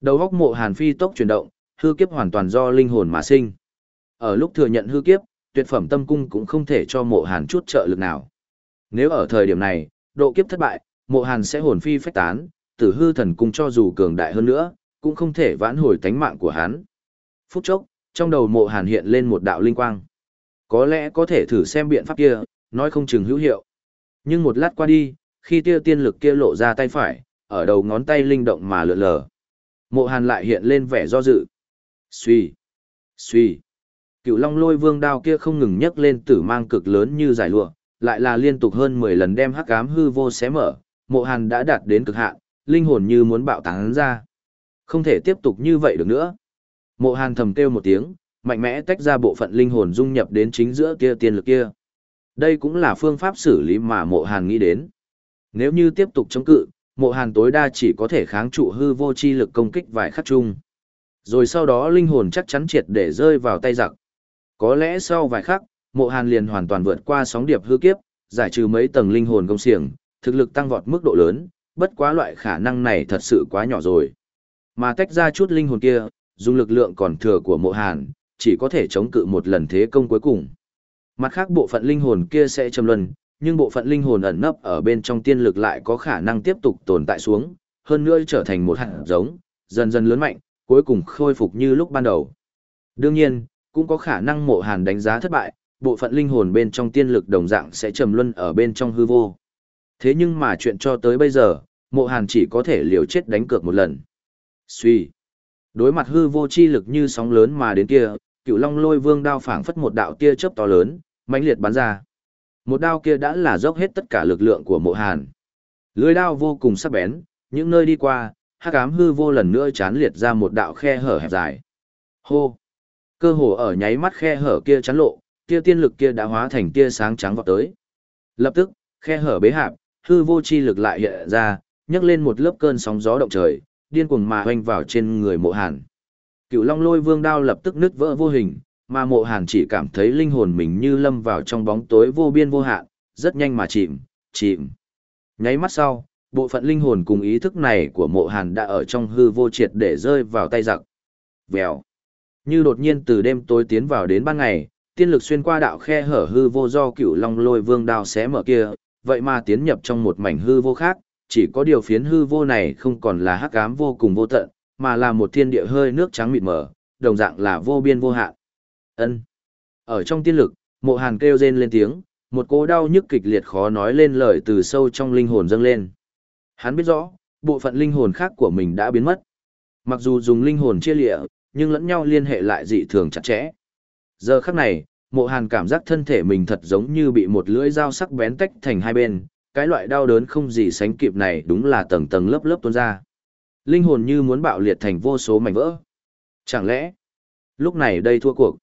Đầu góc mộ hàn phi tốc chuyển động, hư kiếp hoàn toàn do linh hồn mà sinh. Ở lúc thừa nhận hư kiếp, tuyệt phẩm tâm cung cũng không thể cho mộ hàn chút trợ lực nào. Nếu ở thời điểm này, độ kiếp thất bại, mộ hàn sẽ hồn phi phách tán, tử hư thần cung cho dù cường đại hơn nữa, cũng không thể vãn hồi tánh mạng của hắn. Phút chốc, trong đầu mộ hàn hiện lên một đạo linh quang. Có lẽ có thể thử xem biện pháp kia, nói không chừng hữu hiệu. Nhưng một lát qua đi, khi tiêu tiên lực kia lộ ra tay phải, ở đầu ngón tay linh động mà lượn lờ. Mộ hàn lại hiện lên vẻ do dự. Xuy, xuy. Cựu long lôi vương đao kia không ngừng nhấc lên tử mang cực lớn như giải lụa, lại là liên tục hơn 10 lần đem hắc ám hư vô xé mở, mộ hàn đã đạt đến cực hạn, linh hồn như muốn bạo tán ra. Không thể tiếp tục như vậy được nữa. Mộ hàn thầm kêu một tiếng, mạnh mẽ tách ra bộ phận linh hồn dung nhập đến chính giữa kia tiên lực kia. Đây cũng là phương pháp xử lý mà mộ hàn nghĩ đến. Nếu như tiếp tục chống cự, mộ hàn tối đa chỉ có thể kháng trụ hư vô chi lực công kích vài khắc chung. Rồi sau đó linh hồn chắc chắn triệt để rơi vào tay giặc. Có lẽ sau vài khắc, mộ hàn liền hoàn toàn vượt qua sóng điệp hư kiếp, giải trừ mấy tầng linh hồn công xiềng, thực lực tăng vọt mức độ lớn, bất quá loại khả năng này thật sự quá nhỏ rồi. Mà tách ra chút linh hồn kia, dùng lực lượng còn thừa của mộ hàn, chỉ có thể chống cự một lần thế công cuối cùng. Mặt khác bộ phận linh hồn kia sẽ châm luân, nhưng bộ phận linh hồn ẩn nấp ở bên trong tiên lực lại có khả năng tiếp tục tồn tại xuống, hơn nữa trở thành một hạt giống, dần dần lớn mạnh, cuối cùng khôi phục như lúc ban đầu. Đương nhiên, cũng có khả năng mộ hàn đánh giá thất bại, bộ phận linh hồn bên trong tiên lực đồng dạng sẽ trầm luân ở bên trong hư vô. Thế nhưng mà chuyện cho tới bây giờ, mộ hàn chỉ có thể liều chết đánh cược một lần. Suy. Đối mặt hư vô chi lực như sóng lớn mà đến kia, cựu long lôi vương đao phảng phất một đạo tia chớp to lớn, mãnh liệt bắn ra. Một đao kia đã là dốc hết tất cả lực lượng của mộ hàn. Lưới đao vô cùng sắc bén, những nơi đi qua, hắc ám hư vô lần nữa chán liệt ra một đạo khe hở hẹp dài. Hô! Cơ hồ ở nháy mắt khe hở kia chán lộ, kia tiên lực kia đã hóa thành tia sáng trắng vọt tới. Lập tức, khe hở bế hạp, hư vô chi lực lại hiện ra, nhấc lên một lớp cơn sóng gió động trời, điên cuồng mà hoành vào trên người mộ hàn. Cựu long lôi vương đao lập tức nứt vỡ vô hình, mà mộ hàn chỉ cảm thấy linh hồn mình như lâm vào trong bóng tối vô biên vô hạn, rất nhanh mà chìm, chìm. Nháy mắt sau, bộ phận linh hồn cùng ý thức này của mộ hàn đã ở trong hư vô triệt để rơi vào tay giặc. Vèo. Như đột nhiên từ đêm tối tiến vào đến ban ngày, tiên lực xuyên qua đạo khe hở hư vô do cựu long lôi vương đao xé mở kia, vậy mà tiến nhập trong một mảnh hư vô khác, chỉ có điều phiến hư vô này không còn là hắc ám vô cùng vô tận, mà là một thiên địa hơi nước trắng mịt mờ, đồng dạng là vô biên vô hạn. Ân. Ở trong tiên lực, Mộ Hàn kêu rên lên tiếng, một cỗ đau nhức kịch liệt khó nói lên lời từ sâu trong linh hồn dâng lên. Hắn biết rõ, bộ phận linh hồn khác của mình đã biến mất. Mặc dù dùng linh hồn chia lịa, nhưng lẫn nhau liên hệ lại dị thường chặt chẽ. Giờ khắc này, Mộ Hàn cảm giác thân thể mình thật giống như bị một lưỡi dao sắc bén tách thành hai bên, cái loại đau đớn không gì sánh kịp này đúng là tầng tầng lớp lớp tuôn ra. Linh hồn như muốn bạo liệt thành vô số mảnh vỡ. Chẳng lẽ, lúc này đây thua cuộc.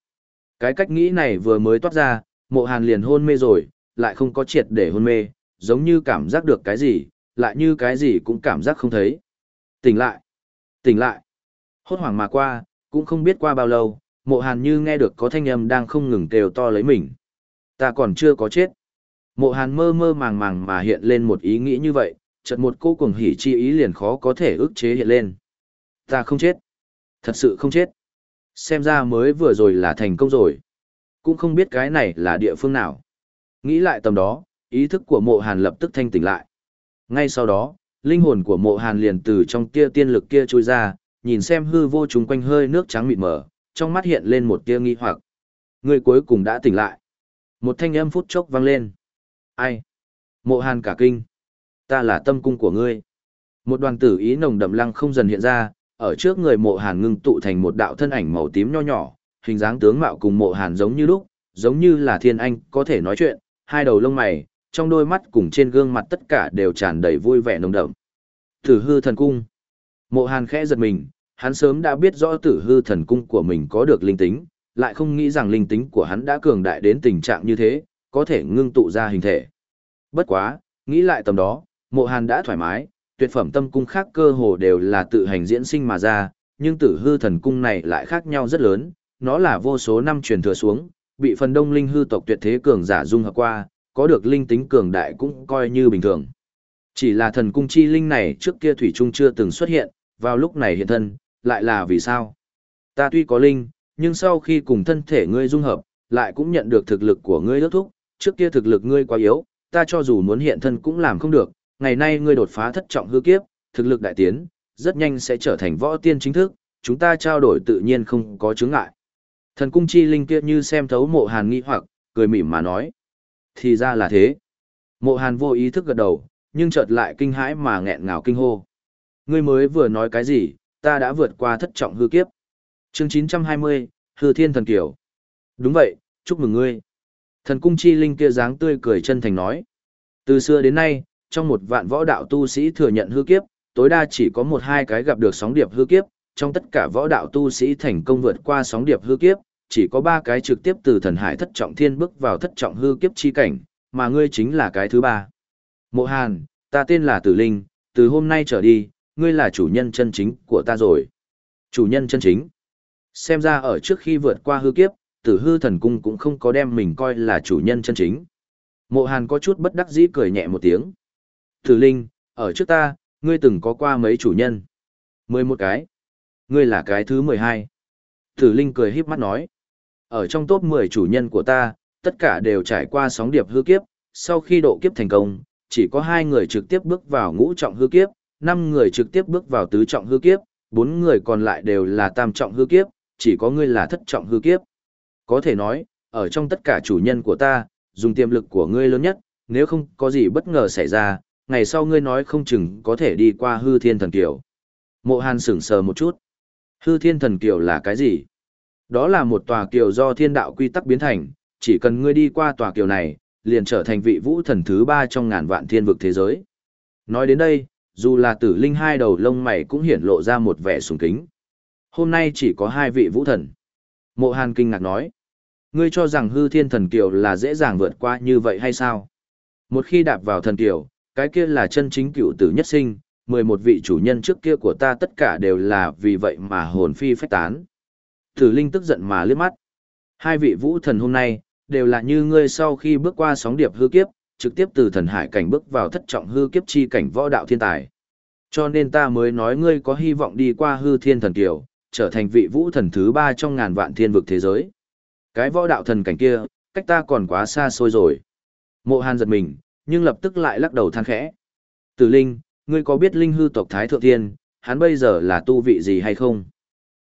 Cái cách nghĩ này vừa mới toát ra, mộ hàn liền hôn mê rồi, lại không có triệt để hôn mê, giống như cảm giác được cái gì, lại như cái gì cũng cảm giác không thấy. Tỉnh lại, tỉnh lại. Hốt hoảng mà qua, cũng không biết qua bao lâu, mộ hàn như nghe được có thanh âm đang không ngừng kêu to lấy mình. Ta còn chưa có chết. Mộ hàn mơ mơ màng màng mà hiện lên một ý nghĩ như vậy, chợt một cô cuồng hỉ chi ý liền khó có thể ức chế hiện lên. Ta không chết. Thật sự không chết. Xem ra mới vừa rồi là thành công rồi. Cũng không biết cái này là địa phương nào. Nghĩ lại tầm đó, ý thức của mộ hàn lập tức thanh tỉnh lại. Ngay sau đó, linh hồn của mộ hàn liền từ trong tia tiên lực kia trôi ra, nhìn xem hư vô chúng quanh hơi nước trắng mịt mờ, trong mắt hiện lên một tia nghi hoặc. Người cuối cùng đã tỉnh lại. Một thanh âm phút chốc vang lên. Ai? Mộ hàn cả kinh. Ta là tâm cung của ngươi. Một đoàn tử ý nồng đậm lăng không dần hiện ra, ở trước người mộ hàn ngưng tụ thành một đạo thân ảnh màu tím nho nhỏ, hình dáng tướng mạo cùng mộ hàn giống như lúc, giống như là thiên anh có thể nói chuyện, hai đầu lông mày, trong đôi mắt cùng trên gương mặt tất cả đều tràn đầy vui vẻ nồng đậm. Tử hư thần cung. Mộ hàn khẽ giật mình, hắn sớm đã biết rõ tử hư thần cung của mình có được linh tính, lại không nghĩ rằng linh tính của hắn đã cường đại đến tình trạng như thế, có thể ngưng tụ ra hình thể. Bất quá, nghĩ lại tầm đó, mộ hàn đã thoải mái, tuyệt phẩm tâm cung khác cơ hồ đều là tự hành diễn sinh mà ra, nhưng tử hư thần cung này lại khác nhau rất lớn, nó là vô số năm truyền thừa xuống, bị phần đông linh hư tộc tuyệt thế cường giả dung hợp qua, có được linh tính cường đại cũng coi như bình thường. Chỉ là thần cung chi linh này trước kia thủy trung chưa từng xuất hiện, vào lúc này hiện thân, lại là vì sao? Ta tuy có linh, nhưng sau khi cùng thân thể ngươi dung hợp, lại cũng nhận được thực lực của ngươi ước thúc, trước kia thực lực ngươi quá yếu, ta cho dù muốn hiện thân cũng làm không được, ngày nay ngươi đột phá thất trọng hư kiếp, thực lực đại tiến, rất nhanh sẽ trở thành võ tiên chính thức, chúng ta trao đổi tự nhiên không có chướng ngại. Thần cung chi linh kia như xem thấu mộ hàn nghi hoặc, cười mỉm mà nói. Thì ra là thế. Mộ hàn vô ý thức gật đầu, nhưng chợt lại kinh hãi mà nghẹn ngào kinh hô. Ngươi mới vừa nói cái gì, ta đã vượt qua thất trọng hư kiếp. chương 920, Hư Thiên Thần Kiều. Đúng vậy, chúc mừng ngươi. Thần cung chi linh kia dáng tươi cười chân thành nói. Từ xưa đến nay, trong một vạn võ đạo tu sĩ thừa nhận hư kiếp, tối đa chỉ có một hai cái gặp được sóng điệp hư kiếp, trong tất cả võ đạo tu sĩ thành công vượt qua sóng điệp hư kiếp, chỉ có ba cái trực tiếp từ thần hải thất trọng thiên bước vào thất trọng hư kiếp chi cảnh, mà ngươi chính là cái thứ ba. Mộ Hàn, ta tên là Tử Linh, từ hôm nay trở đi, ngươi là chủ nhân chân chính của ta rồi. Chủ nhân chân chính. Xem ra ở trước khi vượt qua hư kiếp, tử hư thần cung cũng không có đem mình coi là chủ nhân chân chính. Mộ Hàn có chút bất đắc dĩ cười nhẹ một tiếng. Tử Linh, ở trước ta, ngươi từng có qua mấy chủ nhân? Mười một cái. Ngươi là cái thứ mười hai. Tử Linh cười híp mắt nói. Ở trong top 10 chủ nhân của ta, tất cả đều trải qua sóng điệp hư kiếp, sau khi độ kiếp thành công, chỉ có hai người trực tiếp bước vào ngũ trọng hư kiếp, năm người trực tiếp bước vào tứ trọng hư kiếp, bốn người còn lại đều là tam trọng hư kiếp, chỉ có ngươi là thất trọng hư kiếp. Có thể nói, ở trong tất cả chủ nhân của ta, dùng tiềm lực của ngươi lớn nhất, nếu không có gì bất ngờ xảy ra, ngày sau ngươi nói không chừng có thể đi qua hư thiên thần kiều. Mộ Hàn sững sờ một chút. Hư thiên thần kiều là cái gì? Đó là một tòa kiều do thiên đạo quy tắc biến thành, chỉ cần ngươi đi qua tòa kiều này, liền trở thành vị vũ thần thứ ba trong ngàn vạn thiên vực thế giới. Nói đến đây, dù là tử linh hai đầu lông mày cũng hiển lộ ra một vẻ sùng kính. Hôm nay chỉ có hai vị vũ thần. Mộ Hàn kinh ngạc nói, ngươi cho rằng hư thiên thần kiều là dễ dàng vượt qua như vậy hay sao? Một khi đạp vào thần kiều, cái kia là chân chính cựu tử nhất sinh, mười một vị chủ nhân trước kia của ta tất cả đều là vì vậy mà hồn phi phách tán. Tử Linh tức giận mà liếc mắt. Hai vị vũ thần hôm nay, đều là như ngươi sau khi bước qua sóng điệp hư kiếp, trực tiếp từ thần hải cảnh bước vào thất trọng hư kiếp chi cảnh võ đạo thiên tài. Cho nên ta mới nói ngươi có hy vọng đi qua hư thiên thần kiều, trở thành vị vũ thần thứ ba trong ngàn vạn thiên vực thế giới. Cái võ đạo thần cảnh kia, cách ta còn quá xa xôi rồi. Mộ Hàn giật mình, nhưng lập tức lại lắc đầu than khẽ. Tử Linh, ngươi có biết Linh hư tộc Thái Thượng Thiên, hắn bây giờ là tu vị gì hay không?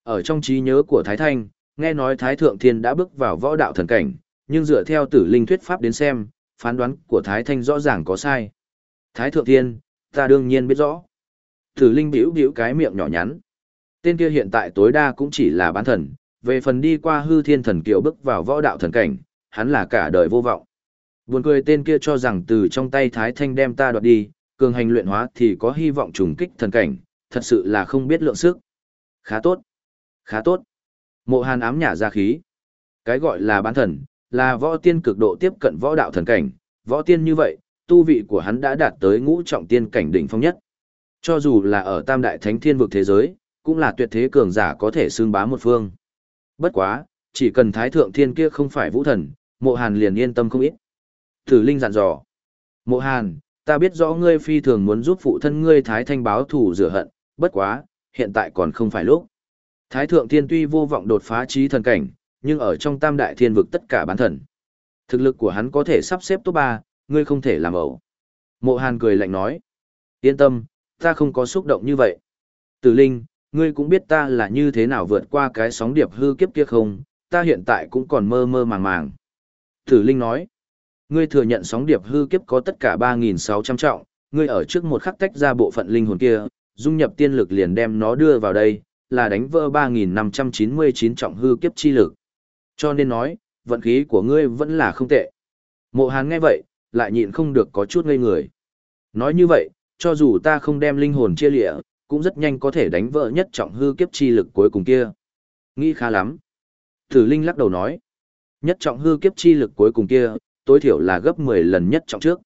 Ở trong trí nhớ của Thái Thanh, nghe nói Thái Thượng Thiên đã bước vào võ đạo thần cảnh, nhưng dựa theo tử linh thuyết pháp đến xem, phán đoán của Thái Thanh rõ ràng có sai. Thái Thượng Thiên, ta đương nhiên biết rõ. Tử linh biểu biểu cái miệng nhỏ nhắn. Tên kia hiện tại tối đa cũng chỉ là bán thần, về phần đi qua hư thiên thần kiều bước vào võ đạo thần cảnh, hắn là cả đời vô vọng. Buồn cười tên kia cho rằng từ trong tay Thái Thanh đem ta đoạt đi, cường hành luyện hóa thì có hy vọng trùng kích thần cảnh, thật sự là không biết lượng sức. Khá tốt. Khá tốt. Mộ hàn ám nhả ra khí. Cái gọi là bán thần, là võ tiên cực độ tiếp cận võ đạo thần cảnh, võ tiên như vậy, tu vị của hắn đã đạt tới ngũ trọng tiên cảnh đỉnh phong nhất. Cho dù là ở tam đại thánh thiên vực thế giới, cũng là tuyệt thế cường giả có thể xương bá một phương. Bất quá, chỉ cần thái thượng thiên kia không phải vũ thần, mộ hàn liền yên tâm không ít. Tử linh dặn dò. Mộ hàn, ta biết rõ ngươi phi thường muốn giúp phụ thân ngươi thái thanh báo thủ rửa hận, bất quá, hiện tại còn không phải lúc. Thái thượng thiên tuy vô vọng đột phá trí thần cảnh, nhưng ở trong tam đại thiên vực tất cả bán thần. Thực lực của hắn có thể sắp xếp top 3, ngươi không thể làm ẩu. Mộ Hàn cười lạnh nói. Yên tâm, ta không có xúc động như vậy. Tử Linh, ngươi cũng biết ta là như thế nào vượt qua cái sóng điệp hư kiếp kia không, ta hiện tại cũng còn mơ mơ màng màng. Tử Linh nói. Ngươi thừa nhận sóng điệp hư kiếp có tất cả 3.600 trọng, ngươi ở trước một khắc tách ra bộ phận linh hồn kia, dung nhập tiên lực liền đem nó đưa vào đây, là đánh vỡ 3.599 trọng hư kiếp chi lực. Cho nên nói, vận khí của ngươi vẫn là không tệ. Mộ hàn nghe vậy, lại nhịn không được có chút ngây người. Nói như vậy, cho dù ta không đem linh hồn chia lịa, cũng rất nhanh có thể đánh vỡ nhất trọng hư kiếp chi lực cuối cùng kia. Nghĩ khá lắm. Thử Linh lắc đầu nói. Nhất trọng hư kiếp chi lực cuối cùng kia, tối thiểu là gấp 10 lần nhất trọng trước.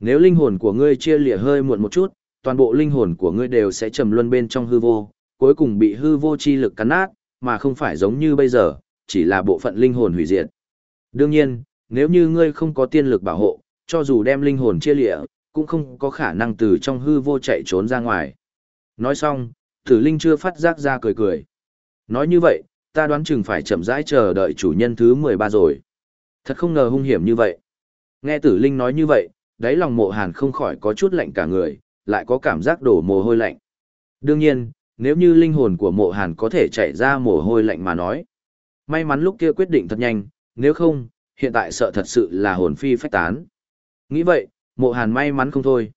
Nếu linh hồn của ngươi chia lìa hơi muộn một chút, toàn bộ linh hồn của ngươi đều sẽ trầm luân bên trong hư vô, cuối cùng bị hư vô chi lực cắn nát, mà không phải giống như bây giờ, chỉ là bộ phận linh hồn hủy diệt. Đương nhiên, nếu như ngươi không có tiên lực bảo hộ, cho dù đem linh hồn chia lìa, cũng không có khả năng từ trong hư vô chạy trốn ra ngoài. Nói xong, Tử Linh chưa phát giác ra cười cười. Nói như vậy, ta đoán chừng phải chậm rãi chờ đợi chủ nhân thứ 13 rồi. Thật không ngờ hung hiểm như vậy. Nghe Tử Linh nói như vậy, đáy lòng mộ hàn không khỏi có chút lạnh cả người, lại có cảm giác đổ mồ hôi lạnh. Đương nhiên, nếu như linh hồn của mộ hàn có thể chạy ra mồ hôi lạnh mà nói. May mắn lúc kia quyết định thật nhanh, nếu không, hiện tại sợ thật sự là hồn phi phách tán. Nghĩ vậy, mộ hàn may mắn không thôi.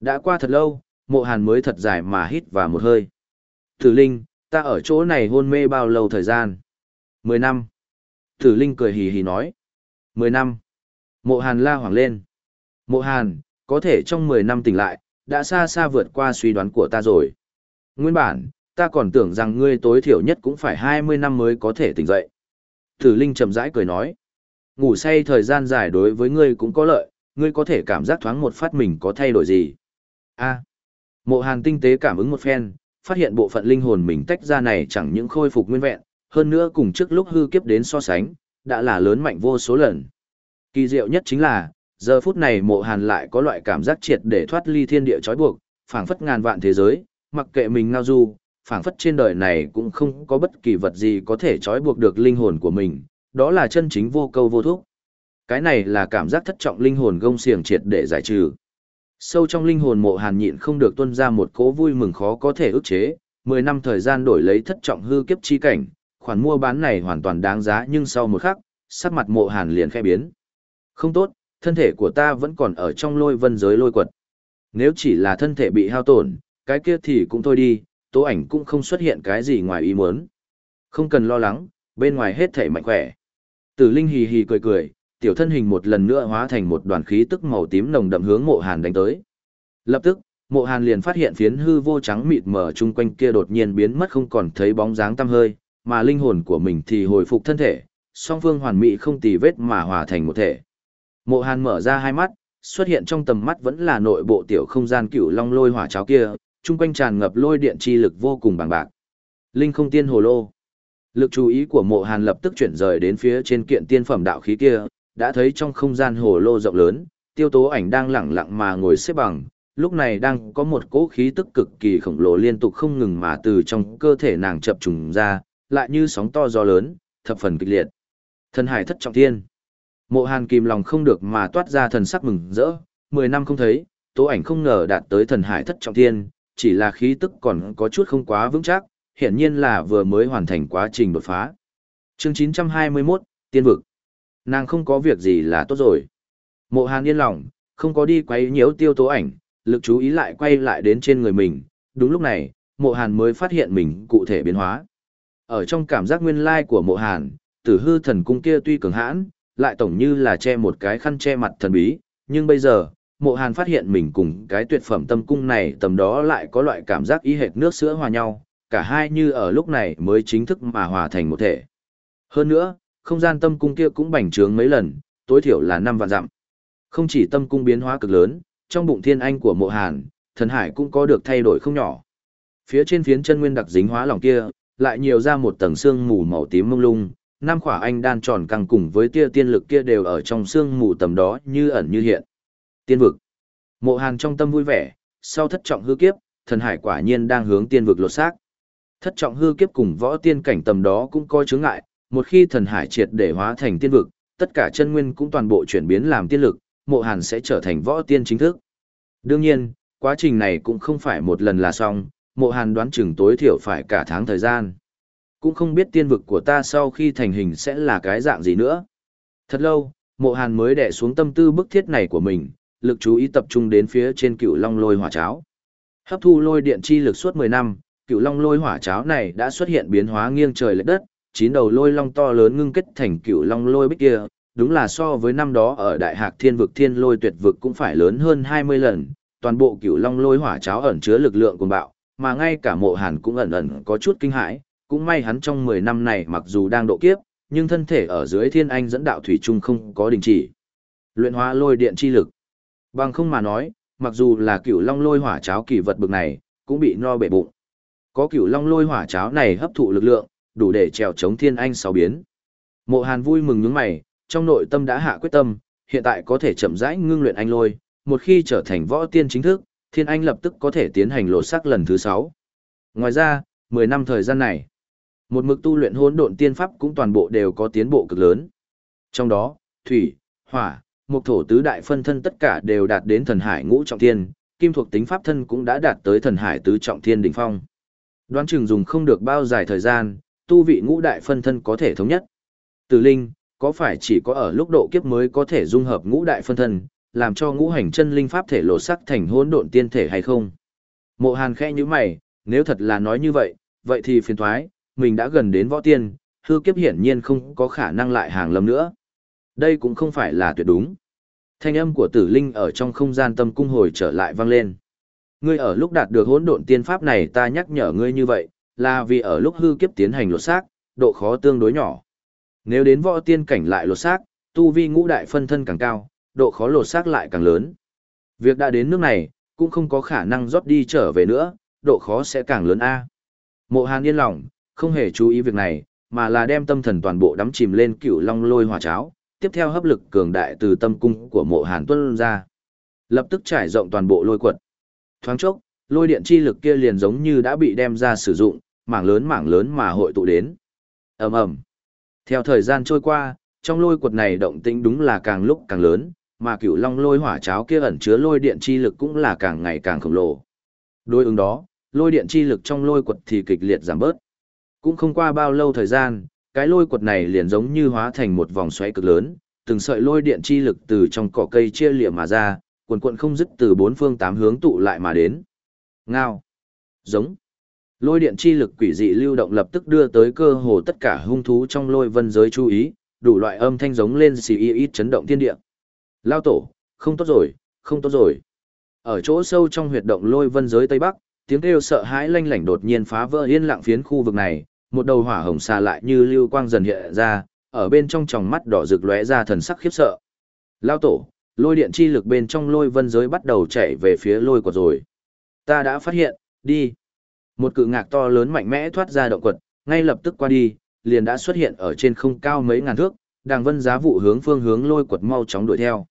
Đã qua thật lâu, mộ hàn mới thật dài mà hít vào một hơi. Tử Linh, ta ở chỗ này hôn mê bao lâu thời gian? Mười năm. Tử Linh cười hì hì nói. Mười năm. Mộ hàn la hoảng lên. Mộ hàn, có thể trong mười năm tỉnh lại, đã xa xa vượt qua suy đoán của ta rồi. Nguyên bản, ta còn tưởng rằng ngươi tối thiểu nhất cũng phải 20 năm mới có thể tỉnh dậy. Tử Linh chậm rãi cười nói. Ngủ say thời gian dài đối với ngươi cũng có lợi, ngươi có thể cảm giác thoáng một phát mình có thay đổi gì. a Mộ hàn tinh tế cảm ứng một phen, phát hiện bộ phận linh hồn mình tách ra này chẳng những khôi phục nguyên vẹn, hơn nữa cùng trước lúc hư kiếp đến so sánh, đã là lớn mạnh vô số lần. Kỳ diệu nhất chính là, giờ phút này mộ hàn lại có loại cảm giác triệt để thoát ly thiên địa trói buộc, phảng phất ngàn vạn thế giới, mặc kệ mình ngao du, phảng phất trên đời này cũng không có bất kỳ vật gì có thể trói buộc được linh hồn của mình, đó là chân chính vô câu vô thúc. Cái này là cảm giác thất trọng linh hồn gông xiềng triệt để giải trừ. Sâu trong linh hồn mộ hàn nhịn không được tuân ra một cố vui mừng khó có thể ức chế, 10 năm thời gian đổi lấy thất trọng hư kiếp chi cảnh, khoản mua bán này hoàn toàn đáng giá nhưng sau một khắc, sắc mặt mộ hàn liền khẽ biến. Không tốt, thân thể của ta vẫn còn ở trong lôi vân giới lôi quật. Nếu chỉ là thân thể bị hao tổn, cái kia thì cũng thôi đi, tố ảnh cũng không xuất hiện cái gì ngoài ý muốn. Không cần lo lắng, bên ngoài hết thể mạnh khỏe. Tử Linh hì hì cười cười, tiểu thân hình một lần nữa hóa thành một đoàn khí tức màu tím nồng đậm hướng mộ hàn đánh tới. Lập tức, mộ hàn liền phát hiện phiến hư vô trắng mịt mờ chung quanh kia đột nhiên biến mất không còn thấy bóng dáng tăm hơi, mà linh hồn của mình thì hồi phục thân thể, song phương hoàn mỹ không tì vết mà hòa thành một thể. Mộ hàn mở ra hai mắt, xuất hiện trong tầm mắt vẫn là nội bộ tiểu không gian cựu long lôi hỏa cháo kia, chung quanh tràn ngập lôi điện chi lực vô cùng bằng bạc. Linh không tiên hồ lô. Lực chú ý của mộ hàn lập tức chuyển rời đến phía trên kiện tiên phẩm đạo khí kia, đã thấy trong không gian hồ lô rộng lớn, tiêu tố ảnh đang lẳng lặng mà ngồi xếp bằng, lúc này đang có một cỗ khí tức cực kỳ khổng lồ liên tục không ngừng mà từ trong cơ thể nàng chập trùng ra, lại như sóng to gió lớn, thập phần kịch liệt. Thần hải thất trọng thiên. Mộ Hàn kìm lòng không được mà toát ra thần sắc mừng rỡ, 10 năm không thấy, tố ảnh không ngờ đạt tới thần hải thất trọng thiên, chỉ là khí tức còn có chút không quá vững chắc, hiển nhiên là vừa mới hoàn thành quá trình đột phá. Chương 921, Tiên vực. Nàng không có việc gì là tốt rồi. Mộ Hàn yên lòng, không có đi quấy nhiễu tiêu tố ảnh, lực chú ý lại quay lại đến trên người mình. Đúng lúc này, Mộ Hàn mới phát hiện mình cụ thể biến hóa. Ở trong cảm giác nguyên lai của Mộ Hàn, tử hư thần cung kia tuy cường hãn, lại tổng như là che một cái khăn che mặt thần bí, nhưng bây giờ, Mộ Hàn phát hiện mình cùng cái tuyệt phẩm tâm cung này tầm đó lại có loại cảm giác ý hệt nước sữa hòa nhau, cả hai như ở lúc này mới chính thức mà hòa thành một thể. Hơn nữa, không gian tâm cung kia cũng bành trướng mấy lần, tối thiểu là năm vạn dặm. Không chỉ tâm cung biến hóa cực lớn, trong bụng thiên anh của mộ hàn, thần hải cũng có được thay đổi không nhỏ. Phía trên phiến chân nguyên đặc dính hóa lòng kia, lại nhiều ra một tầng xương mù màu tím mông lung, năm khỏa anh đan tròn căng cùng với tia tiên lực kia đều ở trong xương mù tầm đó như ẩn như hiện. Tiên vực. Mộ hàn trong tâm vui vẻ, sau thất trọng hư kiếp, thần hải quả nhiên đang hướng tiên vực lột xác. Thất trọng hư kiếp cùng võ tiên cảnh tầm đó cũng có chướng ngại, một khi thần hải triệt để hóa thành tiên vực, tất cả chân nguyên cũng toàn bộ chuyển biến làm tiên lực, mộ hàn sẽ trở thành võ tiên chính thức. Đương nhiên, quá trình này cũng không phải một lần là xong, mộ hàn đoán chừng tối thiểu phải cả tháng thời gian. Cũng không biết tiên vực của ta sau khi thành hình sẽ là cái dạng gì nữa. Thật lâu, mộ hàn mới đẻ xuống tâm tư bức thiết này của mình, lực chú ý tập trung đến phía trên cựu long lôi hỏa cháo. Hấp thu lôi điện chi lực suốt 10 năm, cựu long lôi hỏa cháo này đã xuất hiện biến hóa nghiêng trời lệch đất, chín đầu lôi long to lớn ngưng kết thành cựu long lôi bích kia, đúng là so với năm đó ở đại hạc thiên vực thiên lôi tuyệt vực cũng phải lớn hơn 20 lần, toàn bộ cựu long lôi hỏa cháo ẩn chứa lực lượng cuồng bạo, mà ngay cả mộ hàn cũng ẩn ẩn có chút kinh hãi, cũng may hắn trong 10 năm này mặc dù đang độ kiếp, nhưng thân thể ở dưới thiên anh dẫn đạo thủy chung không có đình chỉ. Luyện hóa lôi điện chi lực. Bằng không mà nói, mặc dù là cửu long lôi hỏa cháo kỳ vật bực này, cũng bị no bể bụng. Có cửu long lôi hỏa cháo này hấp thụ lực lượng, đủ để trèo chống thiên anh sáu biến. Mộ Hàn vui mừng nhướng mày, trong nội tâm đã hạ quyết tâm, hiện tại có thể chậm rãi ngưng luyện anh lôi, một khi trở thành võ tiên chính thức, thiên anh lập tức có thể tiến hành lột xác lần thứ sáu. Ngoài ra, 10 năm thời gian này, một mực tu luyện hỗn độn tiên pháp cũng toàn bộ đều có tiến bộ cực lớn. Trong đó, thủy, hỏa, mục thổ tứ đại phân thân tất cả đều đạt đến thần hải ngũ trọng thiên, kim thuộc tính pháp thân cũng đã đạt tới thần hải tứ trọng thiên đỉnh phong. Đoán chừng dùng không được bao dài thời gian, tu vị ngũ đại phân thân có thể thống nhất. Tử linh, có phải chỉ có ở lúc độ kiếp mới có thể dung hợp ngũ đại phân thân, làm cho ngũ hành chân linh pháp thể lộ sắc thành hỗn độn tiên thể hay không? Mộ Hàn khẽ như mày, nếu thật là nói như vậy, vậy thì phiền thoái, mình đã gần đến võ tiên, hư kiếp hiển nhiên không có khả năng lại hàng lâm nữa. Đây cũng không phải là tuyệt đúng. Thanh âm của tử linh ở trong không gian tâm cung hồi trở lại vang lên. Ngươi ở lúc đạt được hỗn độn tiên pháp này ta nhắc nhở ngươi như vậy, là vì ở lúc hư kiếp tiến hành lột xác, độ khó tương đối nhỏ. Nếu đến võ tiên cảnh lại lột xác, tu vi ngũ đại phân thân càng cao, độ khó lột xác lại càng lớn. Việc đã đến nước này, cũng không có khả năng rót đi trở về nữa, độ khó sẽ càng lớn A. Mộ Hàn yên lòng, không hề chú ý việc này, mà là đem tâm thần toàn bộ đắm chìm lên cựu long lôi hỏa cháo, tiếp theo hấp lực cường đại từ tâm cung của mộ Hàn tuân ra. Lập tức trải rộng toàn bộ lôi quật. Thoáng chốc, lôi điện chi lực kia liền giống như đã bị đem ra sử dụng, mảng lớn mảng lớn mà hội tụ đến. ầm ầm Theo thời gian trôi qua, trong lôi quật này động tĩnh đúng là càng lúc càng lớn, mà cửu long lôi hỏa cháo kia ẩn chứa lôi điện chi lực cũng là càng ngày càng khổng lồ. Đối ứng đó, lôi điện chi lực trong lôi quật thì kịch liệt giảm bớt. Cũng không qua bao lâu thời gian, cái lôi quật này liền giống như hóa thành một vòng xoáy cực lớn, từng sợi lôi điện chi lực từ trong cỏ cây chia liệm mà ra, quần quận không dứt từ bốn phương tám hướng tụ lại mà đến. Ngao. Giống. Lôi điện chi lực quỷ dị lưu động lập tức đưa tới cơ hồ tất cả hung thú trong lôi vân giới chú ý, đủ loại âm thanh giống lên xì y ít chấn động thiên địa. Lao tổ, không tốt rồi, không tốt rồi. Ở chỗ sâu trong huyệt động lôi vân giới Tây Bắc, tiếng kêu sợ hãi lanh lảnh đột nhiên phá vỡ yên lặng phiến khu vực này, một đầu hỏa hồng xà lại như lưu quang dần hiện ra, ở bên trong tròng mắt đỏ rực lóe ra thần sắc khiếp sợ. Lao tổ, lôi điện chi lực bên trong lôi vân giới bắt đầu chạy về phía lôi quật rồi. Ta đã phát hiện, đi. Một cự ngạc to lớn mạnh mẽ thoát ra động quật, ngay lập tức qua đi, liền đã xuất hiện ở trên không cao mấy ngàn thước, đàng vân giá vụ hướng phương hướng lôi quật mau chóng đuổi theo.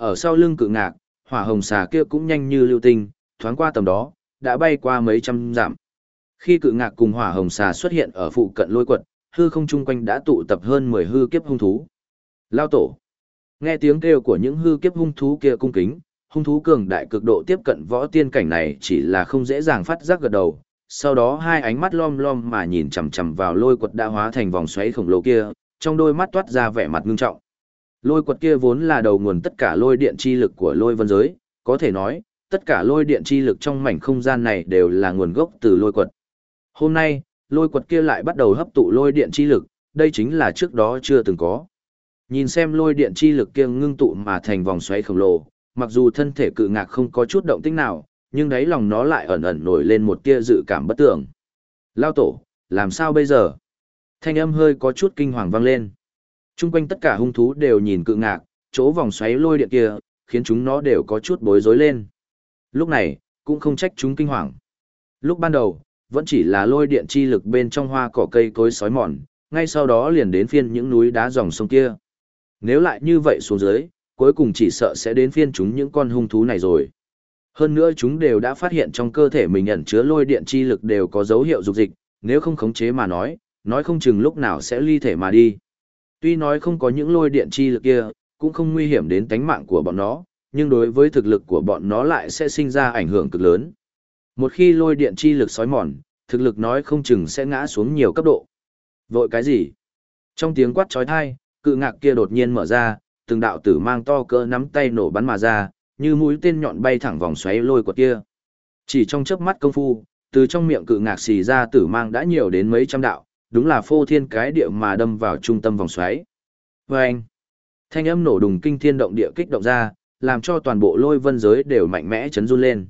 Ở sau lưng cự ngạc, hỏa hồng xà kia cũng nhanh như lưu tinh, thoáng qua tầm đó, đã bay qua mấy trăm dặm. Khi cự ngạc cùng hỏa hồng xà xuất hiện ở phụ cận lôi quật, hư không chung quanh đã tụ tập hơn 10 hư kiếp hung thú. Lao tổ. Nghe tiếng kêu của những hư kiếp hung thú kia cung kính, hung thú cường đại cực độ tiếp cận võ tiên cảnh này chỉ là không dễ dàng phát giác gật đầu. Sau đó hai ánh mắt lom lom mà nhìn chằm chằm vào lôi quật đã hóa thành vòng xoáy khổng lồ kia, trong đôi mắt toát ra vẻ mặt ngưng trọng. Lôi quật kia vốn là đầu nguồn tất cả lôi điện chi lực của lôi vân giới, có thể nói, tất cả lôi điện chi lực trong mảnh không gian này đều là nguồn gốc từ lôi quật. Hôm nay, lôi quật kia lại bắt đầu hấp tụ lôi điện chi lực, đây chính là trước đó chưa từng có. Nhìn xem lôi điện chi lực kia ngưng tụ mà thành vòng xoáy khổng lồ, mặc dù thân thể cự ngạc không có chút động tĩnh nào, nhưng đáy lòng nó lại ẩn ẩn nổi lên một tia dự cảm bất tưởng. Lao tổ, làm sao bây giờ? Thanh âm hơi có chút kinh hoàng vang lên. Trung quanh tất cả hung thú đều nhìn cự ngạc, chỗ vòng xoáy lôi điện kia, khiến chúng nó đều có chút bối rối lên. Lúc này, cũng không trách chúng kinh hoàng. Lúc ban đầu, vẫn chỉ là lôi điện chi lực bên trong hoa cỏ cây cối sói mòn, ngay sau đó liền đến phiên những núi đá dòng sông kia. Nếu lại như vậy xuống dưới, cuối cùng chỉ sợ sẽ đến phiên chúng những con hung thú này rồi. Hơn nữa chúng đều đã phát hiện trong cơ thể mình ẩn chứa lôi điện chi lực đều có dấu hiệu dục dịch, nếu không khống chế mà nói, nói không chừng lúc nào sẽ ly thể mà đi. Tuy nói không có những lôi điện chi lực kia, cũng không nguy hiểm đến tánh mạng của bọn nó, nhưng đối với thực lực của bọn nó lại sẽ sinh ra ảnh hưởng cực lớn. Một khi lôi điện chi lực sói mòn, thực lực nói không chừng sẽ ngã xuống nhiều cấp độ. Vội cái gì? Trong tiếng quát trói thai, cự ngạc kia đột nhiên mở ra, từng đạo tử mang to cỡ nắm tay nổ bắn mà ra, như mũi tên nhọn bay thẳng vòng xoáy lôi quật kia. Chỉ trong chớp mắt công phu, từ trong miệng cự ngạc xì ra tử mang đã nhiều đến mấy trăm đạo, đúng là phô thiên cái địa mà đâm vào trung tâm vòng xoáy. Vâng! Thanh âm nổ đùng kinh thiên động địa kích động ra, làm cho toàn bộ lôi vân giới đều mạnh mẽ chấn run lên.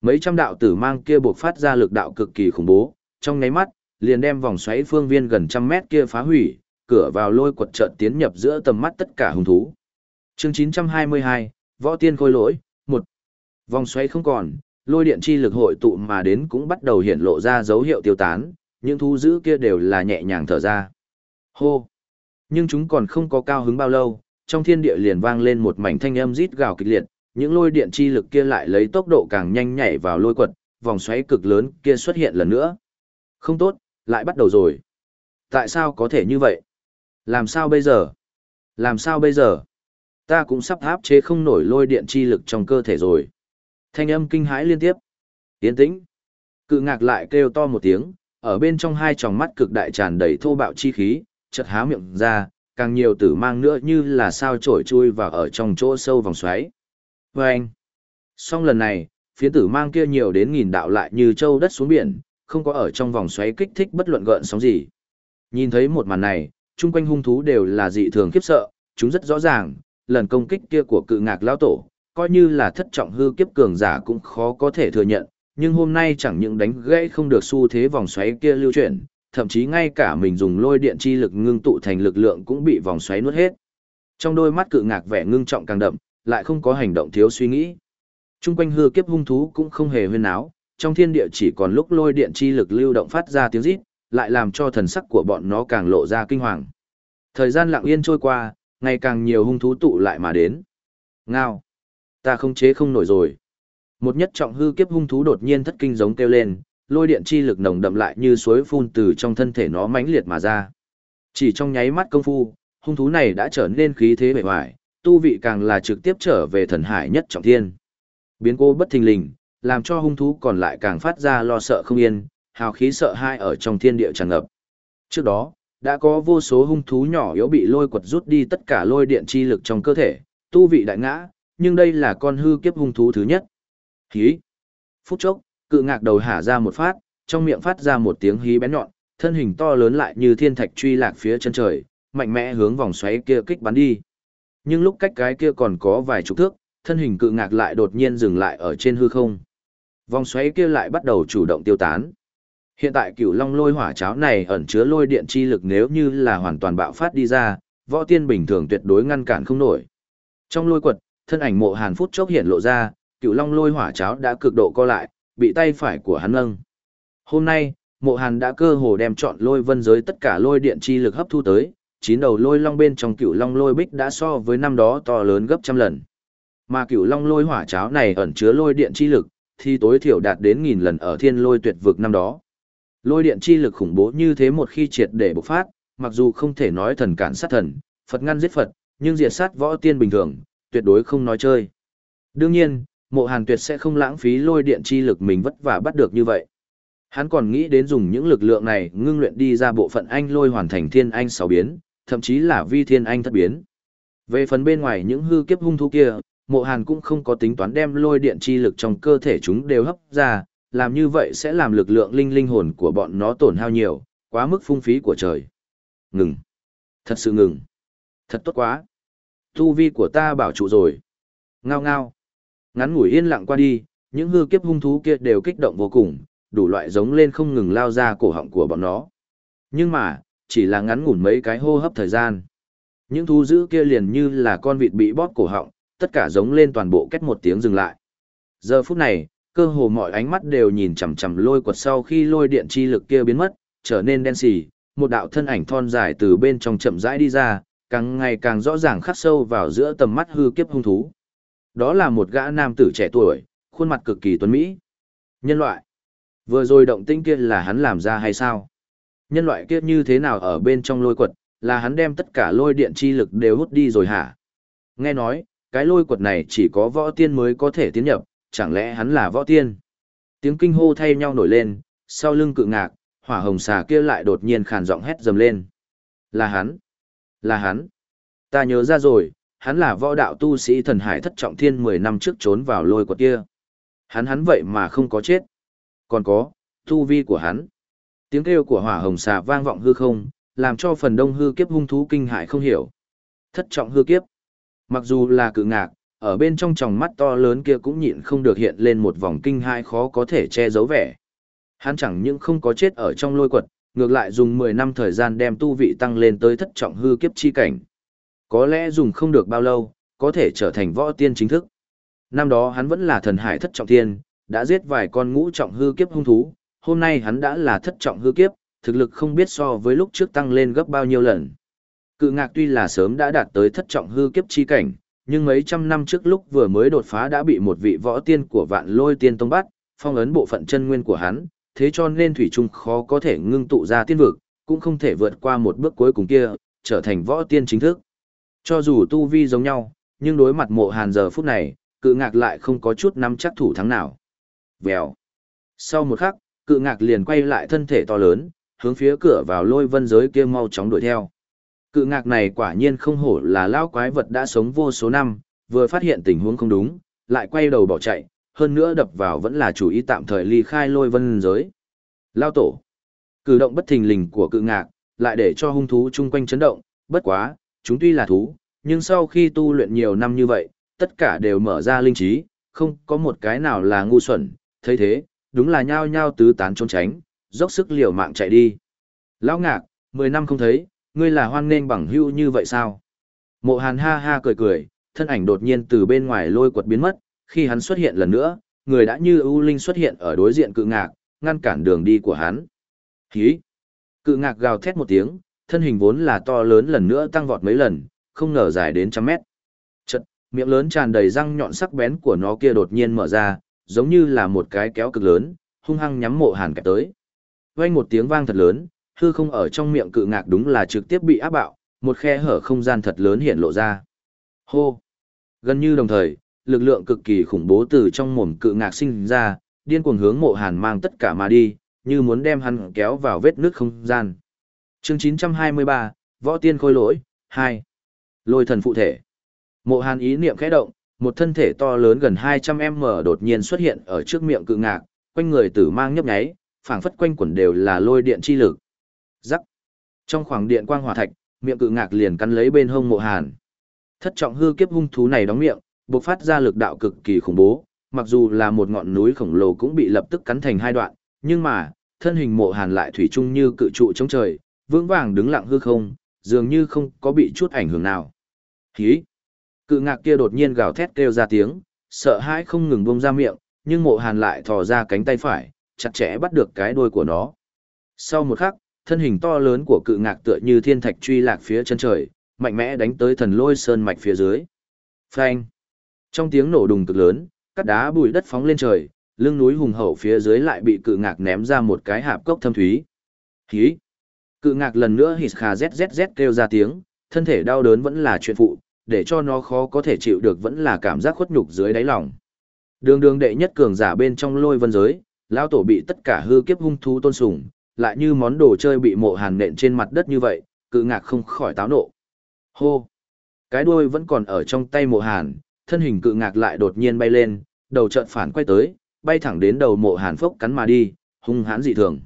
Mấy trăm đạo tử mang kia buộc phát ra lực đạo cực kỳ khủng bố, trong nháy mắt, liền đem vòng xoáy phương viên gần trăm mét kia phá hủy, cửa vào lôi quật trận tiến nhập giữa tầm mắt tất cả hung thú. Chương 922, Võ Tiên Khôi Lỗi, một Vòng xoáy không còn, lôi điện chi lực hội tụ mà đến cũng bắt đầu hiện lộ ra dấu hiệu tiêu tán, những thú dữ kia đều là nhẹ nhàng thở ra. Hô! Nhưng chúng còn không có cao hứng bao lâu, trong thiên địa liền vang lên một mảnh thanh âm rít gào kịch liệt, những lôi điện chi lực kia lại lấy tốc độ càng nhanh nhảy vào lôi quật, vòng xoáy cực lớn kia xuất hiện lần nữa. Không tốt, lại bắt đầu rồi. Tại sao có thể như vậy? Làm sao bây giờ? Làm sao bây giờ? Ta cũng sắp áp chế không nổi lôi điện chi lực trong cơ thể rồi. Thanh âm kinh hãi liên tiếp. Tiến tĩnh. Cự ngạc lại kêu to một tiếng, ở bên trong hai tròng mắt cực đại tràn đầy thô bạo chi khí, chợt há miệng ra, càng nhiều tử mang nữa như là sao trổi chui vào ở trong chỗ sâu vòng xoáy. Vâng! Và anh, song lần này, phía tử mang kia nhiều đến nghìn đạo lại như châu đất xuống biển, không có ở trong vòng xoáy kích thích bất luận gợn sóng gì. Nhìn thấy một màn này, chung quanh hung thú đều là dị thường khiếp sợ, chúng rất rõ ràng, lần công kích kia của cự ngạc lão tổ, coi như là thất trọng hư kiếp cường giả cũng khó có thể thừa nhận, nhưng hôm nay chẳng những đánh gãy không được xu thế vòng xoáy kia lưu chuyển, thậm chí ngay cả mình dùng lôi điện chi lực ngưng tụ thành lực lượng cũng bị vòng xoáy nuốt hết. Trong đôi mắt cự ngạc vẻ ngưng trọng càng đậm, lại không có hành động thiếu suy nghĩ. Trung quanh hư kiếp hung thú cũng không hề huyên náo, trong thiên địa chỉ còn lúc lôi điện chi lực lưu động phát ra tiếng rít, lại làm cho thần sắc của bọn nó càng lộ ra kinh hoàng. Thời gian lặng yên trôi qua, ngày càng nhiều hung thú tụ lại mà đến. Ngao! Ta không chế không nổi rồi. Một nhất trọng hư kiếp hung thú đột nhiên thất kinh giống kêu lên, lôi điện chi lực nồng đậm lại như suối phun từ trong thân thể nó mãnh liệt mà ra. Chỉ trong nháy mắt công phu, hung thú này đã trở nên khí thế bề ngoài, tu vị càng là trực tiếp trở về thần hải nhất trọng thiên. Biến cố bất thình lình, làm cho hung thú còn lại càng phát ra lo sợ không yên, hào khí sợ hãi ở trong thiên địa tràn ngập. Trước đó, đã có vô số hung thú nhỏ yếu bị lôi quật rút đi tất cả lôi điện chi lực trong cơ thể, tu vị đại ngã, nhưng đây là con hư kiếp hung thú thứ nhất. Hí! Phút chốc, cự ngạc đầu hả ra một phát, trong miệng phát ra một tiếng hí bén nhọn, thân hình to lớn lại như thiên thạch truy lạc phía chân trời, mạnh mẽ hướng vòng xoáy kia kích bắn đi. Nhưng lúc cách cái kia còn có vài chục thước, thân hình cự ngạc lại đột nhiên dừng lại ở trên hư không. Vòng xoáy kia lại bắt đầu chủ động tiêu tán. Hiện tại cửu long lôi hỏa cháo này ẩn chứa lôi điện chi lực nếu như là hoàn toàn bạo phát đi ra, võ tiên bình thường tuyệt đối ngăn cản không nổi. Trong lôi quật, thân ảnh mộ hàn phút chốc hiện lộ ra, Cựu long lôi hỏa cháo đã cực độ co lại, bị tay phải của hắn nâng. Hôm nay, mộ hàn đã cơ hồ đem chọn lôi vân giới tất cả lôi điện chi lực hấp thu tới, chín đầu lôi long bên trong cựu long lôi bích đã so với năm đó to lớn gấp trăm lần. Mà cựu long lôi hỏa cháo này ẩn chứa lôi điện chi lực, thì tối thiểu đạt đến nghìn lần ở thiên lôi tuyệt vực năm đó. Lôi điện chi lực khủng bố như thế một khi triệt để bộc phát, mặc dù không thể nói thần cản sát thần, Phật ngăn giết Phật, nhưng diệt sát võ tiên bình thường, tuyệt đối không nói chơi. Đương nhiên, mộ hàn tuyệt sẽ không lãng phí lôi điện chi lực mình vất vả bắt được như vậy. Hắn còn nghĩ đến dùng những lực lượng này ngưng luyện đi ra bộ phận anh lôi hoàn thành thiên anh sáu biến, thậm chí là vi thiên anh thất biến. Về phần bên ngoài những hư kiếp hung thú kia, mộ hàn cũng không có tính toán đem lôi điện chi lực trong cơ thể chúng đều hấp ra, làm như vậy sẽ làm lực lượng linh linh hồn của bọn nó tổn hao nhiều, quá mức phung phí của trời. Ngừng. Thật sự ngừng. Thật tốt quá. Tu vi của ta bảo trụ rồi. Ngao ngao. Ngắn ngủi yên lặng qua đi, những hư kiếp hung thú kia đều kích động vô cùng, đủ loại giống lên không ngừng lao ra cổ họng của bọn nó. Nhưng mà, chỉ là ngắn ngủn mấy cái hô hấp thời gian. Những thú dữ kia liền như là con vịt bị bóp cổ họng, tất cả giống lên toàn bộ kết một tiếng dừng lại. Giờ phút này, cơ hồ mọi ánh mắt đều nhìn chằm chằm lôi quật sau khi lôi điện chi lực kia biến mất, trở nên đen xì, một đạo thân ảnh thon dài từ bên trong chậm rãi đi ra, càng ngày càng rõ ràng khắc sâu vào giữa tầm mắt hư kiếp hung thú. Đó là một gã nam tử trẻ tuổi, khuôn mặt cực kỳ tuấn mỹ. Nhân loại. Vừa rồi động tĩnh kia là hắn làm ra hay sao? Nhân loại kia như thế nào ở bên trong lôi quật, là hắn đem tất cả lôi điện chi lực đều hút đi rồi hả? Nghe nói, cái lôi quật này chỉ có võ tiên mới có thể tiến nhập, chẳng lẽ hắn là võ tiên? Tiếng kinh hô thay nhau nổi lên, sau lưng cự ngạc, hỏa hồng xà kia lại đột nhiên khàn giọng hét dầm lên. Là hắn! Là hắn! Ta nhớ ra rồi, hắn là võ đạo tu sĩ thần hải thất trọng thiên 10 năm trước trốn vào lôi quật kia. Hắn hắn vậy mà không có chết. Còn có, tu vi của hắn. Tiếng kêu của hỏa hồng xà vang vọng hư không, làm cho phần đông hư kiếp hung thú kinh hại không hiểu. Thất trọng hư kiếp. Mặc dù là cự ngạc, ở bên trong tròng mắt to lớn kia cũng nhịn không được hiện lên một vòng kinh hại khó có thể che giấu vẻ. Hắn chẳng những không có chết ở trong lôi quật, ngược lại dùng 10 năm thời gian đem tu vị tăng lên tới thất trọng hư kiếp chi cảnh. Có lẽ dùng không được bao lâu, có thể trở thành võ tiên chính thức. Năm đó hắn vẫn là thần hải thất trọng tiên, đã giết vài con ngũ trọng hư kiếp hung thú, hôm nay hắn đã là thất trọng hư kiếp, thực lực không biết so với lúc trước tăng lên gấp bao nhiêu lần. Cự ngạc tuy là sớm đã đạt tới thất trọng hư kiếp chi cảnh, nhưng mấy trăm năm trước lúc vừa mới đột phá đã bị một vị võ tiên của vạn lôi tiên tông bắt, phong ấn bộ phận chân nguyên của hắn, thế cho nên thủy trung khó có thể ngưng tụ ra tiên vực, cũng không thể vượt qua một bước cuối cùng kia, trở thành võ tiên chính thức. Cho dù tu vi giống nhau, nhưng đối mặt mộ hàn giờ phút này, cự ngạc lại không có chút nắm chắc thủ thắng nào. Vèo. Sau một khắc, cự ngạc liền quay lại thân thể to lớn, hướng phía cửa vào lôi vân giới kia mau chóng đuổi theo. Cự ngạc này quả nhiên không hổ là lao quái vật đã sống vô số năm, vừa phát hiện tình huống không đúng, lại quay đầu bỏ chạy, hơn nữa đập vào vẫn là chủ ý tạm thời ly khai lôi vân giới. Lao tổ. Cử động bất thình lình của cự ngạc, lại để cho hung thú chung quanh chấn động, bất quá, chúng tuy là thú, nhưng sau khi tu luyện nhiều năm như vậy, tất cả đều mở ra linh trí, không có một cái nào là ngu xuẩn, thấy thế, đúng là nhao nhao tứ tán trốn tránh, dốc sức liều mạng chạy đi. Lão ngạc, 10 năm không thấy, ngươi là hoan nghênh bằng hữu như vậy sao? Mộ hàn ha ha cười cười, thân ảnh đột nhiên từ bên ngoài lôi quật biến mất, khi hắn xuất hiện lần nữa, người đã như ưu linh xuất hiện ở đối diện cự ngạc, ngăn cản đường đi của hắn. Hí! Cự ngạc gào thét một tiếng, thân hình vốn là to lớn lần nữa tăng vọt mấy lần, không ngờ dài đến trăm mét. Chật, miệng lớn tràn đầy răng nhọn sắc bén của nó kia đột nhiên mở ra, giống như là một cái kéo cực lớn, hung hăng nhắm mộ hàn kẹp tới. Vang một tiếng vang thật lớn, hư không ở trong miệng cự ngạc đúng là trực tiếp bị áp bạo, một khe hở không gian thật lớn hiện lộ ra. Hô! Gần như đồng thời, lực lượng cực kỳ khủng bố từ trong mồm cự ngạc sinh ra, điên cuồng hướng mộ hàn mang tất cả mà đi, như muốn đem hắn kéo vào vết nước không gian chương 923, Võ Tiên Khôi Lỗi, 2. Lôi thần phụ thể. Mộ hàn ý niệm khẽ động, một thân thể to lớn gần 200m đột nhiên xuất hiện ở trước miệng cự ngạc, quanh người tử mang nhấp nháy, phảng phất quanh quẩn đều là lôi điện chi lực. Rắc. Trong khoảng điện quang hỏa thạch, miệng cự ngạc liền cắn lấy bên hông mộ hàn. Thất trọng hư kiếp hung thú này đóng miệng, bộc phát ra lực đạo cực kỳ khủng bố, mặc dù là một ngọn núi khổng lồ cũng bị lập tức cắn thành hai đoạn, nhưng mà, thân hình mộ hàn lại thủy chung như cự trụ chống trời, vững vàng đứng lặng hư không, dường như không có bị chút ảnh hưởng nào. Hí! Cự ngạc kia đột nhiên gào thét kêu ra tiếng, sợ hãi không ngừng bông ra miệng, nhưng mộ hàn lại thò ra cánh tay phải, chặt chẽ bắt được cái đuôi của nó. Sau một khắc, thân hình to lớn của cự ngạc tựa như thiên thạch truy lạc phía chân trời, mạnh mẽ đánh tới thần lôi sơn mạch phía dưới. Phanh! Trong tiếng nổ đùng cực lớn, cắt đá bụi đất phóng lên trời, lưng núi hùng hậu phía dưới lại bị cự ngạc ném ra một cái hạp cốc thâm thúy. Hí! Cự ngạc lần nữa hít khà zzz kêu ra tiếng, thân thể đau đớn vẫn là chuyện phụ, để cho nó khó có thể chịu được vẫn là cảm giác khuất nhục dưới đáy lòng. Đường đường đệ nhất cường giả bên trong lôi vân giới, lão tổ bị tất cả hư kiếp hung thú tôn sùng, lại như món đồ chơi bị mộ hàn nện trên mặt đất như vậy, cự ngạc không khỏi táo nộ. Hô! Cái đuôi vẫn còn ở trong tay mộ hàn, thân hình cự ngạc lại đột nhiên bay lên, đầu trận phản quay tới, bay thẳng đến đầu mộ hàn phốc cắn mà đi, hung hãn dị thường.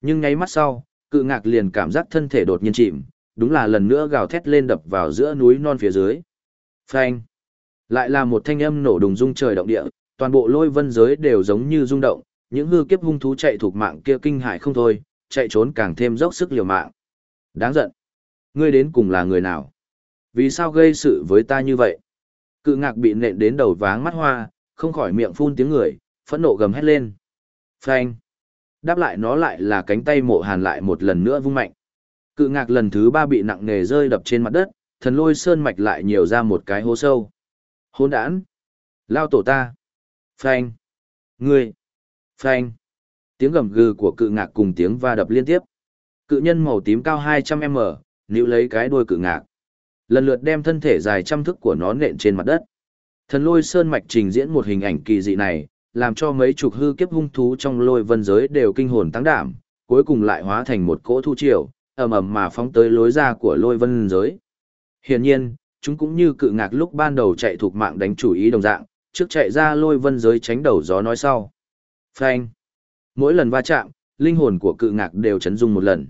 Nhưng ngay mắt sau, cự ngạc liền cảm giác thân thể đột nhiên chìm, đúng là lần nữa gào thét lên đập vào giữa núi non phía dưới. Phanh! Lại là một thanh âm nổ đùng rung trời động địa, toàn bộ lôi vân giới đều giống như rung động, những hư kiếp hung thú chạy thuộc mạng kia kinh hại không thôi, chạy trốn càng thêm dốc sức liều mạng. Đáng giận! Ngươi đến cùng là người nào? Vì sao gây sự với ta như vậy? Cự ngạc bị nện đến đầu váng mắt hoa, không khỏi miệng phun tiếng người, phẫn nộ gầm hét lên. Phanh! Đáp lại nó lại là cánh tay mộ hàn lại một lần nữa vung mạnh. Cự ngạc lần thứ ba bị nặng nề rơi đập trên mặt đất, thần lôi sơn mạch lại nhiều ra một cái hố sâu. Hôn đản! Lao tổ ta! Phanh! Ngươi! Phanh! Tiếng gầm gừ của cự ngạc cùng tiếng va đập liên tiếp. Cự nhân màu tím cao 200m, níu lấy cái đuôi cự ngạc. Lần lượt đem thân thể dài trăm thước của nó nện trên mặt đất. Thần lôi sơn mạch trình diễn một hình ảnh kỳ dị này, làm cho mấy chục hư kiếp hung thú trong lôi vân giới đều kinh hồn tăng đảm, cuối cùng lại hóa thành một cỗ thu triều, ầm ầm mà phóng tới lối ra của lôi vân giới. Hiển nhiên, chúng cũng như cự ngạc lúc ban đầu chạy thuộc mạng đánh chủ ý đồng dạng, trước chạy ra lôi vân giới tránh đầu gió nói sau. Phanh. Mỗi lần va chạm, linh hồn của cự ngạc đều chấn dung một lần.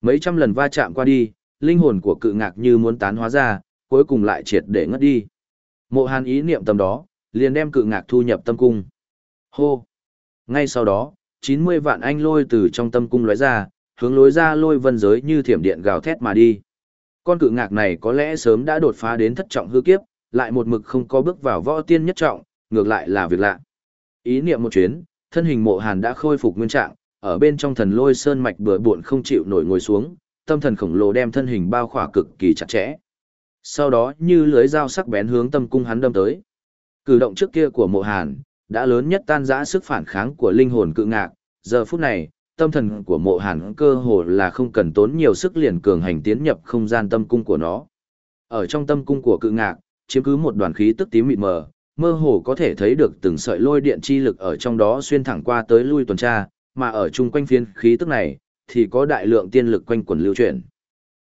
Mấy trăm lần va chạm qua đi, linh hồn của cự ngạc như muốn tán hóa ra, cuối cùng lại triệt để ngất đi. Mộ Hàn ý niệm tâm đó, liền đem cự ngạc thu nhập tâm cung. Hô! Ngay sau đó, 90 vạn anh lôi từ trong tâm cung lóe ra, hướng lối ra lôi vân giới như thiểm điện gào thét mà đi. Con cự ngạc này có lẽ sớm đã đột phá đến thất trọng hư kiếp, lại một mực không có bước vào võ tiên nhất trọng, ngược lại là việc lạ. Ý niệm một chuyến, thân hình mộ hàn đã khôi phục nguyên trạng, ở bên trong thần lôi sơn mạch bừa buộn không chịu nổi ngồi xuống, tâm thần khổng lồ đem thân hình bao khỏa cực kỳ chặt chẽ. Sau đó như lưới dao sắc bén hướng tâm cung hắn đâm tới. Cử động trước kia của mộ hàn, đã lớn nhất tan rã sức phản kháng của linh hồn cự ngạc, giờ phút này, tâm thần của mộ hàn cơ hồ là không cần tốn nhiều sức liền cường hành tiến nhập không gian tâm cung của nó. Ở trong tâm cung của cự ngạc, chiếm cứ một đoàn khí tức tím mịt mờ, mơ hồ có thể thấy được từng sợi lôi điện chi lực ở trong đó xuyên thẳng qua tới lui tuần tra, mà ở chung quanh phiến khí tức này, thì có đại lượng tiên lực quanh quần lưu chuyển.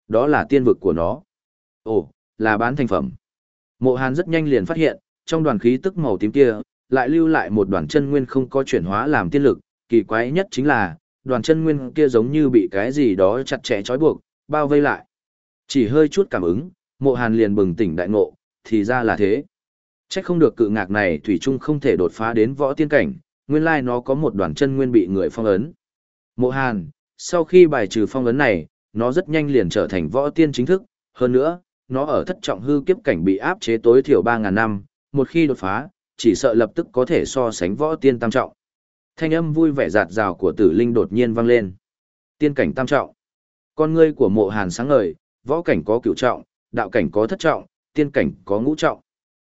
Đó là tiên vực của nó. Ồ, là bán thành phẩm. Mộ Hàn rất nhanh liền phát hiện, trong đoàn khí tức màu tím kia, lại lưu lại một đoàn chân nguyên không có chuyển hóa làm tiên lực, kỳ quái nhất chính là, đoàn chân nguyên kia giống như bị cái gì đó chặt chẽ trói buộc, bao vây lại. Chỉ hơi chút cảm ứng, mộ hàn liền bừng tỉnh đại ngộ, thì ra là thế. Chắc không được cự ngạc này Thủy Trung không thể đột phá đến võ tiên cảnh, nguyên lai nó có một đoàn chân nguyên bị người phong ấn. Mộ hàn, sau khi bài trừ phong ấn này, nó rất nhanh liền trở thành võ tiên chính thức, hơn nữa, nó ở thất trọng hư kiếp cảnh bị áp chế tối thiểu 3.000 năm, một khi đột phá, chỉ sợ lập tức có thể so sánh võ tiên tam trọng. Thanh âm vui vẻ giạt rào của tử linh đột nhiên vang lên. Tiên cảnh tam trọng. Con ngươi của mộ hàn sáng ngời, võ cảnh có cửu trọng, đạo cảnh có thất trọng, tiên cảnh có ngũ trọng.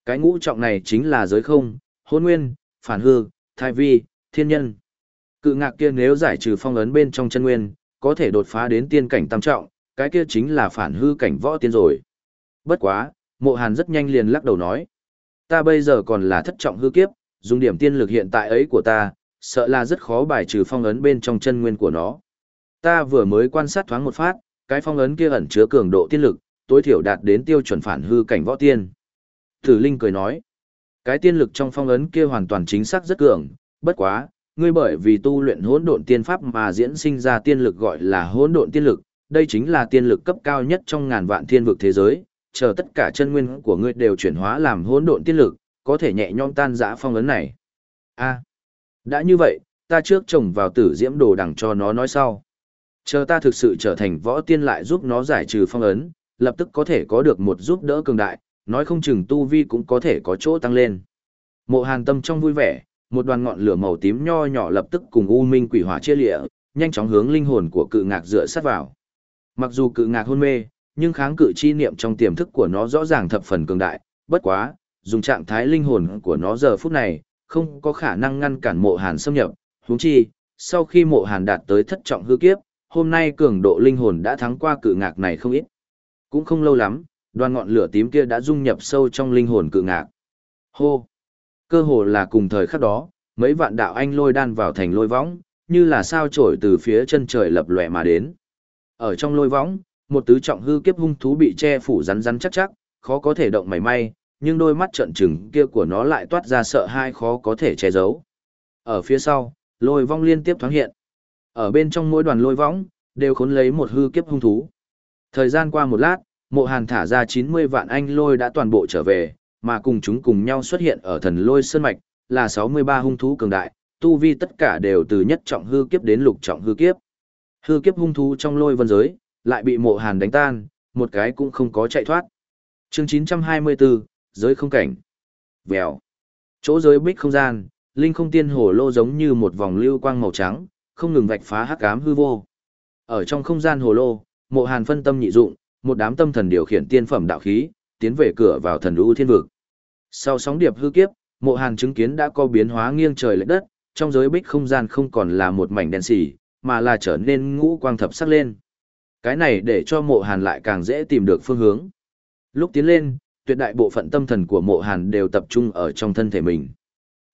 Cái ngũ trọng này chính là giới không, hôn nguyên, phản hư, thai vi, thiên nhân. Cự ngạc kia nếu giải trừ phong ấn bên trong chân nguyên, có thể đột phá đến tiên cảnh tam trọng, cái kia chính là phản hư cảnh võ tiên rồi. Bất quá, mộ hàn rất nhanh liền lắc đầu nói. Ta bây giờ còn là thất trọng hư kiếp, dùng điểm tiên lực hiện tại ấy của ta, sợ là rất khó bài trừ phong ấn bên trong chân nguyên của nó. Ta vừa mới quan sát thoáng một phát, cái phong ấn kia ẩn chứa cường độ tiên lực, tối thiểu đạt đến tiêu chuẩn phản hư cảnh võ tiên. Tử Linh cười nói, cái tiên lực trong phong ấn kia hoàn toàn chính xác rất cường, bất quá, ngươi bởi vì tu luyện hỗn độn tiên pháp mà diễn sinh ra tiên lực gọi là hỗn độn tiên lực, đây chính là tiên lực cấp cao nhất trong ngàn vạn thiên vực thế giới, chờ tất cả chân nguyên của ngươi đều chuyển hóa làm hỗn độn tiên lực, có thể nhẹ nhõm tan rã phong ấn này. A, đã như vậy, ta trước trồng vào tử diễm đồ đằng cho nó nói sau. Chờ ta thực sự trở thành võ tiên lại giúp nó giải trừ phong ấn, lập tức có thể có được một giúp đỡ cường đại, nói không chừng tu vi cũng có thể có chỗ tăng lên. Mộ hàn tâm trong vui vẻ, một đoàn ngọn lửa màu tím nho nhỏ lập tức cùng u minh quỷ hỏa chia lịa, nhanh chóng hướng linh hồn của cự ngạc dựa sát vào. Mặc dù cự ngạc hôn mê, nhưng kháng cự chi niệm trong tiềm thức của nó rõ ràng thập phần cường đại, bất quá, dùng trạng thái linh hồn của nó giờ phút này, không có khả năng ngăn cản mộ hàn xâm nhập, huống chi, sau khi mộ hàn đạt tới thất trọng hư kiếp, hôm nay cường độ linh hồn đã thắng qua cự ngạc này không ít. Cũng không lâu lắm, đoàn ngọn lửa tím kia đã dung nhập sâu trong linh hồn cự ngạc. Hô! Cơ hồ là cùng thời khắc đó, mấy vạn đạo anh lôi đan vào thành lôi võng, như là sao trổi từ phía chân trời lập lòe mà đến. Ở trong lôi võng, một tứ trọng hư kiếp hung thú bị che phủ rắn rắn chắc chắc, khó có thể động mảy may, nhưng đôi mắt trợn trừng kia của nó lại toát ra sợ hai khó có thể che giấu. Ở phía sau, lôi vong liên tiếp thoáng hiện. Ở bên trong mỗi đoàn lôi vong đều khốn lấy một hư kiếp hung thú. Thời gian qua một lát, mộ hàn thả ra 90 vạn anh lôi đã toàn bộ trở về, mà cùng chúng cùng nhau xuất hiện ở thần lôi sơn mạch, là 63 hung thú cường đại, tu vi tất cả đều từ nhất trọng hư kiếp đến lục trọng hư kiếp. Hư kiếp hung thú trong lôi vân giới, lại bị mộ hàn đánh tan, một cái cũng không có chạy thoát. chương 924, giới không cảnh. Vèo. Chỗ giới bích không gian, linh không tiên hồ lô giống như một vòng lưu quang màu trắng, không ngừng vạch phá hắc ám hư vô. Ở trong không gian hồ lô, mộ hàn phân tâm nhị dụng, một đám tâm thần điều khiển tiên phẩm đạo khí, tiến về cửa vào thần lũ thiên vực. Sau sóng điệp hư kiếp, mộ hàn chứng kiến đã có biến hóa nghiêng trời lệch đất, trong giới bích không gian không còn là một mảnh đen xỉ, mà là trở nên ngũ quang thập sắc lên. Cái này để cho mộ hàn lại càng dễ tìm được phương hướng. Lúc tiến lên, tuyệt đại bộ phận tâm thần của mộ hàn đều tập trung ở trong thân thể mình.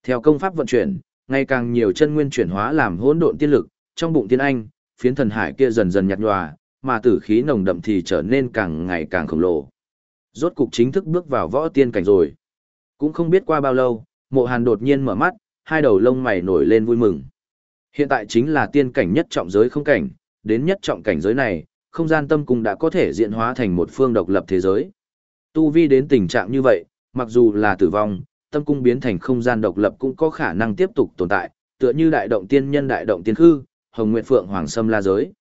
Theo công pháp vận chuyển, ngày càng nhiều chân nguyên chuyển hóa làm hỗn độn tiên lực, trong bụng tiên anh, phiến thần hải kia dần dần nhạt nhòa, mà tử khí nồng đậm thì trở nên càng ngày càng khổng lồ. Rốt cục chính thức bước vào võ tiên cảnh rồi. Cũng không biết qua bao lâu, mộ hàn đột nhiên mở mắt, hai đầu lông mày nổi lên vui mừng. Hiện tại chính là tiên cảnh nhất trọng giới không cảnh, đến nhất trọng cảnh giới này, không gian tâm cung đã có thể diễn hóa thành một phương độc lập thế giới. Tu vi đến tình trạng như vậy, mặc dù là tử vong, tâm cung biến thành không gian độc lập cũng có khả năng tiếp tục tồn tại, tựa như đại động tiên nhân đại động tiên khư, hồng nguyệt phượng hoàng sâm la giới.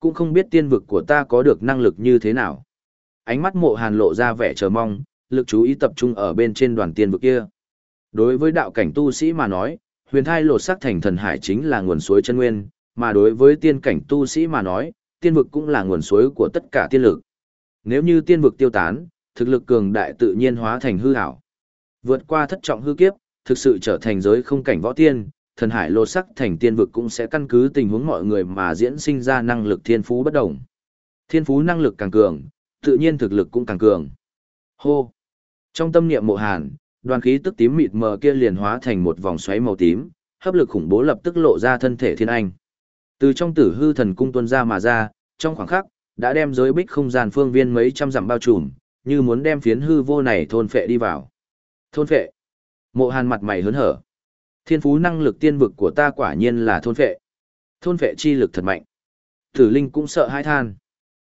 Cũng không biết tiên vực của ta có được năng lực như thế nào. Ánh mắt mộ hàn lộ ra vẻ chờ mong, lực chú ý tập trung ở bên trên đoàn tiên vực kia. Đối với đạo cảnh tu sĩ mà nói, huyền thai lột sắc thành thần hải chính là nguồn suối chân nguyên, mà đối với tiên cảnh tu sĩ mà nói, tiên vực cũng là nguồn suối của tất cả tiên lực. Nếu như tiên vực tiêu tán, thực lực cường đại tự nhiên hóa thành hư ảo. Vượt qua thất trọng hư kiếp, thực sự trở thành giới không cảnh võ tiên, thần hải lô sắc thành tiên vực cũng sẽ căn cứ tình huống mọi người mà diễn sinh ra năng lực thiên phú bất đồng. Thiên phú năng lực càng cường, tự nhiên thực lực cũng càng cường. Hô! Trong tâm niệm mộ hàn, đoàn khí tức tím mịt mờ kia liền hóa thành một vòng xoáy màu tím, hấp lực khủng bố lập tức lộ ra thân thể thiên anh. Từ trong tử hư thần cung tuân ra mà ra, trong khoảng khắc, đã đem giới bích không gian phương viên mấy trăm dặm bao trùm, như muốn đem phiến hư vô này thôn phệ đi vào. Thôn phệ. Mộ Hàn mặt mày hớn hở. Thiên phú năng lực tiên vực của ta quả nhiên là thôn phệ. Thôn phệ chi lực thật mạnh. Tử Linh cũng sợ hãi than.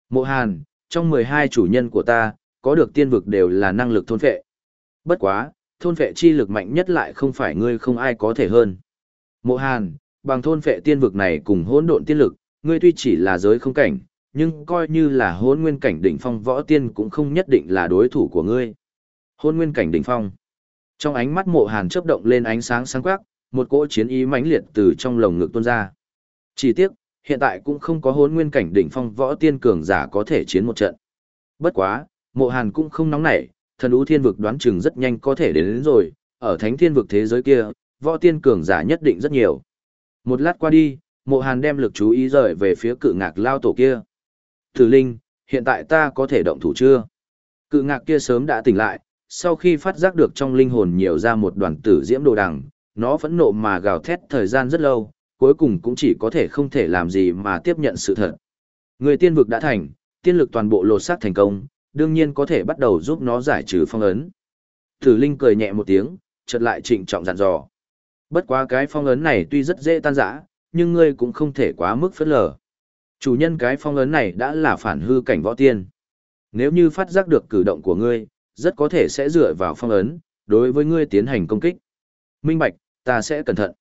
Mộ Hàn, trong 12 chủ nhân của ta, có được tiên vực đều là năng lực thôn phệ. Bất quá, thôn phệ chi lực mạnh nhất lại không phải ngươi không ai có thể hơn. Mộ Hàn, bằng thôn phệ tiên vực này cùng hỗn độn tiên lực, ngươi tuy chỉ là giới không cảnh, nhưng coi như là hỗn nguyên cảnh đỉnh phong võ tiên cũng không nhất định là đối thủ của ngươi. Hỗn nguyên cảnh đỉnh phong. Trong ánh mắt mộ hàn chớp động lên ánh sáng sáng quắc, một cỗ chiến ý mãnh liệt từ trong lồng ngực tuôn ra. Chỉ tiếc, hiện tại cũng không có hỗn nguyên cảnh đỉnh phong võ tiên cường giả có thể chiến một trận. Bất quá, mộ hàn cũng không nóng nảy, thần ú thiên vực đoán chừng rất nhanh có thể đến, đến rồi, ở thánh thiên vực thế giới kia, võ tiên cường giả nhất định rất nhiều. Một lát qua đi, mộ hàn đem lực chú ý rời về phía cự ngạc lao tổ kia. Thử linh, hiện tại ta có thể động thủ chưa? Cự ngạc kia sớm đã tỉnh lại, sau khi phát giác được trong linh hồn nhiều ra một đoàn tử diễm đồ đằng, nó phẫn nộ mà gào thét thời gian rất lâu, cuối cùng cũng chỉ có thể không thể làm gì mà tiếp nhận sự thật. Người tiên vực đã thành, tiên lực toàn bộ lột xác thành công, đương nhiên có thể bắt đầu giúp nó giải trừ phong ấn. Thử linh cười nhẹ một tiếng, chợt lại trịnh trọng dặn dò. Bất quá cái phong ấn này tuy rất dễ tan rã, nhưng ngươi cũng không thể quá mức phớt lờ. Chủ nhân cái phong ấn này đã là phản hư cảnh võ tiên. Nếu như phát giác được cử động của ngươi, rất có thể sẽ dựa vào phong ấn, đối với ngươi tiến hành công kích. Minh Bạch, ta sẽ cẩn thận.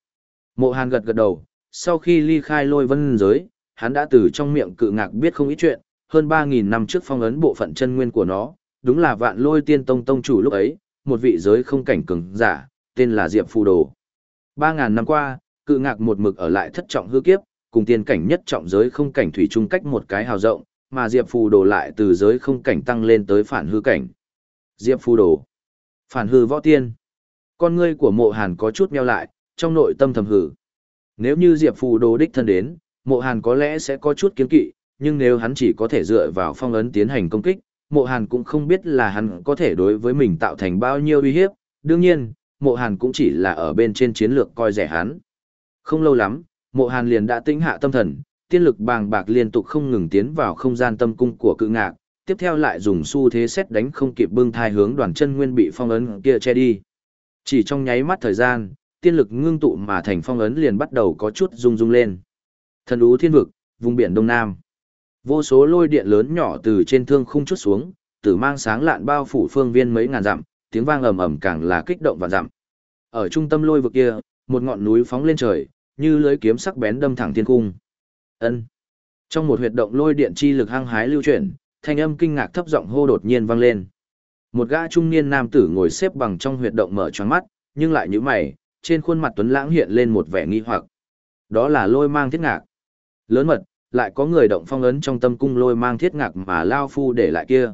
Mộ Hàn gật gật đầu, sau khi ly khai lôi vân giới, hắn đã từ trong miệng cự ngạc biết không ít chuyện, hơn 3.000 năm trước phong ấn bộ phận chân nguyên của nó, đúng là vạn lôi tiên tông tông chủ lúc ấy, một vị giới không cảnh cường giả, tên là Diệp Phù Đồ. 3.000 năm qua, cự ngạc một mực ở lại thất trọng hư kiếp, cùng tiên cảnh nhất trọng giới không cảnh thủy chung cách một cái hào rộng, mà Diệp Phù Đồ lại từ giới không cảnh tăng lên tới phản hư cảnh. Diệp Phù Đồ. Phản hư võ tiên. Con ngươi của mộ hàn có chút meo lại, trong nội tâm thầm hử. Nếu như Diệp Phù Đồ đích thân đến, mộ hàn có lẽ sẽ có chút kiến kỵ, nhưng nếu hắn chỉ có thể dựa vào phong ấn tiến hành công kích, mộ hàn cũng không biết là hắn có thể đối với mình tạo thành bao nhiêu uy hiếp. Đương nhiên, mộ hàn cũng chỉ là ở bên trên chiến lược coi rẻ hắn. Không lâu lắm, mộ hàn liền đã tinh hạ tâm thần, tiên lực bàng bạc liên tục không ngừng tiến vào không gian tâm cung của cự ngạc, tiếp theo lại dùng xu thế xét đánh không kịp bưng thai hướng đoàn chân nguyên bị phong ấn kia che đi. Chỉ trong nháy mắt thời gian, tiên lực ngưng tụ mà thành phong ấn liền bắt đầu có chút rung rung lên. Thần ú thiên vực, vùng biển Đông Nam. Vô số lôi điện lớn nhỏ từ trên thương khung chút xuống, tử mang sáng lạn bao phủ phương viên mấy ngàn dặm, tiếng vang ầm ầm càng là kích động và dặm. Ở trung tâm lôi vực kia, một ngọn núi phóng lên trời, như lưới kiếm sắc bén đâm thẳng thiên cung. Ân. Trong một huyệt động lôi điện chi lực hăng hái lưu chuyển, thanh âm kinh ngạc thấp giọng hô đột nhiên vang lên. Một gã trung niên nam tử ngồi xếp bằng trong huyệt động mở choáng mắt, nhưng lại nhíu mày, trên khuôn mặt tuấn lãng hiện lên một vẻ nghi hoặc. Đó là lôi mang thiết ngạc. Lớn mật, lại có người động phong ấn trong tâm cung lôi mang thiết ngạc mà lao phu để lại kia.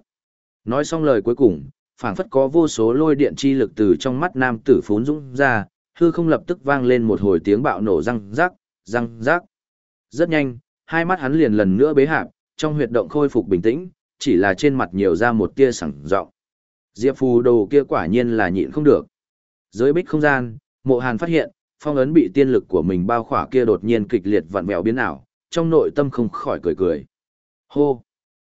Nói xong lời cuối cùng, phảng phất có vô số lôi điện chi lực từ trong mắt nam tử phún dũng ra, hư không lập tức vang lên một hồi tiếng bạo nổ răng rắc, răng rắc. Rất nhanh, hai mắt hắn liền lần nữa bế hạp, trong huyệt động khôi phục bình tĩnh, chỉ là trên mặt nhiều ra một tia sẳng rộng. Diệp phù đồ kia quả nhiên là nhịn không được. Dưới bích không gian, mộ hàn phát hiện, phong ấn bị tiên lực của mình bao khỏa kia đột nhiên kịch liệt vặn vẹo biến ảo, trong nội tâm không khỏi cười cười. Hô!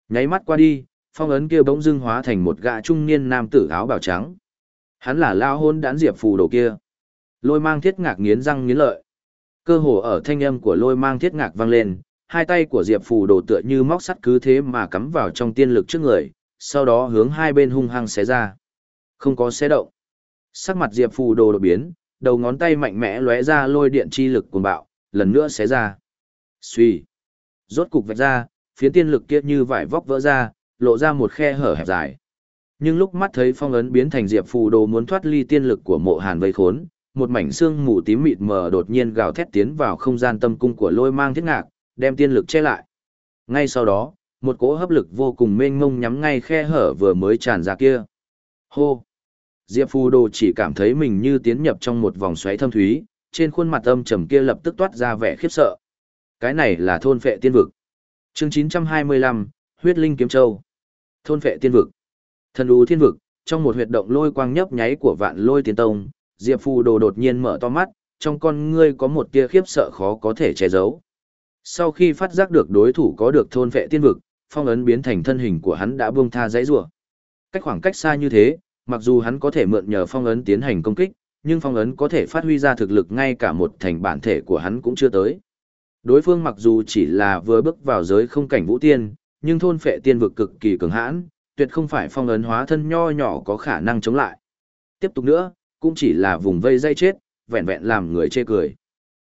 Nháy mắt qua đi, phong ấn kia bỗng dưng hóa thành một gã trung niên nam tử áo bào trắng. Hắn là lao hôn đán diệp phù đồ kia. Lôi mang thiết ngạc nghiến răng nghiến lợi. Cơ hồ ở thanh âm của lôi mang thiết ngạc vang lên, hai tay của diệp phù đồ tựa như móc sắt cứ thế mà cắm vào trong tiên lực trước người, sau đó hướng hai bên hung hăng xé ra. Không có xé động. Sắc mặt diệp phù đồ đột biến, đầu ngón tay mạnh mẽ lóe ra lôi điện chi lực cuồng bạo, lần nữa xé ra. Suy. Rốt cục vạch ra, phiến tiên lực kia như vải vóc vỡ ra, lộ ra một khe hở hẹp dài. Nhưng lúc mắt thấy phong ấn biến thành diệp phù đồ muốn thoát ly tiên lực của mộ hàn vây khốn, một mảnh xương mù tím mịt mờ đột nhiên gào thét tiến vào không gian tâm cung của lôi mang thiết ngạc, đem tiên lực che lại. Ngay sau đó, một cỗ hấp lực vô cùng mênh mông nhắm ngay khe hở vừa mới tràn ra kia. Hô! Diệp Phù Đồ chỉ cảm thấy mình như tiến nhập trong một vòng xoáy thâm thúy, trên khuôn mặt âm trầm kia lập tức toát ra vẻ khiếp sợ. Cái này là thôn phệ tiên vực. Chương 925, Huyết Linh Kiếm Châu. Thôn phệ tiên vực. Thần ú thiên vực, trong một huyệt động lôi quang nhấp nháy của vạn lôi tiên tông, Diệp Phù Đồ đột nhiên mở to mắt, trong con ngươi có một tia khiếp sợ khó có thể che giấu. Sau khi phát giác được đối thủ có được thôn phệ tiên vực, phong ấn biến thành thân hình của hắn đã buông tha dãy rủa. Cách khoảng cách xa như thế, mặc dù hắn có thể mượn nhờ phong ấn tiến hành công kích, nhưng phong ấn có thể phát huy ra thực lực ngay cả một thành bản thể của hắn cũng chưa tới. Đối phương mặc dù chỉ là vừa bước vào giới không cảnh vũ tiên, nhưng thôn phệ tiên vực cực kỳ cường hãn, tuyệt không phải phong ấn hóa thân nho nhỏ có khả năng chống lại. Tiếp tục nữa, cũng chỉ là vùng vây dây chết, vẹn vẹn làm người chê cười.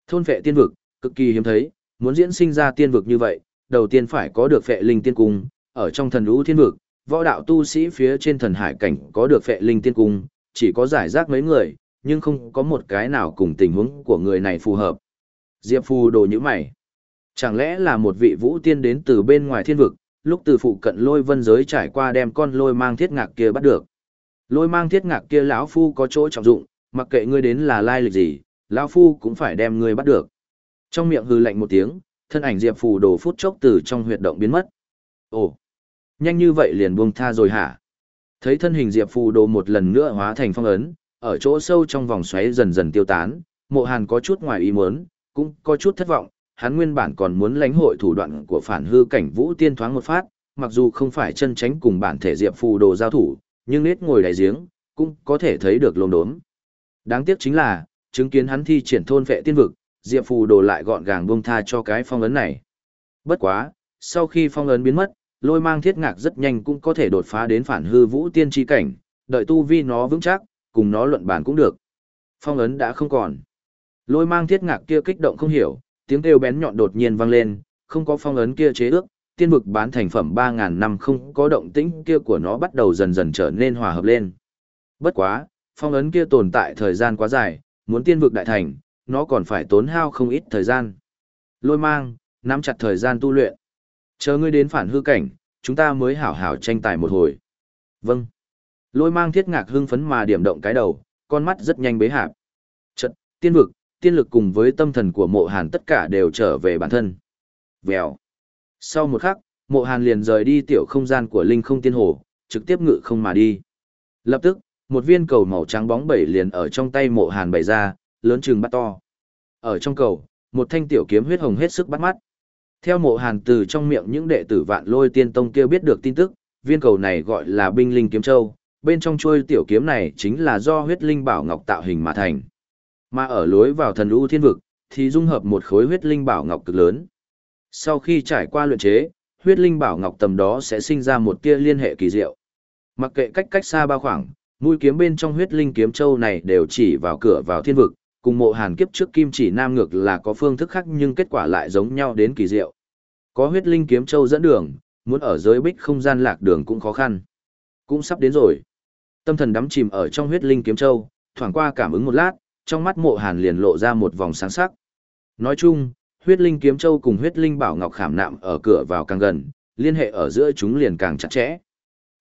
Thôn phệ tiên vực, cực kỳ hiếm thấy, muốn diễn sinh ra tiên vực như vậy, đầu tiên phải có được phệ linh tiên cung, ở trong thần lũ thiên vực, võ đạo tu sĩ phía trên thần hải cảnh có được phệ linh tiên cung, chỉ có giải rác mấy người, nhưng không có một cái nào cùng tình huống của người này phù hợp. Diệp Phu đồ như mày. Chẳng lẽ là một vị vũ tiên đến từ bên ngoài thiên vực, lúc từ phụ cận lôi vân giới trải qua đem con lôi mang thiết ngạc kia bắt được. Lôi mang thiết ngạc kia lão phu có chỗ trọng dụng, mặc kệ ngươi đến là lai lịch gì, lão phu cũng phải đem ngươi bắt được. Trong miệng hư lạnh một tiếng, thân ảnh Diệp Phù đồ phút chốc từ trong huyệt động biến mất. Ồ, nhanh như vậy liền buông tha rồi hả? Thấy thân hình Diệp Phù đồ một lần nữa hóa thành phong ấn, ở chỗ sâu trong vòng xoáy dần dần tiêu tán, mộ hàn có chút ngoài ý muốn, cũng có chút thất vọng, hắn nguyên bản còn muốn lãnh hội thủ đoạn của phản hư cảnh vũ tiên thoáng một phát, mặc dù không phải chân tránh cùng bản thể Diệp Phù đồ giao thủ, nhưng nết ngồi đáy giếng, cũng có thể thấy được lồn đốm. Đáng tiếc chính là, chứng kiến hắn thi triển thôn vệ tiên vực, Diệp Phù đồ lại gọn gàng buông tha cho cái phong ấn này. Bất quá, sau khi phong ấn biến mất, lôi mang thiết ngạc rất nhanh cũng có thể đột phá đến phản hư vũ tiên tri cảnh, đợi tu vi nó vững chắc, cùng nó luận bàn cũng được. Phong ấn đã không còn. Lôi mang thiết ngạc kia kích động không hiểu, tiếng kêu bén nhọn đột nhiên vang lên, không có phong ấn kia chế ước, tiên vực bán thành phẩm 3.000 năm không có động tĩnh kia của nó bắt đầu dần dần trở nên hòa hợp lên. Bất quá, phong ấn kia tồn tại thời gian quá dài, muốn tiên vực đại thành, nó còn phải tốn hao không ít thời gian. Lôi mang, nắm chặt thời gian tu luyện. Chờ ngươi đến phản hư cảnh, chúng ta mới hảo hảo tranh tài một hồi. Vâng. Lôi mang thiết ngạc hưng phấn mà điểm động cái đầu, con mắt rất nhanh bế hạp. Trận, tiên vực, tiên lực cùng với tâm thần của mộ hàn tất cả đều trở về bản thân. Vèo. Sau một khắc, mộ hàn liền rời đi tiểu không gian của linh không tiên hồ, trực tiếp ngự không mà đi. Lập tức, một viên cầu màu trắng bóng bẩy liền ở trong tay mộ hàn bày ra, lớn chừng bắt to. Ở trong cầu, một thanh tiểu kiếm huyết hồng hết sức bắt mắt. Theo mộ hàn từ trong miệng những đệ tử vạn lôi tiên tông kia biết được tin tức, viên cầu này gọi là binh linh kiếm châu, bên trong chuôi tiểu kiếm này chính là do huyết linh bảo ngọc tạo hình mà thành. Mà ở lối vào thần u thiên vực, thì dung hợp một khối huyết linh bảo ngọc cực lớn. Sau khi trải qua luyện chế, huyết linh bảo ngọc tầm đó sẽ sinh ra một tia liên hệ kỳ diệu. Mặc kệ cách cách xa bao khoảng, mũi kiếm bên trong huyết linh kiếm châu này đều chỉ vào cửa vào thiên vực, cùng mộ hàn kiếp trước kim chỉ nam ngược là có phương thức khác nhưng kết quả lại giống nhau đến kỳ diệu. Có huyết linh kiếm châu dẫn đường, muốn ở giới bích không gian lạc đường cũng khó khăn. Cũng sắp đến rồi. Tâm thần đắm chìm ở trong huyết linh kiếm châu, thoảng qua cảm ứng một lát, trong mắt mộ hàn liền lộ ra một vòng sáng sắc. Nói chung, huyết linh kiếm châu cùng huyết linh bảo ngọc khảm nạm ở cửa vào càng gần, liên hệ ở giữa chúng liền càng chặt chẽ.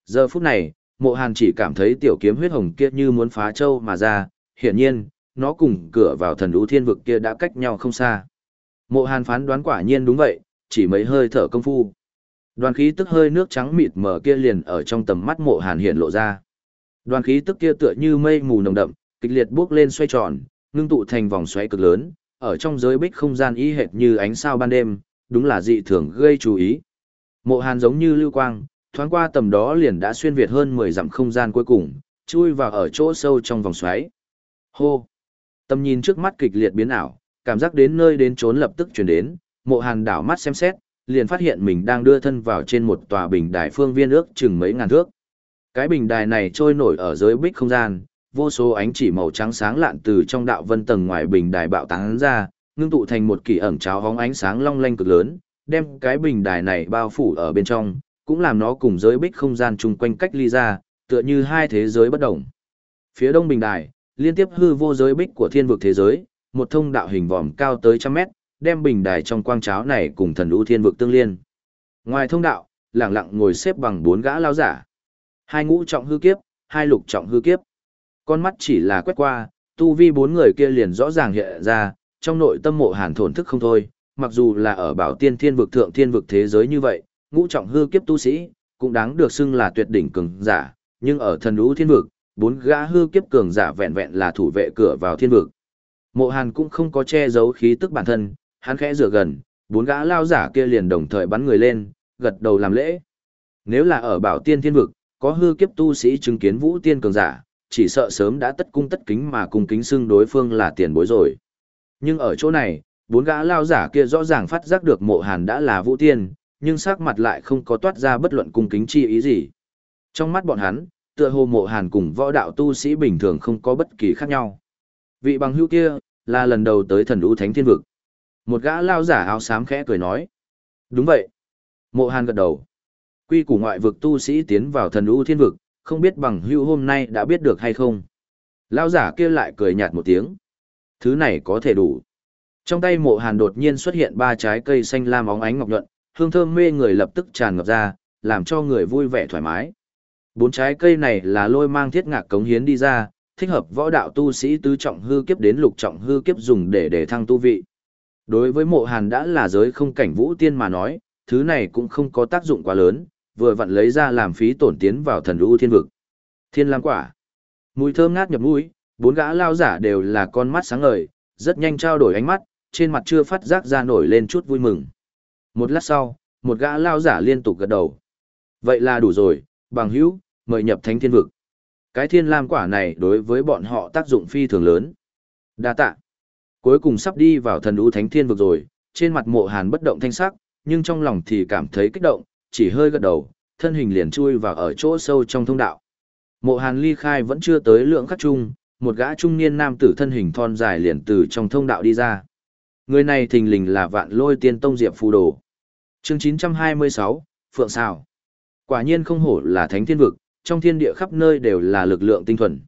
Giờ phút này, mộ hàn chỉ cảm thấy tiểu kiếm huyết hồng kia như muốn phá châu mà ra, hiển nhiên, nó cùng cửa vào thần lũ thiên vực kia đã cách nhau không xa. Mộ hàn phán đoán quả nhiên đúng vậy, chỉ mấy hơi thở công phu. Đoàn khí tức hơi nước trắng mịt mờ kia liền ở trong tầm mắt mộ hàn hiện lộ ra. Đoàn khí tức kia tựa như mây mù nồng đậm, kịch liệt bước lên xoay tròn, ngưng tụ thành vòng xoáy cực lớn, ở trong giới bích không gian y hệt như ánh sao ban đêm, đúng là dị thường gây chú ý. Mộ Hàn giống như lưu quang, thoáng qua tầm đó liền đã xuyên việt hơn 10 dặm không gian cuối cùng, chui vào ở chỗ sâu trong vòng xoáy. Hô! Tầm nhìn trước mắt kịch liệt biến ảo, cảm giác đến nơi đến trốn lập tức chuyển đến, mộ hàn đảo mắt xem xét, liền phát hiện mình đang đưa thân vào trên một tòa bình đài phương viên ước chừng mấy ngàn thước. Cái bình đài này trôi nổi ở dưới bích không gian, vô số ánh chỉ màu trắng sáng lạn từ trong đạo vân tầng ngoài bình đài bạo tán ra, ngưng tụ thành một kỳ ẩn cháo hóng ánh sáng long lanh cực lớn, đem cái bình đài này bao phủ ở bên trong, cũng làm nó cùng giới bích không gian chung quanh cách ly ra, tựa như hai thế giới bất động. Phía đông bình đài, liên tiếp hư vô giới bích của thiên vực thế giới, một thông đạo hình vòm cao tới trăm mét, đem bình đài trong quang cháo này cùng thần lũ thiên vực tương liên. Ngoài thông đạo, lẳng lặng ngồi xếp bằng bốn gã lao giả. Hai ngũ trọng hư kiếp, hai lục trọng hư kiếp. Con mắt chỉ là quét qua, tu vi bốn người kia liền rõ ràng hiện ra, trong nội tâm mộ hàn thổn thức không thôi, mặc dù là ở bảo tiên thiên vực thượng thiên vực thế giới như vậy, ngũ trọng hư kiếp tu sĩ, cũng đáng được xưng là tuyệt đỉnh cường giả, nhưng ở thần lũ thiên vực, bốn gã hư kiếp cường giả vẹn vẹn là thủ vệ cửa vào thiên vực. Mộ Hàn cũng không có che giấu khí tức bản thân, hắn khẽ rửa gần, bốn gã lao giả kia liền đồng thời bắn người lên, gật đầu làm lễ. Nếu là ở bảo tiên thiên vực, có hư kiếp tu sĩ chứng kiến vũ tiên cường giả, chỉ sợ sớm đã tất cung tất kính mà cung kính xưng đối phương là tiền bối rồi. Nhưng ở chỗ này, bốn gã lao giả kia rõ ràng phát giác được mộ hàn đã là vũ tiên, nhưng sắc mặt lại không có toát ra bất luận cung kính chi ý gì. Trong mắt bọn hắn, tựa hồ mộ hàn cùng võ đạo tu sĩ bình thường không có bất kỳ khác nhau. Vị bằng hữu kia, là lần đầu tới thần đũ thánh thiên vực. Một gã lao giả áo xám khẽ cười nói. Đúng vậy. Mộ hàn gật đầu. Quy củ ngoại vực tu sĩ tiến vào thần đũ thiên vực, không biết bằng hữu hôm nay đã biết được hay không. Lao giả kia lại cười nhạt một tiếng. Thứ này có thể đủ. Trong tay mộ hàn đột nhiên xuất hiện ba trái cây xanh lam óng ánh ngọc nhuận, hương thơm mê người lập tức tràn ngập ra, làm cho người vui vẻ thoải mái. Bốn trái cây này là lôi mang thiết ngạc cống hiến đi ra, thích hợp võ đạo tu sĩ tứ trọng hư kiếp đến lục trọng hư kiếp dùng để để thăng tu vị. Đối với mộ hàn đã là giới không cảnh vũ tiên mà nói, thứ này cũng không có tác dụng quá lớn, vừa vặn lấy ra làm phí tổn tiến vào thần u thiên vực. Thiên lam quả. Mùi thơm ngát nhập mũi, bốn gã lao giả đều là con mắt sáng ngời, rất nhanh trao đổi ánh mắt, trên mặt chưa phát giác ra nổi lên chút vui mừng. Một lát sau, một gã lao giả liên tục gật đầu. Vậy là đủ rồi, bằng hữu, mời nhập thánh thiên vực. Cái thiên lam quả này đối với bọn họ tác dụng phi thường lớn. Đa tạ. Cuối cùng sắp đi vào thần ưu thánh thiên vực rồi, trên mặt mộ hàn bất động thanh sắc, nhưng trong lòng thì cảm thấy kích động, chỉ hơi gật đầu, thân hình liền chui vào ở chỗ sâu trong thông đạo. Mộ hàn ly khai vẫn chưa tới lượng khắc trung, một gã trung niên nam tử thân hình thon dài liền từ trong thông đạo đi ra. Người này thình lình là vạn lôi tiên tông diệp phù đồ. chương 926, Phượng Sao. Quả nhiên không hổ là thánh thiên vực, trong thiên địa khắp nơi đều là lực lượng tinh thuần.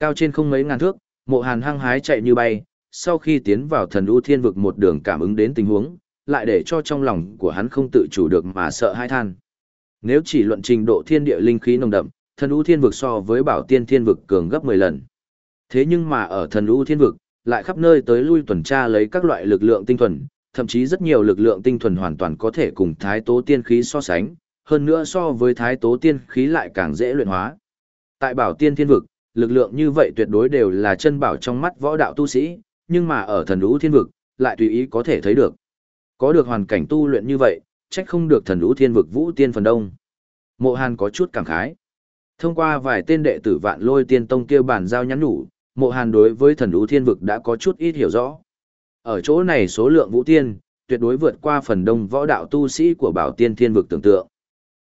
Cao trên không mấy ngàn thước, mộ hàn hăng hái chạy như bay, sau khi tiến vào thần ưu thiên vực một đường cảm ứng đến tình huống, lại để cho trong lòng của hắn không tự chủ được mà sợ hai than. Nếu chỉ luận trình độ thiên địa linh khí nồng đậm, thần ưu thiên vực so với bảo tiên thiên vực cường gấp 10 lần. Thế nhưng mà ở thần ưu thiên vực, lại khắp nơi tới lui tuần tra lấy các loại lực lượng tinh thuần, thậm chí rất nhiều lực lượng tinh thuần hoàn toàn có thể cùng thái tố tiên khí so sánh, hơn nữa so với thái tố tiên khí lại càng dễ luyện hóa. Tại bảo tiên thiên vực, lực lượng như vậy tuyệt đối đều là chân bảo trong mắt võ đạo tu sĩ, nhưng mà ở thần lũ thiên vực, lại tùy ý có thể thấy được. Có được hoàn cảnh tu luyện như vậy, trách không được thần lũ thiên vực vũ tiên phần đông. Mộ Hàn có chút cảm khái. Thông qua vài tên đệ tử vạn lôi tiên tông kêu bản giao nhắn nhủ, mộ Hàn đối với thần lũ thiên vực đã có chút ít hiểu rõ. Ở chỗ này số lượng vũ tiên, tuyệt đối vượt qua phần đông võ đạo tu sĩ của bảo tiên thiên vực tưởng tượng.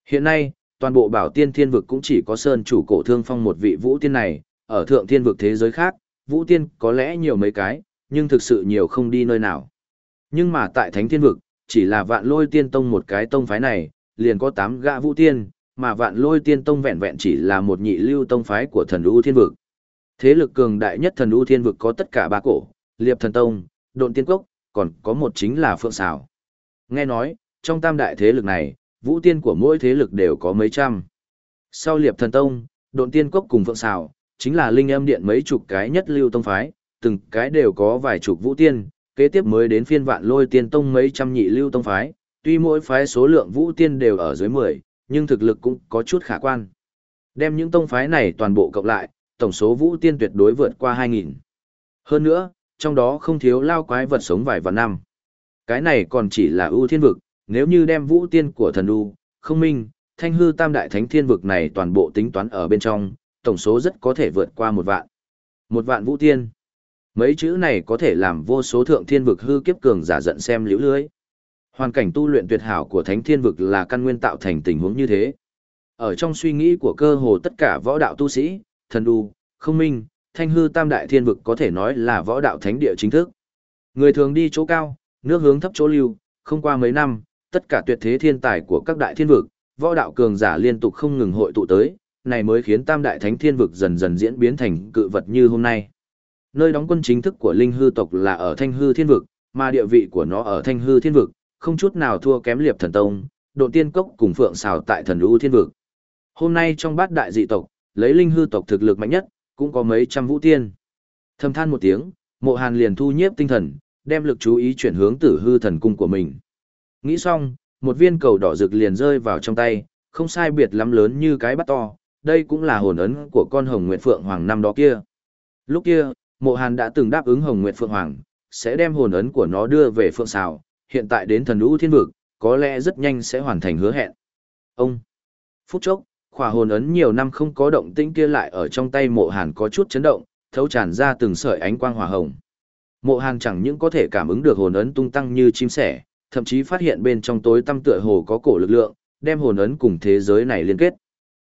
Hiện nay, toàn bộ bảo tiên thiên vực cũng chỉ có sơn chủ cổ thương phong một vị vũ tiên này, ở thượng thiên vực thế giới khác, vũ tiên có lẽ nhiều mấy cái, nhưng thực sự nhiều không đi nơi nào. Nhưng mà tại thánh thiên vực, chỉ là vạn lôi tiên tông một cái tông phái này, liền có 8 gã vũ tiên, mà vạn lôi tiên tông vẹn vẹn chỉ là một nhị lưu tông phái của thần u thiên vực. Thế lực cường đại nhất thần u thiên vực có tất cả ba cổ, liệp thần tông, độn tiên cốc, còn có một chính là phượng xảo. Nghe nói, trong tam đại thế lực này, vũ tiên của mỗi thế lực đều có mấy trăm. Sau liệp thần tông, độn tiên cốc cùng phượng xảo, chính là linh âm điện mấy chục cái nhất lưu tông phái, từng cái đều có vài chục vũ tiên, kế tiếp mới đến phiên vạn lôi tiên tông mấy trăm nhị lưu tông phái, tuy mỗi phái số lượng vũ tiên đều ở dưới 10, nhưng thực lực cũng có chút khả quan. Đem những tông phái này toàn bộ cộng lại, tổng số vũ tiên tuyệt đối vượt qua 2.000. Hơn nữa, trong đó không thiếu lao quái vật sống vài vạn năm. Cái này còn chỉ là ưu thiên vực, nếu như đem vũ tiên của thần ưu, không minh, thanh hư tam đại thánh thiên vực này toàn bộ tính toán ở bên trong, tổng số rất có thể vượt qua một vạn. Một vạn vũ tiên. Mấy chữ này có thể làm vô số thượng thiên vực hư kiếp cường giả giận xem liễu lưới. Hoàn cảnh tu luyện tuyệt hảo của thánh thiên vực là căn nguyên tạo thành tình huống như thế. Ở trong suy nghĩ của cơ hồ tất cả võ đạo tu sĩ, thần đu, không minh, thanh hư tam đại thiên vực có thể nói là võ đạo thánh địa chính thức. Người thường đi chỗ cao, nước hướng thấp chỗ lưu, không qua mấy năm, tất cả tuyệt thế thiên tài của các đại thiên vực, võ đạo cường giả liên tục không ngừng hội tụ tới, này mới khiến tam đại thánh thiên vực dần dần diễn biến thành cự vật như hôm nay. Nơi đóng quân chính thức của linh hư tộc là ở thanh hư thiên vực, mà địa vị của nó ở thanh hư thiên vực, không chút nào thua kém liệp thần tông, độ tiên cốc cùng phượng xào tại thần u thiên vực. Hôm nay trong bát đại dị tộc, lấy linh hư tộc thực lực mạnh nhất, cũng có mấy trăm vũ tiên. Thầm than một tiếng, mộ hàn liền thu nhiếp tinh thần, đem lực chú ý chuyển hướng tử hư thần cung của mình. Nghĩ xong, một viên cầu đỏ rực liền rơi vào trong tay, không sai biệt lắm lớn như cái bắt to, đây cũng là hồn ấn của con Hồng Nguyệt Phượng Hoàng năm đó kia. Lúc kia, Mộ Hàn đã từng đáp ứng Hồng Nguyệt Phượng Hoàng, sẽ đem hồn ấn của nó đưa về Phượng Sào, hiện tại đến thần lũ thiên vực, có lẽ rất nhanh sẽ hoàn thành hứa hẹn. Ông, phút chốc, khỏa hồn ấn nhiều năm không có động tĩnh kia lại ở trong tay Mộ Hàn có chút chấn động, thấu tràn ra từng sợi ánh quang hỏa hồng. Mộ Hàn chẳng những có thể cảm ứng được hồn ấn tung tăng như chim sẻ, thậm chí phát hiện bên trong tối tăm tựa hồ có cổ lực lượng, đem hồn ấn cùng thế giới này liên kết.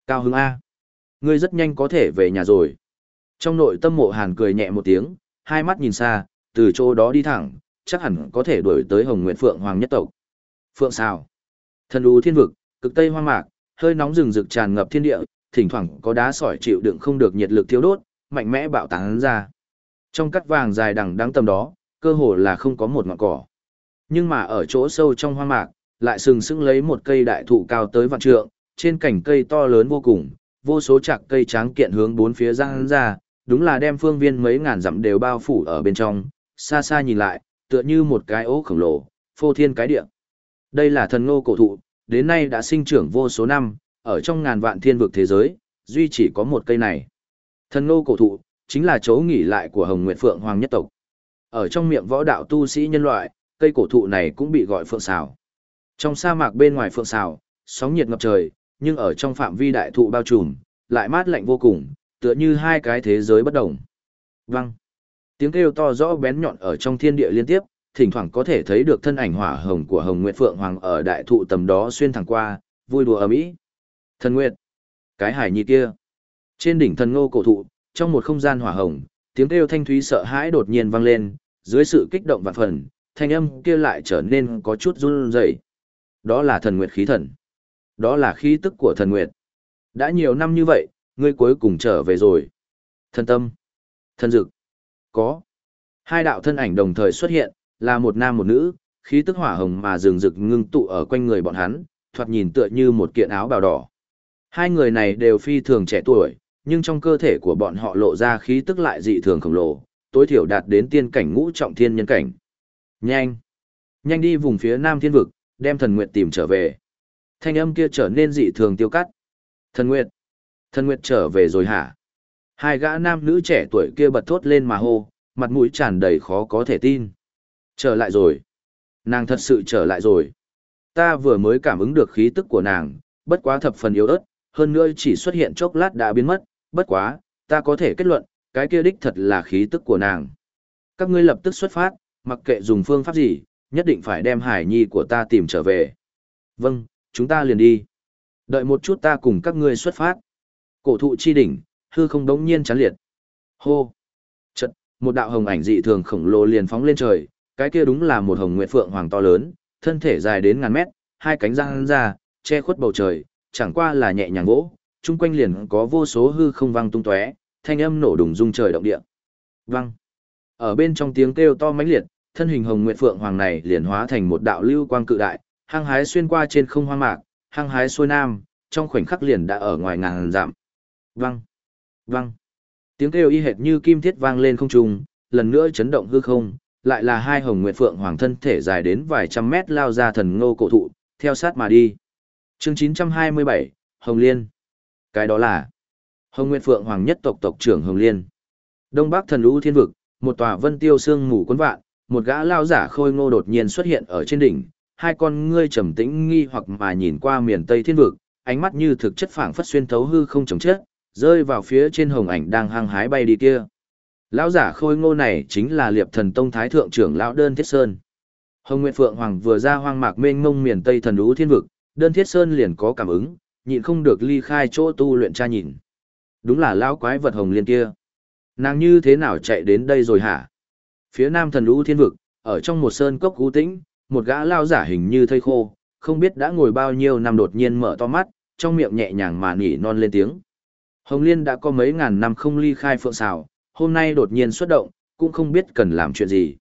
Cao Hưng A. Ngươi rất nhanh có thể về nhà rồi. Trong nội tâm mộ hàn cười nhẹ một tiếng, hai mắt nhìn xa, từ chỗ đó đi thẳng, chắc hẳn có thể đuổi tới Hồng Nguyệt Phượng Hoàng nhất tộc. Phượng sao? Thần ú thiên vực, cực tây hoang mạc, hơi nóng rừng rực tràn ngập thiên địa, thỉnh thoảng có đá sỏi chịu đựng không được nhiệt lực thiếu đốt, mạnh mẽ bạo tán ra. Trong cắt vàng dài đằng đắng tầm đó, cơ hồ là không có một ngọn cỏ. Nhưng mà ở chỗ sâu trong hoang mạc, lại sừng sững lấy một cây đại thụ cao tới vạn trượng, trên cành cây to lớn vô cùng, vô số chạc cây tráng kiện hướng bốn phía răng ra, đúng là đem phương viên mấy ngàn dặm đều bao phủ ở bên trong, xa xa nhìn lại, tựa như một cái ố khổng lồ, phô thiên cái địa. Đây là thần ngô cổ thụ, đến nay đã sinh trưởng vô số năm, ở trong ngàn vạn thiên vực thế giới, duy chỉ có một cây này. Thần ngô cổ thụ, chính là chỗ nghỉ lại của Hồng Nguyệt Phượng Hoàng nhất tộc. Ở trong miệng võ đạo tu sĩ nhân loại, cây cổ thụ này cũng bị gọi phượng xào. Trong sa mạc bên ngoài phượng xào, sóng nhiệt ngập trời, nhưng ở trong phạm vi đại thụ bao trùm, lại mát lạnh vô cùng, tựa như hai cái thế giới bất đồng. Văng. Tiếng kêu to rõ bén nhọn ở trong thiên địa liên tiếp, thỉnh thoảng có thể thấy được thân ảnh hỏa hồng của Hồng Nguyệt Phượng Hoàng ở đại thụ tầm đó xuyên thẳng qua, vui đùa ầm ĩ. Thần Nguyệt, cái hải nhi kia. Trên đỉnh thần ngô cổ thụ, trong một không gian hỏa hồng, tiếng kêu thanh thúy sợ hãi đột nhiên vang lên, dưới sự kích động vạn phần, thanh âm kia lại trở nên có chút run rẩy. Đó là thần nguyệt khí thần. Đó là khí tức của thần nguyệt. Đã nhiều năm như vậy, ngươi cuối cùng trở về rồi. Thân tâm. thân dực. Có. Hai đạo thân ảnh đồng thời xuất hiện, là một nam một nữ, khí tức hỏa hồng mà rừng rực ngưng tụ ở quanh người bọn hắn, thoạt nhìn tựa như một kiện áo bào đỏ. Hai người này đều phi thường trẻ tuổi, nhưng trong cơ thể của bọn họ lộ ra khí tức lại dị thường khổng lồ, tối thiểu đạt đến tiên cảnh ngũ trọng thiên nhân cảnh. Nhanh! Nhanh đi vùng phía nam thiên vực, đem thần nguyệt tìm trở về. Thanh âm kia trở nên dị thường tiêu cắt. Thần nguyệt! Thần nguyệt trở về rồi hả? Hai gã nam nữ trẻ tuổi kia bật thốt lên mà hô, mặt mũi tràn đầy khó có thể tin. Trở lại rồi. Nàng thật sự trở lại rồi. Ta vừa mới cảm ứng được khí tức của nàng, bất quá thập phần yếu ớt, hơn nữa chỉ xuất hiện chốc lát đã biến mất, bất quá, ta có thể kết luận, cái kia đích thật là khí tức của nàng. Các ngươi lập tức xuất phát, mặc kệ dùng phương pháp gì, nhất định phải đem hải nhi của ta tìm trở về. Vâng, chúng ta liền đi. Đợi một chút ta cùng các ngươi xuất phát. Cổ thụ chi đỉnh, hư không đống nhiên chán liệt. Hô! Chật, một đạo hồng ảnh dị thường khổng lồ liền phóng lên trời, cái kia đúng là một hồng nguyệt phượng hoàng to lớn, thân thể dài đến ngàn mét, hai cánh răng ra, che khuất bầu trời, chẳng qua là nhẹ nhàng vỗ, chung quanh liền có vô số hư không vang tung tóe, thanh âm nổ đùng rung trời động địa. Vang. Ở bên trong tiếng kêu to mãnh liệt, thân hình hồng nguyệt phượng hoàng này liền hóa thành một đạo lưu quang cự đại, hăng hái xuyên qua trên không hoang mạc, hăng hái xuôi nam, trong khoảnh khắc liền đã ở ngoài ngàn dặm. Văng, văng. Tiếng kêu y hệt như kim thiết vang lên không trung, lần nữa chấn động hư không, lại là hai hồng nguyệt phượng hoàng thân thể dài đến vài trăm mét lao ra thần ngô cổ thụ, theo sát mà đi. Chương 927, Hồng Liên. Cái đó là Hồng Nguyệt Phượng Hoàng nhất tộc tộc trưởng Hồng Liên. Đông Bắc thần lũ thiên vực, một tòa vân tiêu sương mù cuốn vạn, một gã lao giả khôi ngô đột nhiên xuất hiện ở trên đỉnh, hai con ngươi trầm tĩnh nghi hoặc mà nhìn qua miền Tây thiên vực, ánh mắt như thực chất phảng phất xuyên thấu hư không chống chết, rơi vào phía trên hồng ảnh đang hăng hái bay đi kia. Lão giả khôi ngô này chính là Liệp Thần Tông Thái thượng trưởng lão Đơn Thiết Sơn. Hồng Nguyệt Phượng Hoàng vừa ra hoang mạc mênh mông miền Tây thần lũ thiên vực, Đơn Thiết Sơn liền có cảm ứng, nhịn không được ly khai chỗ tu luyện tra nhìn. Đúng là lão quái vật hồng liên kia. Nàng như thế nào chạy đến đây rồi hả? Phía nam thần lũ thiên vực, ở trong một sơn cốc cú tĩnh, một gã lao giả hình như thây khô, không biết đã ngồi bao nhiêu năm đột nhiên mở to mắt, trong miệng nhẹ nhàng mà nỉ non lên tiếng. Hồng Liên đã có mấy ngàn năm không ly khai phượng Sào, hôm nay đột nhiên xuất động, cũng không biết cần làm chuyện gì.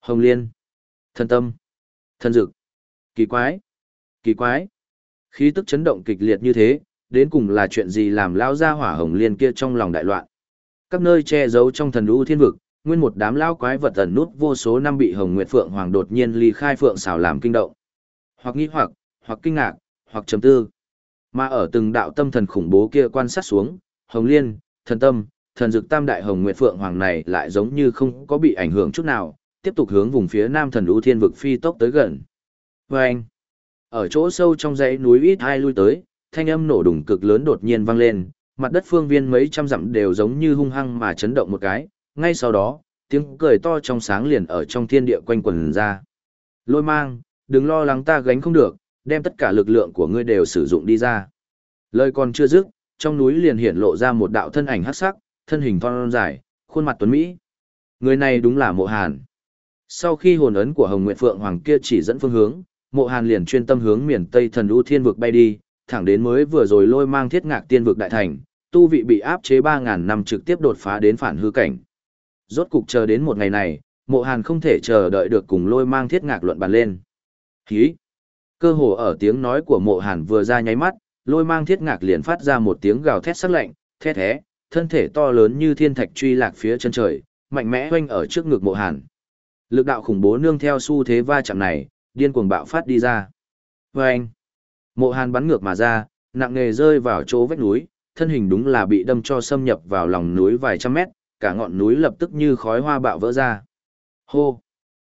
Hồng Liên, thân tâm, thân dực, kỳ quái, kỳ quái. Khí tức chấn động kịch liệt như thế, đến cùng là chuyện gì làm lao ra hỏa Hồng Liên kia trong lòng đại loạn. Các nơi che giấu trong thần u thiên vực, nguyên một đám lao quái vật ẩn nút vô số năm bị Hồng Nguyệt Phượng Hoàng đột nhiên ly khai phượng Sào làm kinh động. Hoặc nghi hoặc, hoặc kinh ngạc, hoặc trầm tư. Mà ở từng đạo tâm thần khủng bố kia quan sát xuống, Hồng Liên, Thần Tâm, Thần Dực Tam Đại Hồng Nguyệt Phượng Hoàng này lại giống như không có bị ảnh hưởng chút nào, tiếp tục hướng vùng phía Nam Thần U Thiên vực phi tốc tới gần. Và anh, ở chỗ sâu trong dãy núi ít hai lui tới, thanh âm nổ đùng cực lớn đột nhiên vang lên, mặt đất phương viên mấy trăm dặm đều giống như hung hăng mà chấn động một cái, ngay sau đó, tiếng cười to trong sáng liền ở trong thiên địa quanh quần ra. Lôi mang, đừng lo lắng ta gánh không được, đem tất cả lực lượng của ngươi đều sử dụng đi ra. Lời còn chưa dứt, trong núi liền hiện lộ ra một đạo thân ảnh hắc sắc, thân hình thon dài, khuôn mặt tuấn mỹ. Người này đúng là Mộ Hàn. Sau khi hồn ấn của Hồng Nguyệt Phượng Hoàng kia chỉ dẫn phương hướng, Mộ Hàn liền chuyên tâm hướng miền Tây Thần U Thiên vực bay đi, thẳng đến mới vừa rồi lôi mang thiết ngạc tiên vực đại thành, tu vị bị áp chế 3000 năm trực tiếp đột phá đến phản hư cảnh. Rốt cục chờ đến một ngày này, Mộ Hàn không thể chờ đợi được cùng lôi mang thiết ngạc luận bàn lên. Hí! Cơ hồ ở tiếng nói của Mộ Hàn vừa ra nháy mắt, lôi mang thiết ngạc liền phát ra một tiếng gào thét sắc lạnh, thét thé, thân thể to lớn như thiên thạch truy lạc phía chân trời, mạnh mẽ hoanh ở trước ngực Mộ Hàn. Lực đạo khủng bố nương theo xu thế va chạm này, điên cuồng bạo phát đi ra. Vâng! Mộ Hàn bắn ngược mà ra, nặng nề rơi vào chỗ vách núi, thân hình đúng là bị đâm cho xâm nhập vào lòng núi vài trăm mét, cả ngọn núi lập tức như khói hoa bạo vỡ ra. Hô!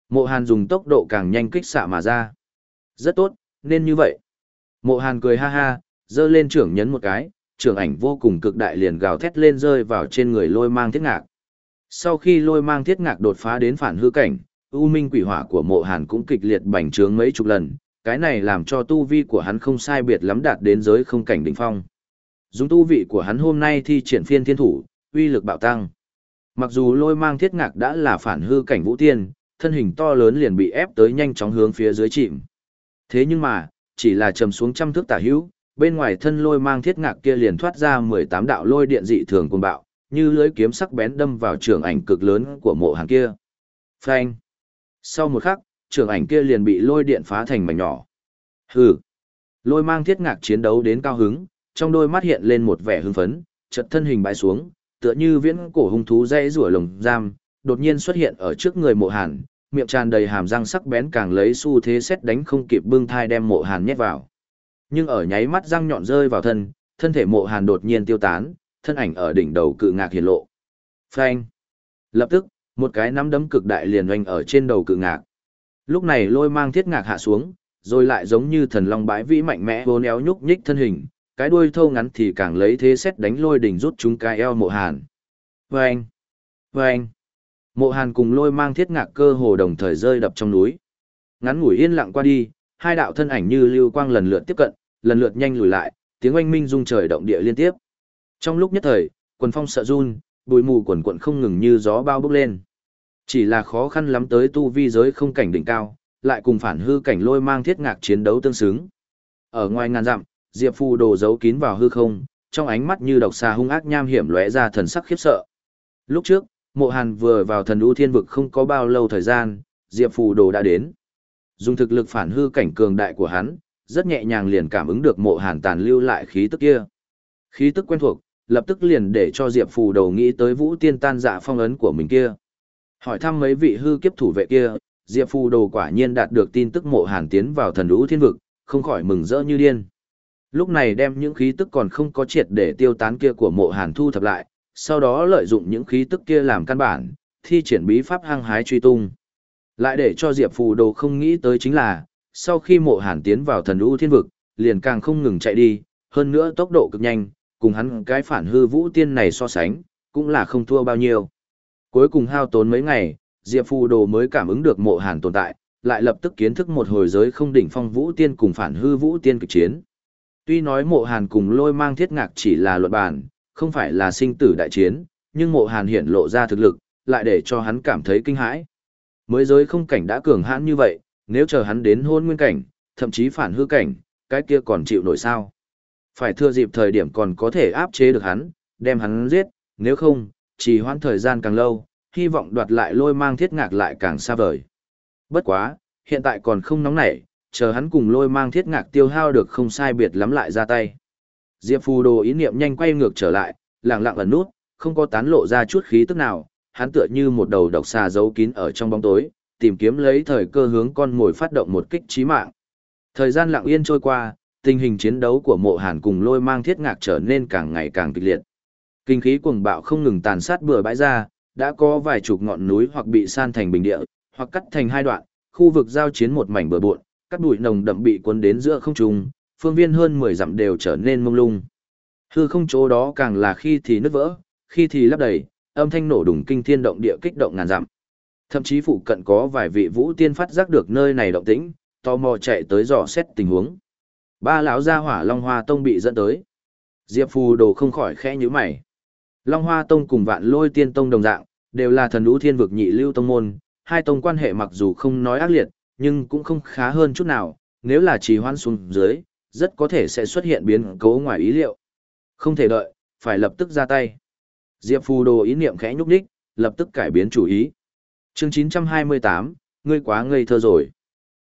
Mộ Hàn dùng tốc độ càng nhanh kích xạ mà ra. Rất tốt, nên như vậy. Mộ Hàn cười ha ha, dơ lên trưởng nhấn một cái, trưởng ảnh vô cùng cực đại liền gào thét lên rơi vào trên người lôi mang thiết ngạc. Sau khi lôi mang thiết ngạc đột phá đến phản hư cảnh, u minh quỷ hỏa của mộ hàn cũng kịch liệt bành trướng mấy chục lần, cái này làm cho tu vi của hắn không sai biệt lắm đạt đến giới không cảnh đỉnh phong. Dùng tu vị của hắn hôm nay thi triển phiên thiên thủ, uy lực bạo tăng. Mặc dù lôi mang thiết ngạc đã là phản hư cảnh vũ tiên, thân hình to lớn liền bị ép tới nhanh chóng hướng phía dưới chìm. Thế nhưng mà, chỉ là trầm xuống trăm thước tả hữu, bên ngoài thân lôi mang thiết ngạc kia liền thoát ra 18 đạo lôi điện dị thường cuồng bạo, như lưới kiếm sắc bén đâm vào trường ảnh cực lớn của mộ hàng kia. Phanh! Sau một khắc, trường ảnh kia liền bị lôi điện phá thành mảnh nhỏ. Hừ! Lôi mang thiết ngạc chiến đấu đến cao hứng, trong đôi mắt hiện lên một vẻ hưng phấn, chật thân hình bãi xuống, tựa như viễn cổ hung thú dây rủa lồng giam, đột nhiên xuất hiện ở trước người mộ hàn, miệng tràn đầy hàm răng sắc bén càng lấy xu thế xét đánh không kịp bưng thai đem mộ hàn nhét vào. Nhưng ở nháy mắt răng nhọn rơi vào thân, thân thể mộ hàn đột nhiên tiêu tán, thân ảnh ở đỉnh đầu cự ngạc hiển lộ. Phanh! Lập tức, một cái nắm đấm cực đại liền oanh ở trên đầu cự ngạc. Lúc này lôi mang thiết ngạc hạ xuống, rồi lại giống như thần long bãi vĩ mạnh mẽ vốn éo nhúc nhích thân hình, cái đuôi thâu ngắn thì càng lấy thế xét đánh lôi đỉnh rút chúng cái eo mộ hàn. Vâng! Vâng! Mộ hàn cùng lôi mang thiết ngạc cơ hồ đồng thời rơi đập trong núi. Ngắn ngủi yên lặng qua đi, hai đạo thân ảnh như lưu quang lần lượt tiếp cận, lần lượt nhanh lùi lại, tiếng oanh minh rung trời động địa liên tiếp. Trong lúc nhất thời, quần phong sợ run, bụi mù quần quận không ngừng như gió bao bốc lên. Chỉ là khó khăn lắm tới tu vi giới không cảnh đỉnh cao, lại cùng phản hư cảnh lôi mang thiết ngạc chiến đấu tương xứng. Ở ngoài ngàn dặm, Diệp Phù đồ giấu kín vào hư không, trong ánh mắt như độc xà hung ác nham hiểm lóe ra thần sắc khiếp sợ. Lúc trước, Mộ Hàn vừa vào thần u thiên vực không có bao lâu thời gian, Diệp Phù đồ đã đến. Dùng thực lực phản hư cảnh cường đại của hắn, rất nhẹ nhàng liền cảm ứng được Mộ Hàn tàn lưu lại khí tức kia. Khí tức quen thuộc, lập tức liền để cho Diệp Phù đầu nghĩ tới Vũ Tiên tan dạ phong ấn của mình kia. Hỏi thăm mấy vị hư kiếp thủ vệ kia, Diệp Phù đồ quả nhiên đạt được tin tức Mộ Hàn tiến vào thần u thiên vực, không khỏi mừng rỡ như điên. Lúc này đem những khí tức còn không có triệt để tiêu tán kia của mộ hàn thu thập lại, sau đó lợi dụng những khí tức kia làm căn bản, thi triển bí pháp hăng hái truy tung. Lại để cho Diệp Phù Đồ không nghĩ tới chính là, sau khi mộ hàn tiến vào thần u thiên vực, liền càng không ngừng chạy đi, hơn nữa tốc độ cực nhanh, cùng hắn cái phản hư vũ tiên này so sánh, cũng là không thua bao nhiêu. Cuối cùng hao tốn mấy ngày, Diệp Phù Đồ mới cảm ứng được mộ hàn tồn tại, lại lập tức kiến thức một hồi giới không đỉnh phong vũ tiên cùng phản hư vũ tiên cực chiến. Tuy nói mộ hàn cùng lôi mang thiết ngạc chỉ là luận bàn, không phải là sinh tử đại chiến, nhưng mộ hàn hiện lộ ra thực lực, lại để cho hắn cảm thấy kinh hãi. Mới giới không cảnh đã cường hãn như vậy, nếu chờ hắn đến hôn nguyên cảnh, thậm chí phản hư cảnh, cái kia còn chịu nổi sao. Phải thừa dịp thời điểm còn có thể áp chế được hắn, đem hắn giết, nếu không, chỉ hoãn thời gian càng lâu, hy vọng đoạt lại lôi mang thiết ngạc lại càng xa vời. Bất quá, hiện tại còn không nóng nảy, chờ hắn cùng lôi mang thiết ngạc tiêu hao được không sai biệt lắm lại ra tay. Diệp Phù Đồ ý niệm nhanh quay ngược trở lại, lặng lặng ẩn nút, không có tán lộ ra chút khí tức nào, hắn tựa như một đầu độc xà giấu kín ở trong bóng tối, tìm kiếm lấy thời cơ hướng con mồi phát động một kích chí mạng. Thời gian lặng yên trôi qua, tình hình chiến đấu của mộ hàn cùng lôi mang thiết ngạc trở nên càng ngày càng kịch liệt. Kinh khí cuồng bạo không ngừng tàn sát bừa bãi ra, đã có vài chục ngọn núi hoặc bị san thành bình địa, hoặc cắt thành hai đoạn, khu vực giao chiến một mảnh bừa bộn, các bụi nồng đậm bị cuốn đến giữa không trung, phương viên hơn 10 dặm đều trở nên mông lung. Hư không chỗ đó càng là khi thì nứt vỡ, khi thì lấp đầy, âm thanh nổ đùng kinh thiên động địa kích động ngàn dặm. Thậm chí phụ cận có vài vị vũ tiên phát giác được nơi này động tĩnh, tò mò chạy tới dò xét tình huống. Ba lão gia hỏa Long Hoa Tông bị dẫn tới. Diệp Phù Đồ không khỏi khẽ nhíu mày. Long Hoa Tông cùng Vạn Lôi Tiên Tông đồng dạng, đều là thần đũ thiên vực nhị lưu tông môn, hai tông quan hệ mặc dù không nói ác liệt, nhưng cũng không khá hơn chút nào, nếu là trì hoãn xuống dưới, rất có thể sẽ xuất hiện biến cố ngoài ý liệu. Không thể đợi, phải lập tức ra tay. Diệp Phù Đồ ý niệm khẽ nhúc nhích, lập tức cải biến chủ ý. Chương 928, ngươi quá ngây thơ rồi.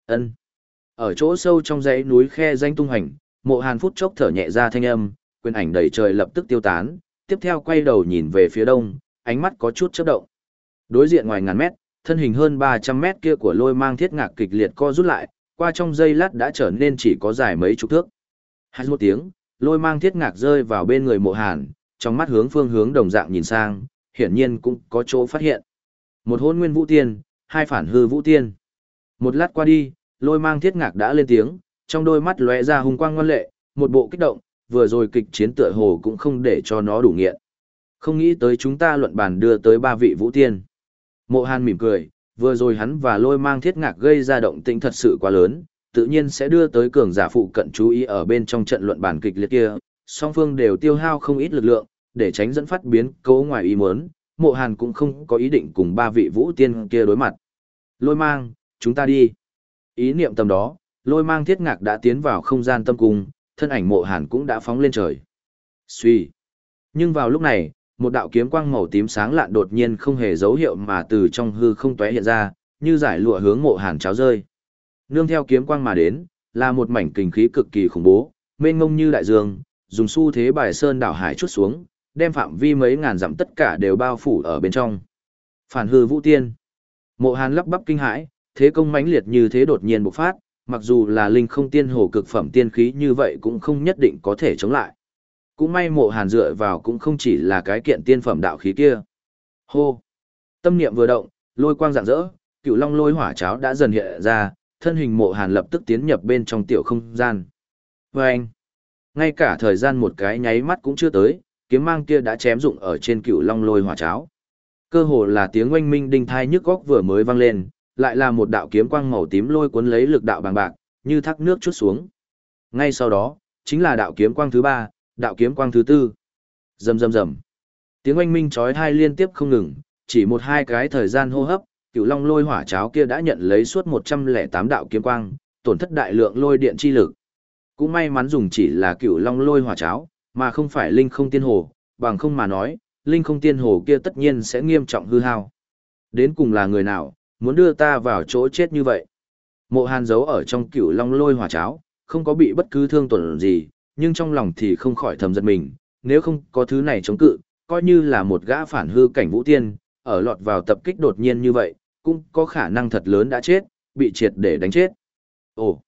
Ân. Ở chỗ sâu trong dãy núi khe danh tung hành, Mộ Hàn phút chốc thở nhẹ ra thanh âm, quyền ảnh đầy trời lập tức tiêu tán, tiếp theo quay đầu nhìn về phía đông, ánh mắt có chút chớp động. Đối diện ngoài ngàn mét, thân hình hơn 300 mét kia của lôi mang thiết ngạc kịch liệt co rút lại, qua trong giây lát đã trở nên chỉ có dài mấy chục thước. Hai một tiếng, lôi mang thiết ngạc rơi vào bên người mộ hàn, trong mắt hướng phương hướng đồng dạng nhìn sang, hiển nhiên cũng có chỗ phát hiện. Một hôn nguyên vũ tiên, hai phản hư vũ tiên. Một lát qua đi, lôi mang thiết ngạc đã lên tiếng, trong đôi mắt lóe ra hung quang ngoan lệ, một bộ kích động, vừa rồi kịch chiến tựa hồ cũng không để cho nó đủ nghiện. Không nghĩ tới chúng ta luận bàn đưa tới ba vị vũ tiên. Mộ Hàn mỉm cười, vừa rồi hắn và lôi mang thiết ngạc gây ra động tĩnh thật sự quá lớn, tự nhiên sẽ đưa tới cường giả phụ cận chú ý ở bên trong trận luận bản kịch liệt kia. Song phương đều tiêu hao không ít lực lượng, để tránh dẫn phát biến cố ngoài ý muốn, mộ hàn cũng không có ý định cùng ba vị vũ tiên kia đối mặt. Lôi mang, chúng ta đi. Ý niệm tầm đó, lôi mang thiết ngạc đã tiến vào không gian tâm cung, thân ảnh mộ hàn cũng đã phóng lên trời. Xuy. Nhưng vào lúc này, một đạo kiếm quang màu tím sáng lạn đột nhiên không hề dấu hiệu mà từ trong hư không tóe hiện ra, như giải lụa hướng mộ hàn cháo rơi. Nương theo kiếm quang mà đến, là một mảnh kình khí cực kỳ khủng bố, mênh mông như đại dương, dùng xu thế bài sơn đảo hải chút xuống, đem phạm vi mấy ngàn dặm tất cả đều bao phủ ở bên trong. Phản hư vũ tiên. Mộ Hàn lắp bắp kinh hãi, thế công mãnh liệt như thế đột nhiên bộc phát, mặc dù là linh không tiên hồ cực phẩm tiên khí như vậy cũng không nhất định có thể chống lại. Cũng may mộ Hàn dựa vào cũng không chỉ là cái kiện tiên phẩm đạo khí kia. Hô. Tâm niệm vừa động, lôi quang rạng rỡ, cựu long lôi hỏa cháo đã dần hiện ra, thân hình mộ Hàn lập tức tiến nhập bên trong tiểu không gian. Và vâng. anh, ngay cả thời gian một cái nháy mắt cũng chưa tới, kiếm mang kia đã chém dụng ở trên cựu long lôi hỏa cháo. Cơ hồ là tiếng oanh minh đinh thai nhức góc vừa mới vang lên, lại là một đạo kiếm quang màu tím lôi cuốn lấy lực đạo bằng bạc, như thác nước chút xuống. Ngay sau đó, chính là đạo kiếm quang thứ ba, đạo kiếm quang thứ tư. Rầm rầm rầm. Tiếng oanh minh chói tai liên tiếp không ngừng, chỉ một hai cái thời gian hô hấp, cựu long lôi hỏa cháo kia đã nhận lấy suốt 108 đạo kiếm quang, tổn thất đại lượng lôi điện chi lực. Cũng may mắn dùng chỉ là cựu long lôi hỏa cháo, mà không phải linh không tiên hồ, bằng không mà nói, linh không tiên hồ kia tất nhiên sẽ nghiêm trọng hư hao. Đến cùng là người nào, muốn đưa ta vào chỗ chết như vậy? Mộ hàn giấu ở trong cửu long lôi hỏa cháo, không có bị bất cứ thương tổn gì, nhưng trong lòng thì không khỏi thầm giật mình, nếu không có thứ này chống cự, coi như là một gã phản hư cảnh vũ tiên, ở lọt vào tập kích đột nhiên như vậy, cũng có khả năng thật lớn đã chết, bị triệt để đánh chết. Ồ!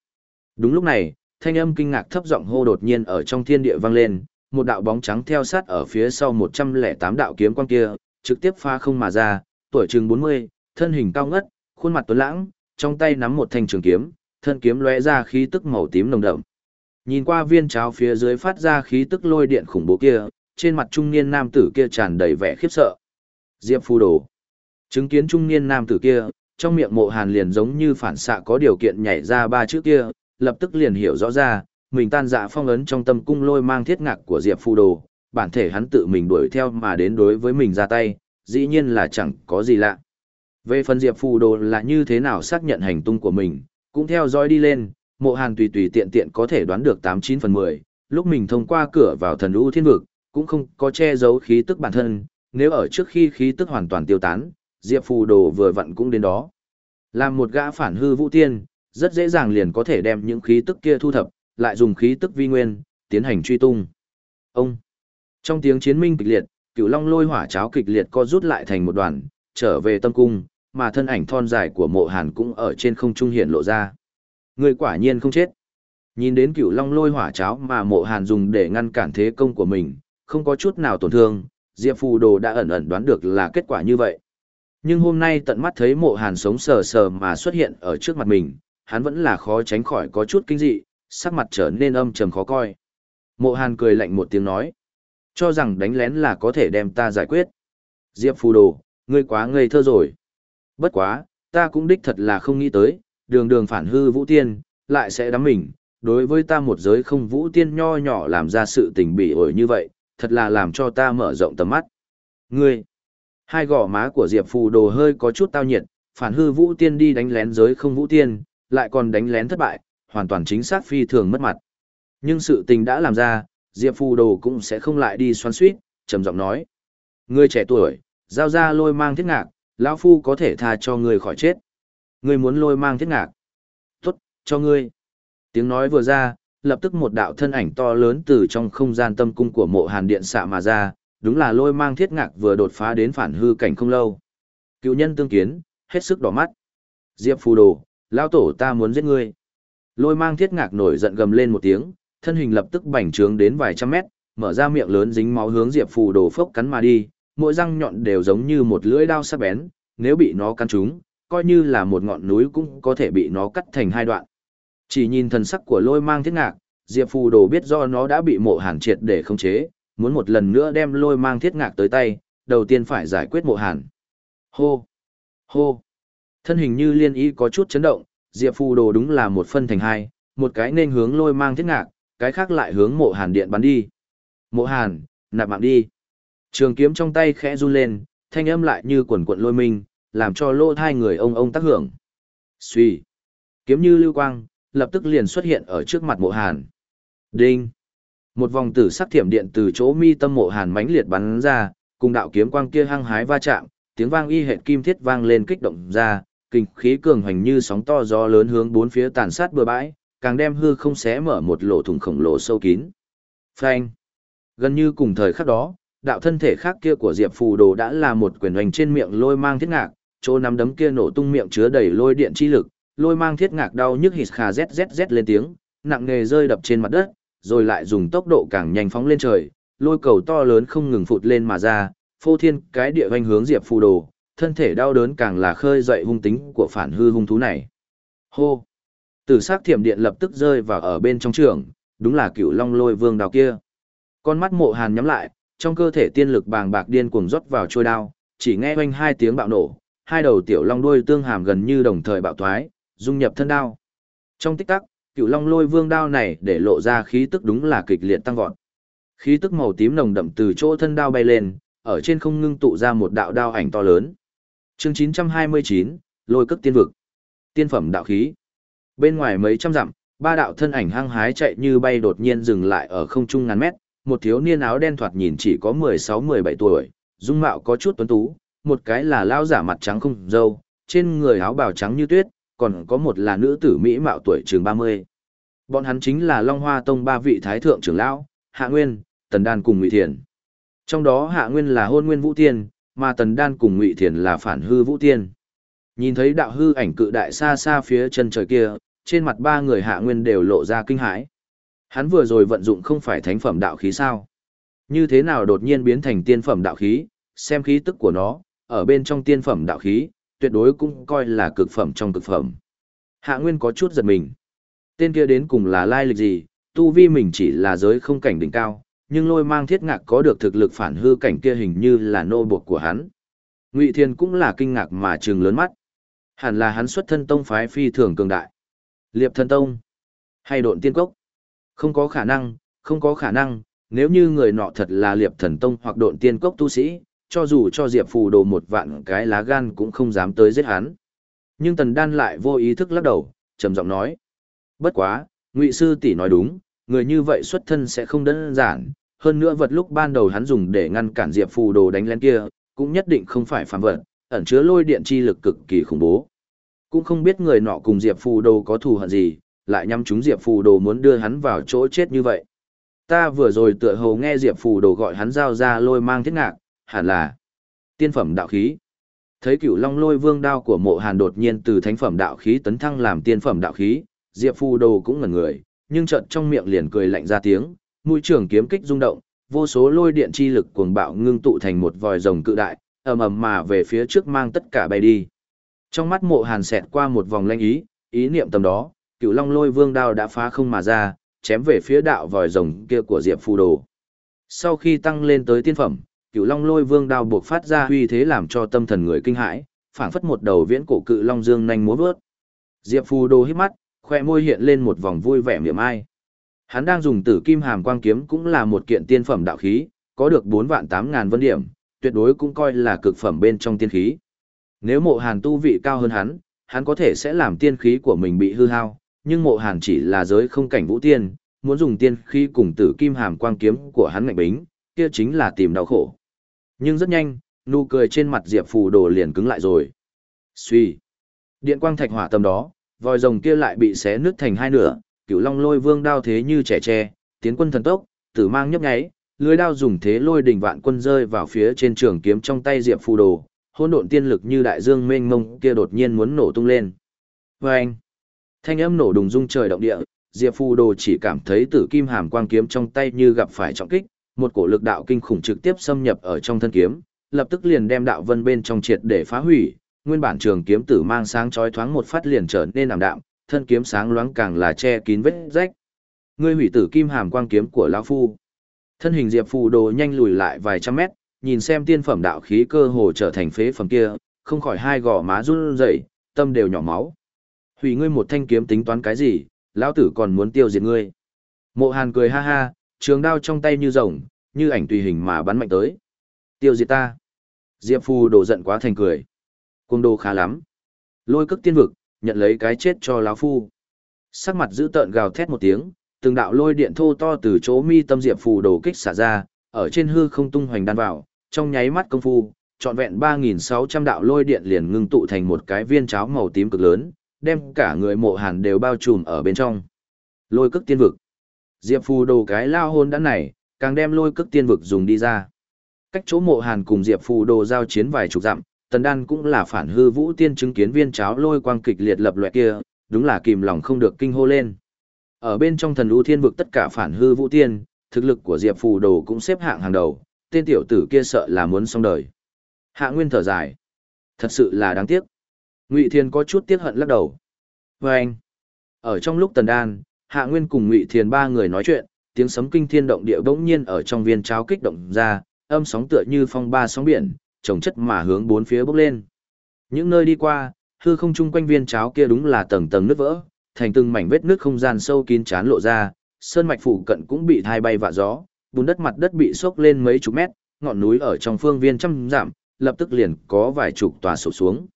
Đúng lúc này, thanh âm kinh ngạc thấp giọng hô đột nhiên ở trong thiên địa vang lên, một đạo bóng trắng theo sát ở phía sau 108 đạo kiếm quang kia, trực tiếp pha không mà ra, tuổi chừng 40, thân hình cao ngất, khuôn mặt tuấn lãng, trong tay nắm một thanh trường kiếm, thân kiếm lóe ra khí tức màu tím nồng đậm. Nhìn qua viên cháo phía dưới phát ra khí tức lôi điện khủng bố kia, trên mặt trung niên nam tử kia tràn đầy vẻ khiếp sợ. Diệp Phu Đồ. Chứng kiến trung niên nam tử kia, trong miệng mộ hàn liền giống như phản xạ có điều kiện nhảy ra ba chữ kia, lập tức liền hiểu rõ ra, mình tan dạ phong ấn trong tâm cung lôi mang thiết ngạc của Diệp Phu Đồ, bản thể hắn tự mình đuổi theo mà đến đối với mình ra tay, dĩ nhiên là chẳng có gì lạ. Về phần Diệp Phù Đồ là như thế nào xác nhận hành tung của mình, cũng theo dõi đi lên, mộ hàn tùy tùy tiện tiện có thể đoán được 89 phần 10, lúc mình thông qua cửa vào thần u thiên vực, cũng không có che giấu khí tức bản thân, nếu ở trước khi khí tức hoàn toàn tiêu tán, Diệp Phù Đồ vừa vặn cũng đến đó. Làm một gã phản hư vũ tiên, rất dễ dàng liền có thể đem những khí tức kia thu thập, lại dùng khí tức vi nguyên, tiến hành truy tung. Ông! Trong tiếng chiến minh kịch liệt, cửu long lôi hỏa cháo kịch liệt co rút lại thành một đoàn, trở về tâm cung, mà thân ảnh thon dài của mộ hàn cũng ở trên không trung hiện lộ ra. Người quả nhiên không chết. Nhìn đến cựu long lôi hỏa cháo mà mộ hàn dùng để ngăn cản thế công của mình, không có chút nào tổn thương, Diệp Phù Đồ đã ẩn ẩn đoán được là kết quả như vậy. Nhưng hôm nay tận mắt thấy mộ hàn sống sờ sờ mà xuất hiện ở trước mặt mình, hắn vẫn là khó tránh khỏi có chút kinh dị, sắc mặt trở nên âm trầm khó coi. Mộ hàn cười lạnh một tiếng nói, cho rằng đánh lén là có thể đem ta giải quyết. Diệp Phù Đồ, ngươi quá ngây thơ rồi. Bất quá, ta cũng đích thật là không nghĩ tới, đường đường phản hư vũ tiên, lại sẽ đắm mình, đối với ta một giới không vũ tiên nho nhỏ làm ra sự tình bị ổi như vậy, thật là làm cho ta mở rộng tầm mắt. Ngươi, hai gò má của Diệp Phù Đồ hơi có chút tao nhiệt, phản hư vũ tiên đi đánh lén giới không vũ tiên, lại còn đánh lén thất bại, hoàn toàn chính xác phi thường mất mặt. Nhưng sự tình đã làm ra, Diệp Phù Đồ cũng sẽ không lại đi xoắn suýt, trầm giọng nói. Ngươi trẻ tuổi, giao ra lôi mang thiết ngạc, lão phu có thể tha cho ngươi khỏi chết. Ngươi muốn lôi mang thiết ngạc. Tốt, cho ngươi. Tiếng nói vừa ra, lập tức một đạo thân ảnh to lớn từ trong không gian tâm cung của mộ hàn điện xạ mà ra, đúng là lôi mang thiết ngạc vừa đột phá đến phản hư cảnh không lâu. Cựu nhân tương kiến, hết sức đỏ mắt. Diệp phù đồ, lao tổ ta muốn giết ngươi. Lôi mang thiết ngạc nổi giận gầm lên một tiếng, thân hình lập tức bành trướng đến vài trăm mét, mở ra miệng lớn dính máu hướng Diệp phù đồ phốc cắn mà đi, mỗi răng nhọn đều giống như một lưỡi dao sắc bén, nếu bị nó cắn trúng, coi như là một ngọn núi cũng có thể bị nó cắt thành hai đoạn. Chỉ nhìn thần sắc của lôi mang thiết ngạc, Diệp Phù Đồ biết do nó đã bị mộ hàn triệt để khống chế, muốn một lần nữa đem lôi mang thiết ngạc tới tay, đầu tiên phải giải quyết mộ hàn. Hô! Hô! Thân hình như liên ý có chút chấn động, Diệp Phù Đồ đúng là một phân thành hai, một cái nên hướng lôi mang thiết ngạc, cái khác lại hướng mộ hàn điện bắn đi. Mộ hàn, nạp mạng đi. Trường kiếm trong tay khẽ run lên, thanh âm lại như quần quận lôi minh, làm cho lỗ thai người ông ông tác hưởng. Xuy. Kiếm như lưu quang, lập tức liền xuất hiện ở trước mặt mộ hàn. Đinh! Một vòng tử sắc thiểm điện từ chỗ mi tâm mộ hàn mãnh liệt bắn ra, cùng đạo kiếm quang kia hăng hái va chạm, tiếng vang y hệt kim thiết vang lên kích động ra, kinh khí cường hoành như sóng to gió lớn hướng bốn phía tàn sát bừa bãi, càng đem hư không xé mở một lỗ thủng khổng lồ sâu kín. Phanh! Gần như cùng thời khắc đó, đạo thân thể khác kia của Diệp Phù Đồ đã là một quyền hoành trên miệng lôi mang thiết ngạc, chỗ nắm đấm kia nổ tung miệng chứa đầy lôi điện chi lực, lôi mang thiết ngạc đau nhức hít khà zzz lên tiếng, nặng nề rơi đập trên mặt đất, rồi lại dùng tốc độ càng nhanh phóng lên trời, lôi cầu to lớn không ngừng phụt lên mà ra, phô thiên cái địa hoành hướng Diệp Phù Đồ, thân thể đau đớn càng là khơi dậy hung tính của phản hư hung thú này. Hô! Tử sắc thiểm điện lập tức rơi vào ở bên trong trường, đúng là cựu long lôi vương đào kia. Con mắt mộ hàn nhắm lại, trong cơ thể tiên lực bàng bạc điên cuồng rót vào trôi đao, chỉ nghe oanh hai tiếng bạo nổ, hai đầu tiểu long đuôi tương hàm gần như đồng thời bạo thoái, dung nhập thân đao. Trong tích tắc, cựu long lôi vương đao này để lộ ra khí tức đúng là kịch liệt tăng vọt. Khí tức màu tím nồng đậm từ chỗ thân đao bay lên, ở trên không ngưng tụ ra một đạo đao ảnh to lớn. Chương 929, lôi cước tiên vực. Tiên phẩm đạo khí. Bên ngoài mấy trăm dặm, ba đạo thân ảnh hăng hái chạy như bay đột nhiên dừng lại ở không trung ngàn mét, một thiếu niên áo đen thoạt nhìn chỉ có 16-17 tuổi, dung mạo có chút tuấn tú, một cái là lao giả mặt trắng không dâu, trên người áo bào trắng như tuyết, còn có một là nữ tử Mỹ mạo tuổi trường 30. Bọn hắn chính là Long Hoa Tông ba vị thái thượng trưởng lão, Hạ Nguyên, Tần Đan cùng Ngụy Thiền. Trong đó Hạ Nguyên là hôn nguyên vũ tiên, mà Tần Đan cùng Ngụy Thiền là phản hư vũ tiên. Nhìn thấy đạo hư ảnh cự đại xa xa phía chân trời kia, trên mặt ba người Hạ Nguyên đều lộ ra kinh hãi. Hắn vừa rồi vận dụng không phải thánh phẩm đạo khí sao? Như thế nào đột nhiên biến thành tiên phẩm đạo khí, xem khí tức của nó, ở bên trong tiên phẩm đạo khí, tuyệt đối cũng coi là cực phẩm trong cực phẩm. Hạ Nguyên có chút giật mình. Tên kia đến cùng là lai lịch gì, tu vi mình chỉ là giới không cảnh đỉnh cao, nhưng lôi mang thiết ngạc có được thực lực phản hư cảnh kia hình như là nô buộc của hắn. Ngụy Thiên cũng là kinh ngạc mà trừng lớn mắt. Hẳn là hắn xuất thân tông phái phi thường cường đại. Liệp thân tông, hay độn tiên cốc. Không có khả năng, không có khả năng, nếu như người nọ thật là liệp thần tông hoặc độn tiên cốc tu sĩ, cho dù cho Diệp Phù đồ một vạn cái lá gan cũng không dám tới giết hắn. Nhưng Tần Đan lại vô ý thức lắc đầu, trầm giọng nói. Bất quá, Ngụy Sư tỷ nói đúng, người như vậy xuất thân sẽ không đơn giản, hơn nữa vật lúc ban đầu hắn dùng để ngăn cản Diệp Phù đồ đánh lên kia, cũng nhất định không phải phàm vật, ẩn chứa lôi điện chi lực cực kỳ khủng bố. Cũng không biết người nọ cùng Diệp Phù đồ có thù hận gì, lại nhắm chúng Diệp Phù đồ muốn đưa hắn vào chỗ chết như vậy. Ta vừa rồi tựa hồ nghe Diệp Phù đồ gọi hắn giao ra lôi mang thiết ngạc, hẳn là tiên phẩm đạo khí. Thấy cửu long lôi vương đao của mộ hàn đột nhiên từ thánh phẩm đạo khí tấn thăng làm tiên phẩm đạo khí, Diệp Phu Đồ cũng ngẩn người, nhưng chợt trong miệng liền cười lạnh ra tiếng, mũi trường kiếm kích rung động, vô số lôi điện chi lực cuồng bạo ngưng tụ thành một vòi rồng cự đại, ầm ầm mà về phía trước mang tất cả bay đi. Trong mắt mộ hàn xẹt qua một vòng lanh ý, ý niệm tầm đó, cửu long lôi vương đao đã phá không mà ra, chém về phía đạo vòi rồng kia của Diệp Phu Đồ. Sau khi tăng lên tới tiên phẩm, cựu long lôi vương đao buộc phát ra uy thế làm cho tâm thần người kinh hãi, phảng phất một đầu viễn cổ cự long dương nhanh múa vớt. Diệp Phù Đồ hít mắt, khoe môi hiện lên một vòng vui vẻ miệng ai. Hắn đang dùng tử kim hàm quang kiếm cũng là một kiện tiên phẩm đạo khí, có được bốn vạn tám ngàn vân điểm, tuyệt đối cũng coi là cực phẩm bên trong tiên khí. Nếu mộ hàn tu vị cao hơn hắn, hắn có thể sẽ làm tiên khí của mình bị hư hao, nhưng mộ hàn chỉ là giới không cảnh vũ tiên, muốn dùng tiên khí cùng tử kim hàm quang kiếm của hắn ngạnh bính, kia chính là tìm đau khổ. Nhưng rất nhanh, nụ cười trên mặt Diệp Phù Đồ liền cứng lại rồi. Suy. Điện quang thạch hỏa tâm đó, vòi rồng kia lại bị xé nứt thành hai nửa, cửu long lôi vương đao thế như trẻ tre, tiến quân thần tốc, tử mang nhấp nháy, lưới đao dùng thế lôi đỉnh vạn quân rơi vào phía trên trường kiếm trong tay Diệp Phù Đồ, hỗn độn tiên lực như đại dương mênh mông kia đột nhiên muốn nổ tung lên. Và anh, thanh âm nổ đùng rung trời động địa, Diệp Phù Đồ chỉ cảm thấy tử kim hàm quang kiếm trong tay như gặp phải trọng kích, một cổ lực đạo kinh khủng trực tiếp xâm nhập ở trong thân kiếm, lập tức liền đem đạo vân bên trong triệt để phá hủy, nguyên bản trường kiếm tử mang sáng chói thoáng một phát liền trở nên ảm đạm, thân kiếm sáng loáng càng là che kín vết rách. Ngươi hủy tử kim hàm quang kiếm của lão phu. Thân hình Diệp Phù Đồ nhanh lùi lại vài trăm mét, nhìn xem tiên phẩm đạo khí cơ hồ trở thành phế phẩm kia, không khỏi hai gò má run rẩy, tâm đều nhỏ máu. Hủy ngươi một thanh kiếm tính toán cái gì, lão tử còn muốn tiêu diệt ngươi. Mộ Hàn cười ha ha, trường đao trong tay như rồng, như ảnh tùy hình mà bắn mạnh tới. Tiêu diệt ta. Diệp Phù đổ giận quá thành cười. Cung đồ khá lắm. Lôi cức tiên vực, nhận lấy cái chết cho lão phu. Sắc mặt giữ tợn gào thét một tiếng, từng đạo lôi điện thô to từ chỗ mi tâm diệp phù đổ kích xả ra, ở trên hư không tung hoành đan vào, trong nháy mắt công phu, trọn vẹn 3.600 đạo lôi điện liền ngưng tụ thành một cái viên cháo màu tím cực lớn, đem cả người mộ hàn đều bao trùm ở bên trong. Lôi cức tiên vực. Diệp phù đồ cái lao hôn đã này, càng đem lôi cước tiên vực dùng đi ra. Cách chỗ mộ hàn cùng Diệp phù đồ giao chiến vài chục dặm, tần đan cũng là phản hư vũ tiên chứng kiến viên cháo lôi quang kịch liệt lập loại kia, đúng là kìm lòng không được kinh hô lên. Ở bên trong thần ưu thiên vực tất cả phản hư vũ tiên, thực lực của Diệp Phù Đồ cũng xếp hạng hàng đầu, tên tiểu tử kia sợ là muốn xong đời. Hạ Nguyên thở dài. Thật sự là đáng tiếc. Ngụy Thiên có chút tiếc hận lắc đầu. Và anh. Ở trong lúc tần đan, Hạ Nguyên cùng Ngụy Thiên ba người nói chuyện, tiếng sấm kinh thiên động địa bỗng nhiên ở trong viên cháo kích động ra, âm sóng tựa như phong ba sóng biển, trồng chất mà hướng bốn phía bốc lên. Những nơi đi qua, hư không chung quanh viên cháo kia đúng là tầng tầng nứt vỡ, thành từng mảnh vết nước không gian sâu kín chán lộ ra, sơn mạch phủ cận cũng bị thai bay vạ gió, bùn đất mặt đất bị sốc lên mấy chục mét, ngọn núi ở trong phương viên trăm giảm, lập tức liền có vài chục tòa sụp xuống.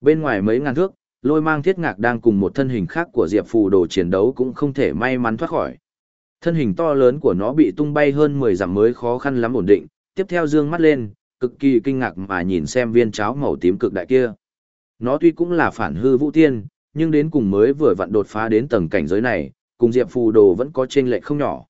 Bên ngoài mấy ngàn thước, lôi mang thiết ngạc đang cùng một thân hình khác của Diệp Phù đồ chiến đấu cũng không thể may mắn thoát khỏi. Thân hình to lớn của nó bị tung bay hơn 10 dặm mới khó khăn lắm ổn định, tiếp theo dương mắt lên, cực kỳ kinh ngạc mà nhìn xem viên cháo màu tím cực đại kia. Nó tuy cũng là phản hư vũ tiên, nhưng đến cùng mới vừa vặn đột phá đến tầng cảnh giới này, cùng Diệp Phù Đồ vẫn có chênh lệch không nhỏ.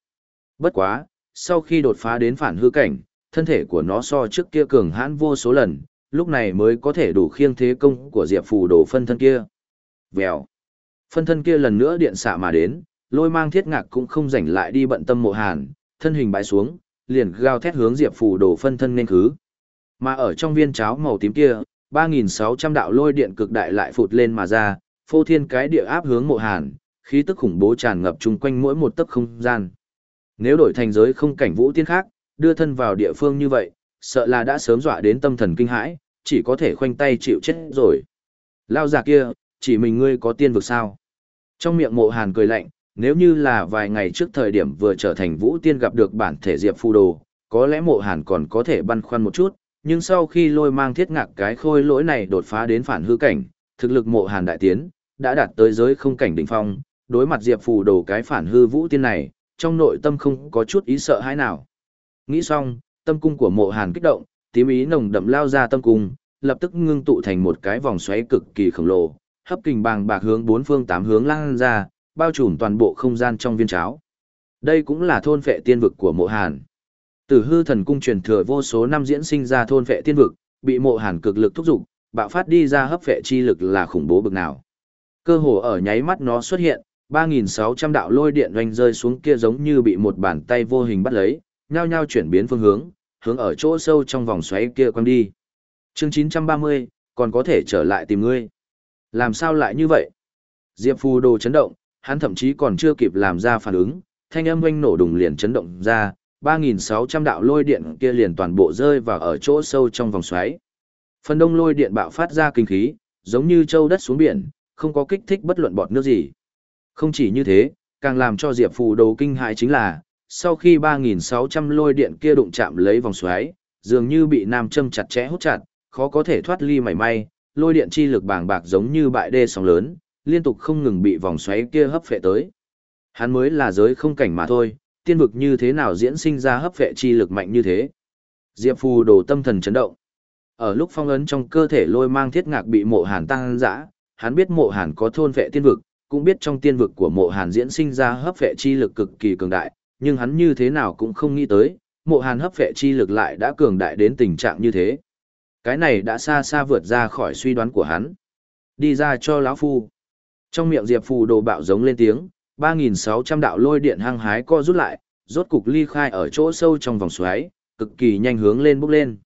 Bất quá, sau khi đột phá đến phản hư cảnh, thân thể của nó so trước kia cường hãn vô số lần, lúc này mới có thể đủ khiêng thế công của Diệp Phù Đồ phân thân kia. Vèo. Phân thân kia lần nữa điện xạ mà đến, lôi mang thiết ngạc cũng không rảnh lại đi bận tâm mộ hàn, thân hình bãi xuống, liền gào thét hướng Diệp Phù Đồ phân thân nên khứ. Mà ở trong viên cháo màu tím kia, 3.600 đạo lôi điện cực đại lại phụt lên mà ra, phô thiên cái địa áp hướng mộ hàn, khí tức khủng bố tràn ngập chung quanh mỗi một tấc không gian. Nếu đổi thành giới không cảnh vũ tiên khác, đưa thân vào địa phương như vậy, sợ là đã sớm dọa đến tâm thần kinh hãi, chỉ có thể khoanh tay chịu chết rồi. Lao già kia, chỉ mình ngươi có tiên vực sao? Trong miệng mộ hàn cười lạnh, nếu như là vài ngày trước thời điểm vừa trở thành vũ tiên gặp được bản thể diệp phù đồ, có lẽ mộ hàn còn có thể băn khoăn một chút, nhưng sau khi lôi mang thiết ngạc cái khôi lỗi này đột phá đến phản hư cảnh, thực lực mộ hàn đại tiến, đã đạt tới giới không cảnh đỉnh phong, đối mặt Diệp Phù đồ cái phản hư vũ tiên này, trong nội tâm không có chút ý sợ hãi nào. Nghĩ xong, tâm cung của mộ hàn kích động, tím ý nồng đậm lao ra tâm cung, lập tức ngưng tụ thành một cái vòng xoáy cực kỳ khổng lồ, hấp kình bàng bạc hướng bốn phương tám hướng lan ra, bao trùm toàn bộ không gian trong viên cháo. Đây cũng là thôn phệ tiên vực của mộ hàn. Tử hư thần cung truyền thừa vô số năm diễn sinh ra thôn vệ tiên vực, bị mộ hàn cực lực thúc giục, bạo phát đi ra hấp phệ chi lực là khủng bố bực nào. Cơ hồ ở nháy mắt nó xuất hiện, 3.600 đạo lôi điện doanh rơi xuống kia giống như bị một bàn tay vô hình bắt lấy, nhao nhao chuyển biến phương hướng, hướng ở chỗ sâu trong vòng xoáy kia quăng đi. chương 930, còn có thể trở lại tìm ngươi. Làm sao lại như vậy? Diệp Phù đồ chấn động, hắn thậm chí còn chưa kịp làm ra phản ứng, thanh âm oanh nổ đùng liền chấn động ra, 3.600 đạo lôi điện kia liền toàn bộ rơi vào ở chỗ sâu trong vòng xoáy. Phần đông lôi điện bạo phát ra kinh khí, giống như châu đất xuống biển, không có kích thích bất luận bọt nước gì. Không chỉ như thế, càng làm cho Diệp Phù đồ kinh hại chính là, sau khi 3.600 lôi điện kia đụng chạm lấy vòng xoáy, dường như bị nam châm chặt chẽ hút chặt, khó có thể thoát ly mảy may, lôi điện chi lực bàng bạc giống như bãi đê sóng lớn, liên tục không ngừng bị vòng xoáy kia hấp phệ tới. Hắn mới là giới không cảnh mà thôi, tiên vực như thế nào diễn sinh ra hấp phệ chi lực mạnh như thế. Diệp Phù đồ tâm thần chấn động. Ở lúc phong ấn trong cơ thể lôi mang thiết ngạc bị mộ hàn tăng dã, hắn biết mộ hàn có thôn phệ tiên vực, cũng biết trong tiên vực của mộ hàn diễn sinh ra hấp phệ chi lực cực kỳ cường đại, nhưng hắn như thế nào cũng không nghĩ tới, mộ hàn hấp phệ chi lực lại đã cường đại đến tình trạng như thế. Cái này đã xa xa vượt ra khỏi suy đoán của hắn. Đi ra cho lão phu. Trong miệng Diệp Phù đồ bạo giống lên tiếng, 3.600 đạo lôi điện hăng hái co rút lại, rốt cục ly khai ở chỗ sâu trong vòng xoáy, cực kỳ nhanh hướng lên bốc lên.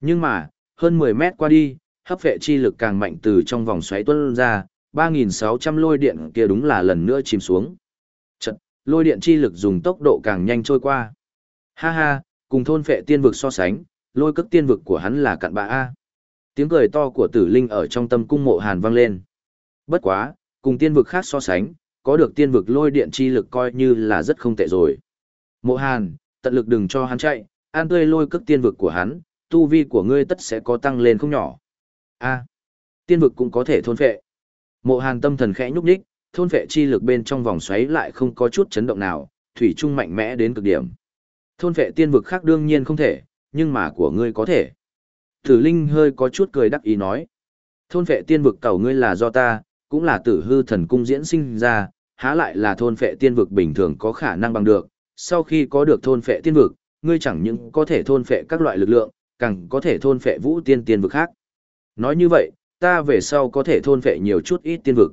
Nhưng mà, hơn 10 mét qua đi, hấp phệ chi lực càng mạnh từ trong vòng xoáy tuôn ra, 3.600 lôi điện kia đúng là lần nữa chìm xuống. Lôi điện chi lực dùng tốc độ càng nhanh trôi qua. Ha ha, cùng thôn phệ tiên vực so sánh, lôi cước tiên vực của hắn là cặn bạ A. Tiếng cười to của tử linh ở trong tâm cung mộ hàn vang lên. Bất quá, cùng tiên vực khác so sánh, có được tiên vực lôi điện chi lực coi như là rất không tệ rồi. Mộ hàn, tận lực đừng cho hắn chạy, an tươi lôi cước tiên vực của hắn, tu vi của ngươi tất sẽ có tăng lên không nhỏ. A, tiên vực cũng có thể thôn phệ. Mộ hàn tâm thần khẽ nhúc nhích, thôn phệ chi lực bên trong vòng xoáy lại không có chút chấn động nào, thủy trung mạnh mẽ đến cực điểm. Thôn phệ tiên vực khác đương nhiên không thể, nhưng mà của ngươi có thể. Tử Linh hơi có chút cười đắc ý nói. Thôn phệ tiên vực cầu ngươi là do ta, cũng là tử hư thần cung diễn sinh ra, há lại là thôn phệ tiên vực bình thường có khả năng bằng được. Sau khi có được thôn phệ tiên vực, ngươi chẳng những có thể thôn phệ các loại lực lượng, càng có thể thôn phệ vũ tiên tiên vực khác. Nói như vậy, ta về sau có thể thôn phệ nhiều chút ít tiên vực.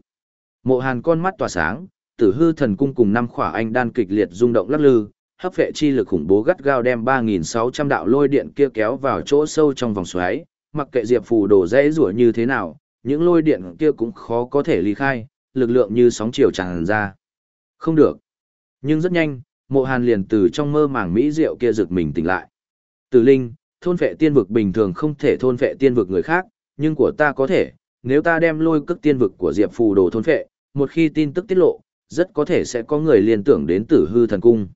Mộ Hàn con mắt tỏa sáng, Tử Hư Thần Cung cùng năm khỏa anh đan kịch liệt rung động lắc lư, hấp vệ chi lực khủng bố gắt gao đem 3600 đạo lôi điện kia kéo vào chỗ sâu trong vòng xoáy, mặc kệ Diệp Phù đổ dễ rủa như thế nào, những lôi điện kia cũng khó có thể ly khai, lực lượng như sóng chiều tràn ra. Không được. Nhưng rất nhanh, Mộ Hàn liền từ trong mơ màng mỹ diệu kia giật mình tỉnh lại. Tử Linh, thôn phệ tiên vực bình thường không thể thôn phệ tiên vực người khác, nhưng của ta có thể, nếu ta đem lôi cức tiên vực của Diệp Phù đồ thôn phệ, một khi tin tức tiết lộ, rất có thể sẽ có người liên tưởng đến tử hư thần cung.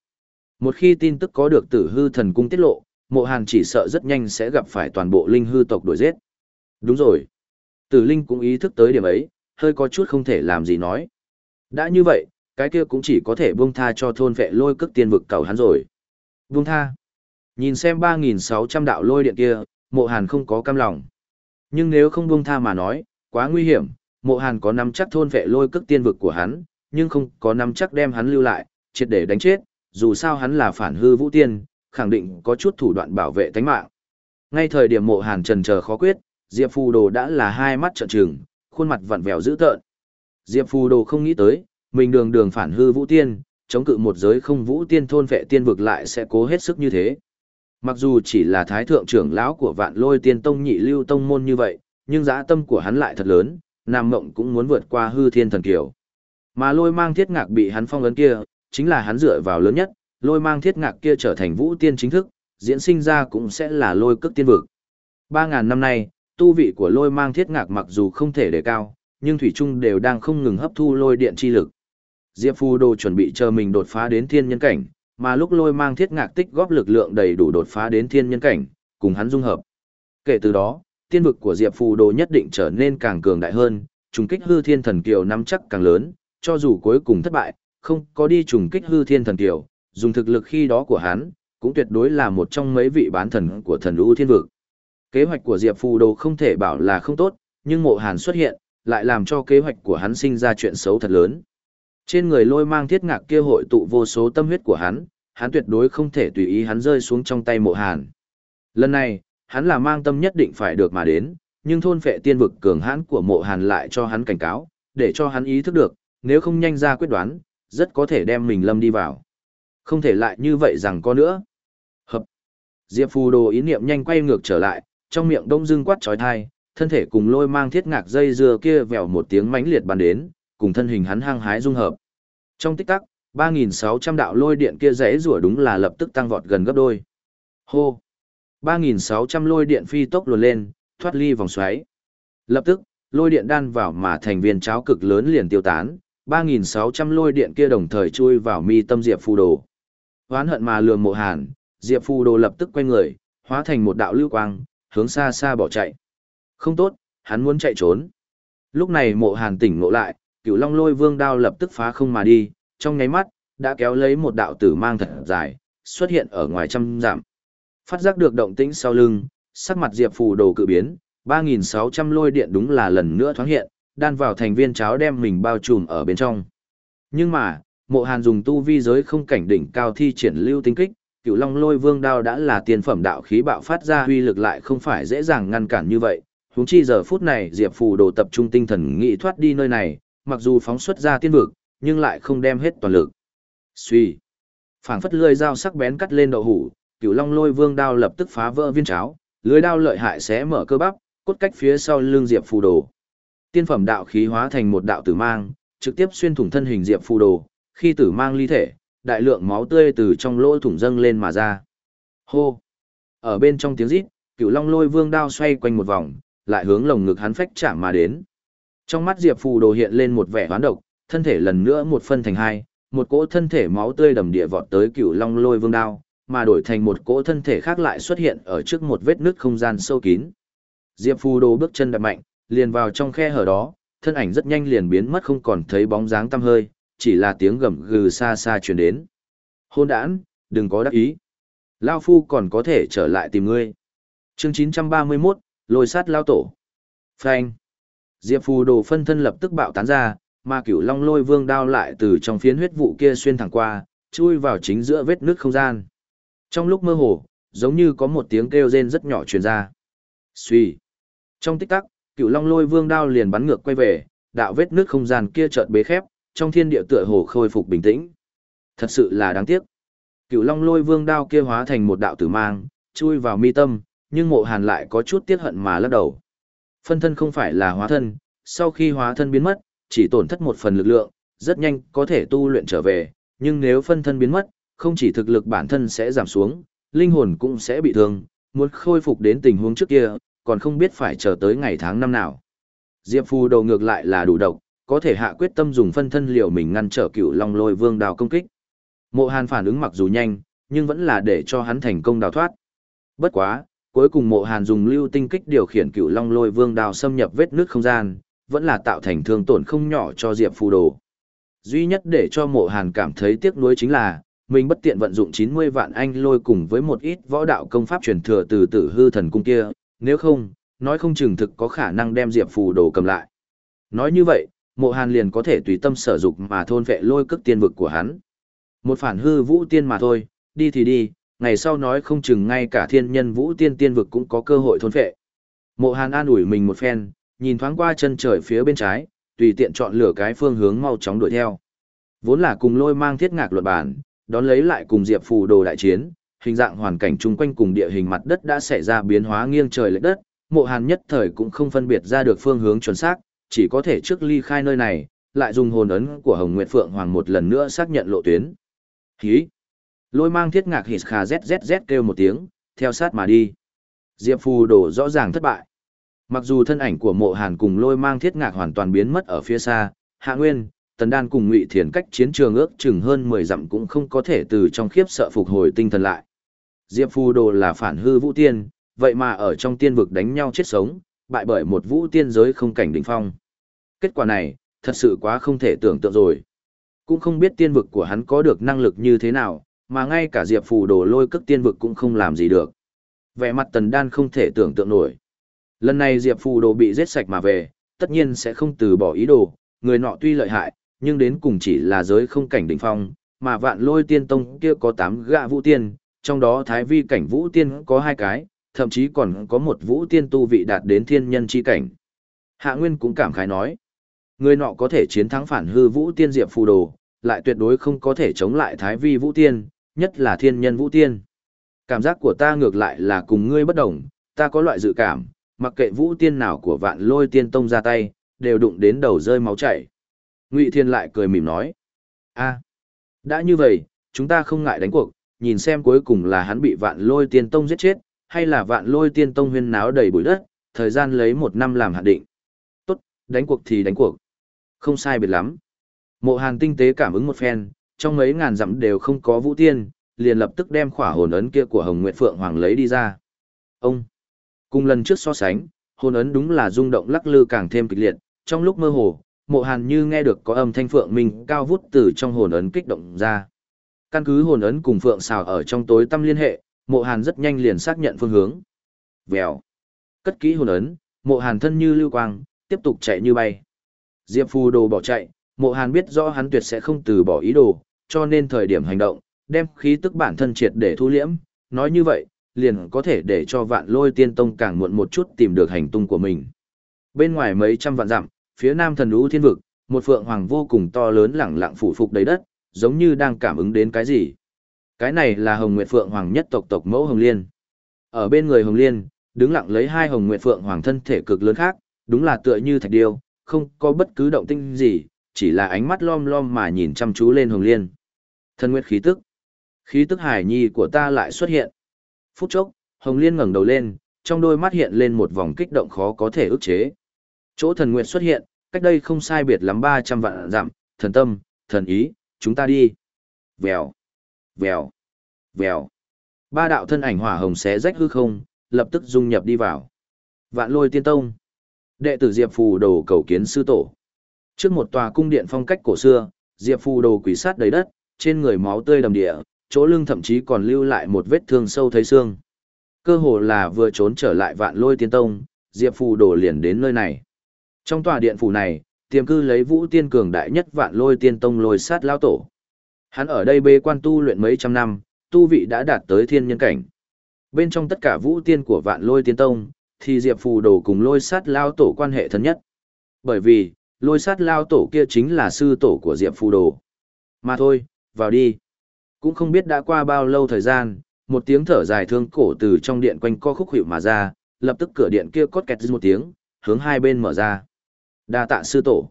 Một khi tin tức có được tử hư thần cung tiết lộ, mộ hàn chỉ sợ rất nhanh sẽ gặp phải toàn bộ linh hư tộc đuổi giết. Đúng rồi. Tử linh cũng ý thức tới điểm ấy, hơi có chút không thể làm gì nói. Đã như vậy, cái kia cũng chỉ có thể buông tha cho thôn vệ lôi cức tiên vực cầu hắn rồi. Buông tha. Nhìn xem 3.600 đạo lôi điện kia, mộ hàn không có cam lòng. Nhưng nếu không buông tha mà nói, quá nguy hiểm, mộ hàn có nắm chắc thôn vệ lôi cước tiên vực của hắn, nhưng không có nắm chắc đem hắn lưu lại, triệt để đánh chết, dù sao hắn là phản hư vũ tiên, khẳng định có chút thủ đoạn bảo vệ tánh mạng. Ngay thời điểm mộ hàn trần chờ khó quyết, Diệp Phù Đồ đã là hai mắt trợn trừng, khuôn mặt vặn vẹo dữ tợn. Diệp Phù Đồ không nghĩ tới, mình đường đường phản hư vũ tiên, chống cự một giới không vũ tiên thôn vệ tiên vực lại sẽ cố hết sức như thế. Mặc dù chỉ là thái thượng trưởng lão của vạn lôi tiên tông nhị lưu tông môn như vậy, nhưng dã tâm của hắn lại thật lớn, Nam Mộng cũng muốn vượt qua hư thiên thần kiều. Mà lôi mang thiết ngạc bị hắn phong ấn kia, chính là hắn dựa vào lớn nhất, lôi mang thiết ngạc kia trở thành vũ tiên chính thức, diễn sinh ra cũng sẽ là lôi cước tiên vực. Ba ngàn năm nay, tu vị của lôi mang thiết ngạc mặc dù không thể đề cao, nhưng Thủy Trung đều đang không ngừng hấp thu lôi điện chi lực. Diệp Phu Đô chuẩn bị chờ mình đột phá đến thiên nhân cảnh, mà lúc lôi mang thiết ngạc tích góp lực lượng đầy đủ đột phá đến thiên nhân cảnh, cùng hắn dung hợp. Kể từ đó, tiên vực của Diệp Phù Đồ nhất định trở nên càng cường đại hơn, trùng kích hư thiên thần kiều nắm chắc càng lớn, cho dù cuối cùng thất bại, không có đi trùng kích hư thiên thần kiều, dùng thực lực khi đó của hắn, cũng tuyệt đối là một trong mấy vị bán thần của thần lũ thiên vực. Kế hoạch của Diệp Phù Đồ không thể bảo là không tốt, nhưng mộ hàn xuất hiện, lại làm cho kế hoạch của hắn sinh ra chuyện xấu thật lớn. Trên người lôi mang thiết ngạc kia hội tụ vô số tâm huyết của hắn, hắn tuyệt đối không thể tùy ý hắn rơi xuống trong tay mộ hàn. Lần này, hắn là mang tâm nhất định phải được mà đến, nhưng thôn phệ tiên vực cường hãn của mộ hàn lại cho hắn cảnh cáo, để cho hắn ý thức được, nếu không nhanh ra quyết đoán, rất có thể đem mình lâm đi vào. Không thể lại như vậy rằng có nữa. Hợp. Diệp Phù Đồ ý niệm nhanh quay ngược trở lại, trong miệng đông dưng quát trói thai, thân thể cùng lôi mang thiết ngạc dây dưa kia vèo một tiếng mãnh liệt bắn đến, cùng thân hình hắn hăng hái dung hợp. Trong tích tắc, 3.600 đạo lôi điện kia rẽ rủa đúng là lập tức tăng vọt gần gấp đôi. Hô! 3.600 lôi điện phi tốc luồn lên, thoát ly vòng xoáy. Lập tức, lôi điện đan vào mà thành viên cháo cực lớn liền tiêu tán, 3.600 lôi điện kia đồng thời chui vào mi tâm Diệp Phù Đồ. Hoán hận mà lường mộ hàn, Diệp Phù Đồ lập tức quay người, hóa thành một đạo lưu quang, hướng xa xa bỏ chạy. Không tốt, hắn muốn chạy trốn. Lúc này mộ hàn tỉnh ngộ lại, cửu long lôi vương đao lập tức phá không mà đi, trong nháy mắt, đã kéo lấy một đạo tử mang thật dài, xuất hiện ở ngoài trăm giảm. Phát giác được động tĩnh sau lưng, sắc mặt Diệp Phù Đồ cự biến, 3.600 lôi điện đúng là lần nữa thoáng hiện, đan vào thành viên cháo đem mình bao trùm ở bên trong. Nhưng mà, mộ hàn dùng tu vi giới không cảnh đỉnh cao thi triển lưu tinh kích, cựu long lôi vương đao đã là tiền phẩm đạo khí bạo phát ra huy lực lại không phải dễ dàng ngăn cản như vậy. Huống chi giờ phút này Diệp Phù đồ tập trung tinh thần nghĩ thoát đi nơi này, mặc dù phóng xuất ra tiên vực, nhưng lại không đem hết toàn lực. Suy. phảng phất lưỡi dao sắc bén cắt lên đậu hủ, cựu long lôi vương đao lập tức phá vỡ viên cháo, lưới đao lợi hại xé mở cơ bắp, cốt cách phía sau lưng Diệp Phù đồ. Tiên phẩm đạo khí hóa thành một đạo tử mang, trực tiếp xuyên thủng thân hình Diệp Phù đồ, khi tử mang ly thể, đại lượng máu tươi từ trong lỗ thủng dâng lên mà ra. Hô! Ở bên trong tiếng rít, cựu long lôi vương đao xoay quanh một vòng, lại hướng lồng ngực hắn phách chạm mà đến. Trong mắt Diệp Phù đồ hiện lên một vẻ hoán độc, thân thể lần nữa một phân thành hai, một cỗ thân thể máu tươi đầm địa vọt tới cựu long lôi vương đao, mà đổi thành một cỗ thân thể khác lại xuất hiện ở trước một vết nứt không gian sâu kín. Diệp Phù đồ bước chân đạp mạnh, liền vào trong khe hở đó, thân ảnh rất nhanh liền biến mất không còn thấy bóng dáng tăm hơi, chỉ là tiếng gầm gừ xa xa truyền đến. Hôn đản, đừng có đắc ý. Lao phu còn có thể trở lại tìm ngươi. Chương 931, lôi sát lao tổ. Phanh. Diệp phù đồ phân thân lập tức bạo tán ra, mà cửu long lôi vương đao lại từ trong phiến huyết vụ kia xuyên thẳng qua, chui vào chính giữa vết nước không gian. Trong lúc mơ hồ, giống như có một tiếng kêu rên rất nhỏ truyền ra. Xuy. Trong tích tắc, cựu long lôi vương đao liền bắn ngược quay về, đạo vết nước không gian kia chợt bế khép, trong thiên địa tựa hồ khôi phục bình tĩnh. Thật sự là đáng tiếc. Cựu long lôi vương đao kia hóa thành một đạo tử mang, chui vào mi tâm, nhưng mộ hàn lại có chút tiếc hận mà lắc đầu. Phân thân không phải là hóa thân, sau khi hóa thân biến mất, chỉ tổn thất một phần lực lượng, rất nhanh có thể tu luyện trở về, nhưng nếu phân thân biến mất, không chỉ thực lực bản thân sẽ giảm xuống, linh hồn cũng sẽ bị thương, muốn khôi phục đến tình huống trước kia, còn không biết phải chờ tới ngày tháng năm nào. Diệp Phù đầu ngược lại là đủ độc, có thể hạ quyết tâm dùng phân thân liều mình ngăn trở cựu long lôi vương đào công kích. Mộ Hàn phản ứng mặc dù nhanh, nhưng vẫn là để cho hắn thành công đào thoát. Bất quá, cuối cùng Mộ Hàn dùng lưu tinh kích điều khiển cựu long lôi vương đào xâm nhập vết nước không gian, vẫn là tạo thành thương tổn không nhỏ cho Diệp Phù đồ. Duy nhất để cho Mộ Hàn cảm thấy tiếc nuối chính là, mình bất tiện vận dụng 90 vạn anh lôi cùng với một ít võ đạo công pháp truyền thừa từ tử hư thần cung kia, nếu không, nói không chừng thực có khả năng đem Diệp Phù đồ cầm lại. Nói như vậy, mộ hàn liền có thể tùy tâm sở dục mà thôn vệ lôi cước tiên vực của hắn. Một phản hư vũ tiên mà thôi, đi thì đi, ngày sau nói không chừng ngay cả thiên nhân vũ tiên tiên vực cũng có cơ hội thôn vệ. Mộ hàn an ủi mình một phen, nhìn thoáng qua chân trời phía bên trái, tùy tiện chọn lựa cái phương hướng mau chóng đuổi theo. Vốn là cùng lôi mang thiết ngạc luật bản, đón lấy lại cùng Diệp Phù đồ đại chiến, hình dạng hoàn cảnh chung quanh cùng địa hình mặt đất đã xảy ra biến hóa nghiêng trời lệch đất, mộ hàn nhất thời cũng không phân biệt ra được phương hướng chuẩn xác, chỉ có thể trước ly khai nơi này, lại dùng hồn ấn của Hồng Nguyệt Phượng Hoàng một lần nữa xác nhận lộ tuyến. Hí! Lôi mang thiết ngạc hít khà zzz kêu một tiếng, theo sát mà đi. Diệp Phù đổ rõ ràng thất bại. Mặc dù thân ảnh của mộ hàn cùng lôi mang thiết ngạc hoàn toàn biến mất ở phía xa, Hạ Nguyên, Tần Đan cùng Ngụy Thiền cách chiến trường ước chừng hơn 10 dặm cũng không có thể từ trong khiếp sợ phục hồi tinh thần lại. Diệp Phù Đồ là phản hư vũ tiên, vậy mà ở trong tiên vực đánh nhau chết sống, bại bởi một vũ tiên giới không cảnh đỉnh phong. Kết quả này, thật sự quá không thể tưởng tượng rồi. Cũng không biết tiên vực của hắn có được năng lực như thế nào, mà ngay cả Diệp Phù Đồ lôi cước tiên vực cũng không làm gì được. Vẻ mặt Tần Đan không thể tưởng tượng nổi. Lần này Diệp Phù Đồ bị giết sạch mà về, tất nhiên sẽ không từ bỏ ý đồ, người nọ tuy lợi hại, nhưng đến cùng chỉ là giới không cảnh đỉnh phong, mà vạn lôi tiên tông kia có 8 gạ vũ tiên, trong đó thái vi cảnh vũ tiên có 2 cái, thậm chí còn có một vũ tiên tu vị đạt đến thiên nhân chi cảnh. Hạ Nguyên cũng cảm khái nói, người nọ có thể chiến thắng phản hư vũ tiên diệp phù đồ, lại tuyệt đối không có thể chống lại thái vi vũ tiên, nhất là thiên nhân vũ tiên. Cảm giác của ta ngược lại là cùng ngươi bất đồng, ta có loại dự cảm, mặc kệ vũ tiên nào của vạn lôi tiên tông ra tay, đều đụng đến đầu rơi máu chảy. Ngụy Thiên lại cười mỉm nói, a, đã như vậy, chúng ta không ngại đánh cuộc, nhìn xem cuối cùng là hắn bị vạn lôi tiên tông giết chết, hay là vạn lôi tiên tông huyên náo đầy bụi đất, thời gian lấy một năm làm hạn định. Tốt, đánh cuộc thì đánh cuộc. Không sai biệt lắm. Mộ hàn tinh tế cảm ứng một phen, trong mấy ngàn dặm đều không có vũ tiên, liền lập tức đem khỏa hồn ấn kia của Hồng Nguyệt Phượng Hoàng lấy đi ra. Ông, cùng lần trước so sánh, hồn ấn đúng là rung động lắc lư càng thêm kịch liệt, trong lúc mơ hồ, mộ hàn như nghe được có âm thanh phượng mình cao vút từ trong hồn ấn kích động ra. Căn cứ hồn ấn cùng phượng xào ở trong tối tâm liên hệ, mộ hàn rất nhanh liền xác nhận phương hướng. Vèo. Cất kỹ hồn ấn, mộ hàn thân như lưu quang, tiếp tục chạy như bay. Diệp phù đồ bỏ chạy, mộ hàn biết rõ hắn tuyệt sẽ không từ bỏ ý đồ, cho nên thời điểm hành động, đem khí tức bản thân triệt để thu liễm, nói như vậy, liền có thể để cho vạn lôi tiên tông càng muộn một chút tìm được hành tung của mình. Bên ngoài mấy trăm vạn dặm, phía nam thần lũ thiên vực, một phượng hoàng vô cùng to lớn lẳng lặng phủ phục đầy đất, giống như đang cảm ứng đến cái gì. Cái này là Hồng Nguyệt Phượng Hoàng nhất tộc tộc mẫu Hồng Liên. Ở bên người Hồng Liên, đứng lặng lấy hai Hồng Nguyệt Phượng Hoàng thân thể cực lớn khác, đúng là tựa như thạch điêu, không có bất cứ động tinh gì, chỉ là ánh mắt lom lom mà nhìn chăm chú lên Hồng Liên. Thân nguyệt khí tức. Khí tức hải nhi của ta lại xuất hiện. Phút chốc, Hồng Liên ngẩng đầu lên, trong đôi mắt hiện lên một vòng kích động khó có thể ức chế. Chỗ thần nguyệt xuất hiện, cách đây không sai biệt lắm 300 vạn dặm, thần tâm, thần ý, chúng ta đi. Vèo, vèo, vèo. Ba đạo thân ảnh hỏa hồng xé rách hư không, lập tức dung nhập đi vào. Vạn lôi tiên tông. Đệ tử Diệp Phù đồ cầu kiến sư tổ. Trước một tòa cung điện phong cách cổ xưa, Diệp Phù đồ quỷ sát đầy đất, trên người máu tươi đầm địa, chỗ lưng thậm chí còn lưu lại một vết thương sâu thấy xương. Cơ hồ là vừa trốn trở lại vạn lôi tiên tông, Diệp Phù đồ liền đến nơi này. Trong tòa điện phủ này, tiềm cư lấy vũ tiên cường đại nhất vạn lôi tiên tông lôi sát lao tổ. Hắn ở đây bê quan tu luyện mấy trăm năm, tu vị đã đạt tới thiên nhân cảnh. Bên trong tất cả vũ tiên của vạn lôi tiên tông, thì Diệp Phù Đồ cùng lôi sát lao tổ quan hệ thân nhất. Bởi vì, lôi sát lao tổ kia chính là sư tổ của Diệp Phù Đồ. Mà thôi, vào đi. Cũng không biết đã qua bao lâu thời gian, một tiếng thở dài thương cổ từ trong điện quanh co khúc hiệu mà ra, lập tức cửa điện kia cốt kẹt một tiếng, hướng hai bên mở ra. Đa tạ sư tổ.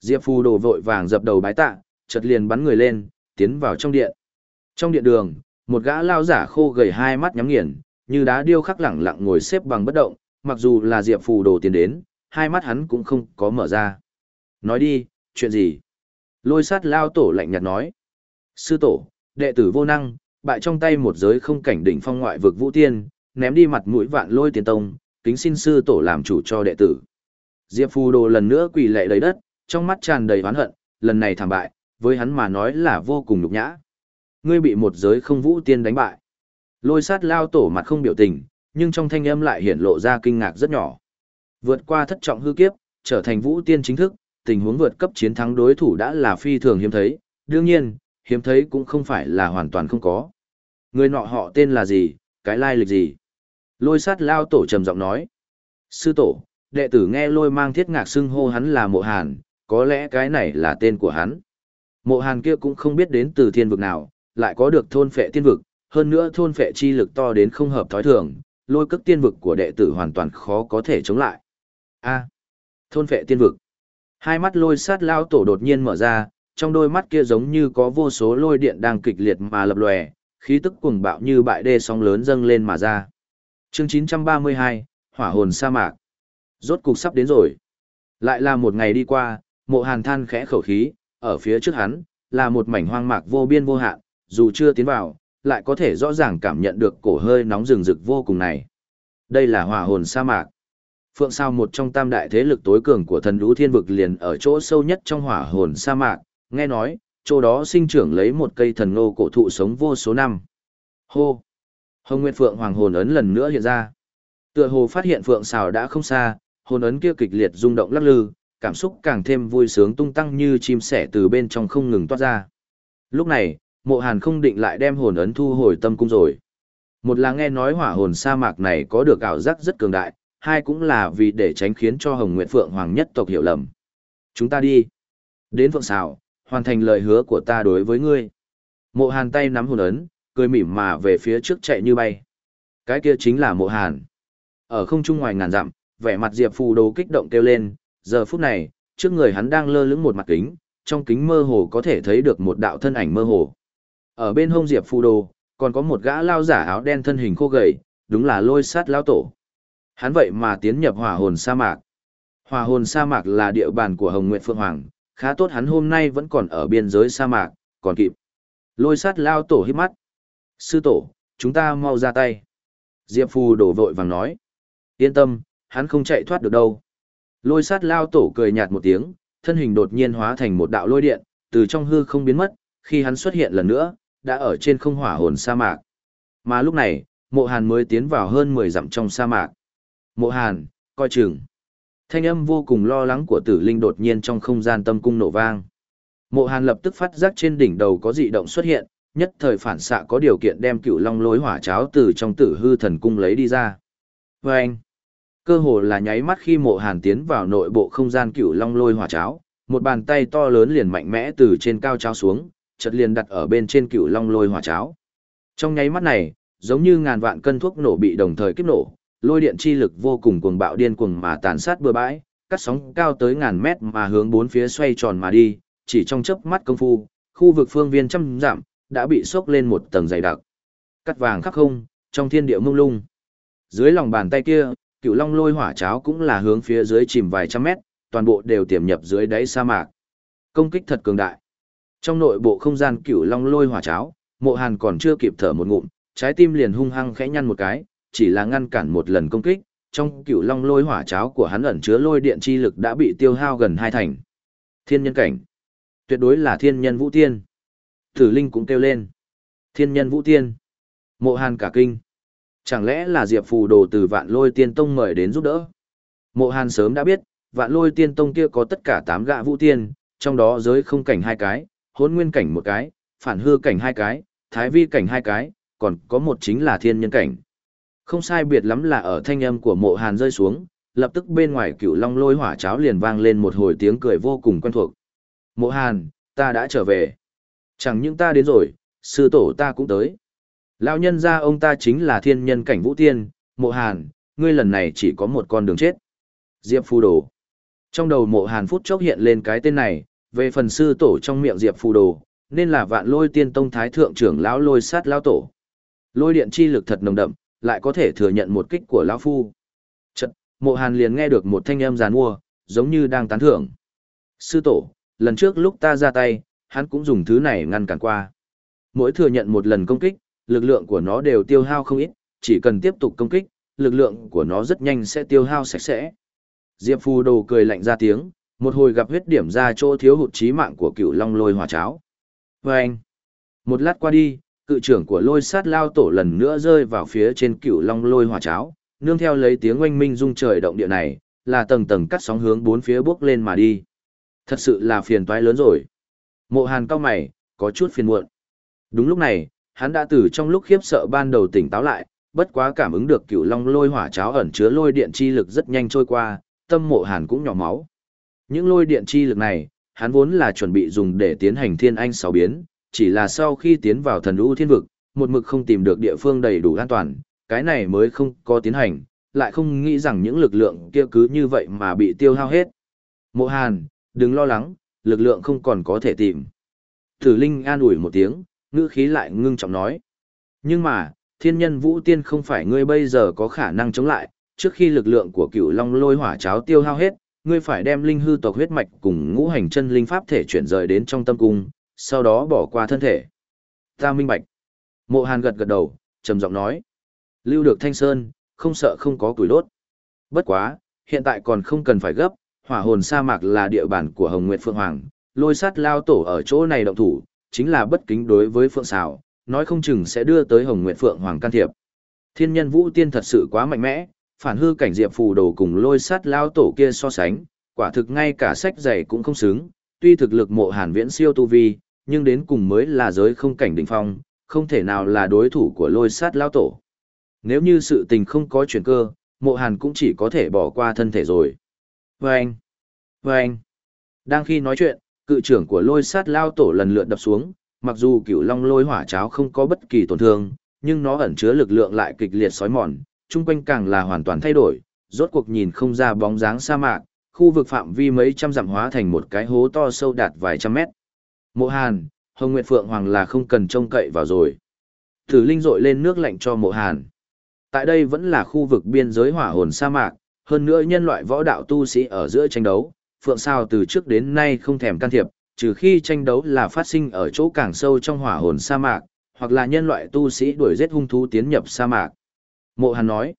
Diệp Phù Đồ vội vàng dập đầu bái tạ, chợt liền bắn người lên, tiến vào trong điện. Trong điện đường, một gã lao giả khô gầy hai mắt nhắm nghiền, như đá điêu khắc lẳng lặng ngồi xếp bằng bất động, mặc dù là Diệp Phù Đồ tiến đến, hai mắt hắn cũng không có mở ra. Nói đi, chuyện gì? Lôi sát lao tổ lạnh nhạt nói. Sư tổ, đệ tử vô năng, bại trong tay một giới không cảnh đỉnh phong ngoại vực vũ tiên, ném đi mặt mũi vạn lôi tiền tông, kính xin sư tổ làm chủ cho đệ tử. Diệp Phù Đồ lần nữa quỳ lệ lấy đất, trong mắt tràn đầy oán hận, lần này thảm bại, với hắn mà nói là vô cùng nhục nhã. Ngươi bị một giới không vũ tiên đánh bại. Lôi sát lao tổ mặt không biểu tình, nhưng trong thanh âm lại hiển lộ ra kinh ngạc rất nhỏ. Vượt qua thất trọng hư kiếp, trở thành vũ tiên chính thức, tình huống vượt cấp chiến thắng đối thủ đã là phi thường hiếm thấy, đương nhiên, hiếm thấy cũng không phải là hoàn toàn không có. Người nọ họ tên là gì, cái lai lịch gì? Lôi sát lao tổ trầm giọng nói. Sư tổ, đệ tử nghe lôi mang thiết ngạc xưng hô hắn là mộ hàn, có lẽ cái này là tên của hắn. Mộ hàn kia cũng không biết đến từ thiên vực nào, lại có được thôn phệ tiên vực, hơn nữa thôn phệ chi lực to đến không hợp thói thường, lôi cước tiên vực của đệ tử hoàn toàn khó có thể chống lại. A. thôn phệ tiên vực. Hai mắt lôi sát lao tổ đột nhiên mở ra, trong đôi mắt kia giống như có vô số lôi điện đang kịch liệt mà lập lòe, khí tức cuồng bạo như bại đê sóng lớn dâng lên mà ra. Chương 932, Hỏa hồn sa mạc. Rốt cục sắp đến rồi. Lại là một ngày đi qua, mộ hàn than khẽ khẩu khí, ở phía trước hắn, là một mảnh hoang mạc vô biên vô hạn, dù chưa tiến vào, lại có thể rõ ràng cảm nhận được cổ hơi nóng rừng rực vô cùng này. Đây là hỏa hồn sa mạc. Phượng sao một trong tam đại thế lực tối cường của thần lũ thiên vực liền ở chỗ sâu nhất trong hỏa hồn sa mạc, nghe nói, chỗ đó sinh trưởng lấy một cây thần ngô cổ thụ sống vô số năm. Hô! Hồng Nguyệt Phượng Hoàng hồn ấn lần nữa hiện ra. Tựa hồ phát hiện Phượng xào đã không xa, hồn ấn kia kịch liệt rung động lắc lư, cảm xúc càng thêm vui sướng tung tăng như chim sẻ từ bên trong không ngừng toát ra. Lúc này, mộ hàn không định lại đem hồn ấn thu hồi tâm cung rồi. Một là nghe nói hỏa hồn sa mạc này có được ảo giác rất cường đại, hai cũng là vì để tránh khiến cho Hồng Nguyệt Phượng Hoàng nhất tộc hiểu lầm. Chúng ta đi. Đến Phượng Sảo, hoàn thành lời hứa của ta đối với ngươi. Mộ hàn tay nắm hồn ấn, cười mỉm mà về phía trước chạy như bay. Cái kia chính là mộ hàn. Ở không trung ngoài ngàn dặm, vẻ mặt Diệp Phù Đồ kích động kêu lên, giờ phút này, trước người hắn đang lơ lửng một mặt kính, trong kính mơ hồ có thể thấy được một đạo thân ảnh mơ hồ. Ở bên hông Diệp Phù Đồ, còn có một gã lao giả áo đen thân hình khô gầy, đúng là lôi sát lao tổ. Hắn vậy mà tiến nhập hỏa hồn sa mạc. Hỏa hồn sa mạc là địa bàn của Hồng Nguyệt Phượng Hoàng, khá tốt hắn hôm nay vẫn còn ở biên giới sa mạc, còn kịp. Lôi sát lao tổ hít mắt. Sư tổ, chúng ta mau ra tay. Diệp Phù đổ vội vàng nói. Yên tâm, hắn không chạy thoát được đâu. Lôi sát lao tổ cười nhạt một tiếng, thân hình đột nhiên hóa thành một đạo lôi điện, từ trong hư không biến mất, khi hắn xuất hiện lần nữa, đã ở trên không hỏa hồn sa mạc. Mà lúc này, mộ hàn mới tiến vào hơn 10 dặm trong sa mạc. Mộ hàn, coi chừng. Thanh âm vô cùng lo lắng của tử linh đột nhiên trong không gian tâm cung nổ vang. Mộ hàn lập tức phát giác trên đỉnh đầu có dị động xuất hiện, nhất thời phản xạ có điều kiện đem cựu long lối hỏa cháo từ trong tử hư thần cung lấy đi ra. Vâng! anh, cơ hồ là nháy mắt khi mộ hàn tiến vào nội bộ không gian cựu long lôi hỏa cháo, một bàn tay to lớn liền mạnh mẽ từ trên cao cháo xuống, chợt liền đặt ở bên trên cựu long lôi hỏa cháo. Trong nháy mắt này, giống như ngàn vạn cân thuốc nổ bị đồng thời kích nổ, lôi điện chi lực vô cùng cuồng bạo điên cuồng mà tàn sát bừa bãi, cắt sóng cao tới ngàn mét mà hướng bốn phía xoay tròn mà đi, chỉ trong chớp mắt công phu, khu vực phương viên trăm giảm, đã bị sốc lên một tầng dày đặc. Cắt vàng khắc không, trong thiên địa mông lung. Dưới lòng bàn tay kia, cựu long lôi hỏa cháo cũng là hướng phía dưới chìm vài trăm mét, toàn bộ đều tiềm nhập dưới đáy sa mạc. Công kích thật cường đại. Trong nội bộ không gian cựu long lôi hỏa cháo, mộ hàn còn chưa kịp thở một ngụm, trái tim liền hung hăng khẽ nhăn một cái, chỉ là ngăn cản một lần công kích, trong cựu long lôi hỏa cháo của hắn ẩn chứa lôi điện chi lực đã bị tiêu hao gần hai thành. Thiên nhân cảnh. Tuyệt đối là thiên nhân vũ tiên. Tử Linh cũng kêu lên. Thiên nhân vũ tiên. Mộ hàn cả kinh. Chẳng lẽ là Diệp Phù Đồ từ vạn lôi tiên tông mời đến giúp đỡ? Mộ hàn sớm đã biết, vạn lôi tiên tông kia có tất cả 8 gạ vũ tiên, trong đó giới không cảnh hai cái, hôn nguyên cảnh một cái, phản hư cảnh hai cái, thái vi cảnh hai cái, còn có một chính là thiên nhân cảnh. Không sai biệt lắm là ở thanh âm của mộ hàn rơi xuống, lập tức bên ngoài cựu long lôi hỏa cháo liền vang lên một hồi tiếng cười vô cùng quen thuộc. Mộ hàn, ta đã trở về. Chẳng những ta đến rồi, sư tổ ta cũng tới. Lão nhân gia ông ta chính là thiên nhân cảnh vũ tiên, mộ hàn, ngươi lần này chỉ có một con đường chết. Diệp Phù Đồ. Trong đầu mộ hàn phút chốc hiện lên cái tên này, về phần sư tổ trong miệng Diệp Phù Đồ, nên là vạn lôi tiên tông thái thượng trưởng lão lôi sát lão tổ. Lôi điện chi lực thật nồng đậm, lại có thể thừa nhận một kích của lão phu. Chật, mộ hàn liền nghe được một thanh âm giàn mua, giống như đang tán thưởng. Sư tổ, lần trước lúc ta ra tay, hắn cũng dùng thứ này ngăn cản qua. Mỗi thừa nhận một lần công kích, lực lượng của nó đều tiêu hao không ít, chỉ cần tiếp tục công kích, lực lượng của nó rất nhanh sẽ tiêu hao sạch sẽ. Diệp Phù Đồ cười lạnh ra tiếng, một hồi gặp huyết điểm ra chỗ thiếu hụt chí mạng của cựu long lôi hỏa cháo. Và anh, một lát qua đi, cự trưởng của lôi sát lao tổ lần nữa rơi vào phía trên cựu long lôi hỏa cháo, nương theo lấy tiếng oanh minh rung trời động địa này, là tầng tầng cắt sóng hướng bốn phía bước lên mà đi. Thật sự là phiền toái lớn rồi. Mộ hàn cao mày, có chút phiền muộn. Đúng lúc này, hắn đã từ trong lúc khiếp sợ ban đầu tỉnh táo lại, bất quá cảm ứng được cựu long lôi hỏa cháo ẩn chứa lôi điện chi lực rất nhanh trôi qua, tâm mộ hàn cũng nhỏ máu. Những lôi điện chi lực này, hắn vốn là chuẩn bị dùng để tiến hành thiên anh sáu biến, chỉ là sau khi tiến vào thần u thiên vực, một mực không tìm được địa phương đầy đủ an toàn, cái này mới không có tiến hành, lại không nghĩ rằng những lực lượng kia cứ như vậy mà bị tiêu hao hết. Mộ Hàn, đừng lo lắng, lực lượng không còn có thể tìm. Tử Linh an ủi một tiếng, ngữ khí lại ngưng trọng nói. Nhưng mà, thiên nhân vũ tiên không phải ngươi bây giờ có khả năng chống lại, trước khi lực lượng của cựu long lôi hỏa cháo tiêu hao hết, ngươi phải đem linh hư tộc huyết mạch cùng ngũ hành chân linh pháp thể chuyển rời đến trong tâm cung, sau đó bỏ qua thân thể. Ta minh bạch. Mộ Hàn gật gật đầu, trầm giọng nói. Lưu được thanh sơn, không sợ không có củi đốt. Bất quá, hiện tại còn không cần phải gấp, hỏa hồn sa mạc là địa bàn của Hồng Nguyệt Phượng Hoàng, lôi sát lao tổ ở chỗ này động thủ, chính là bất kính đối với Phượng Sào, nói không chừng sẽ đưa tới Hồng Nguyệt Phượng Hoàng can thiệp. Thiên nhân vũ tiên thật sự quá mạnh mẽ, phản hư cảnh diệp phù đồ cùng lôi sát lao tổ kia so sánh, quả thực ngay cả sách dày cũng không xứng, tuy thực lực mộ hàn viễn siêu tu vi, nhưng đến cùng mới là giới không cảnh đỉnh phong, không thể nào là đối thủ của lôi sát lao tổ. Nếu như sự tình không có chuyển cơ, mộ hàn cũng chỉ có thể bỏ qua thân thể rồi. Vâng! Vâng! Đang khi nói chuyện, cự trưởng của lôi sát lao tổ lần lượt đập xuống, mặc dù cửu long lôi hỏa cháo không có bất kỳ tổn thương, nhưng nó ẩn chứa lực lượng lại kịch liệt sói mòn, chung quanh càng là hoàn toàn thay đổi, rốt cuộc nhìn không ra bóng dáng sa mạc, khu vực phạm vi mấy trăm dặm hóa thành một cái hố to sâu đạt vài trăm mét. Mộ Hàn, Hồng Nguyệt Phượng Hoàng là không cần trông cậy vào rồi. Thử linh rội lên nước lạnh cho Mộ Hàn. Tại đây vẫn là khu vực biên giới hỏa hồn sa mạc, hơn nữa nhân loại võ đạo tu sĩ ở giữa tranh đấu, Phượng Sao từ trước đến nay không thèm can thiệp, trừ khi tranh đấu là phát sinh ở chỗ càng sâu trong hỏa hồn sa mạc, hoặc là nhân loại tu sĩ đuổi giết hung thú tiến nhập sa mạc. Mộ Hàn nói,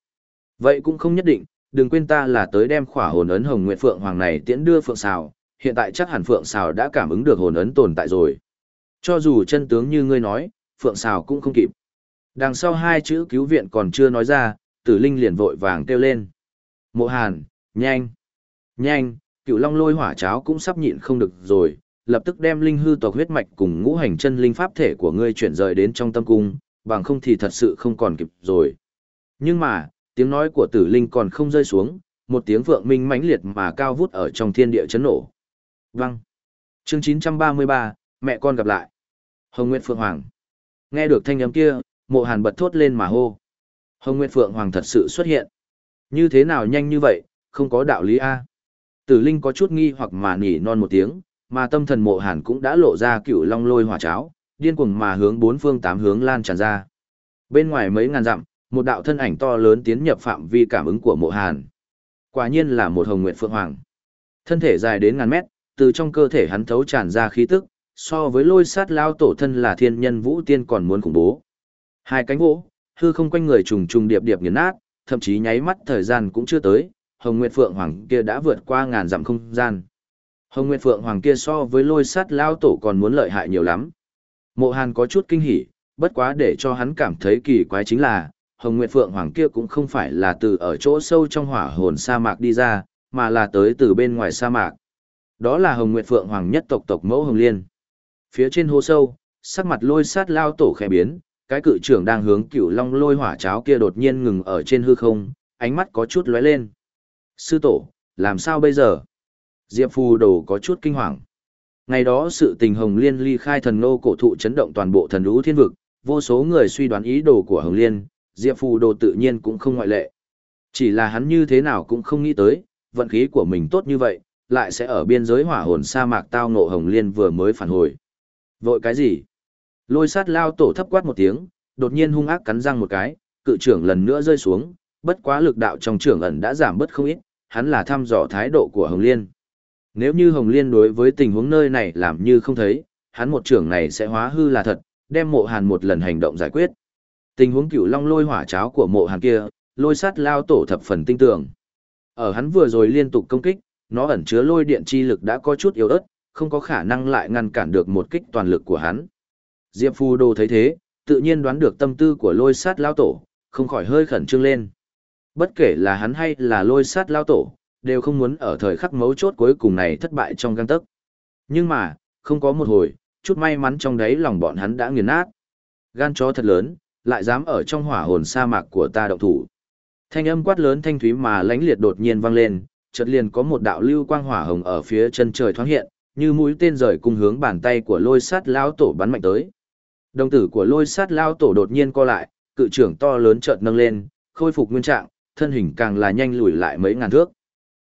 vậy cũng không nhất định, đừng quên ta là tới đem khỏa hồn ấn Hồng Nguyệt Phượng Hoàng này tiễn đưa Phượng Sào, hiện tại chắc hẳn Phượng Sào đã cảm ứng được hồn ấn tồn tại rồi. Cho dù chân tướng như ngươi nói, Phượng Sào cũng không kịp. Đằng sau hai chữ cứu viện còn chưa nói ra, tử linh liền vội vàng kêu lên. Mộ Hàn, nhanh, nhanh, cựu long lôi hỏa cháo cũng sắp nhịn không được rồi, lập tức đem linh hư tộc huyết mạch cùng ngũ hành chân linh pháp thể của ngươi chuyển rời đến trong tâm cung, bằng không thì thật sự không còn kịp rồi. Nhưng mà, tiếng nói của tử linh còn không rơi xuống, một tiếng vượng minh mãnh liệt mà cao vút ở trong thiên địa chấn nổ. Văng. Chương 933, mẹ con gặp lại. Hồng Nguyệt Phượng Hoàng. Nghe được thanh âm kia, mộ hàn bật thốt lên mà hô. Hồng Nguyệt Phượng Hoàng thật sự xuất hiện. Như thế nào nhanh như vậy, không có đạo lý A. Tử Linh có chút nghi hoặc mà nỉ non một tiếng, mà tâm thần mộ hàn cũng đã lộ ra cựu long lôi hỏa cháo, điên cuồng mà hướng bốn phương tám hướng lan tràn ra. Bên ngoài mấy ngàn dặm, một đạo thân ảnh to lớn tiến nhập phạm vi cảm ứng của mộ hàn. Quả nhiên là một hồng nguyệt phượng hoàng. Thân thể dài đến ngàn mét, từ trong cơ thể hắn thấu tràn ra khí tức, so với lôi sát lao tổ thân là thiên nhân vũ tiên còn muốn khủng bố. Hai cánh gỗ, hư không quanh người trùng trùng điệp điệp nghiền nát, thậm chí nháy mắt thời gian cũng chưa tới, Hồng Nguyệt Phượng Hoàng kia đã vượt qua ngàn dặm không gian. Hồng Nguyệt Phượng Hoàng kia so với lôi sát lao tổ còn muốn lợi hại nhiều lắm. Mộ Hàn có chút kinh hỉ, bất quá để cho hắn cảm thấy kỳ quái chính là, Hồng Nguyệt Phượng Hoàng kia cũng không phải là từ ở chỗ sâu trong hỏa hồn sa mạc đi ra, mà là tới từ bên ngoài sa mạc. Đó là Hồng Nguyệt Phượng Hoàng nhất tộc tộc mẫu Hồng Liên. Phía trên hô sâu, sắc mặt lôi sát lao tổ khẽ biến, cái cự trưởng đang hướng cửu long lôi hỏa cháo kia đột nhiên ngừng ở trên hư không, ánh mắt có chút lóe lên. Sư tổ, làm sao bây giờ? Diệp Phù Đồ có chút kinh hoàng. Ngày đó sự tình Hồng Liên ly khai thần nô cổ thụ chấn động toàn bộ thần lũ thiên vực, vô số người suy đoán ý đồ của Hồng Liên, Diệp Phù Đồ tự nhiên cũng không ngoại lệ. Chỉ là hắn như thế nào cũng không nghĩ tới, vận khí của mình tốt như vậy, lại sẽ ở biên giới hỏa hồn sa mạc tao ngộ Hồng Liên vừa mới phản hồi. Vội cái gì? Lôi sát lao tổ thấp quát một tiếng, đột nhiên hung ác cắn răng một cái, cự trưởng lần nữa rơi xuống, bất quá lực đạo trong trưởng ẩn đã giảm bớt không ít, hắn là thăm dò thái độ của Hồng Liên. Nếu như Hồng Liên đối với tình huống nơi này làm như không thấy, hắn một trưởng này sẽ hóa hư là thật, đem mộ hàn một lần hành động giải quyết. Tình huống cửu long lôi hỏa cháo của mộ hàn kia, lôi sát lao tổ thập phần tinh tường. Ở hắn vừa rồi liên tục công kích, nó ẩn chứa lôi điện chi lực đã có chút yếu ớt, không có khả năng lại ngăn cản được một kích toàn lực của hắn. Diệp Phu Đô thấy thế, tự nhiên đoán được tâm tư của lôi sát lao tổ, không khỏi hơi khẩn trương lên. Bất kể là hắn hay là lôi sát lao tổ, đều không muốn ở thời khắc mấu chốt cuối cùng này thất bại trong găng tấc. Nhưng mà, không có một hồi, chút may mắn trong đấy lòng bọn hắn đã nghiền nát. Gan chó thật lớn, lại dám ở trong hỏa hồn sa mạc của ta động thủ. Thanh âm quát lớn thanh thúy mà lãnh liệt đột nhiên vang lên, chợt liền có một đạo lưu quang hỏa hồng ở phía chân trời thoáng hiện, như mũi tên rời cùng hướng bàn tay của lôi sát lao tổ bắn mạnh tới. Đồng tử của lôi sát lao tổ đột nhiên co lại, cự trưởng to lớn chợt nâng lên, khôi phục nguyên trạng, thân hình càng là nhanh lùi lại mấy ngàn thước.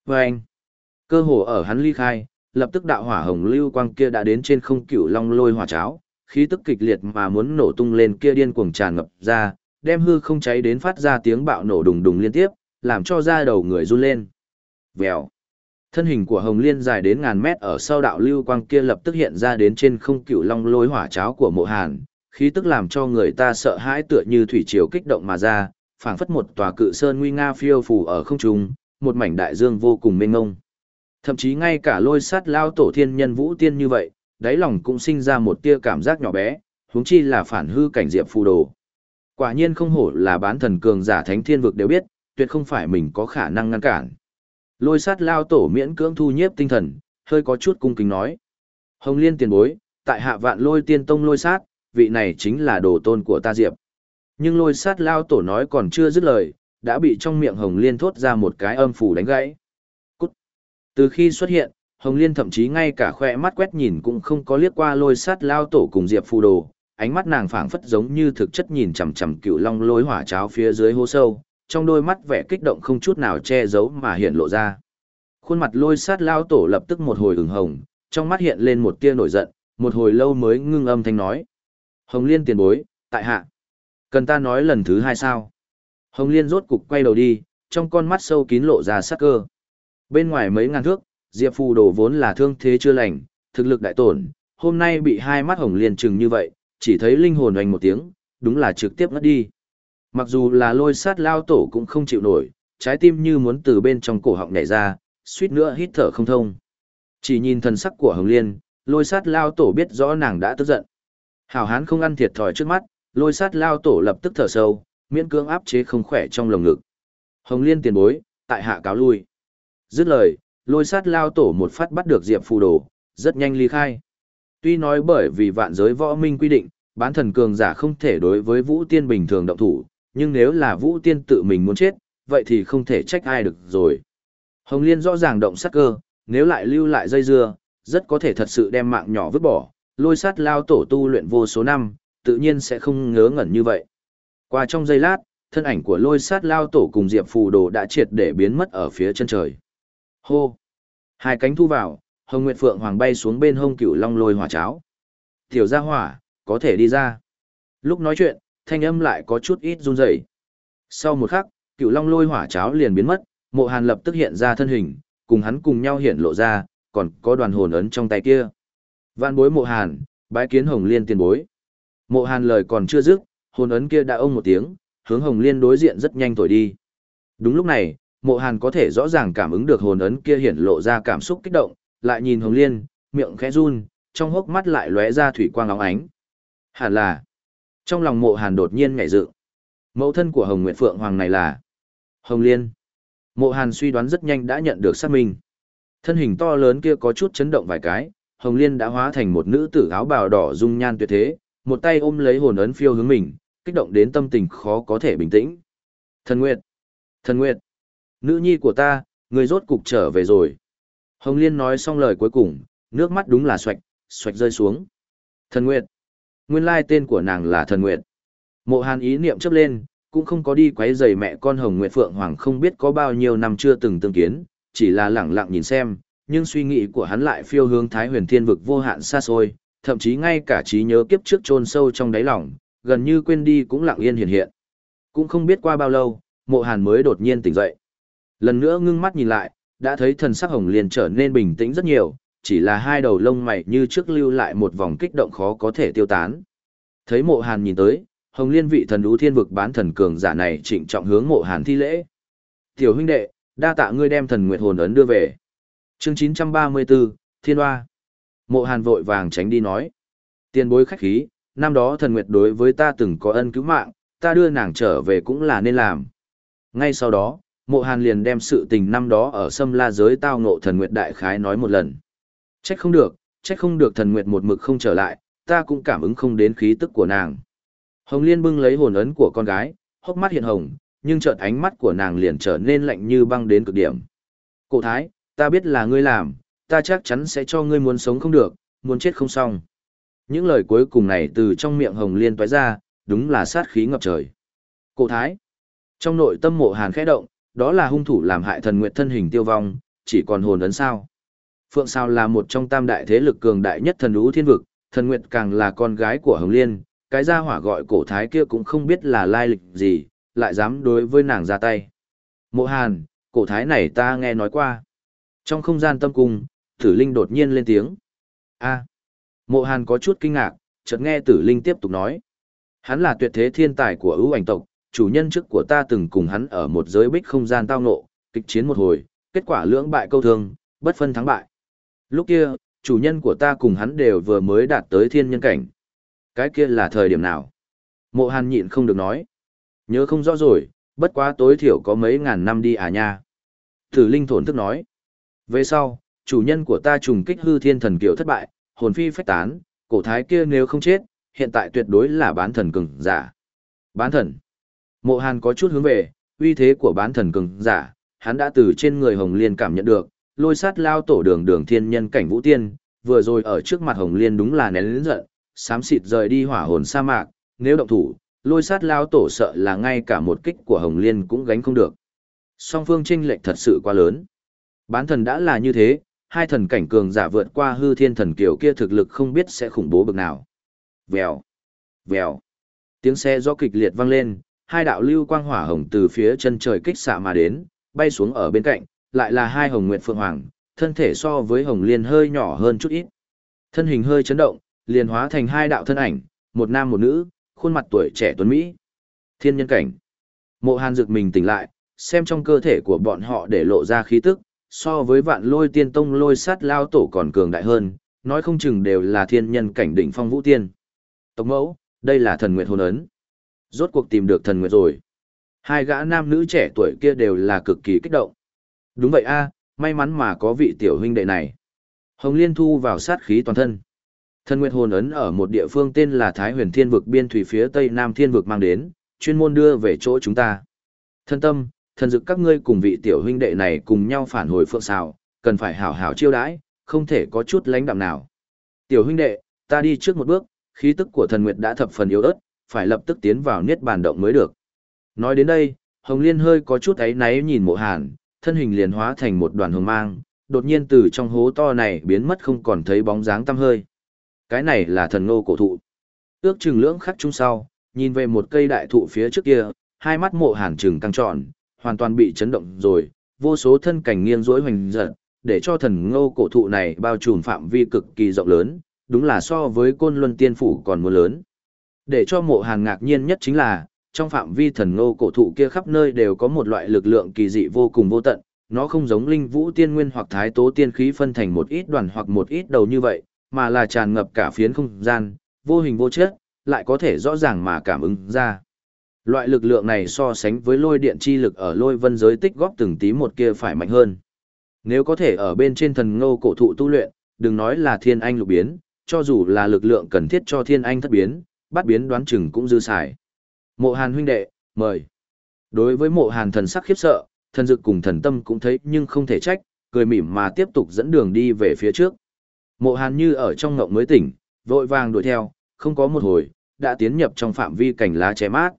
Và anh, cơ hồ ở hắn ly khai, lập tức đạo hỏa hồng lưu quang kia đã đến trên không cửu long lôi hỏa cháo, khí tức kịch liệt mà muốn nổ tung lên kia điên cuồng tràn ngập ra, đem hư không cháy đến phát ra tiếng bạo nổ đùng đùng liên tiếp, làm cho da đầu người run lên. Vèo. Thân hình của Hồng Liên dài đến ngàn mét ở sau đạo lưu quang kia lập tức hiện ra đến trên không cựu long lôi hỏa cháo của mộ hàn, khí tức làm cho người ta sợ hãi tựa như thủy triều kích động mà ra, phảng phất một tòa cự sơn nguy nga phiêu phù ở không trung, một mảnh đại dương vô cùng mênh mông. Thậm chí ngay cả lôi sát lao tổ thiên nhân vũ tiên như vậy, đáy lòng cũng sinh ra một tia cảm giác nhỏ bé, huống chi là phản hư cảnh diệp phù đồ. Quả nhiên không hổ là bán thần cường giả thánh thiên vực đều biết, tuyệt không phải mình có khả năng ngăn cản. Lôi sát lao tổ miễn cưỡng thu nhiếp tinh thần, hơi có chút cung kính nói. Hồng liên tiền bối, tại hạ vạn lôi tiên tông lôi sát, vị này chính là đồ tôn của ta Diệp. Nhưng lôi sát lao tổ nói còn chưa dứt lời, đã bị trong miệng Hồng Liên thốt ra một cái âm phủ đánh gãy. Cút. Từ khi xuất hiện, Hồng Liên thậm chí ngay cả khoe mắt quét nhìn cũng không có liếc qua lôi sát lao tổ cùng Diệp phù đồ, ánh mắt nàng phảng phất giống như thực chất nhìn chằm chằm cựu long lôi hỏa cháo phía dưới hố sâu, trong đôi mắt vẻ kích động không chút nào che giấu mà hiện lộ ra. Khuôn mặt lôi sát lao tổ lập tức một hồi ửng hồng, trong mắt hiện lên một tia nổi giận, một hồi lâu mới ngưng âm thanh nói. Hồng Liên tiền bối, tại hạ. Cần ta nói lần thứ hai sao? Hồng Liên rốt cục quay đầu đi, trong con mắt sâu kín lộ ra sắc cơ. Bên ngoài mấy ngàn thước, Diệp Phù Đồ vốn là thương thế chưa lành, thực lực đại tổn, hôm nay bị hai mắt Hồng Liên trừng như vậy, chỉ thấy linh hồn oanh một tiếng, đúng là trực tiếp ngất đi. Mặc dù là lôi sát lao tổ cũng không chịu nổi, trái tim như muốn từ bên trong cổ họng nhảy ra, suýt nữa hít thở không thông. Chỉ nhìn thần sắc của Hồng Liên, lôi sát lao tổ biết rõ nàng đã tức giận. Hảo hán không ăn thiệt thòi trước mắt, lôi sát lao tổ lập tức thở sâu, miễn cưỡng áp chế không khỏe trong lồng ngực. Hồng Liên tiền bối, tại hạ cáo lui. Dứt lời, lôi sát lao tổ một phát bắt được Diệp Phù Đồ, rất nhanh ly khai. Tuy nói bởi vì vạn giới võ minh quy định, bán thần cường giả không thể đối với vũ tiên bình thường động thủ, nhưng nếu là vũ tiên tự mình muốn chết, vậy thì không thể trách ai được rồi. Hồng Liên rõ ràng động sát cơ, nếu lại lưu lại dây dưa, rất có thể thật sự đem mạng nhỏ vứt bỏ, lôi sát lao tổ tu luyện vô số năm, tự nhiên sẽ không ngớ ngẩn như vậy. Qua trong giây lát, thân ảnh của lôi sát lao tổ cùng Diệp Phù Đồ đã triệt để biến mất ở phía chân trời. Hô! Hai cánh thu vào, Hồng Nguyệt Phượng Hoàng bay xuống bên hông cửu long lôi hỏa cháo. Tiểu gia hỏa, có thể đi ra. Lúc nói chuyện, thanh âm lại có chút ít run rẩy. Sau một khắc, cửu long lôi hỏa cháo liền biến mất, mộ hàn lập tức hiện ra thân hình, cùng hắn cùng nhau hiện lộ ra, còn có đoàn hồn ấn trong tay kia. Vạn bối mộ hàn, bái kiến hồng liên tiền bối. Mộ hàn lời còn chưa dứt, hồn ấn kia đã ông một tiếng, hướng hồng liên đối diện rất nhanh thổi đi. Đúng lúc này, mộ hàn có thể rõ ràng cảm ứng được hồn ấn kia hiển lộ ra cảm xúc kích động, lại nhìn hồng liên, miệng khẽ run, trong hốc mắt lại lóe ra thủy quang óng ánh. Hẳn là, trong lòng mộ hàn đột nhiên ngảy dự. Mẫu thân của Hồng Nguyệt Phượng Hoàng này là Hồng Liên. Mộ hàn suy đoán rất nhanh đã nhận được xác minh. Thân hình to lớn kia có chút chấn động vài cái, Hồng Liên đã hóa thành một nữ tử áo bào đỏ dung nhan tuyệt thế, một tay ôm lấy hồn ấn phiêu hướng mình, kích động đến tâm tình khó có thể bình tĩnh. Thần Nguyệt! Thần Nguyệt! Nữ nhi của ta, người rốt cục trở về rồi. Hồng Liên nói xong lời cuối cùng, nước mắt đúng là xoạch, xoạch rơi xuống. Thần Nguyệt! Nguyên lai tên của nàng là Thần Nguyệt. Mộ Hàn ý niệm chấp lên, cũng không có đi quấy rầy mẹ con Hồng Nguyệt Phượng Hoàng không biết có bao nhiêu năm chưa từng tương kiến, chỉ là lẳng lặng nhìn xem, nhưng suy nghĩ của hắn lại phiêu hướng Thái Huyền Thiên vực vô hạn xa xôi, thậm chí ngay cả trí nhớ kiếp trước chôn sâu trong đáy lòng, gần như quên đi cũng lặng yên hiện hiện. Cũng không biết qua bao lâu, Mộ Hàn mới đột nhiên tỉnh dậy. Lần nữa ngưng mắt nhìn lại, đã thấy thần sắc Hồng Liên trở nên bình tĩnh rất nhiều, chỉ là hai đầu lông mày như trước lưu lại một vòng kích động khó có thể tiêu tán. Thấy Mộ Hàn nhìn tới, Hồng Liên vị thần đú thiên vực bán thần cường giả này trịnh trọng hướng Mộ Hàn thi lễ. "Tiểu huynh đệ, đa tạ ngươi đem thần nguyệt hồn ấn đưa về." Chương 934, Thiên Hoa. Mộ Hàn vội vàng tránh đi nói. Tiền bối khách khí, năm đó thần nguyệt đối với ta từng có ân cứu mạng, ta đưa nàng trở về cũng là nên làm. Ngay sau đó, mộ hàn liền đem sự tình năm đó ở sâm la giới tao ngộ thần nguyệt đại khái nói một lần. Trách không được, trách không được thần nguyệt một mực không trở lại, ta cũng cảm ứng không đến khí tức của nàng. Hồng Liên bưng lấy hồn ấn của con gái, hốc mắt hiện hồng, nhưng chợt ánh mắt của nàng liền trở nên lạnh như băng đến cực điểm. Cổ thái, ta biết là ngươi làm, ta chắc chắn sẽ cho ngươi muốn sống không được, muốn chết không xong. Những lời cuối cùng này từ trong miệng Hồng Liên toái ra, đúng là sát khí ngập trời. Cổ thái, trong nội tâm mộ hàn khẽ động, đó là hung thủ làm hại thần nguyệt thân hình tiêu vong, chỉ còn hồn ấn sao. Phượng Sao là một trong tam đại thế lực cường đại nhất thần ú thiên vực, thần nguyệt càng là con gái của Hồng Liên, cái gia hỏa gọi cổ thái kia cũng không biết là lai lịch gì, lại dám đối với nàng ra tay. Mộ hàn, cổ thái này ta nghe nói qua. Trong không gian tâm cung, tử linh đột nhiên lên tiếng. a mộ hàn có chút kinh ngạc, chợt nghe tử linh tiếp tục nói. Hắn là tuyệt thế thiên tài của ưu ảnh tộc, chủ nhân trước của ta từng cùng hắn ở một giới bích không gian tao ngộ, kịch chiến một hồi, kết quả lưỡng bại câu thương, bất phân thắng bại. Lúc kia, chủ nhân của ta cùng hắn đều vừa mới đạt tới thiên nhân cảnh. Cái kia là thời điểm nào? Mộ hàn nhịn không được nói. Nhớ không rõ rồi, bất quá tối thiểu có mấy ngàn năm đi à nha. Tử Linh thổn thức nói. Về sau, chủ nhân của ta trùng kích hư thiên thần kiều thất bại, hồn phi phách tán, Cổ thái kia nếu không chết, hiện tại tuyệt đối là bán thần cường giả. Bán thần. Mộ Hàn có chút hướng về, uy thế của bán thần cường giả, hắn đã từ trên người Hồng Liên cảm nhận được, lôi sát lao tổ đường đường thiên nhân cảnh vũ tiên, vừa rồi ở trước mặt Hồng Liên đúng là nén lớn giận, xám xịt rời đi hỏa hồn sa mạc, nếu động thủ, lôi sát lao tổ sợ là ngay cả một kích của Hồng Liên cũng gánh không được. Song phương tranh lệch thật sự quá lớn. Bán thần đã là như thế, hai thần cảnh cường giả vượt qua hư thiên thần kiều kia thực lực không biết sẽ khủng bố bực nào. Vèo, vèo. Tiếng xe do kịch liệt vang lên, hai đạo lưu quang hỏa hồng từ phía chân trời kích xạ mà đến, bay xuống ở bên cạnh, lại là hai hồng nguyệt phượng hoàng, thân thể so với hồng liên hơi nhỏ hơn chút ít. Thân hình hơi chấn động, liền hóa thành hai đạo thân ảnh, một nam một nữ, khuôn mặt tuổi trẻ tuấn Mỹ. Thiên nhân cảnh. Mộ hàn dực mình tỉnh lại, xem trong cơ thể của bọn họ để lộ ra khí tức, so với vạn lôi tiên tông lôi sát lao tổ còn cường đại hơn, nói không chừng đều là thiên nhân cảnh đỉnh phong vũ tiên. Tộc mẫu, đây là thần nguyệt hôn ấn. Rốt cuộc tìm được thần nguyệt rồi. Hai gã nam nữ trẻ tuổi kia đều là cực kỳ kích động. Đúng vậy a, may mắn mà có vị tiểu huynh đệ này. Hồng Liên thu vào sát khí toàn thân. Thần Nguyệt hồn ấn ở một địa phương tên là Thái Huyền Thiên vực biên thủy phía tây nam thiên vực mang đến, chuyên môn đưa về chỗ chúng ta. Thân tâm, thần dực các ngươi cùng vị tiểu huynh đệ này cùng nhau phản hồi phượng xào, cần phải hảo hảo chiêu đãi, không thể có chút lãnh đạm nào. Tiểu huynh đệ, ta đi trước một bước, khí tức của thần nguyệt đã thập phần yếu ớt, phải lập tức tiến vào niết bàn động mới được. Nói đến đây, Hồng Liên hơi có chút ấy náy nhìn mộ hàn, thân hình liền hóa thành một đoàn hồng mang, đột nhiên từ trong hố to này biến mất không còn thấy bóng dáng tăm hơi. Cái này là thần ngô cổ thụ. Ước chừng lưỡng khắc chung sau, nhìn về một cây đại thụ phía trước kia, hai mắt mộ hàn trừng căng trọn, hoàn toàn bị chấn động rồi, vô số thân cảnh nghiêng rỗi hoành giật, để cho thần ngô cổ thụ này bao trùm phạm vi cực kỳ rộng lớn, đúng là so với côn luân tiên phủ còn mưa lớn. Để cho mộ hàn ngạc nhiên nhất chính là, trong phạm vi thần ngô cổ thụ kia khắp nơi đều có một loại lực lượng kỳ dị vô cùng vô tận, nó không giống linh vũ tiên nguyên hoặc thái tố tiên khí phân thành một ít đoàn hoặc một ít đầu như vậy, mà là tràn ngập cả phiến không gian, vô hình vô chất, lại có thể rõ ràng mà cảm ứng ra. Loại lực lượng này so sánh với lôi điện chi lực ở lôi vân giới tích góp từng tí một kia phải mạnh hơn. Nếu có thể ở bên trên thần ngô cổ thụ tu luyện, đừng nói là thiên anh lục biến, cho dù là lực lượng cần thiết cho thiên anh thất biến, bắt biến đoán chừng cũng dư xài. Mộ hàn huynh đệ, mời. Đối với mộ hàn thần sắc khiếp sợ, thần dực cùng thần tâm cũng thấy nhưng không thể trách, cười mỉm mà tiếp tục dẫn đường đi về phía trước. Mộ hàn như ở trong ngộng mới tỉnh, vội vàng đuổi theo, không có một hồi, đã tiến nhập trong phạm vi cảnh lá che mát.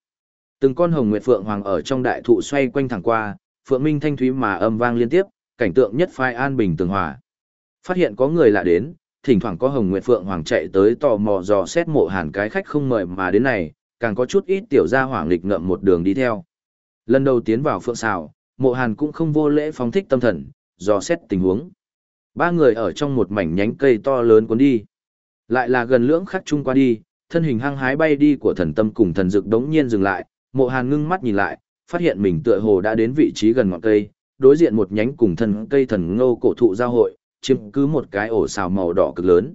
Từng con hồng nguyệt phượng hoàng ở trong đại thụ xoay quanh thẳng qua, phượng minh thanh thúy mà âm vang liên tiếp, cảnh tượng nhất phai an bình tường hòa. Phát hiện có người lạ đến, thỉnh thoảng có hồng nguyệt phượng hoàng chạy tới tò mò dò xét mộ hàn cái khách không mời mà đến này, càng có chút ít tiểu gia hoàng lịch ngậm một đường đi theo. Lần đầu tiến vào phượng xào, mộ hàn cũng không vô lễ phóng thích tâm thần, dò xét tình huống. Ba người ở trong một mảnh nhánh cây to lớn cuốn đi. Lại là gần lưỡng khắc chung qua đi, thân hình hăng hái bay đi của thần tâm cùng thần dực đống nhiên dừng lại, mộ hàn ngưng mắt nhìn lại, phát hiện mình tựa hồ đã đến vị trí gần ngọn cây, đối diện một nhánh cùng thân cây thần ngô cổ thụ giao hội, chiếm cứ một cái ổ xào màu đỏ cực lớn.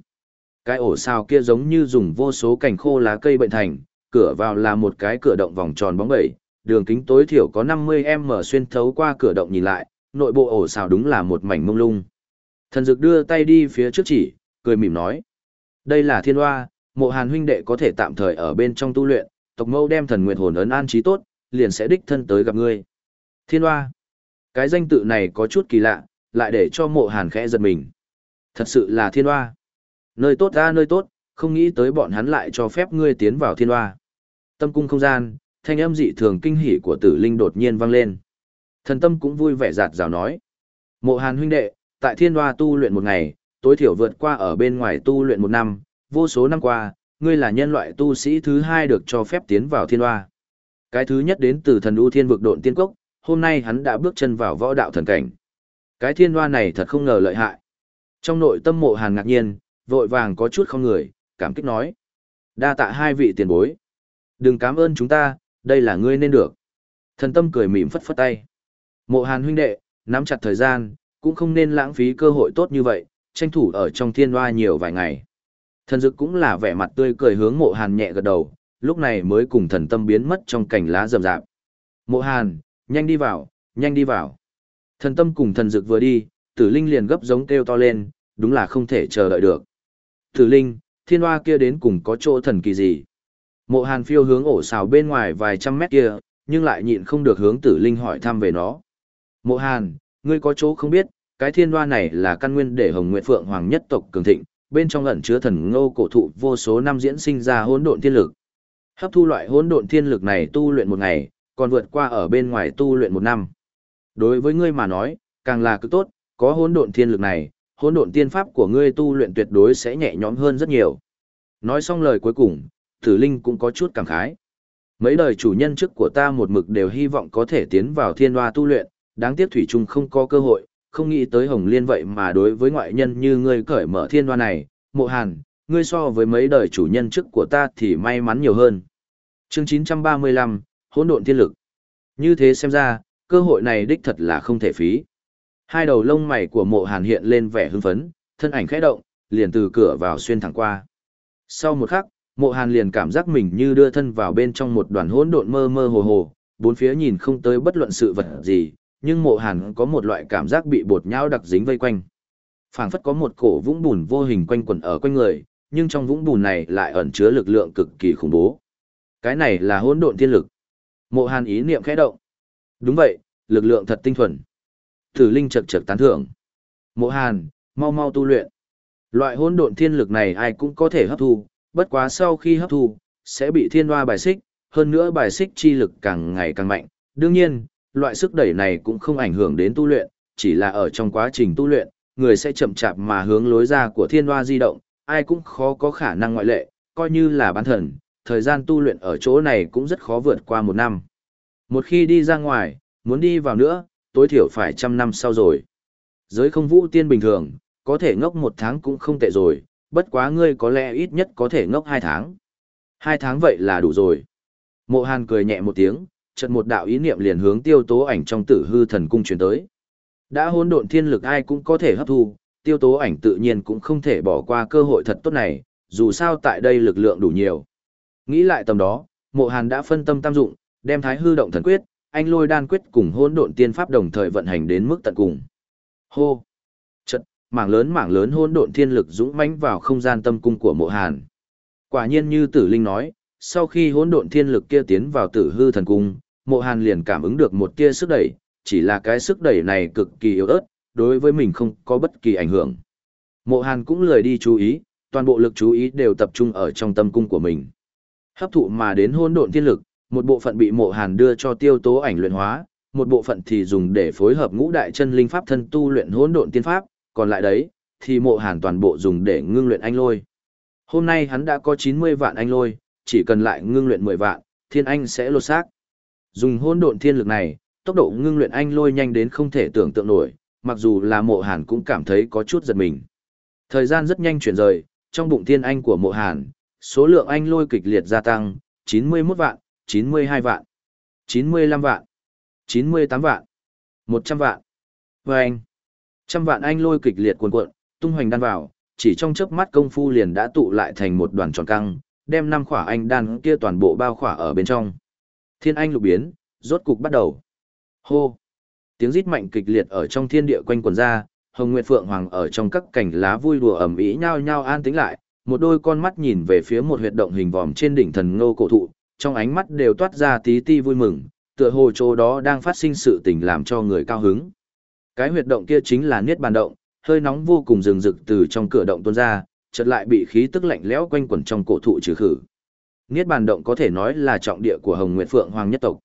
Cái ổ xào kia giống như dùng vô số cành khô lá cây bệnh thành, cửa vào là một cái cửa động vòng tròn bóng bẩy, đường kính tối thiểu có 50m xuyên thấu qua cửa động nhìn lại, nội bộ ổ xào đúng là một mảnh mông lung. Thần dực đưa tay đi phía trước chỉ, cười mỉm nói. Đây là thiên hoa, mộ hàn huynh đệ có thể tạm thời ở bên trong tu luyện, tộc mâu đem thần nguyện hồn ấn an trí tốt, liền sẽ đích thân tới gặp ngươi. Thiên hoa. Cái danh tự này có chút kỳ lạ, lại để cho mộ hàn khẽ giật mình. Thật sự là thiên hoa. Nơi tốt ra nơi tốt, không nghĩ tới bọn hắn lại cho phép ngươi tiến vào thiên hoa. Tâm cung không gian, thanh âm dị thường kinh hỉ của tử linh đột nhiên vang lên. Thần tâm cũng vui vẻ giạt rào nói. Mộ hàn huynh đệ, tại thiên hoa tu luyện một ngày, tối thiểu vượt qua ở bên ngoài tu luyện một năm, vô số năm qua, ngươi là nhân loại tu sĩ thứ hai được cho phép tiến vào thiên hoa. Cái thứ nhất đến từ thần ưu thiên vực độn tiên cốc, hôm nay hắn đã bước chân vào võ đạo thần cảnh. Cái thiên hoa này thật không ngờ lợi hại. Trong nội tâm mộ hàn ngạc nhiên, vội vàng có chút không người, cảm kích nói. Đa tạ hai vị tiền bối. Đừng cảm ơn chúng ta, đây là ngươi nên được. Thần tâm cười mỉm phất phất tay. Mộ hàn huynh đệ, nắm chặt thời gian, cũng không nên lãng phí cơ hội tốt như vậy, tranh thủ ở trong thiên hoa nhiều vài ngày. Thần dực cũng là vẻ mặt tươi cười hướng mộ hàn nhẹ gật đầu, lúc này mới cùng thần tâm biến mất trong cảnh lá rậm rạp. Mộ hàn, nhanh đi vào, nhanh đi vào. Thần tâm cùng thần dực vừa đi, tử linh liền gấp giống kêu to lên, đúng là không thể chờ đợi được. Tử linh, thiên hoa kia đến cùng có chỗ thần kỳ gì. Mộ hàn phiêu hướng ổ xào bên ngoài vài trăm mét kia, nhưng lại nhịn không được hướng tử linh hỏi thăm về nó. Mộ hàn, ngươi có chỗ không biết, cái thiên hoa này là căn nguyên để Hồng Nguyệt Phượng Hoàng nhất tộc cường thịnh, bên trong ẩn chứa thần ngô cổ thụ vô số năm diễn sinh ra hỗn độn thiên lực. Hấp thu loại hỗn độn thiên lực này tu luyện một ngày, còn vượt qua ở bên ngoài tu luyện một năm. Đối với ngươi mà nói, càng là cực tốt, có hỗn độn thiên lực này, hỗn độn tiên pháp của ngươi tu luyện tuyệt đối sẽ nhẹ nhõm hơn rất nhiều. Nói xong lời cuối cùng, Tử Linh cũng có chút cảm khái. Mấy đời chủ nhân trước của ta một mực đều hy vọng có thể tiến vào thiên hoa tu luyện, đáng tiếc Thủy chung không có cơ hội, không nghĩ tới Hồng Liên vậy mà đối với ngoại nhân như ngươi cởi mở thiên đoan này, mộ hàn, ngươi so với mấy đời chủ nhân trước của ta thì may mắn nhiều hơn. Chương 935, hỗn độn thiên lực. Như thế xem ra, cơ hội này đích thật là không thể phí. Hai đầu lông mày của mộ hàn hiện lên vẻ hưng phấn, thân ảnh khẽ động, liền từ cửa vào xuyên thẳng qua. Sau một khắc, mộ hàn liền cảm giác mình như đưa thân vào bên trong một đoàn hỗn độn mơ mơ hồ hồ, bốn phía nhìn không tới bất luận sự vật gì, nhưng mộ hàn có một loại cảm giác bị bột nhão đặc dính vây quanh. phảng phất có một cổ vũng bùn vô hình quanh quẩn ở quanh người, nhưng trong vũng bùn này lại ẩn chứa lực lượng cực kỳ khủng bố. Cái này là hỗn độn thiên lực. Mộ hàn ý niệm khẽ động. Đúng vậy, lực lượng thật tinh thuần. Tử Linh chật chật tán thưởng. Mộ Hàn, mau mau tu luyện. Loại hỗn độn thiên lực này ai cũng có thể hấp thu, bất quá sau khi hấp thu, sẽ bị thiên hoa bài xích, hơn nữa bài xích chi lực càng ngày càng mạnh. Đương nhiên, loại sức đẩy này cũng không ảnh hưởng đến tu luyện, chỉ là ở trong quá trình tu luyện, người sẽ chậm chạp mà hướng lối ra của thiên hoa di động, ai cũng khó có khả năng ngoại lệ, coi như là bán thần, thời gian tu luyện ở chỗ này cũng rất khó vượt qua một năm. Một khi đi ra ngoài, muốn đi vào nữa, tối thiểu phải trăm năm sau rồi. Giới không vũ tiên bình thường, có thể ngốc một tháng cũng không tệ rồi, bất quá ngươi có lẽ ít nhất có thể ngốc hai tháng. Hai tháng vậy là đủ rồi. Mộ Hàn cười nhẹ một tiếng, chợt một đạo ý niệm liền hướng tiêu tố ảnh trong tử hư thần cung truyền tới. Đã hỗn độn thiên lực ai cũng có thể hấp thu, tiêu tố ảnh tự nhiên cũng không thể bỏ qua cơ hội thật tốt này, dù sao tại đây lực lượng đủ nhiều. Nghĩ lại tầm đó, mộ hàn đã phân tâm tam dụng, đem thái hư động thần quyết, anh lôi đan quyết cùng hỗn độn tiên pháp đồng thời vận hành đến mức tận cùng. Hô! Chật, mảng lớn mảng lớn hỗn độn thiên lực dũng mãnh vào không gian tâm cung của mộ hàn. Quả nhiên như tử linh nói, sau khi hỗn độn thiên lực kia tiến vào tử hư thần cung, mộ hàn liền cảm ứng được một tia sức đẩy, chỉ là cái sức đẩy này cực kỳ yếu ớt, đối với mình không có bất kỳ ảnh hưởng. Mộ hàn cũng lười đi chú ý, toàn bộ lực chú ý đều tập trung ở trong tâm cung của mình. Hấp thụ mà đến hôn độn thiên lực, một bộ phận bị mộ hàn đưa cho tiêu tố ảnh luyện hóa, một bộ phận thì dùng để phối hợp ngũ đại chân linh pháp thân tu luyện hỗn độn tiên pháp, còn lại đấy, thì mộ hàn toàn bộ dùng để ngưng luyện anh lôi. Hôm nay hắn đã có 90 vạn anh lôi, chỉ cần lại ngưng luyện 10 vạn, thiên anh sẽ lột xác. Dùng hỗn độn thiên lực này, tốc độ ngưng luyện anh lôi nhanh đến không thể tưởng tượng nổi, mặc dù là mộ hàn cũng cảm thấy có chút giật mình. Thời gian rất nhanh chuyển rời, trong bụng thiên anh của mộ hàn, số lượng anh lôi kịch liệt gia tăng, 91 vạn, 92 vạn, 95 vạn, 98 vạn, 100 vạn. Và anh, trăm vạn anh lôi kịch liệt cuồn cuộn, tung hoành đan vào, chỉ trong chớp mắt công phu liền đã tụ lại thành một đoàn tròn căng, đem năm khỏa anh đan kia toàn bộ bao khỏa ở bên trong. Thiên anh lục biến, rốt cục bắt đầu. Hô! Tiếng rít mạnh kịch liệt ở trong thiên địa quanh quần ra, Hồng Nguyệt Phượng Hoàng ở trong các cảnh lá vui đùa ẩm ý nhao nhao an tĩnh lại, một đôi con mắt nhìn về phía một huyệt động hình vòm trên đỉnh thần ngô cổ thụ, trong ánh mắt đều toát ra tí ti vui mừng, tựa hồ chỗ đó đang phát sinh sự tình làm cho người cao hứng. Cái huyệt động kia chính là niết bàn động, hơi nóng vô cùng rừng rực từ trong cửa động tuôn ra, chợt lại bị khí tức lạnh lẽo quanh quẩn trong cổ thụ trừ khử. Niết bàn động có thể nói là trọng địa của Hồng Nguyệt Phượng Hoàng nhất tộc.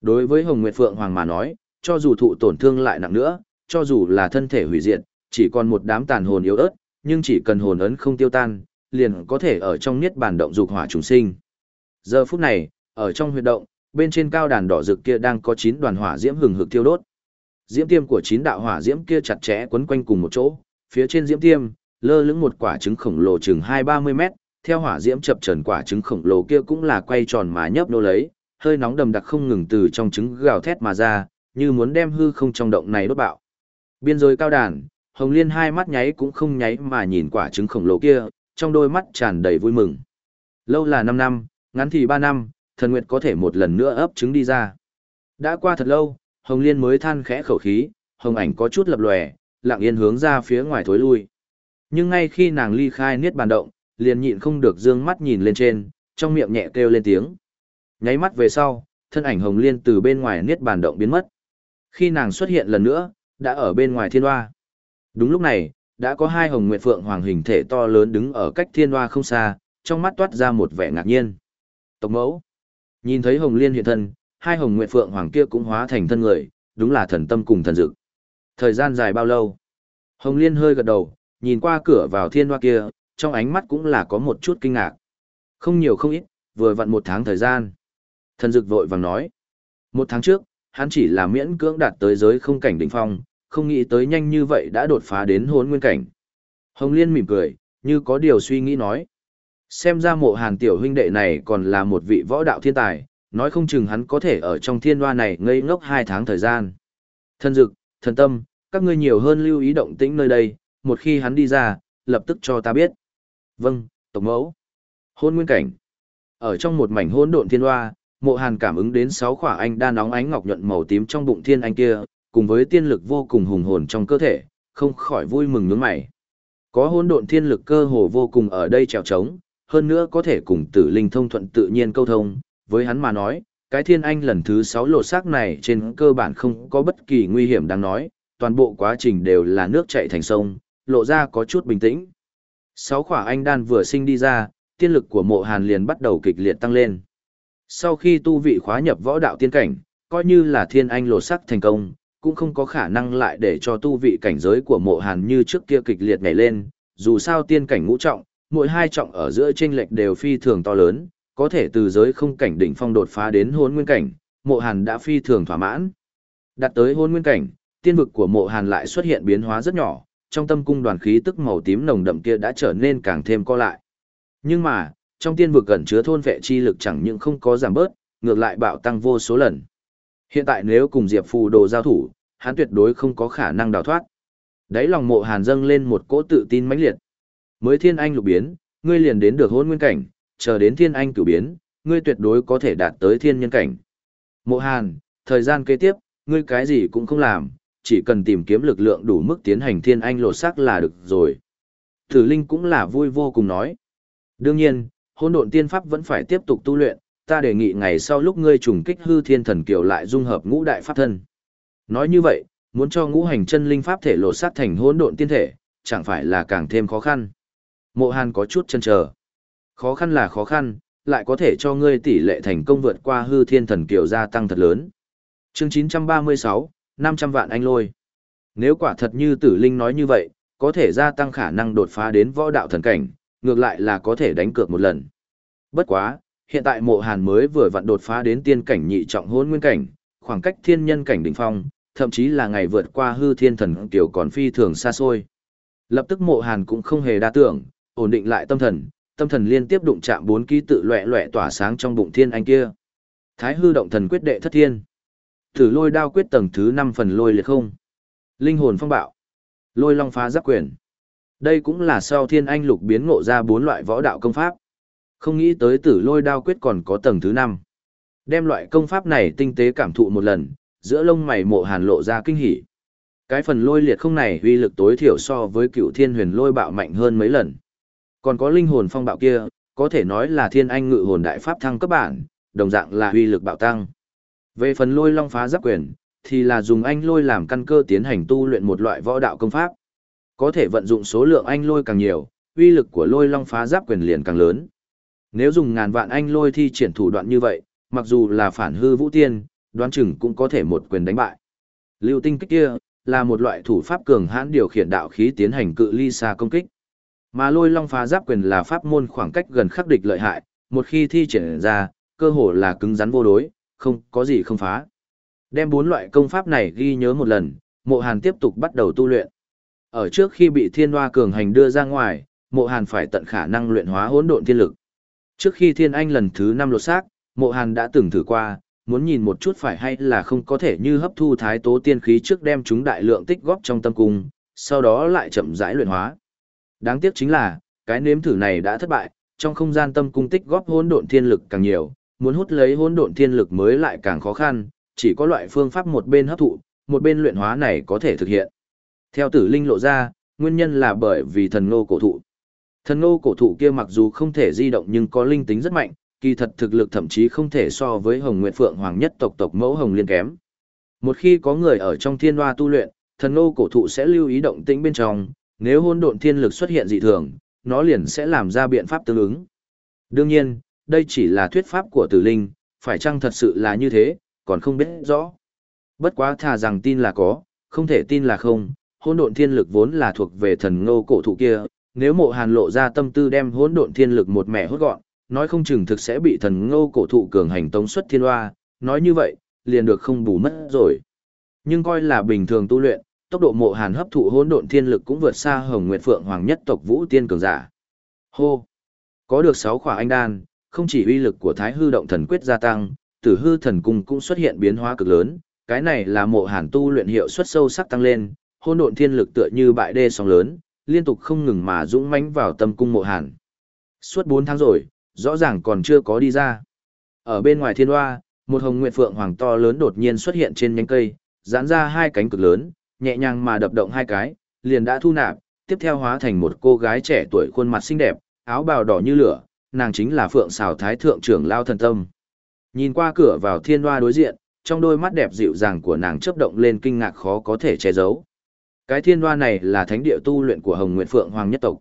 Đối với Hồng Nguyệt Phượng Hoàng mà nói, cho dù thụ tổn thương lại nặng nữa, cho dù là thân thể hủy diệt, chỉ còn một đám tàn hồn yếu ớt, nhưng chỉ cần hồn ấn không tiêu tan, liền có thể ở trong niết bàn động dục hỏa trùng sinh. Giờ phút này, ở trong huyệt động, bên trên cao đàn đỏ rực kia đang có 9 đoàn hỏa diễm hừng hực thiêu đốt. Diễm tiêm của 9 đạo hỏa diễm kia chặt chẽ quấn quanh cùng một chỗ, phía trên diễm tiêm, lơ lửng một quả trứng khổng lồ chừng 2-30 mét, theo hỏa diễm chập trần quả trứng khổng lồ kia cũng là quay tròn mà nhấp nô lấy, hơi nóng đầm đặc không ngừng từ trong trứng gào thét mà ra, như muốn đem hư không trong động này đốt bạo. Biên giới cao đàn, Hồng Liên hai mắt nháy cũng không nháy mà nhìn quả trứng khổng lồ kia, trong đôi mắt tràn đầy vui mừng. Lâu là 5 năm, ngắn thì 3 năm, thần nguyệt có thể một lần nữa ấp trứng đi ra. Đã qua thật lâu, Hồng Liên mới than khẽ khẩu khí, Hồng ảnh có chút lập lòe, lặng yên hướng ra phía ngoài thối lui. Nhưng ngay khi nàng ly khai niết bàn động, liền nhịn không được dương mắt nhìn lên trên, trong miệng nhẹ kêu lên tiếng. Nháy mắt về sau, thân ảnh Hồng Liên từ bên ngoài niết bàn động biến mất. Khi nàng xuất hiện lần nữa, đã ở bên ngoài thiên hoa. Đúng lúc này, đã có hai hồng nguyệt phượng hoàng hình thể to lớn đứng ở cách thiên hoa không xa, trong mắt toát ra một vẻ ngạc nhiên. Tộc mẫu. Nhìn thấy hồng liên hiện thân, hai hồng nguyệt phượng hoàng kia cũng hóa thành thân người, đúng là thần tâm cùng thần dực. Thời gian dài bao lâu? Hồng liên hơi gật đầu, nhìn qua cửa vào thiên hoa kia, trong ánh mắt cũng là có một chút kinh ngạc. Không nhiều không ít, vừa vặn một tháng thời gian. Thần dực vội vàng nói. Một tháng trước, hắn chỉ là miễn cưỡng đạt tới giới không cảnh đỉnh phong, không nghĩ tới nhanh như vậy đã đột phá đến hốn nguyên cảnh. Hồng Liên mỉm cười, như có điều suy nghĩ nói. Xem ra mộ hàn tiểu huynh đệ này còn là một vị võ đạo thiên tài, nói không chừng hắn có thể ở trong thiên hoa này ngây ngốc hai tháng thời gian. Thân dực, thần tâm, các ngươi nhiều hơn lưu ý động tĩnh nơi đây, một khi hắn đi ra, lập tức cho ta biết. Vâng, Tổng mẫu. Hôn nguyên cảnh. Ở trong một mảnh hôn độn thiên hoa, mộ hàn cảm ứng đến sáu khỏa anh đa nóng ánh ngọc nhuận màu tím trong bụng thiên anh kia, cùng với tiên lực vô cùng hùng hồn trong cơ thể, không khỏi vui mừng nhướng mày. Có hôn độn thiên lực cơ hồ vô cùng ở đây trèo trống, hơn nữa có thể cùng tử linh thông thuận tự nhiên câu thông, với hắn mà nói, cái thiên anh lần thứ sáu lột xác này trên cơ bản không có bất kỳ nguy hiểm đáng nói, toàn bộ quá trình đều là nước chảy thành sông, lộ ra có chút bình tĩnh. Sáu khỏa anh đan vừa sinh đi ra, tiên lực của mộ hàn liền bắt đầu kịch liệt tăng lên. Sau khi tu vị khóa nhập võ đạo tiên cảnh, coi như là thiên anh lột sắc thành công, cũng không có khả năng lại để cho tu vị cảnh giới của mộ hàn như trước kia kịch liệt nhảy lên, dù sao tiên cảnh ngũ trọng, mỗi hai trọng ở giữa chênh lệch đều phi thường to lớn, có thể từ giới không cảnh đỉnh phong đột phá đến hôn nguyên cảnh, mộ hàn đã phi thường thỏa mãn. Đạt tới hôn nguyên cảnh, tiên vực của mộ hàn lại xuất hiện biến hóa rất nhỏ, trong tâm cung đoàn khí tức màu tím nồng đậm kia đã trở nên càng thêm co lại. Nhưng mà, trong tiên vực gần chứa thôn vệ chi lực chẳng những không có giảm bớt, ngược lại bạo tăng vô số lần. Hiện tại nếu cùng Diệp Phù Đồ giao thủ, hắn tuyệt đối không có khả năng đào thoát. Đấy lòng mộ hàn dâng lên một cỗ tự tin mãnh liệt. Mới thiên anh lục biến, ngươi liền đến được hôn nguyên cảnh, chờ đến thiên anh cửu biến, ngươi tuyệt đối có thể đạt tới thiên nhân cảnh. Mộ hàn, thời gian kế tiếp, ngươi cái gì cũng không làm, chỉ cần tìm kiếm lực lượng đủ mức tiến hành thiên anh lột xác là được rồi. Tử Linh cũng là vui vô cùng nói. Đương nhiên, hôn độn tiên pháp vẫn phải tiếp tục tu luyện, ta đề nghị ngày sau lúc ngươi trùng kích hư thiên thần kiều lại dung hợp ngũ đại pháp thân. Nói như vậy, muốn cho ngũ hành chân linh pháp thể lột sát thành hỗn độn tiên thể, chẳng phải là càng thêm khó khăn. Mộ Hàn có chút chân chờ. Khó khăn là khó khăn, lại có thể cho ngươi tỷ lệ thành công vượt qua hư thiên thần kiều gia tăng thật lớn. Chương 936, 500 vạn anh lôi. Nếu quả thật như tử linh nói như vậy, có thể gia tăng khả năng đột phá đến võ đạo thần cảnh, ngược lại là có thể đánh cược một lần. Bất quá, hiện tại mộ hàn mới vừa vặn đột phá đến tiên cảnh nhị trọng hôn nguyên cảnh, khoảng cách thiên nhân cảnh đỉnh phong, thậm chí là ngày vượt qua hư thiên thần tiểu còn phi thường xa xôi. Lập tức mộ hàn cũng không hề đa tưởng, ổn định lại tâm thần, tâm thần liên tiếp đụng chạm bốn ký tự loẹ loẹ tỏa sáng trong bụng thiên anh kia. Thái hư động thần quyết đệ thất thiên. Thử lôi đao quyết tầng thứ 5 phần lôi liệt không. Linh hồn phong bạo. Lôi long phá giáp quyền. Đây cũng là sau thiên anh lục biến ngộ ra bốn loại võ đạo công pháp. Không nghĩ tới tử lôi đao quyết còn có tầng thứ 5. Đem loại công pháp này tinh tế cảm thụ một lần, giữa lông mày mộ hàn lộ ra kinh hỉ. Cái phần lôi liệt không này uy lực tối thiểu so với cựu thiên huyền lôi bạo mạnh hơn mấy lần. Còn có linh hồn phong bạo kia, có thể nói là thiên anh ngự hồn đại pháp thăng cấp bản, đồng dạng là uy lực bạo tăng. Về phần lôi long phá giáp quyền, thì là dùng anh lôi làm căn cơ tiến hành tu luyện một loại võ đạo công pháp. Có thể vận dụng số lượng anh lôi càng nhiều, uy lực của lôi long phá giáp quyền liền càng lớn. Nếu dùng ngàn vạn anh lôi thi triển thủ đoạn như vậy, mặc dù là phản hư vũ tiên, đoán chừng cũng có thể một quyền đánh bại. Lưu tinh kích kia, là một loại thủ pháp cường hãn điều khiển đạo khí tiến hành cự ly xa công kích. Mà lôi long phá giáp quyền là pháp môn khoảng cách gần khắc địch lợi hại, một khi thi triển ra, cơ hồ là cứng rắn vô đối, không có gì không phá. Đem bốn loại công pháp này ghi nhớ một lần, mộ hàn tiếp tục bắt đầu tu luyện. Ở trước khi bị thiên hoa cường hành đưa ra ngoài, mộ hàn phải tận khả năng luyện hóa hỗn độn thiên lực. Trước khi thiên anh lần thứ 5 lột xác, mộ hàn đã từng thử qua, muốn nhìn một chút phải hay là không có thể như hấp thu thái tố tiên khí trước đem chúng đại lượng tích góp trong tâm cung, sau đó lại chậm rãi luyện hóa. Đáng tiếc chính là, cái nếm thử này đã thất bại, trong không gian tâm cung tích góp hỗn độn thiên lực càng nhiều, muốn hút lấy hỗn độn thiên lực mới lại càng khó khăn, chỉ có loại phương pháp một bên hấp thụ, một bên luyện hóa này có thể thực hiện. Theo tử linh lộ ra, nguyên nhân là bởi vì thần ngô cổ thụ. Thần ngô cổ thụ kia mặc dù không thể di động nhưng có linh tính rất mạnh, kỳ thật thực lực thậm chí không thể so với Hồng Nguyệt Phượng Hoàng nhất tộc tộc mẫu Hồng Liên kém. Một khi có người ở trong thiên hoa tu luyện, thần ngô cổ thụ sẽ lưu ý động tĩnh bên trong, nếu hôn độn thiên lực xuất hiện dị thường, nó liền sẽ làm ra biện pháp tương ứng. Đương nhiên, đây chỉ là thuyết pháp của tử linh, phải chăng thật sự là như thế, còn không biết rõ. Bất quá thà rằng tin là có, không thể tin là không, hôn độn thiên lực vốn là thuộc về thần ngô cổ thụ kia, nếu mộ hàn lộ ra tâm tư đem hôn độn thiên lực một mẹ hốt gọn, nói không chừng thực sẽ bị thần ngô cổ thụ cường hành tống xuất thiên hoa, nói như vậy, liền được không bù mất rồi. Nhưng coi là bình thường tu luyện, tốc độ mộ hàn hấp thụ hỗn độn thiên lực cũng vượt xa Hồng Nguyệt Phượng Hoàng nhất tộc Vũ Tiên cường giả. Hô. Có được 6 khỏa anh đan, không chỉ uy lực của Thái Hư động thần quyết gia tăng, Tử Hư thần cung cũng xuất hiện biến hóa cực lớn, cái này là mộ hàn tu luyện hiệu suất sâu sắc tăng lên, hôn độn thiên lực tựa như bại đê sóng lớn, liên tục không ngừng mà dũng mãnh vào tâm cung mộ hàn. Suốt 4 tháng rồi, rõ ràng còn chưa có đi ra. Ở bên ngoài thiên hoa, một hồng nguyệt phượng hoàng to lớn đột nhiên xuất hiện trên nhánh cây, giãn ra hai cánh cực lớn, nhẹ nhàng mà đập động hai cái, liền đã thu nạp, tiếp theo hóa thành một cô gái trẻ tuổi khuôn mặt xinh đẹp, áo bào đỏ như lửa, nàng chính là Phượng Sào Thái thượng trưởng lao thần tâm. Nhìn qua cửa vào thiên hoa đối diện, trong đôi mắt đẹp dịu dàng của nàng chớp động lên kinh ngạc khó có thể che giấu. Cái thiên hoa này là thánh địa tu luyện của Hồng Nguyệt Phượng Hoàng nhất tộc.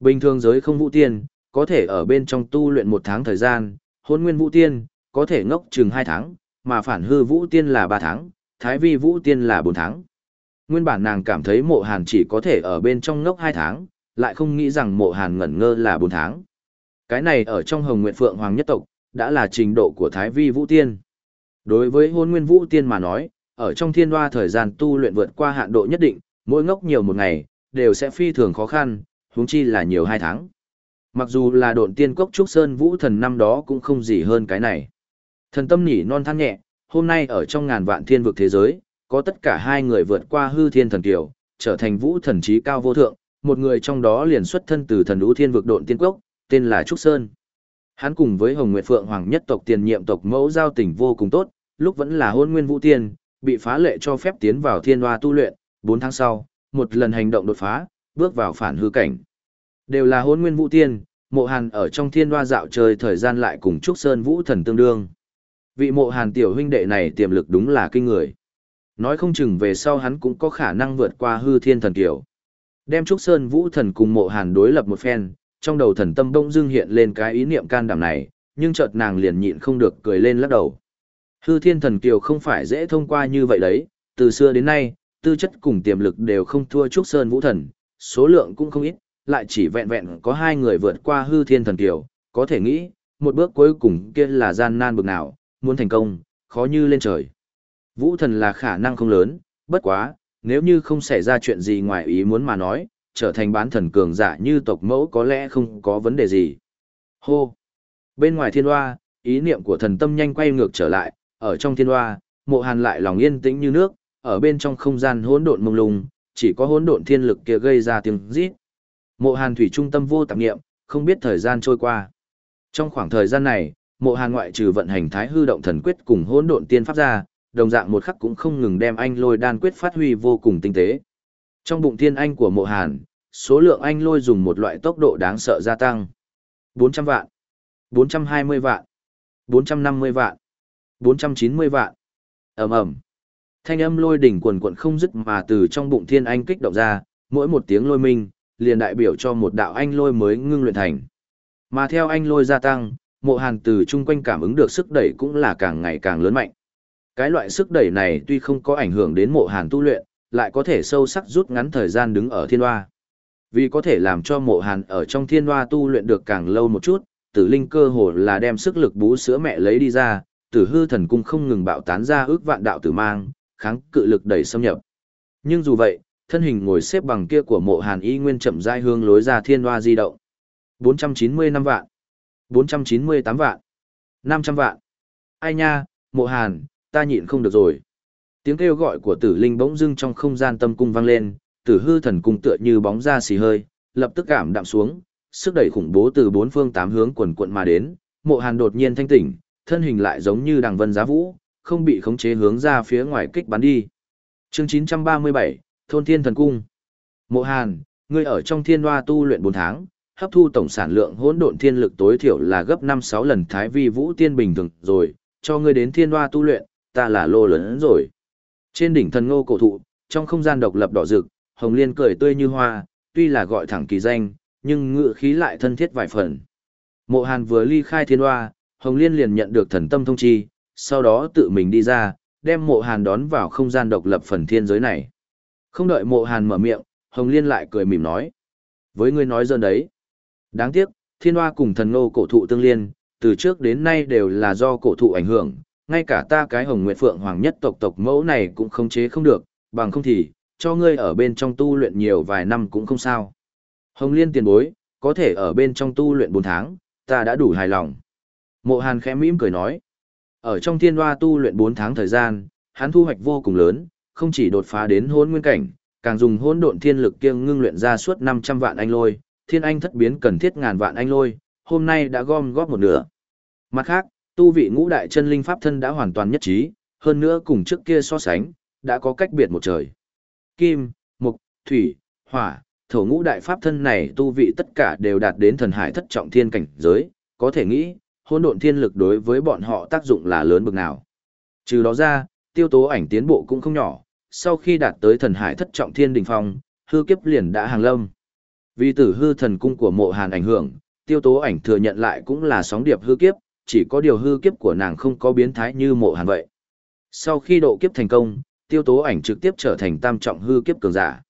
Bình thường giới không vũ tiên, có thể ở bên trong tu luyện một tháng thời gian, hôn nguyên vũ tiên, có thể ngốc chừng hai tháng, mà phản hư vũ tiên là ba tháng, thái vi vũ tiên là bốn tháng. Nguyên bản nàng cảm thấy mộ hàn chỉ có thể ở bên trong ngốc hai tháng, lại không nghĩ rằng mộ hàn ngẩn ngơ là bốn tháng. Cái này ở trong hồng nguyện phượng hoàng nhất tộc, đã là trình độ của thái vi vũ tiên. Đối với hôn nguyên vũ tiên mà nói, ở trong thiên hoa thời gian tu luyện vượt qua hạn độ nhất định, mỗi ngốc nhiều một ngày, đều sẽ phi thường khó khăn, huống chi là nhiều hai tháng. Mặc dù là độn tiên cốc trúc sơn vũ thần năm đó cũng không gì hơn cái này. Thần tâm nhỉ non than nhẹ, hôm nay ở trong ngàn vạn thiên vực thế giới, có tất cả hai người vượt qua hư thiên thần kiều, trở thành vũ thần trí cao vô thượng, một người trong đó liền xuất thân từ thần lũ thiên vực độn tiên cốc, tên là Trúc Sơn. Hắn cùng với Hồng Nguyệt Phượng Hoàng nhất tộc tiền nhiệm tộc mẫu giao tình vô cùng tốt, lúc vẫn là hôn nguyên vũ tiên, bị phá lệ cho phép tiến vào thiên hoa tu luyện, 4 tháng sau, một lần hành động đột phá, bước vào phản hư cảnh. Đều là hôn nguyên vũ tiên, mộ hàn ở trong thiên hoa dạo chơi thời gian lại cùng Trúc Sơn vũ thần tương đương. Vị mộ hàn tiểu huynh đệ này tiềm lực đúng là kinh người. Nói không chừng về sau hắn cũng có khả năng vượt qua hư thiên thần kiểu. Đem Trúc Sơn vũ thần cùng mộ hàn đối lập một phen, trong đầu thần tâm bỗng dưng hiện lên cái ý niệm can đảm này, nhưng chợt nàng liền nhịn không được cười lên lắc đầu. Hư thiên thần kiều không phải dễ thông qua như vậy đấy, từ xưa đến nay, tư chất cùng tiềm lực đều không thua Trúc Sơn vũ thần, số lượng cũng không ít, lại chỉ vẹn vẹn có hai người vượt qua hư thiên thần kiều, có thể nghĩ, một bước cuối cùng kia là gian nan bực nào, muốn thành công, khó như lên trời. Vũ thần là khả năng không lớn, bất quá, nếu như không xảy ra chuyện gì ngoài ý muốn mà nói, trở thành bán thần cường giả như tộc mẫu có lẽ không có vấn đề gì. Hô! Bên ngoài thiên hoa, ý niệm của thần tâm nhanh quay ngược trở lại, ở trong thiên hoa, mộ hàn lại lòng yên tĩnh như nước, ở bên trong không gian hỗn độn mông lung, chỉ có hỗn độn thiên lực kia gây ra tiếng rít. Mộ Hàn thủy trung tâm vô tạp niệm, không biết thời gian trôi qua. Trong khoảng thời gian này, Mộ Hàn ngoại trừ vận hành Thái Hư động thần quyết cùng hỗn độn tiên pháp ra, đồng dạng một khắc cũng không ngừng đem anh lôi đan quyết phát huy vô cùng tinh tế. Trong bụng thiên anh của Mộ Hàn, số lượng anh lôi dùng một loại tốc độ đáng sợ gia tăng. 400 vạn, 420 vạn, 450 vạn, 490 vạn. Ầm ầm. Thanh âm lôi đỉnh quần quận không dứt mà từ trong bụng thiên anh kích động ra, mỗi một tiếng lôi minh, liền đại biểu cho một đạo anh lôi mới ngưng luyện thành. Mà theo anh lôi gia tăng, mộ hàn từ chung quanh cảm ứng được sức đẩy cũng là càng ngày càng lớn mạnh. Cái loại sức đẩy này tuy không có ảnh hưởng đến mộ hàn tu luyện, lại có thể sâu sắc rút ngắn thời gian đứng ở thiên hoa. Vì có thể làm cho mộ hàn ở trong thiên hoa tu luyện được càng lâu một chút, tử linh cơ hồ là đem sức lực bú sữa mẹ lấy đi ra, tử hư thần cung không ngừng bạo tán ra ước vạn đạo tử mang, kháng cự lực đẩy xâm nhập. Nhưng dù vậy, thân hình ngồi xếp bằng kia của mộ hàn y nguyên chậm rãi hương lối ra thiên hoa di động. 495 vạn, 498 vạn, 500 vạn. Ai nha, mộ hàn, ta nhịn không được rồi. Tiếng kêu gọi của tử linh bỗng dưng trong không gian tâm cung vang lên, tử hư thần cung tựa như bóng ra xì hơi, lập tức cảm đạm xuống, sức đẩy khủng bố từ bốn phương tám hướng quần quận mà đến, mộ hàn đột nhiên thanh tỉnh, thân hình lại giống như đằng vân giá vũ, không bị khống chế hướng ra phía ngoài kích bắn đi. Chương 937, Thôn Thiên Thần Cung. Mộ Hàn, ngươi ở trong thiên hoa tu luyện 4 tháng, hấp thu tổng sản lượng hỗn độn thiên lực tối thiểu là gấp 5-6 lần thái vi vũ tiên bình thường rồi, cho ngươi đến thiên hoa tu luyện, ta là lô lớn rồi. Trên đỉnh thần ngô cổ thụ, trong không gian độc lập đỏ rực, Hồng Liên cười tươi như hoa, tuy là gọi thẳng kỳ danh, nhưng ngựa khí lại thân thiết vài phần. Mộ Hàn vừa ly khai thiên hoa, Hồng Liên liền nhận được thần tâm thông chi, sau đó tự mình đi ra, đem mộ Hàn đón vào không gian độc lập phần thiên giới này. Không đợi mộ Hàn mở miệng, Hồng Liên lại cười mỉm nói. Với ngươi nói dơn đấy. Đáng tiếc, thiên hoa cùng thần ngô cổ thụ tương liên, từ trước đến nay đều là do cổ thụ ảnh hưởng, ngay cả ta cái hồng nguyệt phượng hoàng nhất tộc tộc mẫu này cũng không chế không được, bằng không thì, cho ngươi ở bên trong tu luyện nhiều vài năm cũng không sao. Hồng liên tiền bối, có thể ở bên trong tu luyện 4 tháng, ta đã đủ hài lòng. Mộ hàn khẽ mỉm cười nói, ở trong thiên hoa tu luyện 4 tháng thời gian, hắn thu hoạch vô cùng lớn, không chỉ đột phá đến hôn nguyên cảnh, càng dùng hôn độn thiên lực kiêng ngưng luyện ra suốt 500 vạn anh lôi, thiên anh thất biến cần thiết ngàn vạn anh lôi, hôm nay đã gom góp một nửa. Mặt khác, tu vị ngũ đại chân linh pháp thân đã hoàn toàn nhất trí, hơn nữa cùng trước kia so sánh, đã có cách biệt một trời. Kim, Mộc, thủy, hỏa, thổ ngũ đại pháp thân này tu vị tất cả đều đạt đến thần hải thất trọng thiên cảnh giới, có thể nghĩ, hỗn độn thiên lực đối với bọn họ tác dụng là lớn bực nào. Trừ đó ra, tiêu tố ảnh tiến bộ cũng không nhỏ, sau khi đạt tới thần hải thất trọng thiên đỉnh phong, hư kiếp liền đã hàng lâm. Vì tử hư thần cung của mộ hàn ảnh hưởng, tiêu tố ảnh thừa nhận lại cũng là sóng điệp hư kiếp, chỉ có điều hư kiếp của nàng không có biến thái như mộ hàn vậy. Sau khi độ kiếp thành công, tiêu tố ảnh trực tiếp trở thành tam trọng hư kiếp cường giả.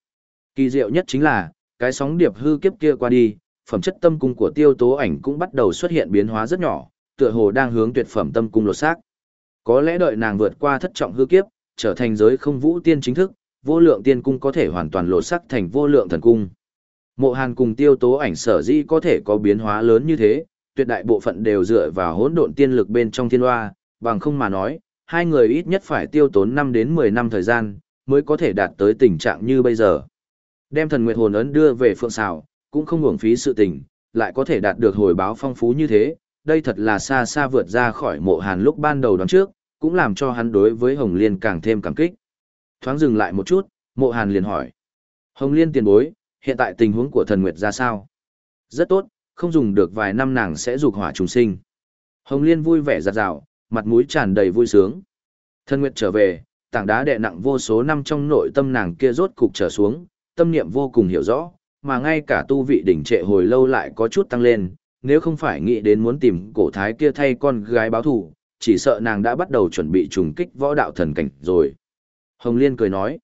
Kỳ diệu nhất chính là, cái sóng điệp hư kiếp kia qua đi, phẩm chất tâm cung của tiêu tố ảnh cũng bắt đầu xuất hiện biến hóa rất nhỏ, tựa hồ đang hướng tuyệt phẩm tâm cung lột xác. Có lẽ đợi nàng vượt qua thất trọng hư kiếp, trở thành giới không vũ tiên chính thức, vô lượng tiên cung có thể hoàn toàn lột xác thành vô lượng thần cung. Mộ Hàn cùng tiêu tố ảnh sở dĩ có thể có biến hóa lớn như thế, tuyệt đại bộ phận đều dựa vào hỗn độn tiên lực bên trong thiên hoa, bằng không mà nói, hai người ít nhất phải tiêu tốn 5 đến 10 năm thời gian, mới có thể đạt tới tình trạng như bây giờ. Đem thần nguyệt hồn ấn đưa về phượng xào, cũng không hưởng phí sự tình, lại có thể đạt được hồi báo phong phú như thế, đây thật là xa xa vượt ra khỏi mộ hàn lúc ban đầu đón trước, cũng làm cho hắn đối với Hồng Liên càng thêm cảm kích. Thoáng dừng lại một chút, mộ hàn liền hỏi. Hồng Liên tiền bối, hiện tại tình huống của thần nguyệt ra sao? Rất tốt, không dùng được vài năm nàng sẽ dục hỏa trùng sinh. Hồng Liên vui vẻ giặt rào, mặt mũi tràn đầy vui sướng. Thần nguyệt trở về, tảng đá đè nặng vô số năm trong nội tâm nàng kia rốt cục trở xuống, tâm niệm vô cùng hiểu rõ, mà ngay cả tu vị đỉnh trệ hồi lâu lại có chút tăng lên, nếu không phải nghĩ đến muốn tìm cổ thái kia thay con gái báo thù, chỉ sợ nàng đã bắt đầu chuẩn bị trùng kích võ đạo thần cảnh rồi. Hồng Liên cười nói,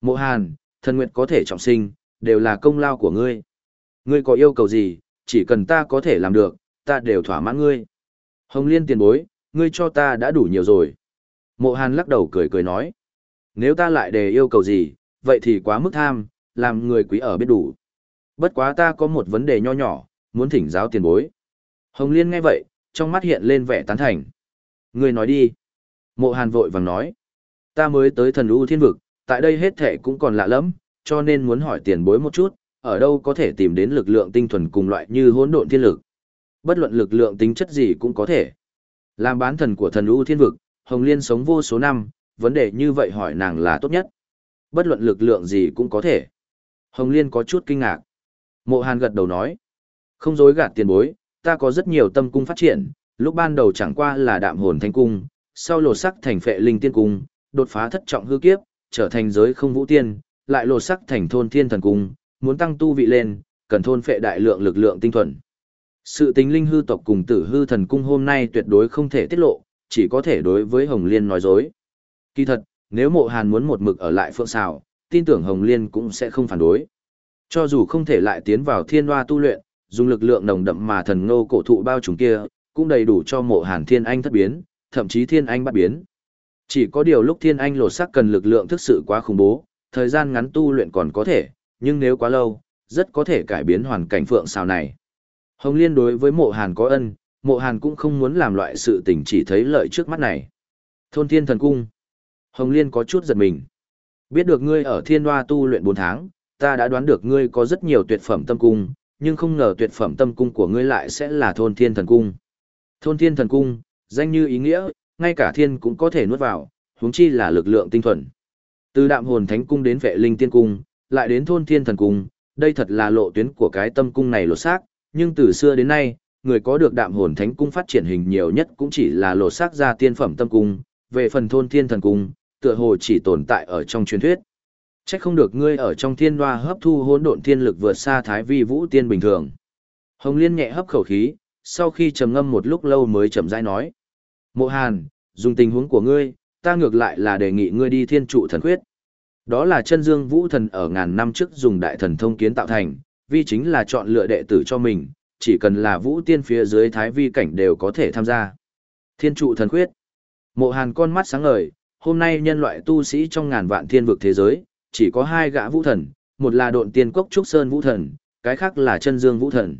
Mộ Hàn, thần nguyệt có thể trọng sinh, đều là công lao của ngươi. Ngươi có yêu cầu gì, chỉ cần ta có thể làm được, ta đều thỏa mãn ngươi. Hồng Liên tiền bối, ngươi cho ta đã đủ nhiều rồi. Mộ Hàn lắc đầu cười cười nói, nếu ta lại đề yêu cầu gì, vậy thì quá mức tham, làm người quý ở biết đủ. Bất quá ta có một vấn đề nho nhỏ, muốn thỉnh giáo tiền bối. Hồng Liên nghe vậy, trong mắt hiện lên vẻ tán thành. Ngươi nói đi. Mộ Hàn vội vàng nói. Ta mới tới thần U thiên vực, tại đây hết thể cũng còn lạ lắm, cho nên muốn hỏi tiền bối một chút, ở đâu có thể tìm đến lực lượng tinh thuần cùng loại như hỗn độn thiên lực. Bất luận lực lượng tính chất gì cũng có thể. Làm bán thần của thần U thiên vực, Hồng Liên sống vô số năm, vấn đề như vậy hỏi nàng là tốt nhất. Bất luận lực lượng gì cũng có thể. Hồng Liên có chút kinh ngạc. Mộ Hàn gật đầu nói. Không dối gạt tiền bối, ta có rất nhiều tâm cung phát triển, lúc ban đầu chẳng qua là đạm hồn thanh cung, sau lột sắc thành phệ linh tiên cung, đột phá thất trọng hư kiếp, trở thành giới không vũ tiên, lại lột sắc thành thôn thiên thần cung, muốn tăng tu vị lên, cần thôn phệ đại lượng lực lượng tinh thuần. Sự tính linh hư tộc cùng tử hư thần cung hôm nay tuyệt đối không thể tiết lộ, chỉ có thể đối với Hồng Liên nói dối. Kỳ thật, nếu mộ hàn muốn một mực ở lại phượng xào, tin tưởng Hồng Liên cũng sẽ không phản đối. Cho dù không thể lại tiến vào thiên hoa tu luyện, dùng lực lượng nồng đậm mà thần ngô cổ thụ bao trùng kia, cũng đầy đủ cho mộ hàn thiên anh thất biến, thậm chí thiên anh bắt biến. Chỉ có điều lúc thiên anh lột sắc cần lực lượng thực sự quá khủng bố, thời gian ngắn tu luyện còn có thể, nhưng nếu quá lâu, rất có thể cải biến hoàn cảnh phượng xào này. Hồng Liên đối với mộ hàn có ân, mộ hàn cũng không muốn làm loại sự tình chỉ thấy lợi trước mắt này. Thôn thiên thần cung. Hồng Liên có chút giật mình. Biết được ngươi ở thiên hoa tu luyện 4 tháng, ta đã đoán được ngươi có rất nhiều tuyệt phẩm tâm cung, nhưng không ngờ tuyệt phẩm tâm cung của ngươi lại sẽ là thôn thiên thần cung. Thôn thiên thần cung, danh như ý nghĩa, ngay cả thiên cũng có thể nuốt vào, huống chi là lực lượng tinh thuần. Từ đạm hồn thánh cung đến vệ linh tiên cung, lại đến thôn thiên thần cung, đây thật là lộ tuyến của cái tâm cung này lột xác, nhưng từ xưa đến nay, người có được đạm hồn thánh cung phát triển hình nhiều nhất cũng chỉ là lột xác ra tiên phẩm tâm cung, về phần thôn thiên thần cung, tựa hồ chỉ tồn tại ở trong truyền thuyết. Chắc không được ngươi ở trong thiên đoa hấp thu hỗn độn thiên lực vượt xa thái vi vũ tiên bình thường. Hồng Liên nhẹ hấp khẩu khí, sau khi trầm ngâm một lúc lâu mới chậm rãi nói. Mộ Hàn, dùng tình huống của ngươi, ta ngược lại là đề nghị ngươi đi thiên trụ thần khuyết. Đó là chân dương vũ thần ở ngàn năm trước dùng đại thần thông kiến tạo thành, vì chính là chọn lựa đệ tử cho mình, chỉ cần là vũ tiên phía dưới thái vi cảnh đều có thể tham gia. Thiên trụ thần khuyết. Mộ Hàn con mắt sáng ngời, hôm nay nhân loại tu sĩ trong ngàn vạn thiên vực thế giới, chỉ có hai gã vũ thần, một là độn tiên cốc trúc sơn vũ thần, cái khác là chân dương vũ thần.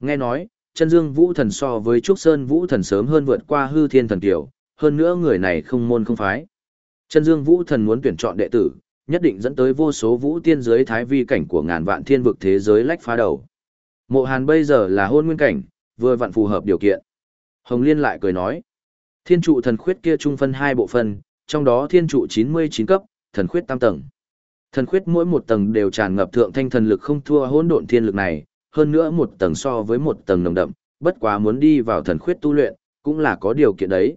Nghe nói, chân dương vũ thần so với trúc sơn vũ thần sớm hơn vượt qua hư thiên thần tiểu, hơn nữa người này không môn không phái. Chân dương vũ thần muốn tuyển chọn đệ tử, nhất định dẫn tới vô số vũ tiên giới thái vi cảnh của ngàn vạn thiên vực thế giới lách phá đầu. Mộ Hàn bây giờ là hôn nguyên cảnh, vừa vặn phù hợp điều kiện. Hồng Liên lại cười nói, thiên trụ thần khuyết kia trung phân hai bộ phân, trong đó thiên trụ 99 cấp, thần khuyết tam tầng. Thần khuyết mỗi một tầng đều tràn ngập thượng thanh thần lực không thua hỗn độn thiên lực này, hơn nữa một tầng so với một tầng nồng đậm, bất quá muốn đi vào thần khuyết tu luyện, cũng là có điều kiện đấy.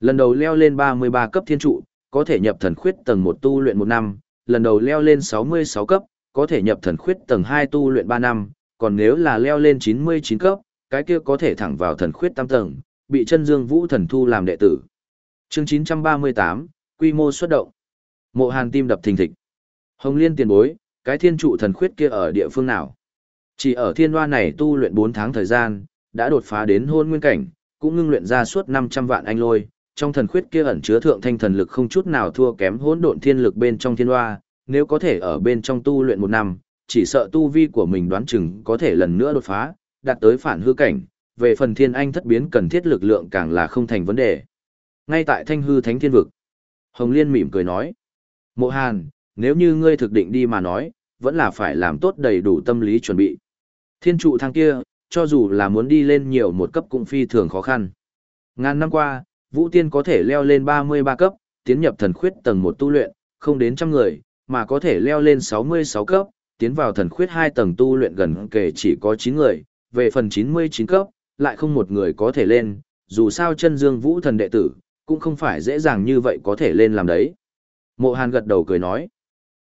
Lần đầu leo lên 33 cấp thiên trụ, có thể nhập thần khuyết tầng 1 tu luyện 1 năm, lần đầu leo lên 66 cấp, có thể nhập thần khuyết tầng 2 tu luyện 3 năm, còn nếu là leo lên 99 cấp, cái kia có thể thẳng vào thần khuyết tam tầng, bị chân dương vũ thần thu làm đệ tử. Chương 938, quy mô xuất động. Mộ Hàn tim đập thình thịch. Hồng Liên tiền bối, cái thiên trụ thần khuyết kia ở địa phương nào? Chỉ ở thiên hoa này tu luyện 4 tháng thời gian, đã đột phá đến hôn nguyên cảnh, cũng ngưng luyện ra suốt 500 vạn anh lôi, trong thần khuyết kia ẩn chứa thượng thanh thần lực không chút nào thua kém hỗn độn thiên lực bên trong thiên hoa, nếu có thể ở bên trong tu luyện một năm, chỉ sợ tu vi của mình đoán chừng có thể lần nữa đột phá, đạt tới phản hư cảnh, về phần thiên anh thất biến cần thiết lực lượng càng là không thành vấn đề. Ngay tại thanh hư thánh thiên vực, Hồng Liên mỉm cười nói, Mộ Hàn, nếu như ngươi thực định đi mà nói, vẫn là phải làm tốt đầy đủ tâm lý chuẩn bị. Thiên trụ thang kia, cho dù là muốn đi lên nhiều một cấp cũng phi thường khó khăn. Ngàn năm qua, Vũ Tiên có thể leo lên 33 cấp, tiến nhập thần khuyết tầng 1 tu luyện, không đến trăm người, mà có thể leo lên 66 cấp, tiến vào thần khuyết 2 tầng tu luyện gần kể chỉ có 9 người, về phần 99 cấp, lại không một người có thể lên, dù sao chân dương vũ thần đệ tử, cũng không phải dễ dàng như vậy có thể lên làm đấy. Mộ Hàn gật đầu cười nói,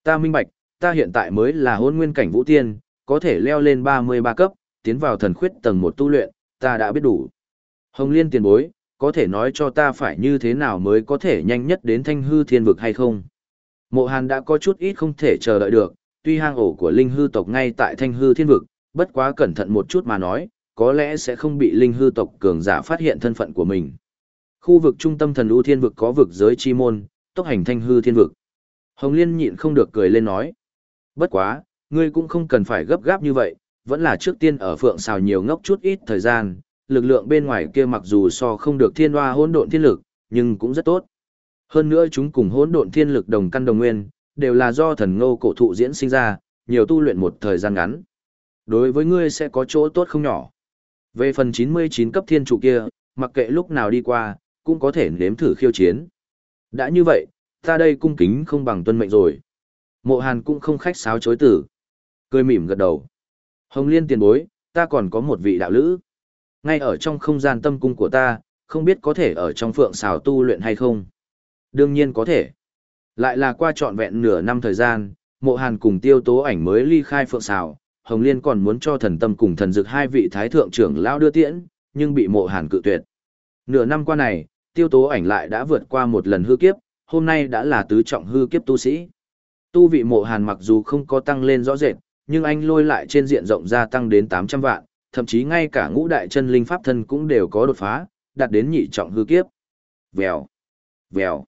ta minh bạch, ta hiện tại mới là hôn nguyên cảnh vũ tiên, có thể leo lên 33 cấp, tiến vào thần khuyết tầng 1 tu luyện, ta đã biết đủ. Hồng Liên tiền bối, có thể nói cho ta phải như thế nào mới có thể nhanh nhất đến thanh hư thiên vực hay không? Mộ Hàn đã có chút ít không thể chờ đợi được, tuy hang ổ của linh hư tộc ngay tại thanh hư thiên vực, bất quá cẩn thận một chút mà nói, có lẽ sẽ không bị linh hư tộc cường giả phát hiện thân phận của mình. Khu vực trung tâm thần ưu thiên vực có vực giới chi môn, tốc hành thanh hư thiên vực. Hồng Liên nhịn không được cười lên nói. Bất quá, ngươi cũng không cần phải gấp gáp như vậy, vẫn là trước tiên ở phượng xào nhiều ngốc chút ít thời gian, lực lượng bên ngoài kia mặc dù so không được thiên hoa hỗn độn thiên lực, nhưng cũng rất tốt. Hơn nữa chúng cùng hỗn độn thiên lực đồng căn đồng nguyên, đều là do thần ngô cổ thụ diễn sinh ra, nhiều tu luyện một thời gian ngắn. Đối với ngươi sẽ có chỗ tốt không nhỏ. Về phần 99 cấp thiên trụ kia, mặc kệ lúc nào đi qua, cũng có thể nếm thử khiêu chiến. Đã như vậy, ta đây cung kính không bằng tuân mệnh rồi. Mộ Hàn cũng không khách sáo chối tử. Cười mỉm gật đầu. Hồng Liên tiền bối, ta còn có một vị đạo lữ. Ngay ở trong không gian tâm cung của ta, không biết có thể ở trong phượng xào tu luyện hay không? Đương nhiên có thể. Lại là qua trọn vẹn nửa năm thời gian, mộ hàn cùng tiêu tố ảnh mới ly khai phượng xào, Hồng Liên còn muốn cho thần tâm cùng thần dực hai vị thái thượng trưởng lao đưa tiễn, nhưng bị mộ hàn cự tuyệt. Nửa năm qua này, tiêu tố ảnh lại đã vượt qua một lần hư kiếp, hôm nay đã là tứ trọng hư kiếp tu sĩ. Tu vị mộ hàn mặc dù không có tăng lên rõ rệt, nhưng anh lôi lại trên diện rộng gia tăng đến 800 vạn, thậm chí ngay cả ngũ đại chân linh pháp thân cũng đều có đột phá, đạt đến nhị trọng hư kiếp. Vèo, vèo.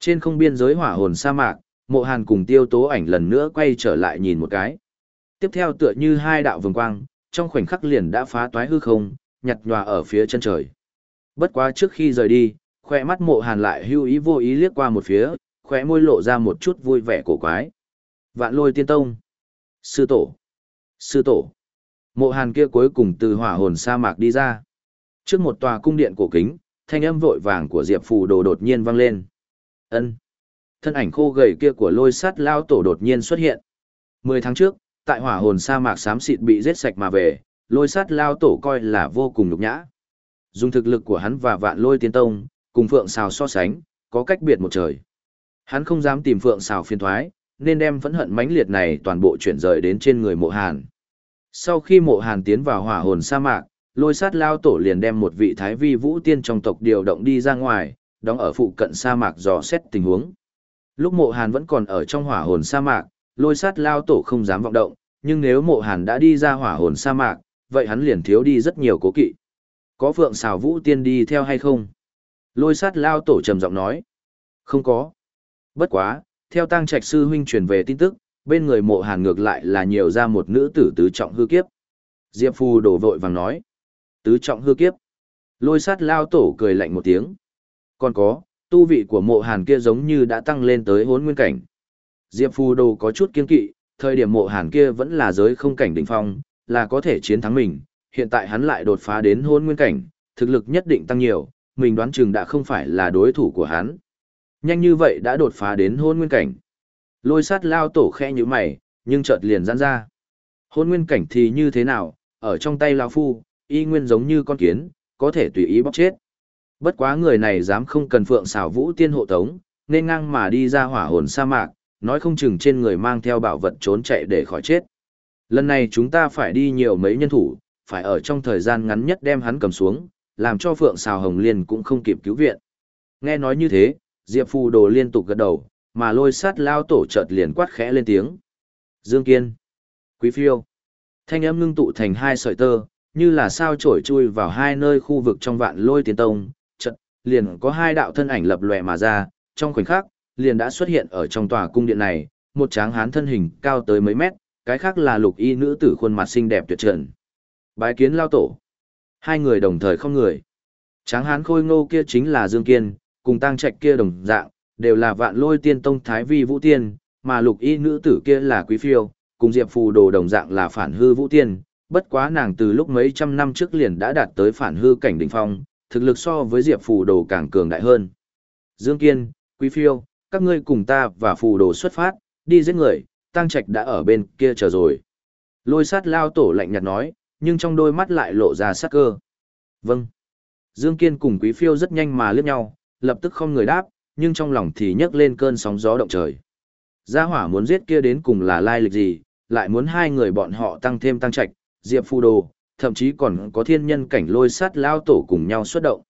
Trên không biên giới hỏa hồn sa mạc, mộ hàn cùng tiêu tố ảnh lần nữa quay trở lại nhìn một cái. Tiếp theo tựa như hai đạo vừng quang, trong khoảnh khắc liền đã phá toái hư không, nhặt nhòa ở phía chân trời. Bất quá trước khi rời đi, khỏe mắt mộ hàn lại hưu ý vô ý liếc qua một phía, khỏe môi lộ ra một chút vui vẻ cổ quái. Vạn lôi tiên tông. Sư tổ. Sư tổ. Mộ hàn kia cuối cùng từ hỏa hồn sa mạc đi ra. Trước một tòa cung điện cổ kính, thanh âm vội vàng của Diệp Phù Đồ đột nhiên vang lên. Ân. Thân ảnh khô gầy kia của lôi sát lao tổ đột nhiên xuất hiện. Mười tháng trước, tại hỏa hồn sa mạc xám xịt bị giết sạch mà về, lôi sát lao tổ coi là vô cùng nhục nhã. Dùng thực lực của hắn và vạn lôi tiên tông, cùng phượng xào so sánh, có cách biệt một trời. Hắn không dám tìm phượng xào phiên thoái, nên đem phẫn hận mãnh liệt này toàn bộ chuyển rời đến trên người mộ hàn. Sau khi mộ hàn tiến vào hỏa hồn sa mạc, lôi sát lao tổ liền đem một vị thái vi vũ tiên trong tộc điều động đi ra ngoài, đóng ở phụ cận sa mạc dò xét tình huống. Lúc mộ hàn vẫn còn ở trong hỏa hồn sa mạc, lôi sát lao tổ không dám vọng động, nhưng nếu mộ hàn đã đi ra hỏa hồn sa mạc, vậy hắn liền thiếu đi rất nhiều cố kỵ. Có phượng xào vũ tiên đi theo hay không? Lôi sát lao tổ trầm giọng nói. Không có. Bất quá, theo tăng trạch sư huynh truyền về tin tức, bên người mộ hàn ngược lại là nhiều ra một nữ tử tứ trọng hư kiếp. Diệp Phu đổ vội vàng nói. Tứ trọng hư kiếp. Lôi sát lao tổ cười lạnh một tiếng. Còn có, tu vị của mộ hàn kia giống như đã tăng lên tới hốn nguyên cảnh. Diệp Phu đồ có chút kiên kỵ, thời điểm mộ hàn kia vẫn là giới không cảnh đỉnh phong, là có thể chiến thắng mình, hiện tại hắn lại đột phá đến hôn nguyên cảnh, thực lực nhất định tăng nhiều, mình đoán chừng đã không phải là đối thủ của hắn. Nhanh như vậy đã đột phá đến hôn nguyên cảnh. Lôi sát lao tổ khẽ như mày, nhưng chợt liền giãn ra. Hôn nguyên cảnh thì như thế nào, ở trong tay lao phu, y nguyên giống như con kiến, có thể tùy ý bóc chết. Bất quá người này dám không cần phượng xảo vũ tiên hộ tống, nên ngang mà đi ra hỏa hồn sa mạc, nói không chừng trên người mang theo bảo vật trốn chạy để khỏi chết. Lần này chúng ta phải đi nhiều mấy nhân thủ, phải ở trong thời gian ngắn nhất đem hắn cầm xuống, làm cho Phượng Sào Hồng Liên cũng không kịp cứu viện. Nghe nói như thế, Diệp Phù Đồ liên tục gật đầu, mà lôi sát lao tổ chợt liền quát khẽ lên tiếng. Dương Kiên, Quý Phiêu, thanh âm ngưng tụ thành hai sợi tơ, như là sao trổi chui vào hai nơi khu vực trong vạn lôi tiến tông, chợt liền có hai đạo thân ảnh lập lòe mà ra, trong khoảnh khắc, liền đã xuất hiện ở trong tòa cung điện này, một tráng hán thân hình cao tới mấy mét, cái khác là lục y nữ tử khuôn mặt xinh đẹp tuyệt trần. Bái kiến lao tổ. Hai người đồng thời không người. Tráng hán khôi ngô kia chính là Dương Kiên, cùng Tang trạch kia đồng dạng, đều là vạn lôi tiên tông thái vi vũ tiên, mà lục y nữ tử kia là quý phiêu, cùng diệp phù đồ đồng dạng là phản hư vũ tiên. Bất quá nàng từ lúc mấy trăm năm trước liền đã đạt tới phản hư cảnh đỉnh phong, thực lực so với diệp phù đồ càng cường đại hơn. Dương Kiên, quý phiêu, các ngươi cùng ta và phù đồ xuất phát, đi giết người, tăng trạch đã ở bên kia chờ rồi. Lôi sát lao tổ lạnh nhạt nói, nhưng trong đôi mắt lại lộ ra sắc cơ. Vâng. Dương Kiên cùng Quý Phiêu rất nhanh mà liếc nhau, lập tức không người đáp, nhưng trong lòng thì nhấc lên cơn sóng gió động trời. Gia hỏa muốn giết kia đến cùng là lai lịch gì, lại muốn hai người bọn họ tăng thêm tăng trạch, diệp phu đồ, thậm chí còn có thiên nhân cảnh lôi sát lao tổ cùng nhau xuất động.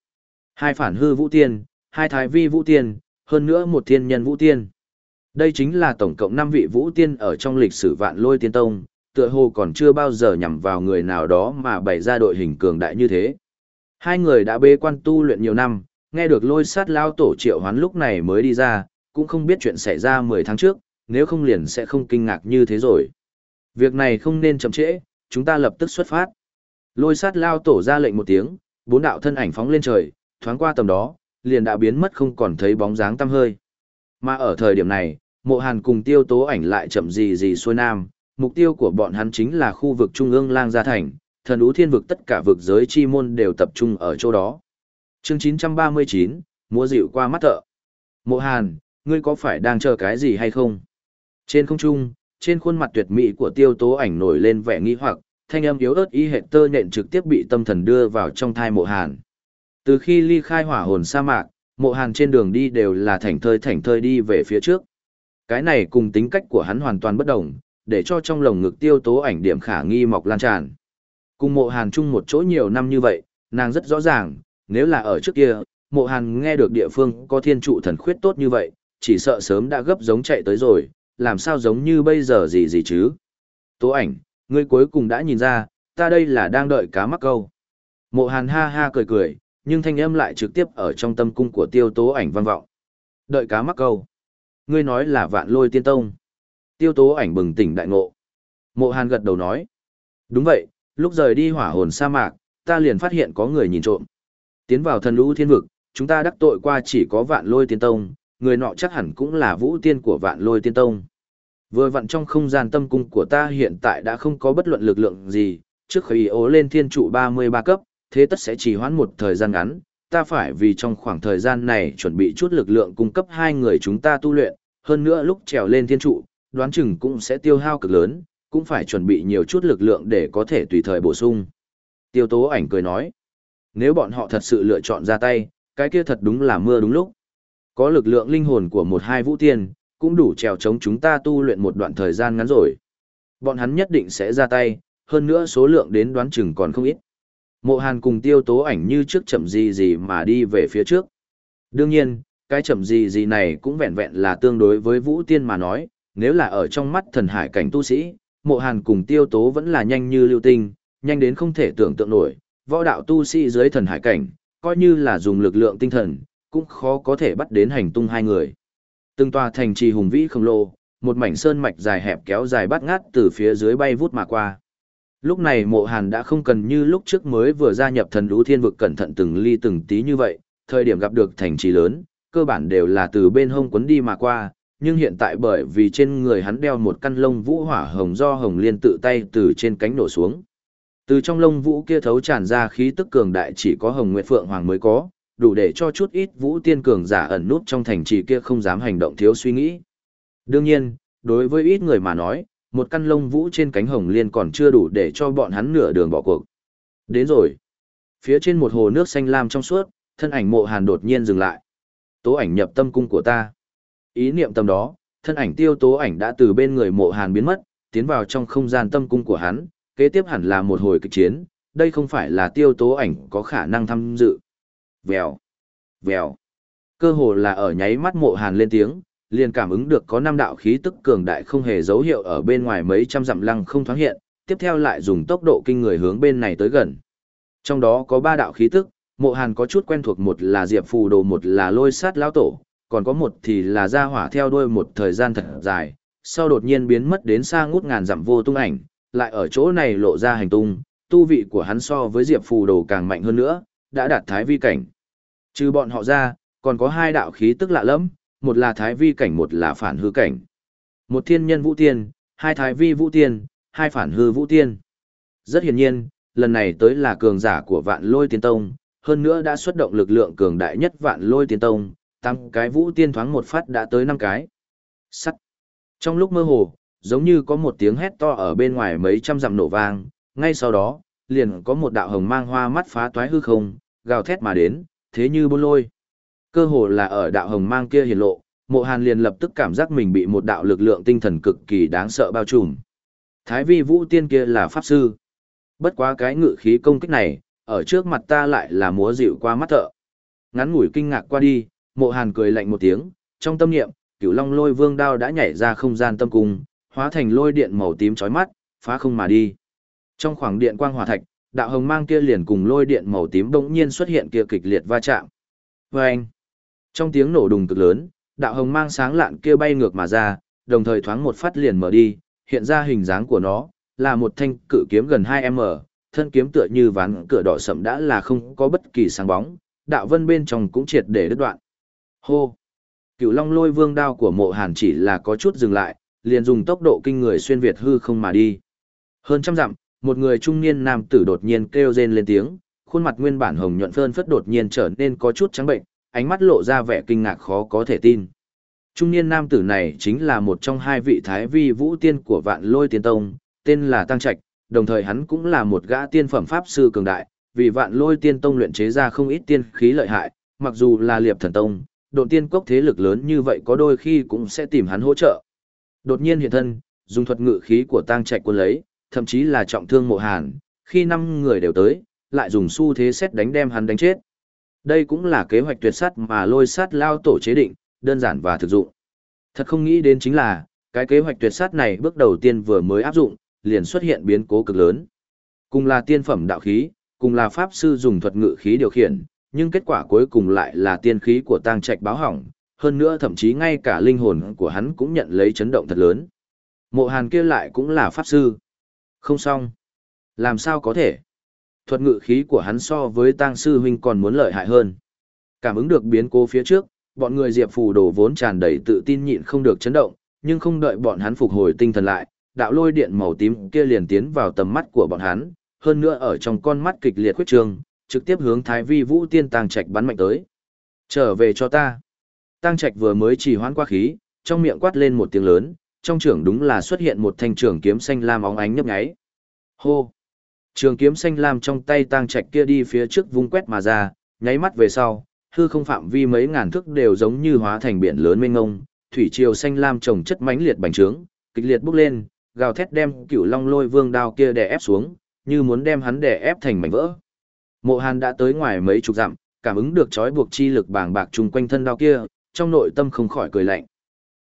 Hai phản hư vũ tiên, hai thái vi vũ tiên, hơn nữa một thiên nhân vũ tiên. Đây chính là tổng cộng 5 vị vũ tiên ở trong lịch sử vạn lôi tiên tông, tựa hồ còn chưa bao giờ nhằm vào người nào đó mà bày ra đội hình cường đại như thế. Hai người đã bế quan tu luyện nhiều năm, nghe được lôi sát lao tổ triệu hoán lúc này mới đi ra, cũng không biết chuyện xảy ra 10 tháng trước, nếu không liền sẽ không kinh ngạc như thế rồi. Việc này không nên chậm trễ, chúng ta lập tức xuất phát. Lôi sát lao tổ ra lệnh một tiếng, bốn đạo thân ảnh phóng lên trời, thoáng qua tầm đó, liền đã biến mất không còn thấy bóng dáng tăm hơi. Mà ở thời điểm này, mộ hàn cùng tiêu tố ảnh lại chậm gì gì xuôi nam, mục tiêu của bọn hắn chính là khu vực trung ương lang gia thành, thần ú thiên vực tất cả vực giới chi môn đều tập trung ở chỗ đó. Chương 939, múa dịu qua mắt thợ. Mộ hàn, ngươi có phải đang chờ cái gì hay không? Trên không trung, trên khuôn mặt tuyệt mỹ của tiêu tố ảnh nổi lên vẻ nghi hoặc, thanh âm yếu ớt y hệ tơ nhện trực tiếp bị tâm thần đưa vào trong thai mộ hàn. Từ khi ly khai hỏa hồn sa mạc, mộ hàn trên đường đi đều là thảnh thơi thảnh thơi đi về phía trước. Cái này cùng tính cách của hắn hoàn toàn bất đồng, để cho trong lồng ngực tiêu tố ảnh điểm khả nghi mọc lan tràn. Cùng mộ hàn chung một chỗ nhiều năm như vậy, nàng rất rõ ràng, nếu là ở trước kia, mộ hàn nghe được địa phương có thiên trụ thần khuyết tốt như vậy, chỉ sợ sớm đã gấp giống chạy tới rồi, làm sao giống như bây giờ gì gì chứ. Tố ảnh, ngươi cuối cùng đã nhìn ra, ta đây là đang đợi cá mắc câu. Mộ hàn ha ha cười cười, nhưng thanh âm lại trực tiếp ở trong tâm cung của tiêu tố ảnh vang vọng. Đợi cá mắc câu. Ngươi nói là vạn lôi tiên tông. Tiêu tố ảnh bừng tỉnh đại ngộ. Mộ hàn gật đầu nói. Đúng vậy, lúc rời đi hỏa hồn sa mạc, ta liền phát hiện có người nhìn trộm. Tiến vào thần lũ thiên vực, chúng ta đắc tội qua chỉ có vạn lôi tiên tông, người nọ chắc hẳn cũng là vũ tiên của vạn lôi tiên tông. Vừa vặn trong không gian tâm cung của ta hiện tại đã không có bất luận lực lượng gì, trước khi ố lên thiên trụ 33 cấp, thế tất sẽ chỉ hoãn một thời gian ngắn, ta phải vì trong khoảng thời gian này chuẩn bị chút lực lượng cung cấp hai người chúng ta tu luyện, hơn nữa lúc trèo lên thiên trụ, đoán chừng cũng sẽ tiêu hao cực lớn, cũng phải chuẩn bị nhiều chút lực lượng để có thể tùy thời bổ sung. Tiêu tố ảnh cười nói. Nếu bọn họ thật sự lựa chọn ra tay, cái kia thật đúng là mưa đúng lúc. Có lực lượng linh hồn của một hai vũ tiên, cũng đủ trèo chống chúng ta tu luyện một đoạn thời gian ngắn rồi. Bọn hắn nhất định sẽ ra tay, hơn nữa số lượng đến đoán chừng còn không ít. Mộ Hàn cùng tiêu tố ảnh như trước chậm gì gì mà đi về phía trước. Đương nhiên, cái chậm gì gì này cũng vẹn vẹn là tương đối với vũ tiên mà nói, nếu là ở trong mắt thần hải cảnh tu sĩ, mộ hàn cùng tiêu tố vẫn là nhanh như lưu tinh, nhanh đến không thể tưởng tượng nổi, võ đạo tu sĩ dưới thần hải cảnh, coi như là dùng lực lượng tinh thần, cũng khó có thể bắt đến hành tung hai người. Từng tòa thành trì hùng vĩ khổng lồ, một mảnh sơn mạch dài hẹp kéo dài bắt ngát từ phía dưới bay vút mà qua. Lúc này mộ hàn đã không cần như lúc trước mới vừa gia nhập thần đú thiên vực cẩn thận từng ly từng tí như vậy, thời điểm gặp được thành trì lớn, cơ bản đều là từ bên hông quấn đi mà qua, nhưng hiện tại bởi vì trên người hắn đeo một căn lông vũ hỏa hồng do hồng liên tự tay từ trên cánh nổ xuống. Từ trong lông vũ kia thấu tràn ra khí tức cường đại chỉ có hồng nguyệt phượng hoàng mới có, đủ để cho chút ít vũ tiên cường giả ẩn nút trong thành trì kia không dám hành động thiếu suy nghĩ. Đương nhiên, đối với ít người mà nói, một căn lông vũ trên cánh hồng liên còn chưa đủ để cho bọn hắn nửa đường bỏ cuộc. Đến rồi. Phía trên một hồ nước xanh lam trong suốt, thân ảnh mộ hàn đột nhiên dừng lại. Tố ảnh nhập tâm cung của ta. Ý niệm tâm đó, thân ảnh tiêu tố ảnh đã từ bên người mộ hàn biến mất, tiến vào trong không gian tâm cung của hắn, kế tiếp hẳn là một hồi kịch chiến, đây không phải là tiêu tố ảnh có khả năng tham dự. Vèo, vèo. Cơ hồ là ở nháy mắt mộ hàn lên tiếng, liền cảm ứng được có năm đạo khí tức cường đại không hề dấu hiệu ở bên ngoài mấy trăm dặm lăng không thoáng hiện, tiếp theo lại dùng tốc độ kinh người hướng bên này tới gần. Trong đó có ba đạo khí tức, mộ hàn có chút quen thuộc một là diệp phù đồ một là lôi sát lão tổ, còn có một thì là ra hỏa theo đuôi một thời gian thật dài, sau đột nhiên biến mất đến xa ngút ngàn dặm vô tung ảnh, lại ở chỗ này lộ ra hành tung, tu vị của hắn so với diệp phù đồ càng mạnh hơn nữa, đã đạt thái vi cảnh. Trừ bọn họ ra, còn có hai đạo khí tức lạ lẫm, một là thái vi cảnh một là phản hư cảnh. Một thiên nhân vũ tiên, hai thái vi vũ tiên, hai phản hư vũ tiên. Rất hiển nhiên, lần này tới là cường giả của vạn lôi tiên tông, hơn nữa đã xuất động lực lượng cường đại nhất vạn lôi tiên tông, tăng cái vũ tiên thoáng một phát đã tới năm cái. Sắt. Trong lúc mơ hồ, giống như có một tiếng hét to ở bên ngoài mấy trăm dặm nổ vang, ngay sau đó, liền có một đạo hồng mang hoa mắt phá toái hư không, gào thét mà đến, thế như bôn lôi. Cơ hồ là ở đạo hồng mang kia hiển lộ, mộ hàn liền lập tức cảm giác mình bị một đạo lực lượng tinh thần cực kỳ đáng sợ bao trùm. Thái vi vũ tiên kia là pháp sư. Bất quá cái ngự khí công kích này, ở trước mặt ta lại là múa dịu qua mắt thợ. Ngắn ngủi kinh ngạc qua đi, mộ hàn cười lạnh một tiếng, trong tâm niệm, cửu long lôi vương đao đã nhảy ra không gian tâm cung, hóa thành lôi điện màu tím chói mắt, phá không mà đi. Trong khoảng điện quang hỏa thạch, đạo hồng mang kia liền cùng lôi điện màu tím bỗng nhiên xuất hiện kia kịch liệt va chạm. Vâng! Trong tiếng nổ đùng cực lớn, đạo hồng mang sáng lạn kia bay ngược mà ra, đồng thời thoáng một phát liền mở đi, hiện ra hình dáng của nó, là một thanh cự kiếm gần 2m, thân kiếm tựa như ván cửa đỏ sậm đã là không có bất kỳ sáng bóng, đạo vân bên trong cũng triệt để đứt đoạn. Hô! cửu long lôi vương đao của mộ hàn chỉ là có chút dừng lại, liền dùng tốc độ kinh người xuyên Việt hư không mà đi. Hơn trăm dặm, một người trung niên nam tử đột nhiên kêu rên lên tiếng, khuôn mặt nguyên bản hồng nhuận phơn phất đột nhiên trở nên có chút trắng bệnh, ánh mắt lộ ra vẻ kinh ngạc khó có thể tin. Trung niên nam tử này chính là một trong hai vị thái vi vũ tiên của vạn lôi tiên tông, tên là Tăng Trạch, đồng thời hắn cũng là một gã tiên phẩm pháp sư cường đại, vì vạn lôi tiên tông luyện chế ra không ít tiên khí lợi hại, mặc dù là liệp thần tông, độn tiên cốc thế lực lớn như vậy có đôi khi cũng sẽ tìm hắn hỗ trợ. Đột nhiên hiện thân, dùng thuật ngự khí của tang Trạch quân lấy, thậm chí là trọng thương mộ hàn, khi năm người đều tới, lại dùng xu thế xét đánh đem hắn đánh chết. Đây cũng là kế hoạch tuyệt sát mà lôi sát lao tổ chế định, đơn giản và thực dụng. Thật không nghĩ đến chính là, cái kế hoạch tuyệt sát này bước đầu tiên vừa mới áp dụng, liền xuất hiện biến cố cực lớn. Cùng là tiên phẩm đạo khí, cùng là pháp sư dùng thuật ngự khí điều khiển, nhưng kết quả cuối cùng lại là tiên khí của tang trạch báo hỏng, hơn nữa thậm chí ngay cả linh hồn của hắn cũng nhận lấy chấn động thật lớn. Mộ hàn kia lại cũng là pháp sư. Không xong. Làm sao có thể? Thuật ngự khí của hắn so với tang sư huynh còn muốn lợi hại hơn. Cảm ứng được biến cố phía trước, bọn người diệp phù đồ vốn tràn đầy tự tin nhịn không được chấn động, nhưng không đợi bọn hắn phục hồi tinh thần lại, đạo lôi điện màu tím kia liền tiến vào tầm mắt của bọn hắn, hơn nữa ở trong con mắt kịch liệt khuyết trường, trực tiếp hướng Thái Vi Vũ Tiên tàng Trạch bắn mạnh tới. Trở về cho ta. Tăng Trạch vừa mới chỉ hoãn qua khí, trong miệng quát lên một tiếng lớn, trong trường đúng là xuất hiện một thanh trường kiếm xanh lam óng ánh nhấp nháy. Hô. Trường kiếm xanh lam trong tay tang trạch kia đi phía trước vung quét mà ra, nháy mắt về sau, hư không phạm vi mấy ngàn thước đều giống như hóa thành biển lớn mênh mông. thủy triều xanh lam trồng chất mãnh liệt bành trướng, kịch liệt bốc lên, gào thét đem cửu long lôi vương đao kia đè ép xuống, như muốn đem hắn đè ép thành mảnh vỡ. Mộ Hàn đã tới ngoài mấy chục dặm, cảm ứng được trói buộc chi lực bàng bạc chung quanh thân đao kia, trong nội tâm không khỏi cười lạnh.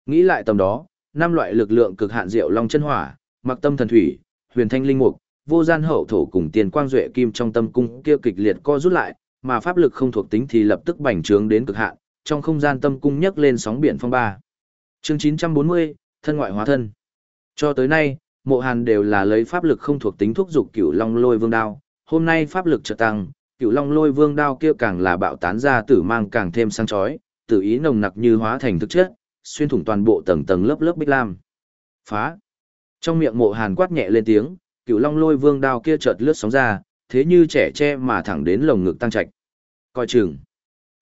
Nghĩ lại tầm đó, năm loại lực lượng cực hạn diệu long chân hỏa, mặc tâm thần thủy, huyền thanh linh mục, vô gian hậu thổ cùng tiền quang duệ kim trong tâm cung kia kịch liệt co rút lại, mà pháp lực không thuộc tính thì lập tức bành trướng đến cực hạn, trong không gian tâm cung nhấc lên sóng biển phong ba. Chương 940, thân ngoại hóa thân. Cho tới nay, Mộ Hàn đều là lấy pháp lực không thuộc tính thúc dục Cửu Long Lôi Vương đao, hôm nay pháp lực chợt tăng, Cửu Long Lôi Vương đao kia càng là bạo tán ra tử mang càng thêm sáng chói, tự ý nồng nặc như hóa thành thực chất, xuyên thủng toàn bộ tầng tầng lớp lớp bích lam. Phá. Trong miệng Mộ Hàn quát nhẹ lên tiếng, cựu Long Lôi Vương đao kia chợt lướt sóng ra, thế như trẻ tre mà thẳng đến lồng ngực tăng trạch. Coi chừng.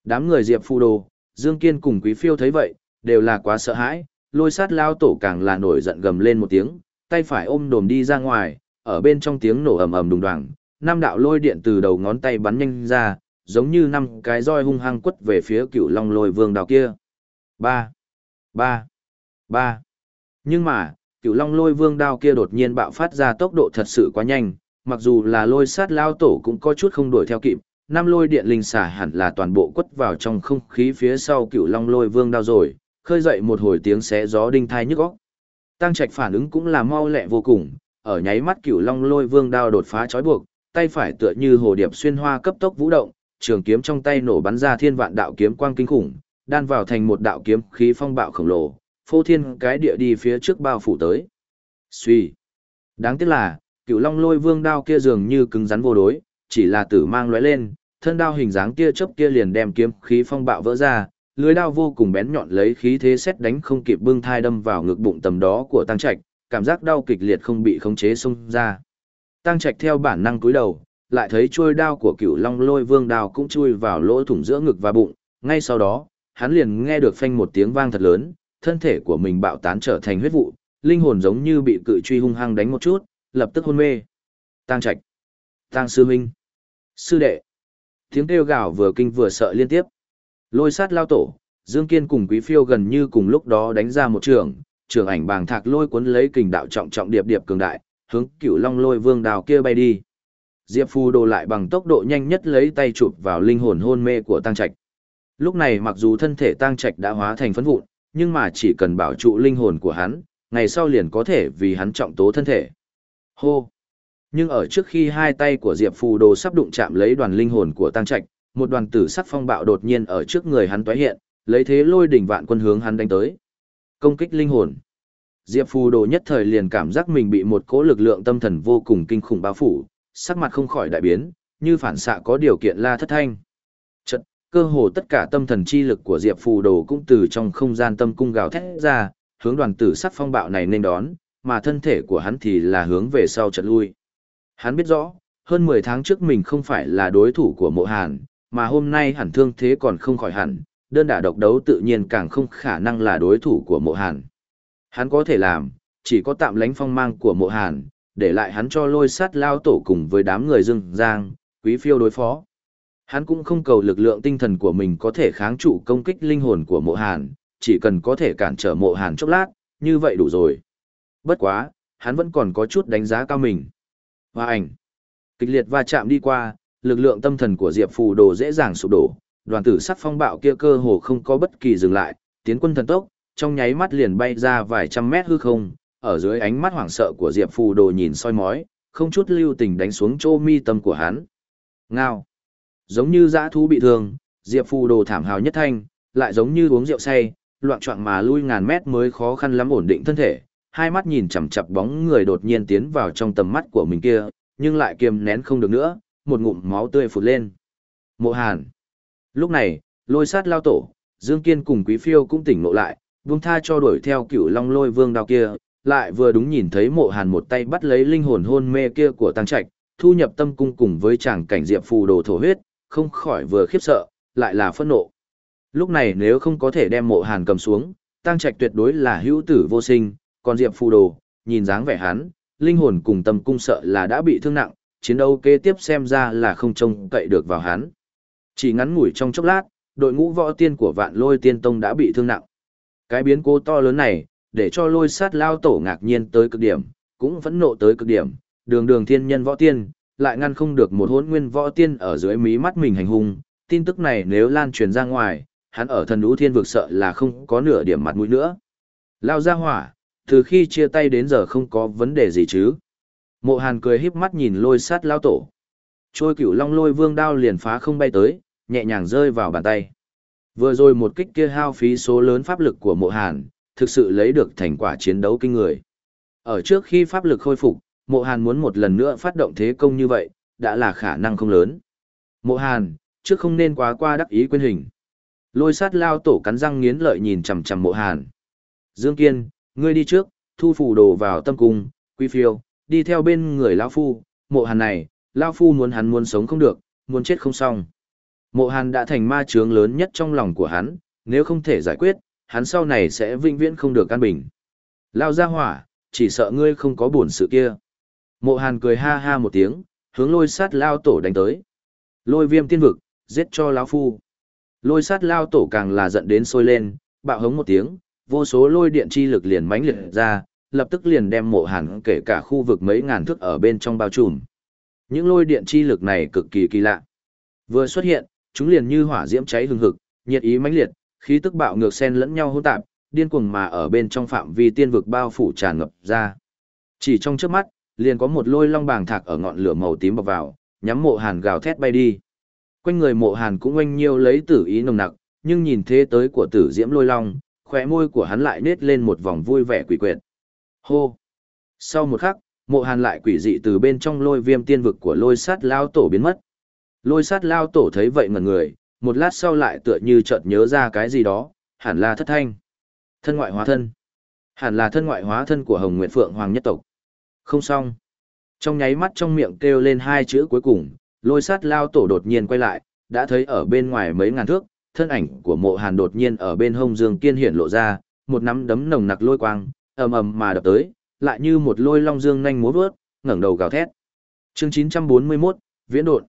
Đám người Diệp Phu Đồ, Dương Kiên cùng Quý Phiêu thấy vậy, đều là quá sợ hãi, lôi sát lao tổ càng là nổi giận gầm lên một tiếng, tay phải ôm đồm đi ra ngoài, ở bên trong tiếng nổ ầm ầm đùng đoàng, năm đạo lôi điện từ đầu ngón tay bắn nhanh ra, giống như năm cái roi hung hăng quất về phía cựu long lôi vương đào kia. Ba, ba, ba. Nhưng mà, cựu long lôi vương đao kia đột nhiên bạo phát ra tốc độ thật sự quá nhanh, mặc dù là lôi sát lao tổ cũng có chút không đuổi theo kịp, năm lôi điện linh xả hẳn là toàn bộ quất vào trong không khí phía sau cựu long lôi vương đao rồi, khơi dậy một hồi tiếng xé gió đinh thai nhức óc. Tăng Trạch phản ứng cũng là mau lẹ vô cùng, ở nháy mắt cựu long lôi vương đao đột phá trói buộc, tay phải tựa như hồ điệp xuyên hoa cấp tốc vũ động, trường kiếm trong tay nổ bắn ra thiên vạn đạo kiếm quang kinh khủng, đan vào thành một đạo kiếm khí phong bạo khổng lồ, phô thiên cái địa đi phía trước bao phủ tới. Suy. Đáng tiếc là, cựu long lôi vương đao kia dường như cứng rắn vô đối, chỉ là tử mang lóe lên, thân đao hình dáng kia chớp kia liền đem kiếm khí phong bạo vỡ ra, lưới đao vô cùng bén nhọn lấy khí thế xét đánh không kịp bưng thai đâm vào ngực bụng tầm đó của tăng trạch cảm giác đau kịch liệt không bị khống chế xông ra tăng trạch theo bản năng cúi đầu lại thấy chuôi đao của cựu long lôi vương đao cũng chui vào lỗ thủng giữa ngực và bụng. Ngay sau đó hắn liền nghe được phanh một tiếng vang thật lớn thân thể của mình bạo tán trở thành huyết vụ linh hồn giống như bị cự truy hung hăng đánh một chút lập tức hôn mê. Tang trạch Tang sư huynh sư đệ. Tiếng kêu gào vừa kinh vừa sợ liên tiếp. Lôi sát lao tổ, Dương Kiên cùng Quý Phiêu gần như cùng lúc đó đánh ra một trường, trường ảnh bàng thạc lôi cuốn lấy kình đạo trọng trọng điệp điệp cường đại, hướng Cửu Long Lôi Vương đào kia bay đi. Diệp Phu đồ lại bằng tốc độ nhanh nhất lấy tay chụp vào linh hồn hôn mê của Tăng Trạch. Lúc này mặc dù thân thể Tăng Trạch đã hóa thành phấn vụn, nhưng mà chỉ cần bảo trụ linh hồn của hắn, ngày sau liền có thể vì hắn trọng tố thân thể. Hô! Nhưng ở trước khi hai tay của Diệp Phù Đồ sắp đụng chạm lấy đoàn linh hồn của Tăng Trạch, một đoàn tử sắc phong bạo đột nhiên ở trước người hắn toái hiện, lấy thế lôi đỉnh vạn quân hướng hắn đánh tới. Công kích linh hồn. Diệp Phù Đồ nhất thời liền cảm giác mình bị một cỗ lực lượng tâm thần vô cùng kinh khủng bao phủ, sắc mặt không khỏi đại biến, như phản xạ có điều kiện la thất thanh. Chật, cơ hồ tất cả tâm thần chi lực của Diệp Phù Đồ cũng từ trong không gian tâm cung gào thét ra, hướng đoàn tử sắc phong bạo này nên đón, mà thân thể của hắn thì là hướng về sau chợt lui. Hắn biết rõ, hơn 10 tháng trước mình không phải là đối thủ của Mộ Hàn, mà hôm nay hẳn thương thế còn không khỏi hẳn, đơn đả độc đấu tự nhiên càng không khả năng là đối thủ của mộ hàn. Hắn có thể làm, chỉ có tạm lánh phong mang của mộ hàn, để lại hắn cho lôi sát lao tổ cùng với đám người dưng giang, quý phiêu đối phó. Hắn cũng không cầu lực lượng tinh thần của mình có thể kháng trụ công kích linh hồn của mộ hàn, chỉ cần có thể cản trở mộ hàn chốc lát, như vậy đủ rồi. Bất quá, hắn vẫn còn có chút đánh giá cao mình. Và ảnh, kịch liệt va chạm đi qua, lực lượng tâm thần của Diệp Phù Đồ dễ dàng sụp đổ, đoàn tử sắc phong bạo kia cơ hồ không có bất kỳ dừng lại, tiến quân thần tốc, trong nháy mắt liền bay ra vài trăm mét hư không, ở dưới ánh mắt hoảng sợ của Diệp Phù Đồ nhìn soi mói, không chút lưu tình đánh xuống chỗ mi tâm của hắn. Ngao. Giống như dã thú bị thương, Diệp Phù Đồ thảm hào nhất thanh, lại giống như uống rượu say, loạn choạng mà lui ngàn mét mới khó khăn lắm ổn định thân thể, hai mắt nhìn chằm chằm bóng người đột nhiên tiến vào trong tầm mắt của mình kia, nhưng lại kiềm nén không được nữa, một ngụm máu tươi phụt lên. Mộ Hàn. Lúc này, lôi sát lao tổ, Dương Kiên cùng Quý Phiêu cũng tỉnh ngộ lại, buông tha cho đuổi theo cựu long lôi vương đao kia, lại vừa đúng nhìn thấy mộ hàn một tay bắt lấy linh hồn hôn mê kia của tăng trạch, thu nhập tâm cung cùng với chàng cảnh diệp phù đồ thổ huyết, không khỏi vừa khiếp sợ, lại là phẫn nộ. Lúc này nếu không có thể đem mộ hàn cầm xuống, tăng trạch tuyệt đối là hữu tử vô sinh, còn diệp phù đồ, nhìn dáng vẻ hắn, linh hồn cùng tâm cung sợ là đã bị thương nặng, chiến đấu kế tiếp xem ra là không trông cậy được vào hắn. Chỉ ngắn ngủi trong chốc lát, đội ngũ võ tiên của vạn lôi tiên tông đã bị thương nặng. Cái biến cố to lớn này, để cho lôi sát lao tổ ngạc nhiên tới cực điểm, cũng phẫn nộ tới cực điểm, đường đường thiên nhân võ tiên, lại ngăn không được một hỗn nguyên võ tiên ở dưới mí mắt mình hành hung. Tin tức này nếu lan truyền ra ngoài, hắn ở thần đũ thiên vực sợ là không có nửa điểm mặt mũi nữa. Lao ra hỏa, từ khi chia tay đến giờ không có vấn đề gì chứ. Mộ hàn cười híp mắt nhìn lôi sát lao tổ. Trôi cửu long lôi vương đao liền phá không bay tới, nhẹ nhàng rơi vào bàn tay. Vừa rồi một kích kia hao phí số lớn pháp lực của mộ hàn, thực sự lấy được thành quả chiến đấu kinh người. Ở trước khi pháp lực khôi phục, mộ hàn muốn một lần nữa phát động thế công như vậy, đã là khả năng không lớn. Mộ hàn, trước không nên quá qua đắc ý quên hình. Lôi sát lao tổ cắn răng nghiến lợi nhìn chằm chằm mộ hàn. Dương Kiên, ngươi đi trước, thu phủ đồ vào tâm cung, quy phiêu, đi theo bên người lão phu, mộ hàn này, lão phu muốn hắn muốn sống không được, muốn chết không xong. Mộ hàn đã thành ma chướng lớn nhất trong lòng của hắn, nếu không thể giải quyết, hắn sau này sẽ vĩnh viễn không được căn bình. Lao ra hỏa, chỉ sợ ngươi không có buồn sự kia. Mộ hàn cười ha ha một tiếng, hướng lôi sát lao tổ đánh tới. Lôi viêm tiên vực, giết cho lão phu. Lôi sát lao tổ càng là giận đến sôi lên, bạo hống một tiếng, vô số lôi điện chi lực liền mãnh liệt ra, lập tức liền đem mộ hàn kể cả khu vực mấy ngàn thước ở bên trong bao trùm. Những lôi điện chi lực này cực kỳ kỳ lạ. Vừa xuất hiện, chúng liền như hỏa diễm cháy hừng hực, nhiệt ý mãnh liệt, khí tức bạo ngược xen lẫn nhau hỗn tạp, điên cuồng mà ở bên trong phạm vi tiên vực bao phủ tràn ngập ra. Chỉ trong chớp mắt, liền có một lôi long bàng thạc ở ngọn lửa màu tím bọc vào, nhắm mộ hàn gào thét bay đi. Quanh người mộ hàn cũng oanh nhiêu lấy tử ý nồng nặc, nhưng nhìn thế tới của tử diễm lôi long, khóe môi của hắn lại nết lên một vòng vui vẻ quỷ quyệt. Hô! Sau một khắc, mộ hàn lại quỷ dị từ bên trong lôi viêm tiên vực của lôi sát lao tổ biến mất. Lôi sát lao tổ thấy vậy ngần người, một lát sau lại tựa như chợt nhớ ra cái gì đó, hẳn là thất thanh. Thân ngoại hóa thân. Hẳn là thân ngoại hóa thân của Hồng Nguyệt Phượng Hoàng nhất tộc. Không xong. Trong nháy mắt trong miệng kêu lên hai chữ cuối cùng, lôi sát lao tổ đột nhiên quay lại, đã thấy ở bên ngoài mấy ngàn thước, thân ảnh của mộ hàn đột nhiên ở bên hông dương kiên hiển lộ ra, một nắm đấm nồng nặc lôi quang, ầm ầm mà đập tới, lại như một lôi long dương nhanh múa vớt, ngẩng đầu gào thét. Chương 941, Viễn đột.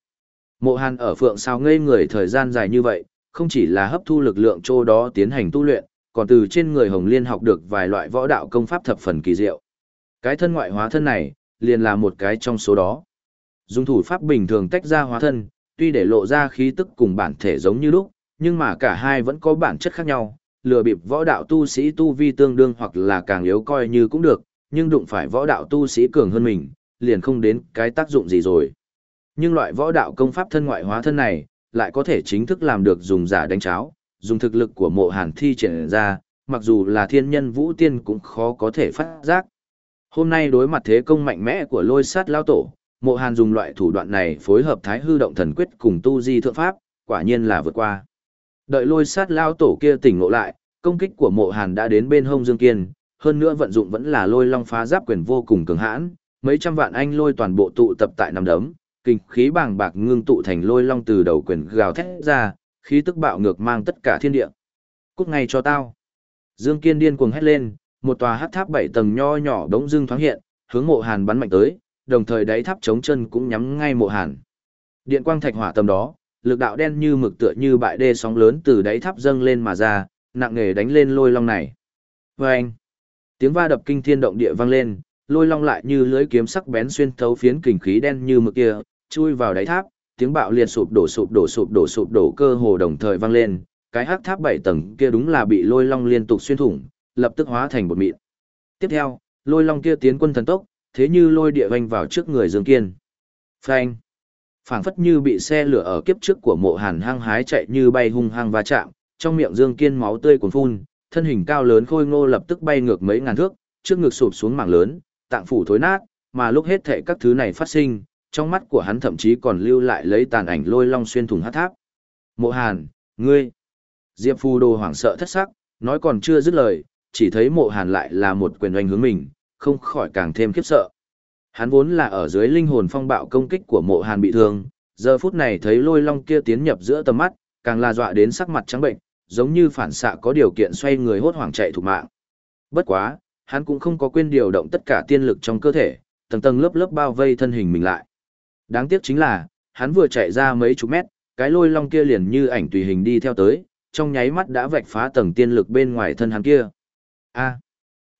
Mộ Hàn ở Phượng Sao ngây người thời gian dài như vậy, không chỉ là hấp thu lực lượng chỗ đó tiến hành tu luyện, còn từ trên người Hồng Liên học được vài loại võ đạo công pháp thập phần kỳ diệu. Cái thân ngoại hóa thân này, liền là một cái trong số đó. Dùng thủ pháp bình thường tách ra hóa thân, tuy để lộ ra khí tức cùng bản thể giống như lúc, nhưng mà cả hai vẫn có bản chất khác nhau, lừa bịp võ đạo tu sĩ tu vi tương đương hoặc là càng yếu coi như cũng được, nhưng đụng phải võ đạo tu sĩ cường hơn mình, liền không đến cái tác dụng gì rồi. Nhưng loại võ đạo công pháp thân ngoại hóa thân này, lại có thể chính thức làm được dùng giả đánh cháo, dùng thực lực của mộ hàn thi triển ra, mặc dù là thiên nhân vũ tiên cũng khó có thể phát giác. Hôm nay đối mặt thế công mạnh mẽ của lôi sát lao tổ, mộ hàn dùng loại thủ đoạn này phối hợp thái hư động thần quyết cùng tu di thượng pháp, quả nhiên là vượt qua. Đợi lôi sát lao tổ kia tỉnh ngộ lại, công kích của mộ hàn đã đến bên hông Dương Kiên, hơn nữa vận dụng vẫn là lôi long phá giáp quyền vô cùng cường hãn, mấy trăm vạn anh lôi toàn bộ tụ tập tại nằm đấm, kinh khí bàng bạc ngưng tụ thành lôi long từ đầu quyền gào thét ra, khí tức bạo ngược mang tất cả thiên địa. Cút ngay cho tao. Dương Kiên điên cuồng hét lên, một tòa hắc tháp bảy tầng nho nhỏ đống dưng thoáng hiện, hướng mộ hàn bắn mạnh tới, đồng thời đáy tháp chống chân cũng nhắm ngay mộ hàn. Điện quang thạch hỏa tầm đó, lực đạo đen như mực tựa như bại đê sóng lớn từ đáy tháp dâng lên mà ra, nặng nghề đánh lên lôi long này. Oeng! Tiếng va đập kinh thiên động địa vang lên, lôi long lại như lưới kiếm sắc bén xuyên thấu phiến kình khí đen như mực kia, chui vào đáy tháp, tiếng bạo liệt sụp đổ sụp đổ sụp đổ sụp đổ cơ hồ đồng thời vang lên, cái hắc tháp bảy tầng kia đúng là bị lôi long liên tục xuyên thủng, lập tức hóa thành bột mịn. Tiếp theo, lôi long kia tiến quân thần tốc, thế như lôi địa vành vào trước người Dương Kiên. Phanh! phảng phất như bị xe lửa ở kiếp trước của mộ hàn hăng hái chạy như bay hung hăng va chạm, trong miệng Dương Kiên máu tươi cuồn phun, thân hình cao lớn khôi ngô lập tức bay ngược mấy ngàn thước, trước ngực sụp xuống mảng lớn, tạng phủ thối nát, mà lúc hết thệ các thứ này phát sinh, trong mắt của hắn thậm chí còn lưu lại lấy tàn ảnh lôi long xuyên thủng hát tháp. Mộ Hàn, ngươi! Diệp Phu Đô hoảng sợ thất sắc, nói còn chưa dứt lời, chỉ thấy mộ Hàn lại là một quyền oanh hướng mình, không khỏi càng thêm khiếp sợ. Hắn vốn là ở dưới linh hồn phong bạo công kích của mộ Hàn bị thương, giờ phút này thấy lôi long kia tiến nhập giữa tầm mắt, càng là dọa đến sắc mặt trắng bệnh, giống như phản xạ có điều kiện xoay người hốt hoảng chạy thủ mạng. Bất quá, hắn cũng không có quên điều động tất cả tiên lực trong cơ thể, tầng tầng lớp lớp bao vây thân hình mình lại. Đáng tiếc chính là, hắn vừa chạy ra mấy chục mét, cái lôi long kia liền như ảnh tùy hình đi theo tới, trong nháy mắt đã vạch phá tầng tiên lực bên ngoài thân hắn kia. A.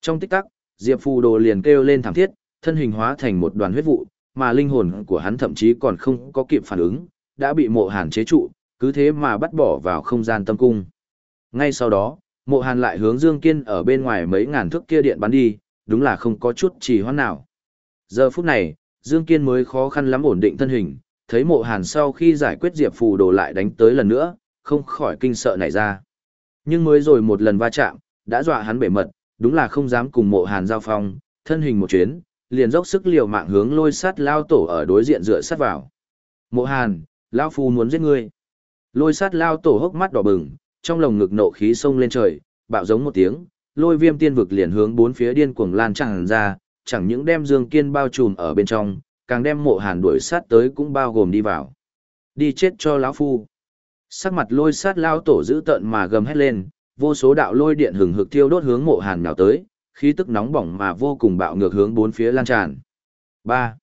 Trong tích tắc, Diệp Phù Đồ liền kêu lên thảm thiết, thân hình hóa thành một đoàn huyết vụ, mà linh hồn của hắn thậm chí còn không có kịp phản ứng, đã bị mộ hàn chế trụ, cứ thế mà bắt bỏ vào không gian tâm cung. Ngay sau đó, mộ hàn lại hướng Dương Kiên ở bên ngoài mấy ngàn thước kia điện bắn đi, đúng là không có chút trì hoãn nào. Giờ phút này, Dương Kiên mới khó khăn lắm ổn định thân hình, thấy mộ hàn sau khi giải quyết Diệp Phù Đồ lại đánh tới lần nữa, không khỏi kinh sợ nảy ra. Nhưng mới rồi một lần va chạm, đã dọa hắn bể mật, đúng là không dám cùng mộ hàn giao phong, thân hình một chuyến, liền dốc sức liều mạng hướng lôi sát lao tổ ở đối diện dựa sát vào. Mộ hàn, lao phu muốn giết ngươi. Lôi sát lao tổ hốc mắt đỏ bừng, trong lồng ngực nộ khí sông lên trời, bạo giống một tiếng, lôi viêm tiên vực liền hướng bốn phía điên cuồng lan tràn ra, chẳng những đem Dương Kiên bao trùm ở bên trong, càng đem mộ hàn đuổi sát tới cũng bao gồm đi vào. Đi chết cho lão phu. Sắc mặt lôi sát lao tổ giữ tận mà gầm hét lên, vô số đạo lôi điện hừng hực tiêu đốt hướng mộ hàn nào tới, khí tức nóng bỏng mà vô cùng bạo ngược hướng bốn phía lan tràn. 3.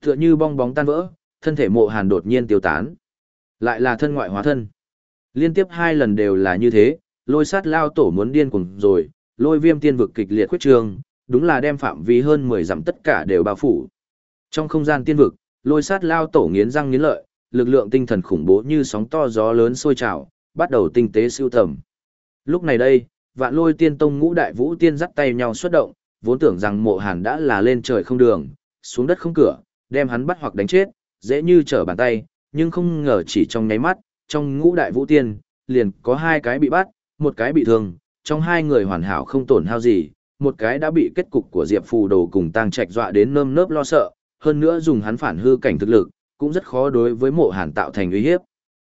Tựa như bong bóng tan vỡ, thân thể mộ hàn đột nhiên tiêu tán. Lại là thân ngoại hóa thân. Liên tiếp hai lần đều là như thế, lôi sát lao tổ muốn điên cùng rồi, lôi viêm tiên vực kịch liệt khuyết trường, đúng là đem phạm vi hơn 10 dặm tất cả đều bao phủ. Trong không gian tiên vực, lôi sát lao tổ nghiến răng nghiến lợi, lực lượng tinh thần khủng bố như sóng to gió lớn sôi trào, bắt đầu tinh tế siêu tầm. Lúc này đây, vạn lôi tiên tông ngũ đại vũ tiên dắt tay nhau xuất động, vốn tưởng rằng mộ hàn đã là lên trời không đường, xuống đất không cửa, đem hắn bắt hoặc đánh chết, dễ như trở bàn tay, nhưng không ngờ chỉ trong nháy mắt, trong ngũ đại vũ tiên, liền có hai cái bị bắt, một cái bị thương, trong hai người hoàn hảo không tổn hao gì, một cái đã bị kết cục của Diệp Phù Đồ cùng Tang trạch dọa đến nơm nớp lo sợ, hơn nữa dùng hắn phản hư cảnh thực lực, cũng rất khó đối với mộ hàn tạo thành uy hiếp.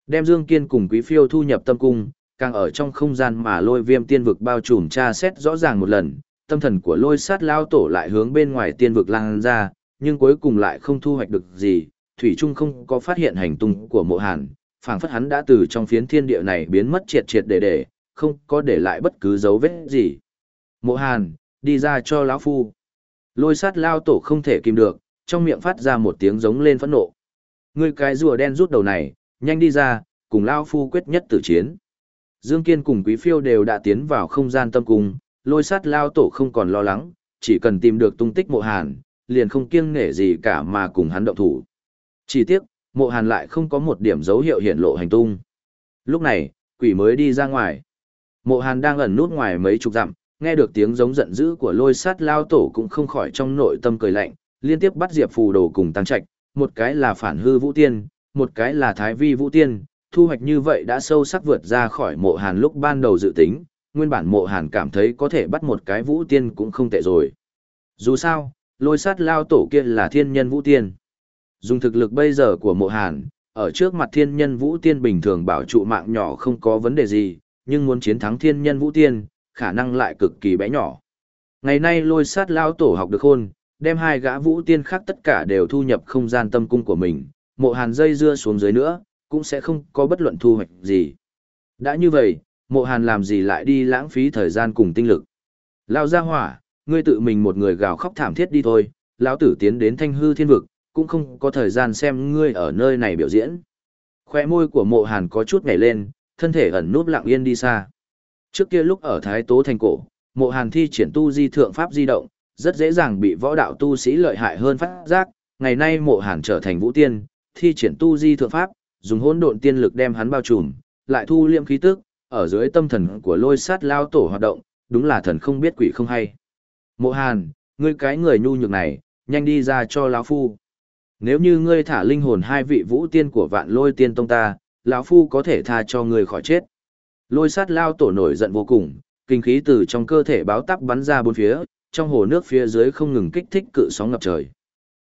Đem Dương Kiên cùng Quý Phiêu thu nhập tâm cung, càng ở trong không gian mà lôi viêm tiên vực bao trùm tra xét rõ ràng một lần, tâm thần của lôi sát lao tổ lại hướng bên ngoài tiên vực lan ra, nhưng cuối cùng lại không thu hoạch được gì, Thủy Trung không có phát hiện hành tung của mộ hàn, phảng phất hắn đã từ trong phiến thiên địa này biến mất triệt triệt để để, không có để lại bất cứ dấu vết gì. Mộ hàn, đi ra cho lão phu. Lôi sát lao tổ không thể kìm được, trong miệng phát ra một tiếng giống lên phẫn nộ. Ngươi cái rùa đen rút đầu này, nhanh đi ra, cùng lao phu quyết nhất tử chiến. Dương Kiên cùng Quý Phiêu đều đã tiến vào không gian tâm cung, lôi sát lao tổ không còn lo lắng, chỉ cần tìm được tung tích mộ hàn, liền không kiêng nể gì cả mà cùng hắn động thủ. Chỉ tiếc, mộ hàn lại không có một điểm dấu hiệu hiện lộ hành tung. Lúc này, quỷ mới đi ra ngoài. Mộ hàn đang ẩn nút ngoài mấy chục dặm, nghe được tiếng giống giận dữ của lôi sát lao tổ cũng không khỏi trong nội tâm cười lạnh, liên tiếp bắt Diệp Phù Đồ cùng tăng trạch, một cái là phản hư vũ tiên, một cái là thái vi vũ tiên, thu hoạch như vậy đã sâu sắc vượt ra khỏi mộ hàn lúc ban đầu dự tính, nguyên bản mộ hàn cảm thấy có thể bắt một cái vũ tiên cũng không tệ rồi. Dù sao, lôi sát lao tổ kia là thiên nhân vũ tiên. Dùng thực lực bây giờ của mộ hàn, ở trước mặt thiên nhân vũ tiên bình thường bảo trụ mạng nhỏ không có vấn đề gì, nhưng muốn chiến thắng thiên nhân vũ tiên, khả năng lại cực kỳ bé nhỏ. Ngày nay lôi sát lao tổ học được hôn, đem hai gã vũ tiên khác tất cả đều thu nhập không gian tâm cung của mình, mộ hàn dây dưa xuống dưới nữa, cũng sẽ không có bất luận thu hoạch gì. Đã như vậy, mộ hàn làm gì lại đi lãng phí thời gian cùng tinh lực. Lao ra hỏa, ngươi tự mình một người gào khóc thảm thiết đi thôi, lão tử tiến đến thanh hư thiên vực, cũng không có thời gian xem ngươi ở nơi này biểu diễn. Khoe môi của mộ hàn có chút nhảy lên, thân thể ẩn núp lặng yên đi xa. Trước kia lúc ở Thái Tố Thành Cổ, mộ hàn thi triển tu di thượng pháp di động, rất dễ dàng bị võ đạo tu sĩ lợi hại hơn phát giác. Ngày nay mộ hàn trở thành vũ tiên, thi triển tu di thượng pháp, dùng hỗn độn tiên lực đem hắn bao trùm, lại thu liệm khí tức, ở dưới tâm thần của lôi sát lao tổ hoạt động, đúng là thần không biết quỷ không hay. Mộ Hàn, ngươi cái người nhu nhược này, nhanh đi ra cho lão phu. Nếu như ngươi thả linh hồn hai vị vũ tiên của vạn lôi tiên tông ta, lão phu có thể tha cho ngươi khỏi chết. Lôi sát lao tổ nổi giận vô cùng, kinh khí từ trong cơ thể báo tắp bắn ra bốn phía, trong hồ nước phía dưới không ngừng kích thích cự sóng ngập trời.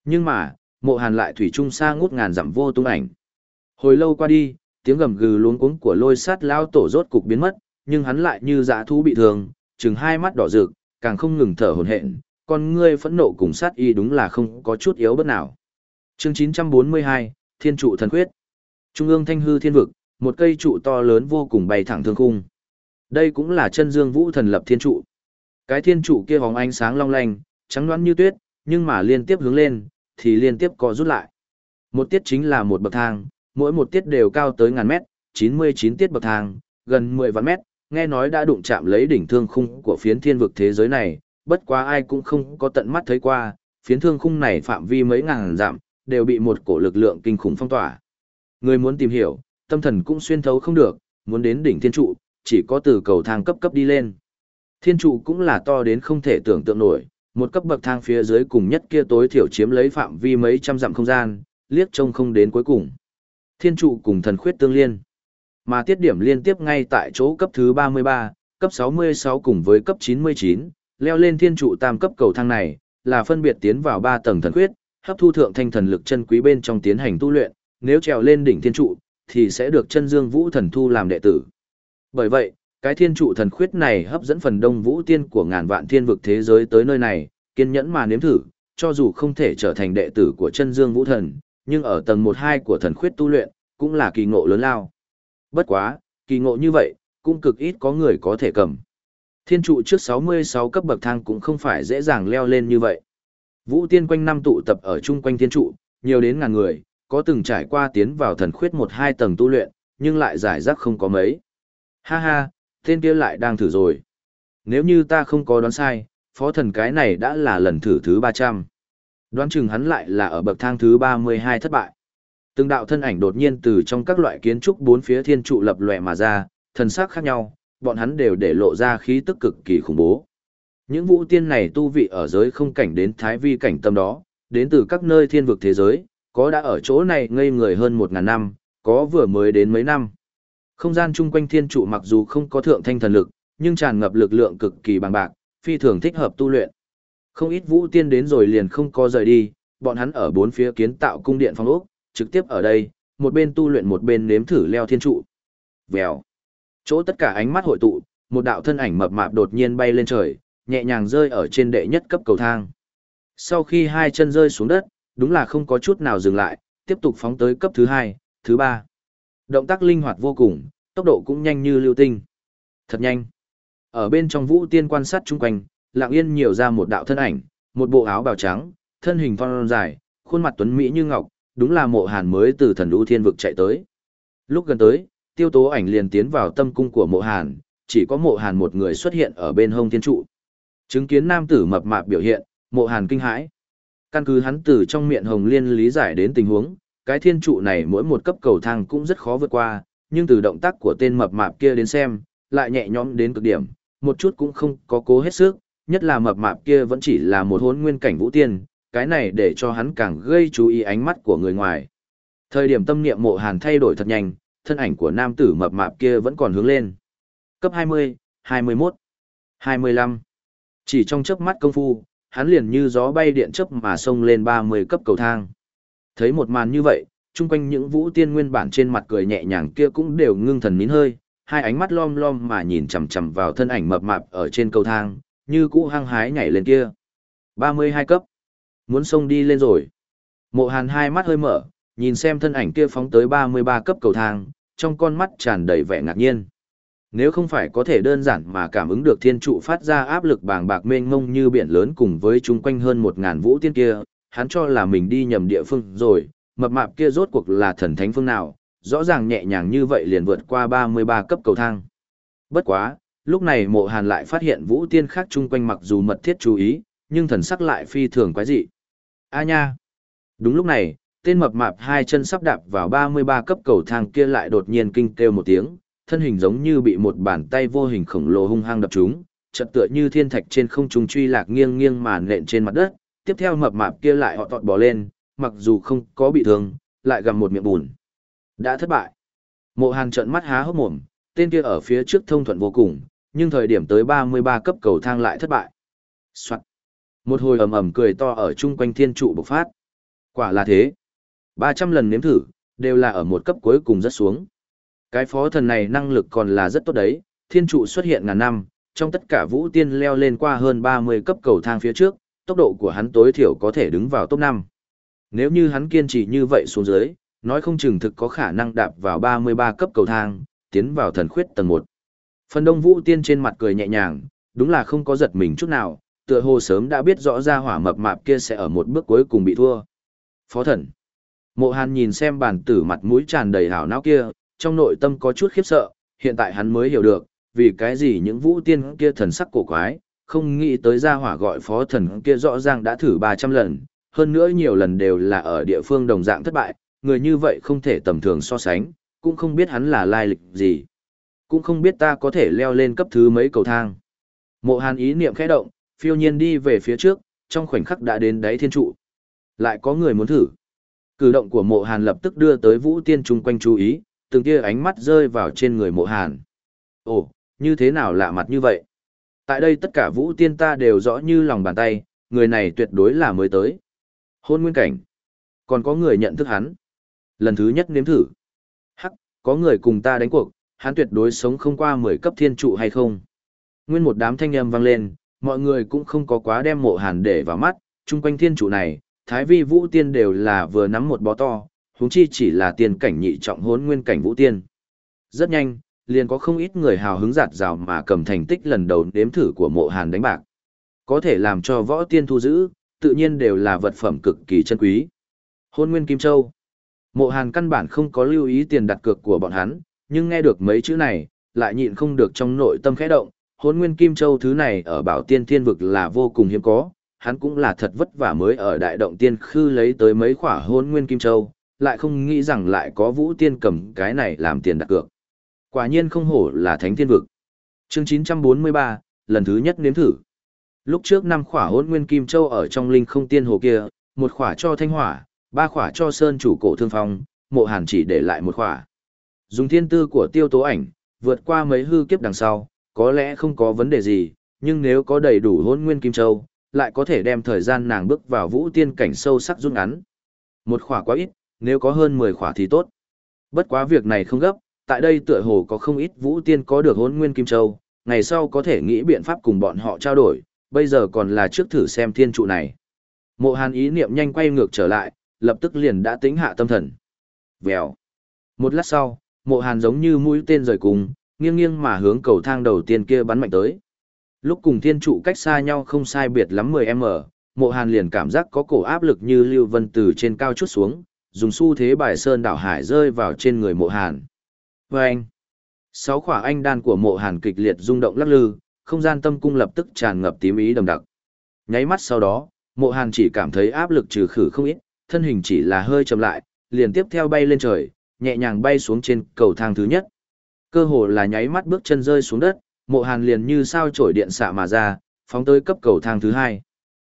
Nhưng mà, mộ hàn lại thủy trung xa ngút ngàn dặm vô tung ảnh. Hồi lâu qua đi, tiếng gầm gừ luống cuống của lôi sát lao tổ rốt cục biến mất, nhưng hắn lại như dã thú bị thương, chừng hai mắt đỏ rực, càng không ngừng thở hổn hển, con ngươi phẫn nộ cùng sát y đúng là không có chút yếu bất nào. Chương 942, Thiên trụ thần quyết. Trung ương Thanh hư thiên vực, một cây trụ to lớn vô cùng bay thẳng thương khung. Đây cũng là chân dương vũ thần lập thiên trụ. Cái thiên trụ kia hóng ánh sáng long lanh, trắng đoán như tuyết, nhưng mà liên tiếp hướng lên, thì liên tiếp có rút lại. Một tiết chính là một bậc thang, mỗi một tiết đều cao tới ngàn mét, 99 tiết bậc thang, gần 10 vạn mét, nghe nói đã đụng chạm lấy đỉnh thương khung của phiến thiên vực thế giới này, bất quá ai cũng không có tận mắt thấy qua, phiến thương khung này phạm vi mấy ngàn dặm, đều bị một cổ lực lượng kinh khủng phong tỏa. Người muốn tìm hiểu, tâm thần cũng xuyên thấu không được, muốn đến đỉnh thiên trụ, chỉ có từ cầu thang cấp cấp đi lên. Thiên trụ cũng là to đến không thể tưởng tượng nổi, một cấp bậc thang phía dưới cùng nhất kia tối thiểu chiếm lấy phạm vi mấy trăm dặm không gian, liếc trông không đến cuối cùng. Thiên trụ cùng thần khuyết tương liên. Mà tiết điểm liên tiếp ngay tại chỗ cấp thứ 33, cấp 66 cùng với cấp 99, leo lên thiên trụ tam cấp cầu thang này, là phân biệt tiến vào 3 tầng thần khuyết, hấp thu thượng thanh thần lực chân quý bên trong tiến hành tu luyện, nếu trèo lên đỉnh thiên trụ, thì sẽ được chân dương vũ thần thu làm đệ tử. Bởi vậy, cái thiên trụ thần khuyết này hấp dẫn phần đông vũ tiên của ngàn vạn thiên vực thế giới tới nơi này, kiên nhẫn mà nếm thử, cho dù không thể trở thành đệ tử của chân dương vũ thần, nhưng ở tầng 1-2 của thần khuyết tu luyện, cũng là kỳ ngộ lớn lao. Bất quá, kỳ ngộ như vậy, cũng cực ít có người có thể cầm. Thiên trụ trước 66 cấp bậc thang cũng không phải dễ dàng leo lên như vậy. Vũ tiên quanh năm tụ tập ở chung quanh thiên trụ, nhiều đến ngàn người, có từng trải qua tiến vào thần khuyết một hai tầng tu luyện, nhưng lại giải rác không có mấy. Ha ha, tên kia lại đang thử rồi. Nếu như ta không có đoán sai, phó thần cái này đã là lần thử thứ 300. Đoán chừng hắn lại là ở bậc thang thứ 32 thất bại. Từng đạo thân ảnh đột nhiên từ trong các loại kiến trúc bốn phía thiên trụ lập lòe mà ra, thần sắc khác nhau, bọn hắn đều để lộ ra khí tức cực kỳ khủng bố. Những vũ tiên này tu vị ở giới không cảnh đến thái vi cảnh tâm đó, đến từ các nơi thiên vực thế giới, có đã ở chỗ này ngây người hơn một ngàn năm, có vừa mới đến mấy năm. Không gian chung quanh thiên trụ mặc dù không có thượng thanh thần lực, nhưng tràn ngập lực lượng cực kỳ bằng bạc, phi thường thích hợp tu luyện. Không ít vũ tiên đến rồi liền không có rời đi, bọn hắn ở bốn phía kiến tạo cung điện phong ốc, trực tiếp ở đây, một bên tu luyện một bên nếm thử leo thiên trụ. Vèo. Chỗ tất cả ánh mắt hội tụ, một đạo thân ảnh mập mạp đột nhiên bay lên trời, nhẹ nhàng rơi ở trên đệ nhất cấp cầu thang. Sau khi hai chân rơi xuống đất, đúng là không có chút nào dừng lại, tiếp tục phóng tới cấp thứ hai, thứ ba. Động tác linh hoạt vô cùng, tốc độ cũng nhanh như lưu tinh. Thật nhanh. Ở bên trong vũ tiên quan sát chung quanh, lặng yên nhiều ra một đạo thân ảnh, một bộ áo bào trắng, thân hình phong dài, khuôn mặt tuấn mỹ như ngọc, đúng là mộ hàn mới từ thần đũ thiên vực chạy tới. Lúc gần tới, tiêu tố ảnh liền tiến vào tâm cung của mộ hàn, chỉ có mộ hàn một người xuất hiện ở bên hông thiên trụ. Chứng kiến nam tử mập mạp biểu hiện, mộ hàn kinh hãi. Căn cứ hắn từ trong miệng hồng liên lý giải đến tình huống, cái thiên trụ này mỗi một cấp cầu thang cũng rất khó vượt qua, nhưng từ động tác của tên mập mạp kia đến xem, lại nhẹ nhõm đến cực điểm, một chút cũng không có cố hết sức, nhất là mập mạp kia vẫn chỉ là một hốn nguyên cảnh vũ tiên, cái này để cho hắn càng gây chú ý ánh mắt của người ngoài. Thời điểm tâm niệm mộ hàn thay đổi thật nhanh, thân ảnh của nam tử mập mạp kia vẫn còn hướng lên. Cấp 20, 21, 25. Chỉ trong chớp mắt công phu, hắn liền như gió bay điện chớp mà xông lên 30 cấp cầu thang. Thấy một màn như vậy, chung quanh những vũ tiên nguyên bản trên mặt cười nhẹ nhàng kia cũng đều ngưng thần nín hơi, hai ánh mắt lom lom mà nhìn chằm chằm vào thân ảnh mập mạp ở trên cầu thang, như cũ hăng hái nhảy lên kia. 32 cấp. Muốn xông đi lên rồi. Mộ hàn hai mắt hơi mở, nhìn xem thân ảnh kia phóng tới 33 cấp cầu thang, trong con mắt tràn đầy vẻ ngạc nhiên. Nếu không phải có thể đơn giản mà cảm ứng được thiên trụ phát ra áp lực bàng bạc mênh mông như biển lớn cùng với chung quanh hơn một ngàn vũ tiên kia, hắn cho là mình đi nhầm địa phương rồi, mập mạp kia rốt cuộc là thần thánh phương nào, rõ ràng nhẹ nhàng như vậy liền vượt qua 33 cấp cầu thang. Bất quá, lúc này mộ hàn lại phát hiện vũ tiên khác chung quanh mặc dù mật thiết chú ý, nhưng thần sắc lại phi thường quái dị. A nha! Đúng lúc này, tên mập mạp hai chân sắp đạp vào 33 cấp cầu thang kia lại đột nhiên kinh kêu một tiếng, thân hình giống như bị một bàn tay vô hình khổng lồ hung hăng đập trúng, chợt tựa như thiên thạch trên không trung truy lạc nghiêng nghiêng mà nện trên mặt đất, tiếp theo mập mạp kia lại họ tọt bò lên, mặc dù không có bị thương, lại gặm một miệng bùn. Đã thất bại. Mộ Hàn trợn mắt há hốc mồm, tên kia ở phía trước thông thuận vô cùng, nhưng thời điểm tới 33 cấp cầu thang lại thất bại. Soạn. Một hồi ầm ầm cười to ở chung quanh thiên trụ bộc phát. Quả là thế. 300 lần nếm thử, đều là ở một cấp cuối cùng rất xuống. Cái phó thần này năng lực còn là rất tốt đấy, thiên trụ xuất hiện ngàn năm, trong tất cả vũ tiên leo lên qua hơn 30 cấp cầu thang phía trước, tốc độ của hắn tối thiểu có thể đứng vào top 5. Nếu như hắn kiên trì như vậy xuống dưới, nói không chừng thực có khả năng đạp vào 33 cấp cầu thang, tiến vào thần khuyết tầng 1. Phần đông vũ tiên trên mặt cười nhẹ nhàng, đúng là không có giật mình chút nào, tựa hồ sớm đã biết rõ ra hỏa mập mạp kia sẽ ở một bước cuối cùng bị thua. Phó thần. Mộ Hàn nhìn xem bản tử mặt mũi tràn đầy hảo não kia, trong nội tâm có chút khiếp sợ, hiện tại hắn mới hiểu được, vì cái gì những vũ tiên kia thần sắc cổ quái, không nghĩ tới gia hỏa gọi phó thần kia rõ ràng đã thử 300 lần, hơn nữa nhiều lần đều là ở địa phương đồng dạng thất bại, người như vậy không thể tầm thường so sánh, cũng không biết hắn là lai lịch gì. Cũng không biết ta có thể leo lên cấp thứ mấy cầu thang. Mộ hàn ý niệm khẽ động, phiêu nhiên đi về phía trước, trong khoảnh khắc đã đến đáy thiên trụ. Lại có người muốn thử. Cử động của mộ hàn lập tức đưa tới vũ tiên chung quanh chú ý, từng tia ánh mắt rơi vào trên người mộ hàn. Ồ, như thế nào lạ mặt như vậy? Tại đây tất cả vũ tiên ta đều rõ như lòng bàn tay, người này tuyệt đối là mới tới. Hôn nguyên cảnh. Còn có người nhận thức hắn. Lần thứ nhất nếm thử. Hắc, có người cùng ta đánh cuộc, hắn tuyệt đối sống không qua 10 cấp thiên trụ hay không. Nguyên một đám thanh âm vang lên, mọi người cũng không có quá đem mộ hàn để vào mắt, chung quanh thiên trụ này, thái vi vũ tiên đều là vừa nắm một bó to, huống chi chỉ là tiên cảnh nhị trọng hốn nguyên cảnh vũ tiên. Rất nhanh, liền có không ít người hào hứng giạt rào mà cầm thành tích lần đầu đếm thử của mộ hàn đánh bạc. Có thể làm cho võ tiên thu giữ, tự nhiên đều là vật phẩm cực kỳ chân quý. Hôn nguyên Kim Châu Mộ hàn căn bản không có lưu ý tiền đặt cược của bọn hắn, nhưng nghe được mấy chữ này, lại nhịn không được trong nội tâm khẽ động. Hôn nguyên Kim Châu thứ này ở bảo tiên thiên vực là vô cùng hiếm có, hắn cũng là thật vất vả mới ở đại động tiên khư lấy tới mấy khỏa hôn nguyên Kim Châu, lại không nghĩ rằng lại có vũ tiên cầm cái này làm tiền đặt cược. Quả nhiên không hổ là thánh thiên vực. Chương 943, lần thứ nhất nếm thử. Lúc trước năm khỏa hôn nguyên kim châu ở trong linh không tiên hồ kia, một khỏa cho thanh hỏa, ba khỏa cho sơn chủ cổ thương phong, mộ hàn chỉ để lại một khỏa. Dùng thiên tư của tiêu tố ảnh, vượt qua mấy hư kiếp đằng sau, có lẽ không có vấn đề gì, nhưng nếu có đầy đủ hôn nguyên kim châu, lại có thể đem thời gian nàng bước vào vũ tiên cảnh sâu sắc rút ngắn. Một khỏa quá ít, nếu có hơn 10 khỏa thì tốt. Bất quá việc này không gấp, tại đây tựa hồ có không ít vũ tiên có được hốn nguyên kim châu, ngày sau có thể nghĩ biện pháp cùng bọn họ trao đổi, bây giờ còn là trước thử xem thiên trụ này. Mộ hàn ý niệm nhanh quay ngược trở lại, lập tức liền đã tính hạ tâm thần. Vèo. Một lát sau, mộ hàn giống như mũi tên rời cùng, nghiêng nghiêng mà hướng cầu thang đầu tiên kia bắn mạnh tới. Lúc cùng thiên trụ cách xa nhau không sai biệt lắm 10m, mộ hàn liền cảm giác có cổ áp lực như lưu vân từ trên cao chút xuống, dùng xu thế bài sơn đảo hải rơi vào trên người mộ hàn. Và anh, sáu khỏa anh đan của mộ hàn kịch liệt rung động lắc lư, không gian tâm cung lập tức tràn ngập tím ý đồng đặc. Nháy mắt sau đó, mộ hàn chỉ cảm thấy áp lực trừ khử không ít, thân hình chỉ là hơi chậm lại, liền tiếp theo bay lên trời, nhẹ nhàng bay xuống trên cầu thang thứ nhất. Cơ hồ là nháy mắt bước chân rơi xuống đất, mộ hàn liền như sao trổi điện xạ mà ra, phóng tới cấp cầu thang thứ hai.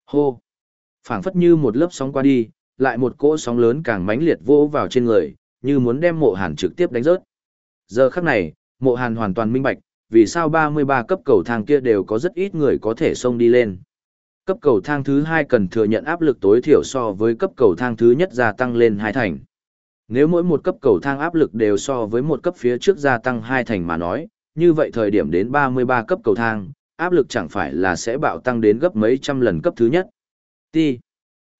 Hô! phảng phất như một lớp sóng qua đi, lại một cỗ sóng lớn càng mãnh liệt vô vào trên người, như muốn đem mộ hàn trực tiếp đánh rớt. Giờ khắc này, mộ hàn hoàn toàn minh bạch, vì sao 33 cấp cầu thang kia đều có rất ít người có thể xông đi lên. Cấp cầu thang thứ 2 cần thừa nhận áp lực tối thiểu so với cấp cầu thang thứ nhất gia tăng lên 2 thành. Nếu mỗi một cấp cầu thang áp lực đều so với một cấp phía trước gia tăng 2 thành mà nói, như vậy thời điểm đến 33 cấp cầu thang, áp lực chẳng phải là sẽ bạo tăng đến gấp mấy trăm lần cấp thứ nhất. Ti.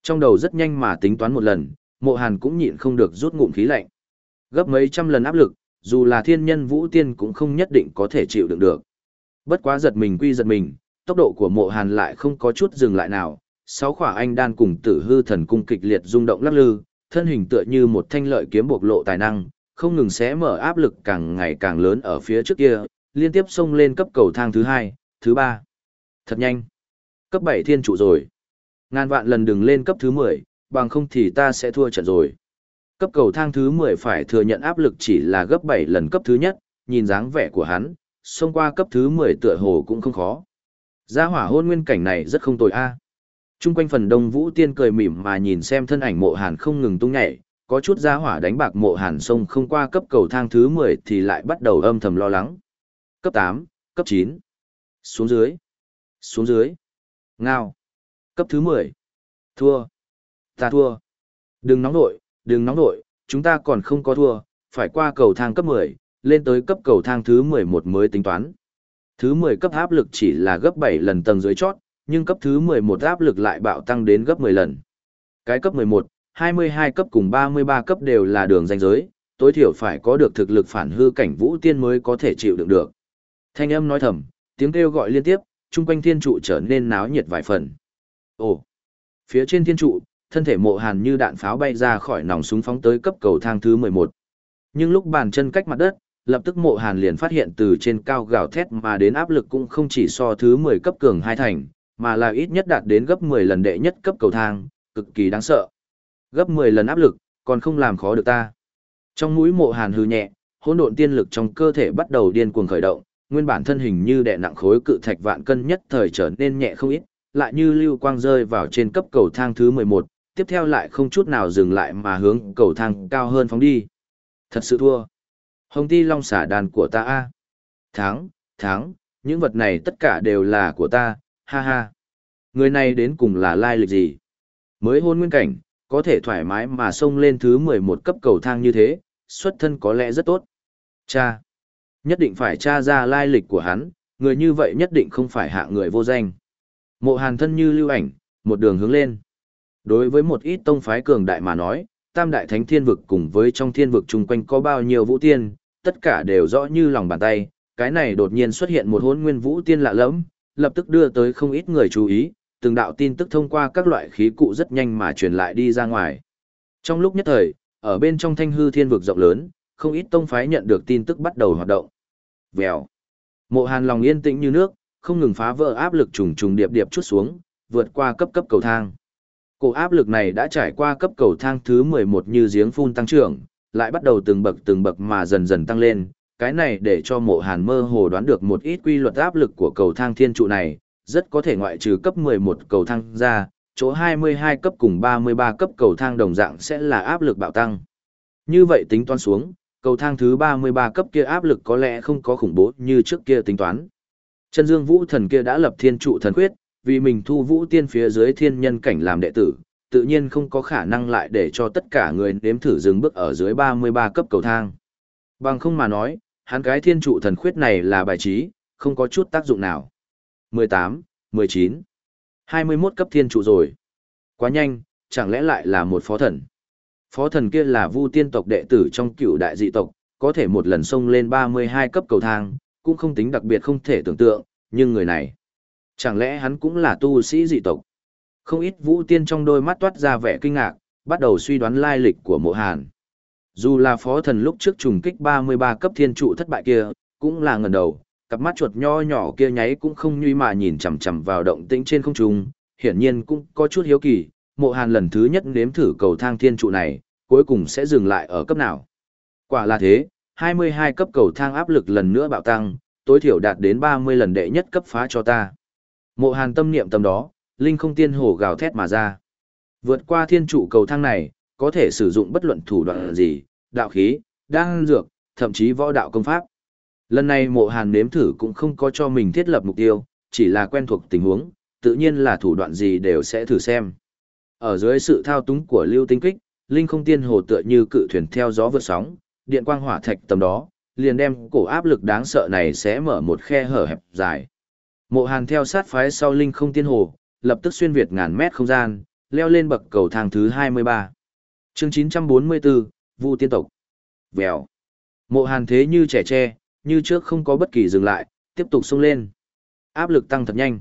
Trong đầu rất nhanh mà tính toán một lần, mộ hàn cũng nhịn không được rút ngụm khí lạnh. Gấp mấy trăm lần áp lực, dù là thiên nhân vũ tiên cũng không nhất định có thể chịu đựng được. Bất quá giật mình quy giật mình, tốc độ của mộ hàn lại không có chút dừng lại nào, sáu khỏa anh đan cùng tử hư thần cung kịch liệt rung động lắc lư, thân hình tựa như một thanh lợi kiếm bộc lộ tài năng, không ngừng xé mở áp lực càng ngày càng lớn ở phía trước kia, liên tiếp xông lên cấp cầu thang thứ hai, thứ ba. Thật nhanh. Cấp 7 thiên trụ rồi. Ngàn vạn lần đừng lên cấp thứ 10, bằng không thì ta sẽ thua trận rồi. Cấp cầu thang thứ 10 phải thừa nhận áp lực chỉ là gấp 7 lần cấp thứ nhất, nhìn dáng vẻ của hắn, xông qua cấp thứ 10 tựa hồ cũng không khó. Gia hỏa hôn nguyên cảnh này rất không tồi a. Trung quanh phần đông vũ tiên cười mỉm mà nhìn xem thân ảnh mộ hàn không ngừng tung nhảy, có chút gia hỏa đánh bạc mộ hàn sông không qua cấp cầu thang thứ 10 thì lại bắt đầu âm thầm lo lắng. Cấp 8, cấp 9, xuống dưới, xuống dưới, ngao, cấp thứ 10, thua, ta thua, đừng nóng nội, đừng nóng nội, chúng ta còn không có thua, phải qua cầu thang cấp 10, lên tới cấp cầu thang thứ 11 mới tính toán. Thứ 10 cấp áp lực chỉ là gấp 7 lần tầng dưới chót, nhưng cấp thứ 11 áp lực lại bạo tăng đến gấp 10 lần. Cái cấp 11, 22 cấp cùng 33 cấp đều là đường danh giới, tối thiểu phải có được thực lực phản hư cảnh vũ tiên mới có thể chịu đựng được. Thanh âm nói thầm, tiếng kêu gọi liên tiếp, chung quanh thiên trụ trở nên náo nhiệt vài phần. Ồ! Phía trên thiên trụ, thân thể mộ hàn như đạn pháo bay ra khỏi nòng súng phóng tới cấp cầu thang thứ 11. Nhưng lúc bàn chân cách mặt đất, lập tức mộ hàn liền phát hiện từ trên cao gào thét mà đến áp lực cũng không chỉ so thứ 10 cấp cường hai thành, mà là ít nhất đạt đến gấp 10 lần đệ nhất cấp cầu thang, cực kỳ đáng sợ. Gấp 10 lần áp lực, còn không làm khó được ta. Trong mũi mộ hàn hư nhẹ, hỗn độn tiên lực trong cơ thể bắt đầu điên cuồng khởi động, nguyên bản thân hình như đè nặng khối cự thạch vạn cân nhất thời trở nên nhẹ không ít, lại như lưu quang rơi vào trên cấp cầu thang thứ 11, tiếp theo lại không chút nào dừng lại mà hướng cầu thang cao hơn phóng đi. Thật sự thua. Hồng ti long xả đàn của ta a Thắng, thắng, những vật này tất cả đều là của ta, ha ha. Người này đến cùng là lai lịch gì? Mới hôn nguyên cảnh, có thể thoải mái mà xông lên thứ 11 cấp cầu thang như thế, xuất thân có lẽ rất tốt. Cha, nhất định phải tra ra lai lịch của hắn, người như vậy nhất định không phải hạ người vô danh. Mộ hàn thân như lưu ảnh, một đường hướng lên. Đối với một ít tông phái cường đại mà nói, tam đại thánh thiên vực cùng với trong thiên vực chung quanh có bao nhiêu vũ tiên, tất cả đều rõ như lòng bàn tay. Cái này đột nhiên xuất hiện một hôn nguyên vũ tiên lạ lẫm, lập tức đưa tới không ít người chú ý, từng đạo tin tức thông qua các loại khí cụ rất nhanh mà truyền lại đi ra ngoài. Trong lúc nhất thời, ở bên trong thanh hư thiên vực rộng lớn, không ít tông phái nhận được tin tức bắt đầu hoạt động. Vèo. Mộ Hàn lòng yên tĩnh như nước, không ngừng phá vỡ áp lực trùng trùng điệp điệp chút xuống, vượt qua cấp cấp cầu thang. Cổ áp lực này đã trải qua cấp cầu thang thứ 11 như giếng phun tăng trưởng, lại bắt đầu từng bậc từng bậc mà dần dần tăng lên. Cái này để cho mộ hàn mơ hồ đoán được một ít quy luật áp lực của cầu thang thiên trụ này, rất có thể ngoại trừ cấp 11 cầu thang ra, chỗ 22 cấp cùng 33 cấp cầu thang đồng dạng sẽ là áp lực bạo tăng. Như vậy tính toán xuống, cầu thang thứ 33 cấp kia áp lực có lẽ không có khủng bố như trước kia tính toán. Chân Dương Vũ thần kia đã lập thiên trụ thần quyết, vì mình thu vũ tiên phía dưới thiên nhân cảnh làm đệ tử, tự nhiên không có khả năng lại để cho tất cả người nếm thử dừng bước ở dưới 33 cấp cầu thang. Bằng không mà nói, hắn cái thiên trụ thần khuyết này là bài trí, không có chút tác dụng nào. 18, 19, 21 cấp thiên trụ rồi. Quá nhanh, chẳng lẽ lại là một phó thần. Phó thần kia là vu tiên tộc đệ tử trong cựu đại dị tộc, có thể một lần xông lên 32 cấp cầu thang, cũng không tính đặc biệt không thể tưởng tượng, nhưng người này, chẳng lẽ hắn cũng là tu sĩ dị tộc? Không ít vũ tiên trong đôi mắt toát ra vẻ kinh ngạc, bắt đầu suy đoán lai lịch của mộ hàn. Dù là phó thần lúc trước trùng kích 33 cấp thiên trụ thất bại kia, cũng là ngần đầu, cặp mắt chuột nho nhỏ kia nháy cũng không nhuy mà nhìn chằm chằm vào động tĩnh trên không trung, hiển nhiên cũng có chút hiếu kỳ, mộ hàn lần thứ nhất nếm thử cầu thang thiên trụ này, cuối cùng sẽ dừng lại ở cấp nào. Quả là thế, 22 cấp cầu thang áp lực lần nữa bạo tăng, tối thiểu đạt đến 30 lần đệ nhất cấp phá cho ta. Mộ hàn tâm niệm tâm đó, linh không tiên hồ gào thét mà ra. Vượt qua thiên trụ cầu thang này, có thể sử dụng bất luận thủ đoạn gì, đạo khí, đan dược, thậm chí võ đạo công pháp. Lần này mộ hàn nếm thử cũng không có cho mình thiết lập mục tiêu, chỉ là quen thuộc tình huống, tự nhiên là thủ đoạn gì đều sẽ thử xem. Ở dưới sự thao túng của lưu tinh kích, linh không tiên hồ tựa như cự thuyền theo gió vượt sóng, điện quang hỏa thạch tầm đó, liền đem cổ áp lực đáng sợ này sẽ mở một khe hở hẹp dài. Mộ Hàn theo sát phái sau linh không tiên hồ, lập tức xuyên việt ngàn mét không gian, leo lên bậc cầu thang thứ 23. Chương 944, Vu tiên tộc. Vèo. Mộ Hàn thế như trẻ tre, như trước không có bất kỳ dừng lại, tiếp tục xông lên. Áp lực tăng thật nhanh.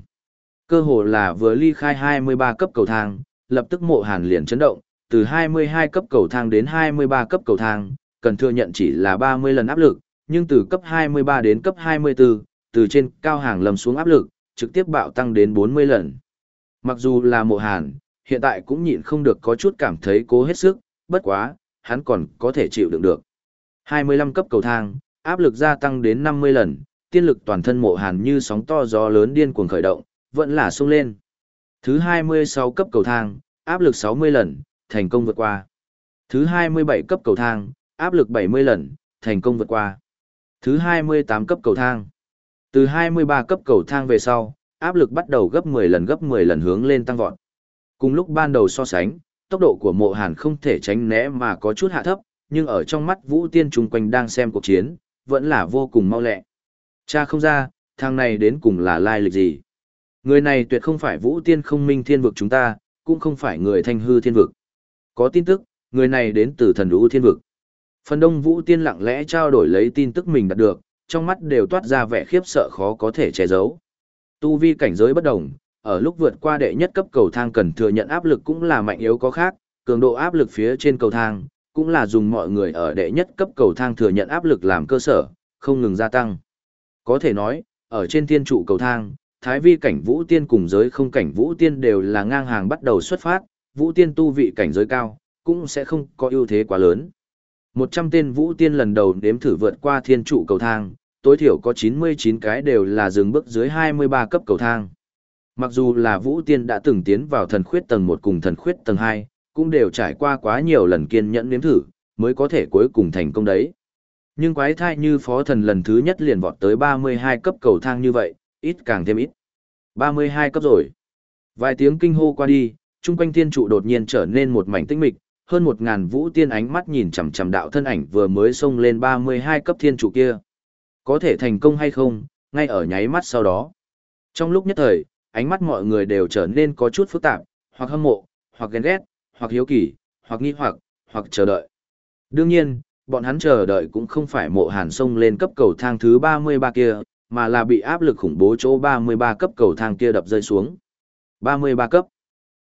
Cơ hồ là vừa ly khai 23 cấp cầu thang, lập tức Mộ Hàn liền chấn động, từ 22 cấp cầu thang đến 23 cấp cầu thang, cần thừa nhận chỉ là 30 lần áp lực, nhưng từ cấp 23 đến cấp 24, từ trên cao hàng lầm xuống áp lực, trực tiếp bạo tăng đến 40 lần. Mặc dù là mộ hàn, hiện tại cũng nhịn không được có chút cảm thấy cố hết sức, bất quá, hắn còn có thể chịu đựng được. 25 cấp cầu thang, áp lực gia tăng đến 50 lần, tiên lực toàn thân mộ hàn như sóng to gió lớn điên cuồng khởi động, vẫn là sung lên. Thứ 26 cấp cầu thang, áp lực 60 lần, thành công vượt qua. Thứ 27 cấp cầu thang, áp lực 70 lần, thành công vượt qua. Thứ 28 cấp cầu thang. Từ 23 cấp cầu thang về sau, áp lực bắt đầu gấp 10 lần gấp 10 lần hướng lên tăng vọt. Cùng lúc ban đầu so sánh, tốc độ của mộ hàn không thể tránh né mà có chút hạ thấp, nhưng ở trong mắt vũ tiên chung quanh đang xem cuộc chiến, vẫn là vô cùng mau lẹ. Cha không ra, thằng này đến cùng là lai lịch gì. Người này tuyệt không phải vũ tiên không minh thiên vực chúng ta, cũng không phải người thanh hư thiên vực. Có tin tức, người này đến từ thần đũ thiên vực. Phần đông vũ tiên lặng lẽ trao đổi lấy tin tức mình đạt được, trong mắt đều toát ra vẻ khiếp sợ khó có thể che giấu. Tu vi cảnh giới bất đồng, ở lúc vượt qua đệ nhất cấp cầu thang cần thừa nhận áp lực cũng là mạnh yếu có khác, cường độ áp lực phía trên cầu thang, cũng là dùng mọi người ở đệ nhất cấp cầu thang thừa nhận áp lực làm cơ sở, không ngừng gia tăng. Có thể nói, ở trên thiên trụ cầu thang, thái vi cảnh vũ tiên cùng giới không cảnh vũ tiên đều là ngang hàng bắt đầu xuất phát, vũ tiên tu vị cảnh giới cao, cũng sẽ không có ưu thế quá lớn. 100 tên vũ tiên lần đầu nếm thử vượt qua thiên trụ cầu thang, tối thiểu có 99 cái đều là dừng bước dưới 23 cấp cầu thang. Mặc dù là vũ tiên đã từng tiến vào thần khuyết tầng 1 cùng thần khuyết tầng 2, cũng đều trải qua quá nhiều lần kiên nhẫn nếm thử, mới có thể cuối cùng thành công đấy. Nhưng quái thai như phó thần lần thứ nhất liền vọt tới 32 cấp cầu thang như vậy, ít càng thêm ít. 32 cấp rồi. Vài tiếng kinh hô qua đi, trung quanh thiên trụ đột nhiên trở nên một mảnh tĩnh mịch, hơn một ngàn vũ tiên ánh mắt nhìn chằm chằm đạo thân ảnh vừa mới xông lên 32 cấp thiên trụ kia. Có thể thành công hay không, ngay ở nháy mắt sau đó. Trong lúc nhất thời, ánh mắt mọi người đều trở nên có chút phức tạp, hoặc hâm mộ, hoặc ghen ghét, hoặc hiếu kỳ, hoặc nghi hoặc, hoặc chờ đợi. Đương nhiên, bọn hắn chờ đợi cũng không phải mộ hàn sông lên cấp cầu thang thứ 33 kia, mà là bị áp lực khủng bố chỗ 33 cấp cầu thang kia đập rơi xuống. 33 cấp.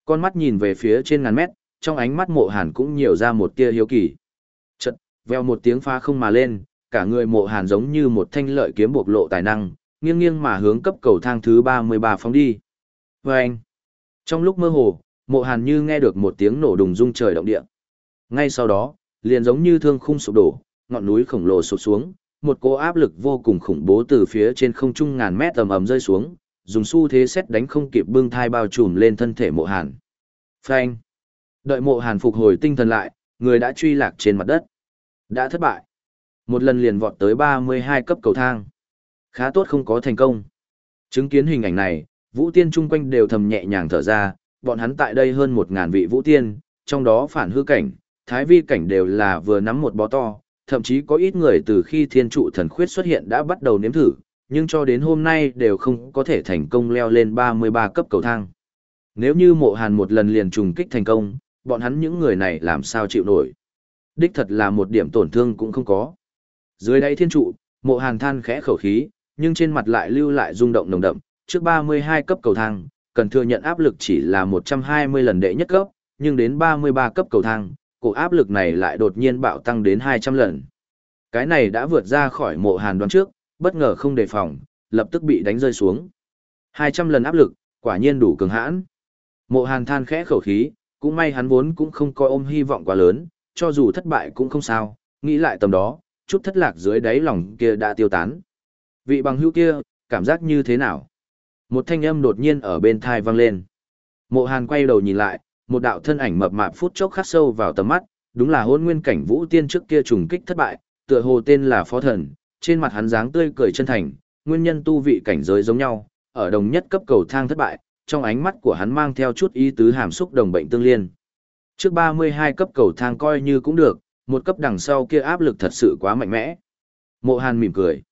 Con mắt nhìn về phía trên ngàn mét, trong ánh mắt mộ hàn cũng nhiều ra một tia hiếu kỳ. Chật, veo một tiếng pha không mà lên, cả người mộ hàn giống như một thanh lợi kiếm bộc lộ tài năng, nghiêng nghiêng mà hướng cấp cầu thang thứ 33 phóng đi. Và anh, trong lúc mơ hồ, mộ hàn như nghe được một tiếng nổ đùng rung trời động địa. Ngay sau đó, liền giống như thương khung sụp đổ, ngọn núi khổng lồ sụp xuống, một cỗ áp lực vô cùng khủng bố từ phía trên không trung ngàn mét tầm ầm rơi xuống, dùng xu thế xét đánh không kịp bưng thai bao trùm lên thân thể mộ hàn. Phanh! Đợi mộ hàn phục hồi tinh thần lại, người đã truy lạc trên mặt đất. Đã thất bại. Một lần liền vọt tới 32 cấp cầu thang. Khá tốt không có thành công. Chứng kiến hình ảnh này, vũ tiên chung quanh đều thầm nhẹ nhàng thở ra, bọn hắn tại đây hơn 1.000 vị vũ tiên, trong đó phản hư cảnh, thái vi cảnh đều là vừa nắm một bó to, thậm chí có ít người từ khi thiên trụ thần khuyết xuất hiện đã bắt đầu nếm thử, nhưng cho đến hôm nay đều không có thể thành công leo lên 33 cấp cầu thang. Nếu như mộ hàn một lần liền trùng kích thành công, bọn hắn những người này làm sao chịu nổi. Đích thật là một điểm tổn thương cũng không có. Dưới đáy thiên trụ, mộ hàn than khẽ khẩu khí, nhưng trên mặt lại lưu lại rung động nồng đậm, trước 32 cấp cầu thang, cần thừa nhận áp lực chỉ là 120 lần đệ nhất cấp, nhưng đến 33 cấp cầu thang, cổ áp lực này lại đột nhiên bạo tăng đến 200 lần. Cái này đã vượt ra khỏi mộ hàn đoán trước, bất ngờ không đề phòng, lập tức bị đánh rơi xuống. 200 lần áp lực, quả nhiên đủ cường hãn. Mộ hàn than khẽ khẩu khí, cũng may hắn vốn cũng không coi ôm hy vọng quá lớn, cho dù thất bại cũng không sao, nghĩ lại tầm đó, chút thất lạc dưới đáy lòng kia đã tiêu tán. Vị bằng hữu kia, cảm giác như thế nào? Một thanh âm đột nhiên ở bên thai vang lên. Mộ Hàn quay đầu nhìn lại, một đạo thân ảnh mập mạp phút chốc khắc sâu vào tầm mắt, đúng là hôn nguyên cảnh vũ tiên trước kia trùng kích thất bại, tựa hồ tên là Phó Thần, trên mặt hắn dáng tươi cười chân thành, nguyên nhân tu vị cảnh giới giống nhau, ở đồng nhất cấp cầu thang thất bại, trong ánh mắt của hắn mang theo chút ý tứ hàm xúc đồng bệnh tương liên. Trước 32 cấp cầu thang coi như cũng được, một cấp đằng sau kia áp lực thật sự quá mạnh mẽ. Mộ Hàn mỉm cười.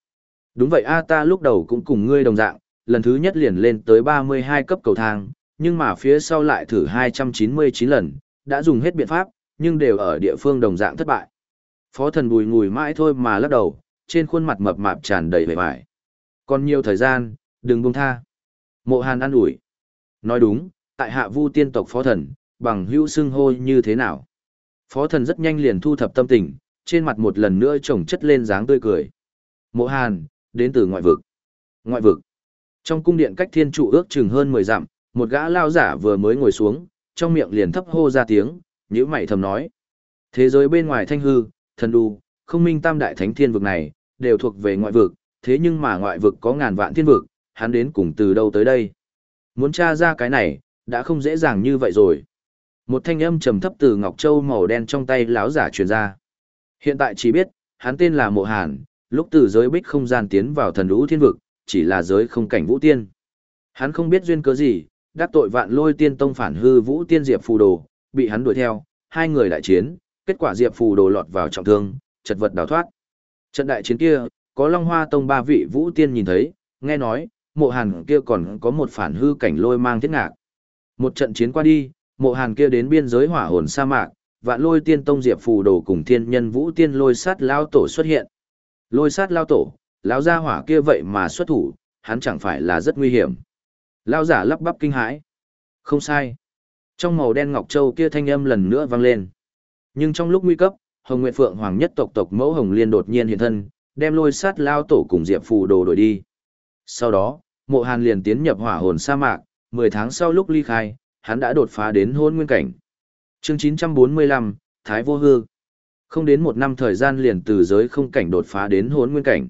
Đúng vậy a ta lúc đầu cũng cùng ngươi đồng dạng, lần thứ nhất liền lên tới 32 cấp cầu thang, nhưng mà phía sau lại thử 299 lần, đã dùng hết biện pháp, nhưng đều ở địa phương đồng dạng thất bại. Phó thần bùi ngùi mãi thôi mà lắc đầu, trên khuôn mặt mập mạp tràn đầy vẻ vải. Còn nhiều thời gian, đừng buông tha. Mộ Hàn ăn ủi. Nói đúng, tại hạ vu tiên tộc phó thần, bằng hữu xưng hô như thế nào. Phó thần rất nhanh liền thu thập tâm tình, trên mặt một lần nữa trồng chất lên dáng tươi cười. Mộ Hàn, đến từ ngoại vực. Ngoại vực. Trong cung điện cách thiên trụ ước chừng hơn 10 dặm, một gã lao giả vừa mới ngồi xuống, trong miệng liền thấp hô ra tiếng, nhữ mày thầm nói. Thế giới bên ngoài thanh hư, thần đu, không minh tam đại thánh thiên vực này, đều thuộc về ngoại vực, thế nhưng mà ngoại vực có ngàn vạn thiên vực, hắn đến cùng từ đâu tới đây. Muốn tra ra cái này, đã không dễ dàng như vậy rồi. Một thanh âm trầm thấp từ ngọc châu màu đen trong tay lão giả truyền ra. Hiện tại chỉ biết, hắn tên là Mộ Hàn, lúc từ giới bích không gian tiến vào thần lũ thiên vực, chỉ là giới không cảnh vũ tiên. Hắn không biết duyên cớ gì, đắc tội vạn lôi tiên tông phản hư vũ tiên diệp phù đồ, bị hắn đuổi theo, hai người đại chiến, kết quả diệp phù đồ lọt vào trọng thương, chật vật đào thoát. Trận đại chiến kia, có Long Hoa Tông ba vị vũ tiên nhìn thấy, nghe nói, mộ hàn kia còn có một phản hư cảnh lôi mang thiết ngạc. Một trận chiến qua đi, mộ hàn kia đến biên giới hỏa hồn sa mạc, vạn lôi tiên tông diệp phù đồ cùng thiên nhân vũ tiên lôi sát lao tổ xuất hiện. Lôi sát lao tổ, lão gia hỏa kia vậy mà xuất thủ, hắn chẳng phải là rất nguy hiểm. Lao giả lắp bắp kinh hãi. Không sai. Trong màu đen ngọc châu kia thanh âm lần nữa vang lên. Nhưng trong lúc nguy cấp, Hồng Nguyệt Phượng Hoàng nhất tộc tộc mẫu Hồng Liên đột nhiên hiện thân, đem lôi sát lao tổ cùng Diệp Phù đồ đổi đi. Sau đó, Mộ Hàn liền tiến nhập hỏa hồn sa mạc, 10 tháng sau lúc ly khai, hắn đã đột phá đến hôn nguyên cảnh. Chương 945, Thái Vô Hư. Không đến một năm thời gian liền từ giới không cảnh đột phá đến hôn nguyên cảnh.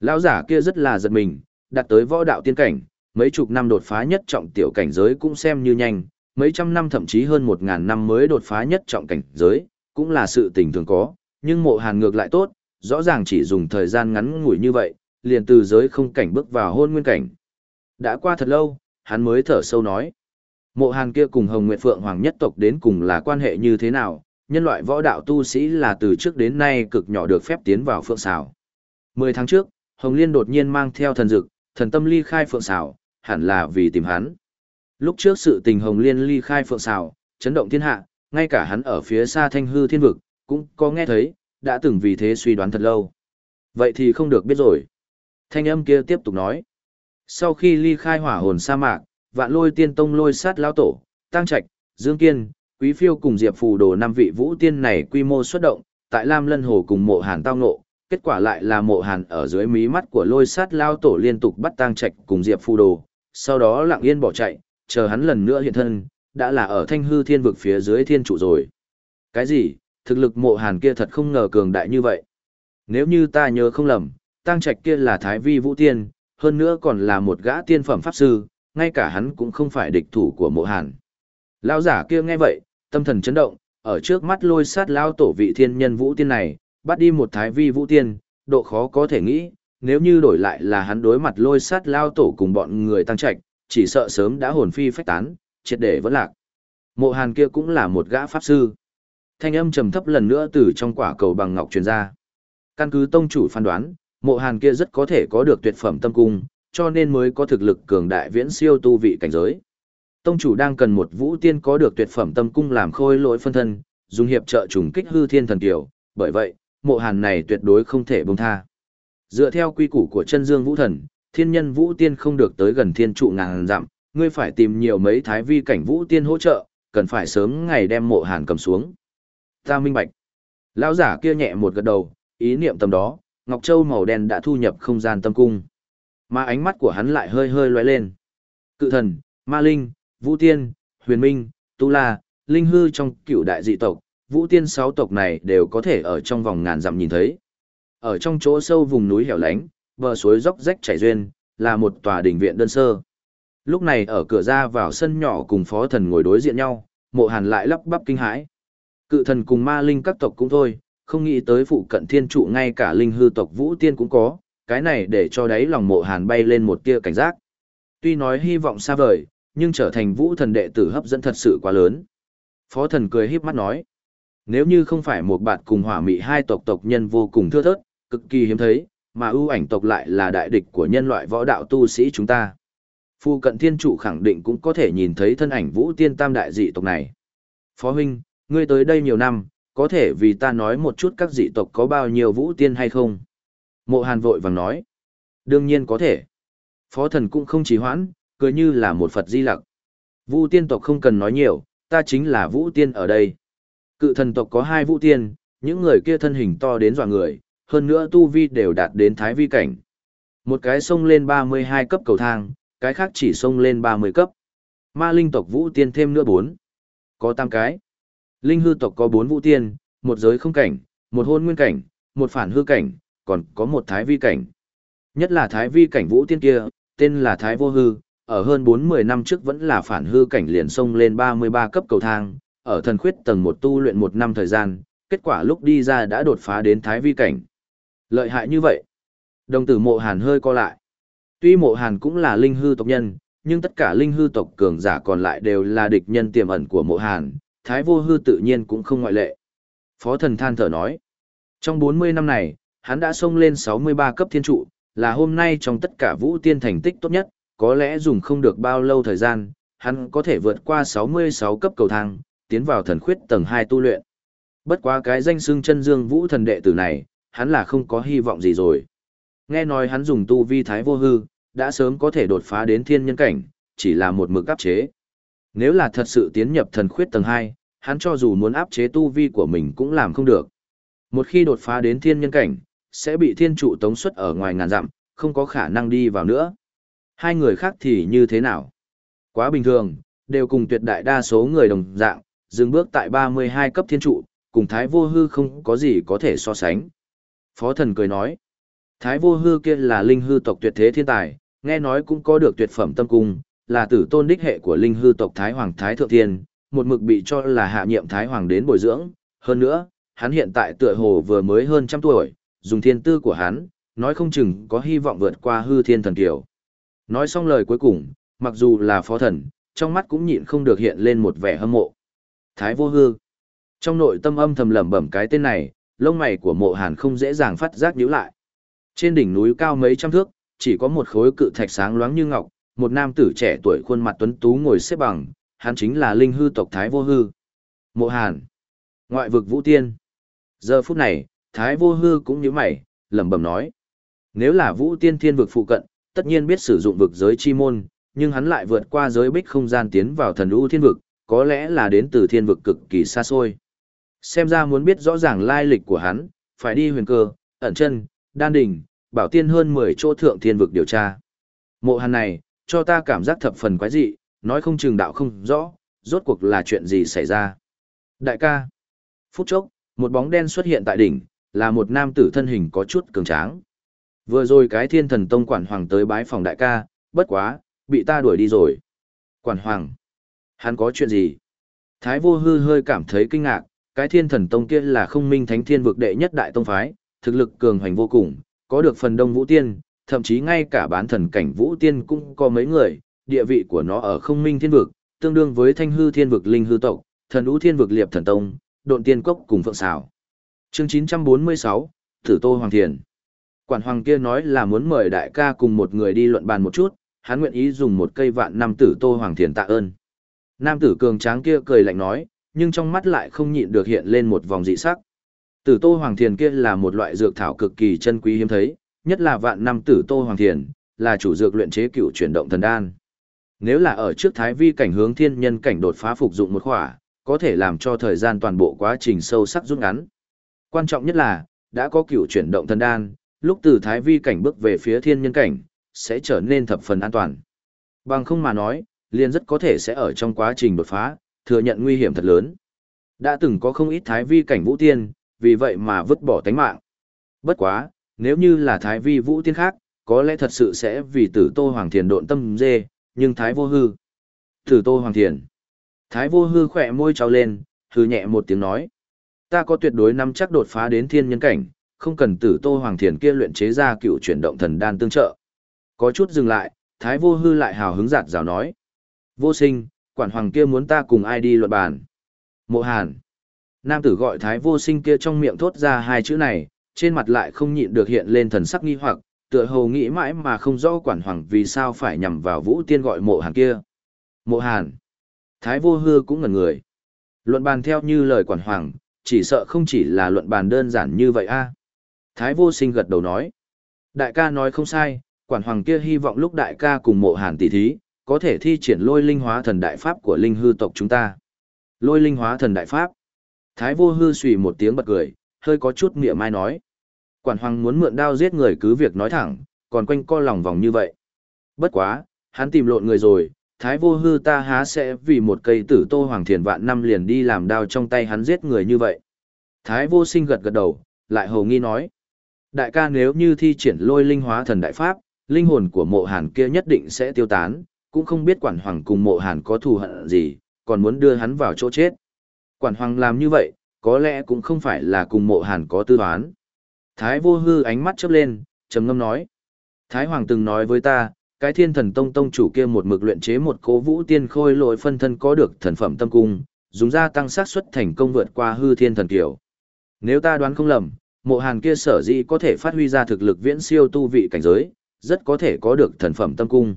Lão giả kia rất là giật mình, đạt tới võ đạo tiên cảnh, mấy chục năm đột phá nhất trọng tiểu cảnh giới cũng xem như nhanh, mấy trăm năm thậm chí hơn một ngàn năm mới đột phá nhất trọng cảnh giới, cũng là sự tình thường có, nhưng mộ hàn ngược lại tốt, rõ ràng chỉ dùng thời gian ngắn ngủi như vậy, liền từ giới không cảnh bước vào hôn nguyên cảnh. Đã qua thật lâu, hắn mới thở sâu nói. Mộ hàn kia cùng Hồng Nguyệt Phượng Hoàng nhất tộc đến cùng là quan hệ như thế nào, nhân loại võ đạo tu sĩ là từ trước đến nay cực nhỏ được phép tiến vào phượng xảo. Mười tháng trước, Hồng Liên đột nhiên mang theo thần dực, thần tâm ly khai phượng xảo, hẳn là vì tìm hắn. Lúc trước sự tình Hồng Liên ly khai phượng xảo, chấn động thiên hạ, ngay cả hắn ở phía xa thanh hư thiên vực, cũng có nghe thấy, đã từng vì thế suy đoán thật lâu. Vậy thì không được biết rồi. Thanh âm kia tiếp tục nói. Sau khi ly khai hỏa hồn sa mạc, vạn lôi tiên tông lôi sát lao tổ, tăng trạch, dương kiên, quý phiêu cùng diệp phù đồ năm vị vũ tiên này quy mô xuất động, tại Lam Lân Hồ cùng mộ hàn tao ngộ, kết quả lại là mộ hàn ở dưới mí mắt của lôi sát lao tổ liên tục bắt tăng trạch cùng diệp phù đồ, sau đó lặng yên bỏ chạy, chờ hắn lần nữa hiện thân, đã là ở thanh hư thiên vực phía dưới thiên trụ rồi. Cái gì, thực lực mộ hàn kia thật không ngờ cường đại như vậy. Nếu như ta nhớ không lầm, tăng trạch kia là thái vi vũ tiên, hơn nữa còn là một gã tiên phẩm pháp sư, ngay cả hắn cũng không phải địch thủ của mộ hàn. Lão giả kia nghe vậy, tâm thần chấn động, ở trước mắt lôi sát lao tổ vị thiên nhân vũ tiên này, bắt đi một thái vi vũ tiên, độ khó có thể nghĩ, nếu như đổi lại là hắn đối mặt lôi sát lao tổ cùng bọn người tăng trạch, chỉ sợ sớm đã hồn phi phách tán, triệt để vẫn lạc. Mộ hàn kia cũng là một gã pháp sư. Thanh âm trầm thấp lần nữa từ trong quả cầu bằng ngọc truyền ra. Căn cứ tông chủ phán đoán, mộ hàn kia rất có thể có được tuyệt phẩm tâm cung, cho nên mới có thực lực cường đại viễn siêu tu vị cảnh giới. Tông chủ đang cần một vũ tiên có được tuyệt phẩm tâm cung làm khôi lỗi phân thân, dùng hiệp trợ trùng kích hư thiên thần tiểu. bởi vậy, mộ hàn này tuyệt đối không thể buông tha. Dựa theo quy củ của chân dương vũ thần, thiên nhân vũ tiên không được tới gần thiên trụ ngàn dặm, ngươi phải tìm nhiều mấy thái vi cảnh vũ tiên hỗ trợ, cần phải sớm ngày đem mộ hàn cầm xuống. Ta minh bạch. Lão giả kia nhẹ một gật đầu, ý niệm tầm đó, Ngọc Châu màu đen đã thu nhập không gian tâm cung. Mà ánh mắt của hắn lại hơi hơi lóe lên. Cự thần, Ma Linh, Vũ Tiên, Huyền Minh, Tu La, Linh Hư trong cựu đại dị tộc, Vũ Tiên sáu tộc này đều có thể ở trong vòng ngàn dặm nhìn thấy. Ở trong chỗ sâu vùng núi hẻo lánh, bờ suối dốc rách chảy duyên, là một tòa đình viện đơn sơ. Lúc này ở cửa ra vào sân nhỏ cùng phó thần ngồi đối diện nhau, mộ hàn lại lắp bắp kinh hãi. Cự thần cùng ma linh các tộc cũng thôi, không nghĩ tới phụ cận thiên trụ ngay cả linh hư tộc vũ tiên cũng có, cái này để cho đáy lòng mộ hàn bay lên một tia cảnh giác. Tuy nói hy vọng xa vời, nhưng trở thành vũ thần đệ tử hấp dẫn thật sự quá lớn. Phó thần cười híp mắt nói, nếu như không phải một bạn cùng hỏa mị hai tộc tộc nhân vô cùng thưa thớt, cực kỳ hiếm thấy, mà ưu ảnh tộc lại là đại địch của nhân loại võ đạo tu sĩ chúng ta. Phu cận thiên trụ khẳng định cũng có thể nhìn thấy thân ảnh vũ tiên tam đại dị tộc này. Phó huynh, ngươi tới đây nhiều năm, có thể vì ta nói một chút các dị tộc có bao nhiêu vũ tiên hay không? Mộ hàn vội vàng nói. Đương nhiên có thể. Phó thần cũng không trì hoãn, cười như là một Phật di lặc. Vũ tiên tộc không cần nói nhiều, ta chính là vũ tiên ở đây. Cự thần tộc có hai vũ tiên, những người kia thân hình to đến dọa người, hơn nữa tu vi đều đạt đến thái vi cảnh. Một cái sông lên 32 cấp cầu thang, cái khác chỉ sông lên 30 cấp. Ma linh tộc vũ tiên thêm nữa 4. Có 8 cái. Linh hư tộc có bốn vũ tiên, một giới không cảnh, một hôn nguyên cảnh, một phản hư cảnh, còn có một thái vi cảnh. Nhất là thái vi cảnh vũ tiên kia, tên là thái vô hư, ở hơn 40 năm trước vẫn là phản hư cảnh liền sông lên 33 cấp cầu thang, ở thần khuyết tầng một tu luyện một năm thời gian, kết quả lúc đi ra đã đột phá đến thái vi cảnh. Lợi hại như vậy. Đồng tử mộ hàn hơi co lại. Tuy mộ hàn cũng là linh hư tộc nhân, nhưng tất cả linh hư tộc cường giả còn lại đều là địch nhân tiềm ẩn của mộ hàn, thái vô hư tự nhiên cũng không ngoại lệ. Phó thần than thở nói, trong 40 năm này, hắn đã xông lên 63 cấp thiên trụ, là hôm nay trong tất cả vũ tiên thành tích tốt nhất, có lẽ dùng không được bao lâu thời gian, hắn có thể vượt qua 66 cấp cầu thang, tiến vào thần khuyết tầng 2 tu luyện. Bất quá cái danh xưng chân dương vũ thần đệ tử này, hắn là không có hy vọng gì rồi. Nghe nói hắn dùng tu vi thái vô hư, đã sớm có thể đột phá đến thiên nhân cảnh, chỉ là một mực áp chế. Nếu là thật sự tiến nhập thần khuyết tầng 2, hắn cho dù muốn áp chế tu vi của mình cũng làm không được. Một khi đột phá đến thiên nhân cảnh, sẽ bị thiên trụ tống xuất ở ngoài ngàn dặm, không có khả năng đi vào nữa. Hai người khác thì như thế nào? Quá bình thường, đều cùng tuyệt đại đa số người đồng dạng, dừng bước tại 32 cấp thiên trụ, cùng Thái Vô Hư không có gì có thể so sánh. Phó thần cười nói, Thái Vô Hư kia là linh hư tộc tuyệt thế thiên tài, nghe nói cũng có được tuyệt phẩm tâm cung, là tử tôn đích hệ của linh hư tộc Thái Hoàng Thái Thượng Thiên, một mực bị cho là hạ nhiệm Thái Hoàng đến bồi dưỡng. Hơn nữa, hắn hiện tại tựa hồ vừa mới hơn trăm tuổi, dùng thiên tư của hắn, nói không chừng có hy vọng vượt qua hư thiên thần kiều. Nói xong lời cuối cùng, mặc dù là phó thần, trong mắt cũng nhịn không được hiện lên một vẻ hâm mộ. Thái vô hư. Trong nội tâm âm thầm lẩm bẩm cái tên này, lông mày của mộ hàn không dễ dàng phát giác nhíu lại. Trên đỉnh núi cao mấy trăm thước, chỉ có một khối cự thạch sáng loáng như ngọc, một nam tử trẻ tuổi khuôn mặt tuấn tú ngồi xếp bằng, hắn chính là linh hư tộc Thái vô hư. Mộ hàn. Ngoại vực vũ tiên. Giờ phút này, Thái vô hư cũng như mày, lẩm bẩm nói. Nếu là vũ tiên thiên vực phụ cận, tất nhiên biết sử dụng vực giới chi môn, nhưng hắn lại vượt qua giới bích không gian tiến vào thần u thiên vực, có lẽ là đến từ thiên vực cực kỳ xa xôi. Xem ra muốn biết rõ ràng lai lịch của hắn, phải đi huyền cơ, ẩn chân, đan đỉnh, bảo tiên hơn 10 chỗ thượng thiên vực điều tra. Mộ hàn này, cho ta cảm giác thập phần quái dị, nói không chừng đạo không rõ, rốt cuộc là chuyện gì xảy ra. Đại ca, phút chốc, một bóng đen xuất hiện tại đỉnh, là một nam tử thân hình có chút cường tráng. Vừa rồi cái thiên thần tông quản hoàng tới bái phòng đại ca, bất quá, bị ta đuổi đi rồi. Quản hoàng, hắn có chuyện gì? Thái vô hư hơi cảm thấy kinh ngạc, cái thiên thần tông kia là không minh thánh thiên vực đệ nhất đại tông phái, thực lực cường hoành vô cùng, có được phần đông vũ tiên, thậm chí ngay cả bán thần cảnh vũ tiên cũng có mấy người, địa vị của nó ở không minh thiên vực, tương đương với thanh hư thiên vực linh hư tộc, thần ú thiên vực liệp thần tông, độn tiên cốc cùng phượng xảo. Chương 946, Tử Tô Hoàng Thiền. Quản hoàng kia nói là muốn mời đại ca cùng một người đi luận bàn một chút, hắn nguyện ý dùng một cây vạn năm Tử Tô Hoàng Thiền tạ ơn. Nam tử cường tráng kia cười lạnh nói, nhưng trong mắt lại không nhịn được hiện lên một vòng dị sắc. Tử Tô Hoàng Thiền kia là một loại dược thảo cực kỳ chân quý hiếm thấy, nhất là vạn năm Tử Tô Hoàng Thiền, là chủ dược luyện chế cựu chuyển động thần đan. Nếu là ở trước thái vi cảnh hướng thiên nhân cảnh đột phá phục dụng một khỏa, có thể làm cho thời gian toàn bộ quá trình sâu sắc rút ngắn. Quan trọng nhất là, đã có cựu chuyển động thần đan, lúc từ thái vi cảnh bước về phía thiên nhân cảnh, sẽ trở nên thập phần an toàn. Bằng không mà nói, liền rất có thể sẽ ở trong quá trình đột phá, thừa nhận nguy hiểm thật lớn. Đã từng có không ít thái vi cảnh vũ tiên, vì vậy mà vứt bỏ tánh mạng. Bất quá, nếu như là thái vi vũ tiên khác, có lẽ thật sự sẽ vì tử tô hoàng thiền độn tâm dê, nhưng thái vô hư. Tử tô hoàng thiền. Thái vô hư khỏe môi trao lên, hư nhẹ một tiếng nói. Ta có tuyệt đối nắm chắc đột phá đến thiên nhân cảnh, không cần tử tô hoàng thiền kia luyện chế ra cựu chuyển động thần đan tương trợ. Có chút dừng lại, thái vô hư lại hào hứng giạt rào nói. Vô sinh, quản hoàng kia muốn ta cùng ai đi luận bàn. Mộ hàn. Nam tử gọi thái vô sinh kia trong miệng thốt ra hai chữ này, trên mặt lại không nhịn được hiện lên thần sắc nghi hoặc, tựa hồ nghĩ mãi mà không rõ quản hoàng vì sao phải nhằm vào vũ tiên gọi mộ hàn kia. Mộ hàn. Thái vô hư cũng ngẩn người. Luận bàn theo như lời quản hoàng, chỉ sợ không chỉ là luận bàn đơn giản như vậy a. Thái vô sinh gật đầu nói. Đại ca nói không sai, quản hoàng kia hy vọng lúc đại ca cùng mộ hàn tỷ thí, có thể thi triển lôi linh hóa thần đại pháp của linh hư tộc chúng ta. Lôi linh hóa thần đại pháp. Thái vô hư xùy một tiếng bật cười, hơi có chút mỉa mai nói. Quản hoàng muốn mượn đao giết người cứ việc nói thẳng, còn quanh co lòng vòng như vậy. Bất quá, hắn tìm lộn người rồi, thái vô hư ta há sẽ vì một cây tử tô hoàng thiền vạn năm liền đi làm đao trong tay hắn giết người như vậy. Thái vô sinh gật gật đầu, lại hầu nghi nói. Đại ca nếu như thi triển lôi linh hóa thần đại pháp, linh hồn của mộ hàn kia nhất định sẽ tiêu tán, cũng không biết quản hoàng cùng mộ hàn có thù hận gì, còn muốn đưa hắn vào chỗ chết. Quản hoàng làm như vậy, có lẽ cũng không phải là cùng mộ hàn có tư toán. Thái vô hư ánh mắt chớp lên, trầm ngâm nói. Thái hoàng từng nói với ta, cái thiên thần tông tông chủ kia một mực luyện chế một cố vũ tiên khôi lội phân thân có được thần phẩm tâm cung, dùng ra tăng xác suất thành công vượt qua hư thiên thần kiều. Nếu ta đoán không lầm, mộ hàn kia sở dĩ có thể phát huy ra thực lực viễn siêu tu vị cảnh giới, rất có thể có được thần phẩm tâm cung.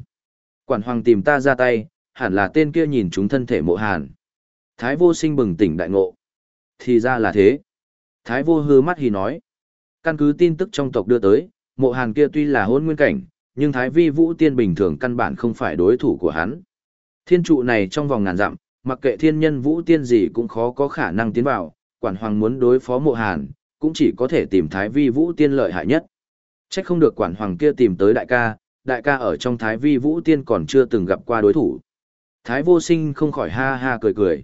Quản hoàng tìm ta ra tay, hẳn là tên kia nhìn chúng thân thể mộ hàn. Thái vô sinh bừng tỉnh đại ngộ. Thì ra là thế. Thái vô hư mắt hì nói. Căn cứ tin tức trong tộc đưa tới, mộ hàn kia tuy là hôn nguyên cảnh, nhưng Thái Vi Vũ Tiên bình thường căn bản không phải đối thủ của hắn. Thiên trụ này trong vòng ngàn dặm, mặc kệ thiên nhân Vũ Tiên gì cũng khó có khả năng tiến vào, quản hoàng muốn đối phó mộ hàn, cũng chỉ có thể tìm Thái Vi Vũ Tiên lợi hại nhất. Trách không được quản hoàng kia tìm tới đại ca, đại ca ở trong Thái Vi Vũ Tiên còn chưa từng gặp qua đối thủ. Thái vô sinh không khỏi ha ha cười cười.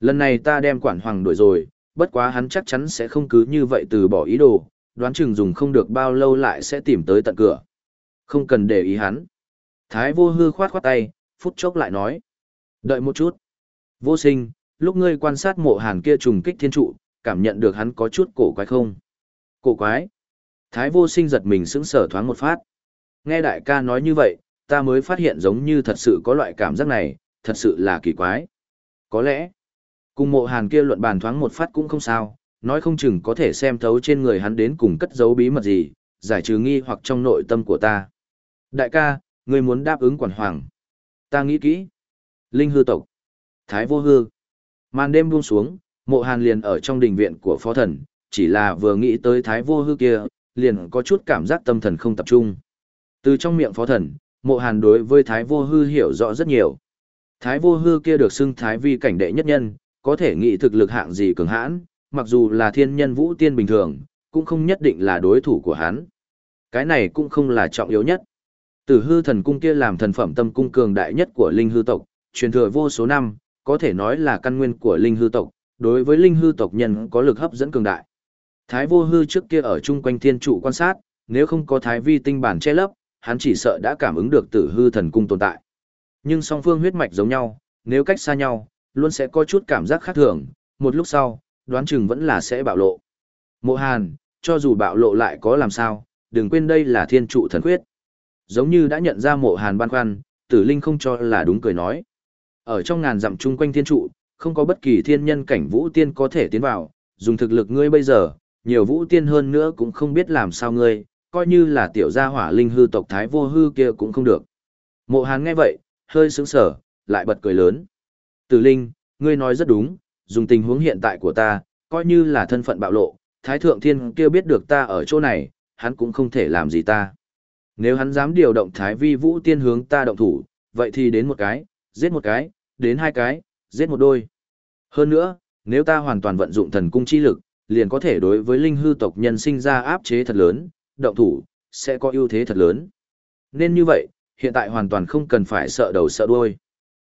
Lần này ta đem quản hoàng đuổi rồi, bất quá hắn chắc chắn sẽ không cứ như vậy từ bỏ ý đồ, đoán chừng dùng không được bao lâu lại sẽ tìm tới tận cửa. Không cần để ý hắn. Thái vô hư khoát khoát tay, phút chốc lại nói. Đợi một chút. Vô sinh, lúc ngươi quan sát mộ hàn kia trùng kích thiên trụ, cảm nhận được hắn có chút cổ quái không? Cổ quái? Thái vô sinh giật mình sững sở thoáng một phát. Nghe đại ca nói như vậy, ta mới phát hiện giống như thật sự có loại cảm giác này, thật sự là kỳ quái. Có lẽ, cùng mộ hàn kia luận bàn thoáng một phát cũng không sao, nói không chừng có thể xem thấu trên người hắn đến cùng cất giấu bí mật gì, giải trừ nghi hoặc trong nội tâm của ta. Đại ca, ngươi muốn đáp ứng quản hoàng. Ta nghĩ kỹ. Linh hư tộc. Thái vô hư. Màn đêm buông xuống, mộ hàn liền ở trong đình viện của phó thần, chỉ là vừa nghĩ tới thái vô hư kia, liền có chút cảm giác tâm thần không tập trung. Từ trong miệng phó thần, mộ hàn đối với thái vô hư hiểu rõ rất nhiều. Thái vô hư kia được xưng thái vi cảnh đệ nhất nhân, có thể nghĩ thực lực hạng gì cường hãn, mặc dù là thiên nhân vũ tiên bình thường, cũng không nhất định là đối thủ của hắn. Cái này cũng không là trọng yếu nhất. Tử hư thần cung kia làm thần phẩm tâm cung cường đại nhất của linh hư tộc, truyền thừa vô số năm, có thể nói là căn nguyên của linh hư tộc, đối với linh hư tộc nhân có lực hấp dẫn cường đại. Thái vô hư trước kia ở chung quanh thiên trụ quan sát, nếu không có thái vi tinh bản che lấp, hắn chỉ sợ đã cảm ứng được tử hư thần cung tồn tại. Nhưng song phương huyết mạch giống nhau, nếu cách xa nhau, luôn sẽ có chút cảm giác khác thường, một lúc sau, đoán chừng vẫn là sẽ bạo lộ. Mộ Hàn, cho dù bạo lộ lại có làm sao, đừng quên đây là thiên trụ thần quyết. Giống như đã nhận ra mộ Hàn ban khoăn, tử linh không cho là đúng cười nói. Ở trong ngàn dặm chung quanh thiên trụ, không có bất kỳ thiên nhân cảnh vũ tiên có thể tiến vào, dùng thực lực ngươi bây giờ, nhiều vũ tiên hơn nữa cũng không biết làm sao ngươi, coi như là tiểu gia hỏa linh hư tộc thái vô hư kia cũng không được. Mộ Hàn nghe vậy, hơi sững sở, lại bật cười lớn. Tử Linh, ngươi nói rất đúng, dùng tình huống hiện tại của ta, coi như là thân phận bạo lộ, Thái Thượng Thiên kia biết được ta ở chỗ này, hắn cũng không thể làm gì ta. Nếu hắn dám điều động Thái Vi Vũ Tiên hướng ta động thủ, vậy thì đến một cái, giết một cái, đến hai cái, giết một đôi. Hơn nữa, nếu ta hoàn toàn vận dụng thần cung chi lực, liền có thể đối với linh hư tộc nhân sinh ra áp chế thật lớn, động thủ, sẽ có ưu thế thật lớn. Nên như vậy, hiện tại hoàn toàn không cần phải sợ đầu sợ đuôi.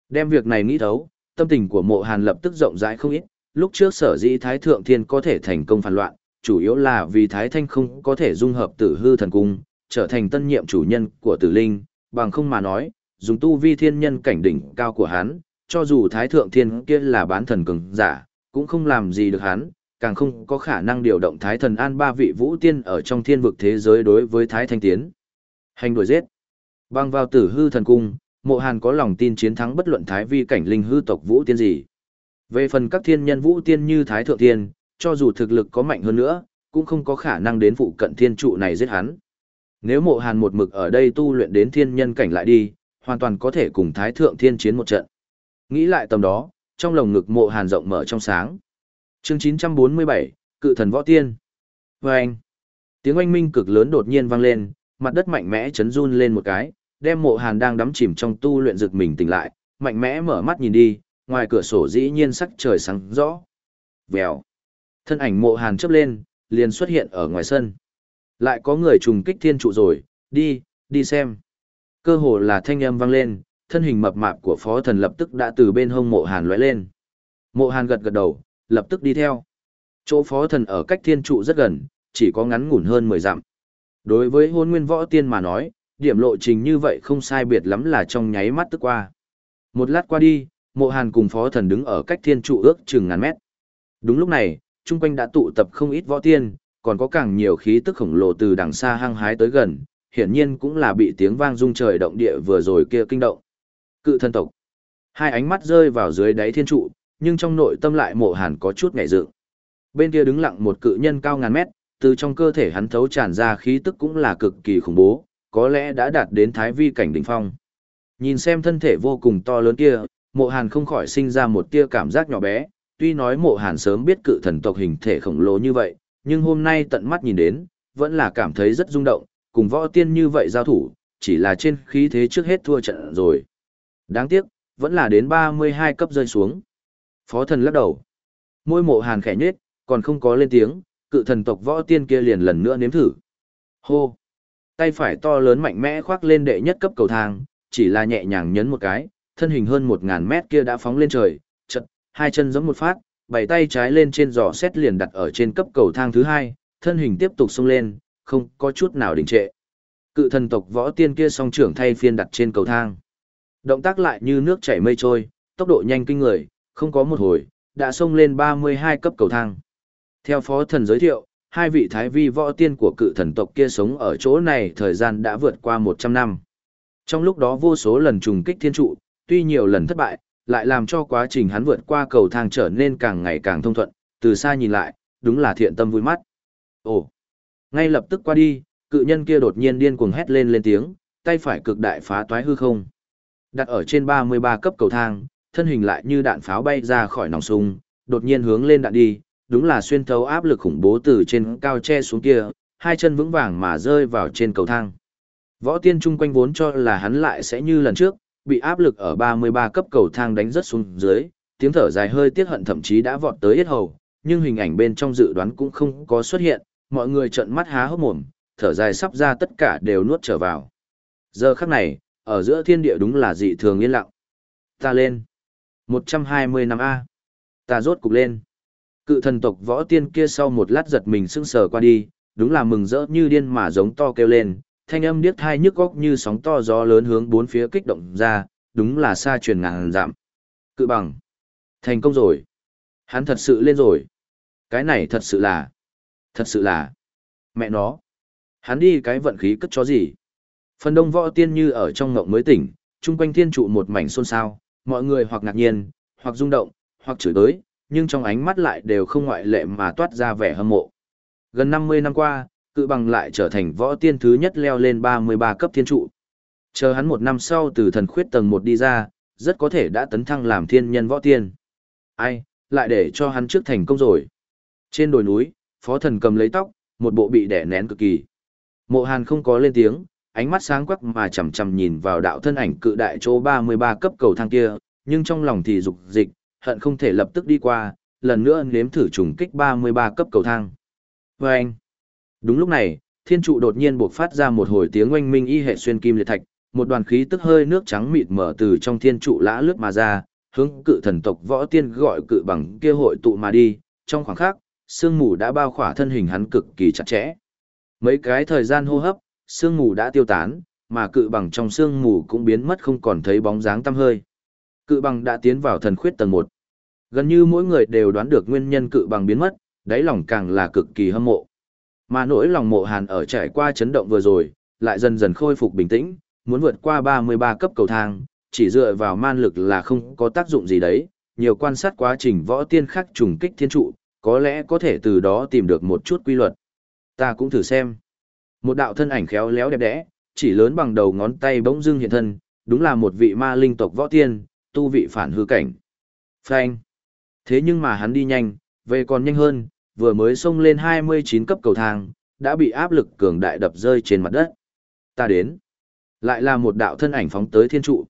Đem việc này nghĩ thấu, tâm tình của mộ hàn lập tức rộng rãi không ít, lúc trước sở dĩ Thái Thượng Thiên có thể thành công phản loạn, chủ yếu là vì Thái Thanh không có thể dung hợp tử hư thần cung, trở thành tân nhiệm chủ nhân của tử linh, bằng không mà nói, dùng tu vi thiên nhân cảnh đỉnh cao của hắn, cho dù Thái Thượng Thiên kia là bán thần cường giả, cũng không làm gì được hắn, càng không có khả năng điều động Thái Thần An ba vị vũ tiên ở trong thiên vực thế giới đối với Thái Thanh Tiến. Hành đuổi giết. băng vào tử hư thần cung, mộ hàn có lòng tin chiến thắng bất luận thái vi cảnh linh hư tộc vũ tiên gì. Về phần các thiên nhân vũ tiên như thái thượng tiên, cho dù thực lực có mạnh hơn nữa, cũng không có khả năng đến phụ cận thiên trụ này giết hắn. Nếu mộ hàn một mực ở đây tu luyện đến thiên nhân cảnh lại đi, hoàn toàn có thể cùng thái thượng thiên chiến một trận. Nghĩ lại tầm đó, trong lồng ngực mộ hàn rộng mở trong sáng. chương 947, Cự thần võ tiên. Và anh, tiếng oanh minh cực lớn đột nhiên vang lên, mặt đất mạnh mẽ chấn run lên một cái, đem mộ hàn đang đắm chìm trong tu luyện rực mình tỉnh lại, mạnh mẽ mở mắt nhìn đi, ngoài cửa sổ dĩ nhiên sắc trời sáng rõ. Vèo. Thân ảnh mộ hàn chấp lên, liền xuất hiện ở ngoài sân. Lại có người trùng kích thiên trụ rồi, đi, đi xem. Cơ hồ là thanh âm vang lên, thân hình mập mạp của phó thần lập tức đã từ bên hông mộ hàn lóe lên. Mộ hàn gật gật đầu, lập tức đi theo. Chỗ phó thần ở cách thiên trụ rất gần, chỉ có ngắn ngủn hơn 10 dặm. Đối với hôn nguyên võ tiên mà nói, điểm lộ trình như vậy không sai biệt lắm là trong nháy mắt tức qua. Một lát qua đi, mộ hàn cùng phó thần đứng ở cách thiên trụ ước chừng ngàn mét. Đúng lúc này, chung quanh đã tụ tập không ít võ tiên, còn có càng nhiều khí tức khổng lồ từ đằng xa hăng hái tới gần, hiển nhiên cũng là bị tiếng vang rung trời động địa vừa rồi kia kinh động. Cự thân tộc. Hai ánh mắt rơi vào dưới đáy thiên trụ, nhưng trong nội tâm lại mộ hàn có chút ngại dự. Bên kia đứng lặng một cự nhân cao ngàn mét, từ trong cơ thể hắn thấu tràn ra khí tức cũng là cực kỳ khủng bố, có lẽ đã đạt đến thái vi cảnh đỉnh phong. Nhìn xem thân thể vô cùng to lớn kia, mộ hàn không khỏi sinh ra một tia cảm giác nhỏ bé, tuy nói mộ hàn sớm biết cự thần tộc hình thể khổng lồ như vậy, nhưng hôm nay tận mắt nhìn đến, vẫn là cảm thấy rất rung động, cùng võ tiên như vậy giao thủ, chỉ là trên khí thế trước hết thua trận rồi. Đáng tiếc, vẫn là đến 32 cấp rơi xuống. Phó thần lắc đầu. Môi mộ hàn khẽ nhết, còn không có lên tiếng, cự thần tộc võ tiên kia liền lần nữa nếm thử. Hô! Tay phải to lớn mạnh mẽ khoác lên đệ nhất cấp cầu thang, chỉ là nhẹ nhàng nhấn một cái, thân hình hơn 1000 mét kia đã phóng lên trời, chợt, hai chân giống một phát, bảy tay trái lên trên giỏ xét liền đặt ở trên cấp cầu thang thứ hai, thân hình tiếp tục xông lên, không có chút nào đình trệ. Cự thần tộc võ tiên kia song trưởng thay phiên đặt trên cầu thang. Động tác lại như nước chảy mây trôi, tốc độ nhanh kinh người, không có một hồi, đã xông lên 32 cấp cầu thang. Theo phó thần giới thiệu, hai vị thái vi võ tiên của cự thần tộc kia sống ở chỗ này thời gian đã vượt qua 100 năm. Trong lúc đó vô số lần trùng kích thiên trụ, tuy nhiều lần thất bại, lại làm cho quá trình hắn vượt qua cầu thang trở nên càng ngày càng thông thuận, từ xa nhìn lại, đúng là thiện tâm vui mắt. Ồ! Ngay lập tức qua đi, cự nhân kia đột nhiên điên cuồng hét lên lên tiếng, tay phải cực đại phá toái hư không. Đặt ở trên 33 cấp cầu thang, thân hình lại như đạn pháo bay ra khỏi nòng súng, đột nhiên hướng lên đạn đi, đúng là xuyên thấu áp lực khủng bố từ trên cao che xuống kia, hai chân vững vàng mà rơi vào trên cầu thang. Võ tiên chung quanh vốn cho là hắn lại sẽ như lần trước, bị áp lực ở 33 cấp cầu thang đánh rất xuống dưới, tiếng thở dài hơi tiếc hận thậm chí đã vọt tới yết hầu, nhưng hình ảnh bên trong dự đoán cũng không có xuất hiện, mọi người trợn mắt há hốc mồm, thở dài sắp ra tất cả đều nuốt trở vào. Giờ khắc này, ở giữa thiên địa đúng là dị thường yên lặng. Ta lên. 120 năm A. Ta rốt cục lên. Cự thần tộc võ tiên kia sau một lát giật mình sững sờ qua đi, đúng là mừng rỡ như điên mà giống to kêu lên, thanh âm điếc thai nhức góc như sóng to gió lớn hướng bốn phía kích động ra, đúng là xa truyền ngàn giảm. Cự bằng. Thành công rồi. Hắn thật sự lên rồi. Cái này thật sự là. Thật sự là. Mẹ nó. Hắn đi cái vận khí cất chó gì. Phần đông võ tiên như ở trong ngộng mới tỉnh, chung quanh thiên trụ một mảnh xôn xao, mọi người hoặc ngạc nhiên, hoặc rung động, hoặc chửi tới, nhưng trong ánh mắt lại đều không ngoại lệ mà toát ra vẻ hâm mộ. Gần 50 năm qua, cự bằng lại trở thành võ tiên thứ nhất leo lên 33 cấp thiên trụ. Chờ hắn một năm sau từ thần khuyết tầng 1 đi ra, rất có thể đã tấn thăng làm thiên nhân võ tiên. Ai, lại để cho hắn trước thành công rồi. Trên đồi núi, phó thần cầm lấy tóc, một bộ bị đẻ nén cực kỳ. Mộ hàn không có lên tiếng, ánh mắt sáng quắc mà chầm chầm nhìn vào đạo thân ảnh cự đại chỗ 33 cấp cầu thang kia, nhưng trong lòng thì dục dịch, hận không thể lập tức đi qua, lần nữa nếm thử trùng kích 33 cấp cầu thang. Và anh, đúng lúc này, thiên trụ đột nhiên buộc phát ra một hồi tiếng oanh minh y hệ xuyên kim liệt thạch, một đoàn khí tức hơi nước trắng mịt mở từ trong thiên trụ lã lướt mà ra, hướng cự thần tộc võ tiên gọi cự bằng kia hội tụ mà đi, trong khoảng khắc, sương mù đã bao khỏa thân hình hắn cực kỳ chặt chẽ. Mấy cái thời gian hô hấp, sương mù đã tiêu tán, mà cự bằng trong sương mù cũng biến mất không còn thấy bóng dáng tăm hơi. Cự bằng đã tiến vào thần khuyết tầng 1. Gần như mỗi người đều đoán được nguyên nhân cự bằng biến mất, đáy lòng càng là cực kỳ hâm mộ. Mà nỗi lòng mộ hàn ở trải qua chấn động vừa rồi, lại dần dần khôi phục bình tĩnh, muốn vượt qua 33 cấp cầu thang, chỉ dựa vào man lực là không có tác dụng gì đấy, nhiều quan sát quá trình võ tiên khắc trùng kích thiên trụ, có lẽ có thể từ đó tìm được một chút quy luật. Ta cũng thử xem. Một đạo thân ảnh khéo léo đẹp đẽ, chỉ lớn bằng đầu ngón tay bỗng dưng hiện thân, đúng là một vị ma linh tộc võ tiên, tu vị phản hư cảnh. Phanh. Thế nhưng mà hắn đi nhanh, về còn nhanh hơn, vừa mới xông lên 29 cấp cầu thang, đã bị áp lực cường đại đập rơi trên mặt đất. Ta đến. Lại là một đạo thân ảnh phóng tới thiên trụ.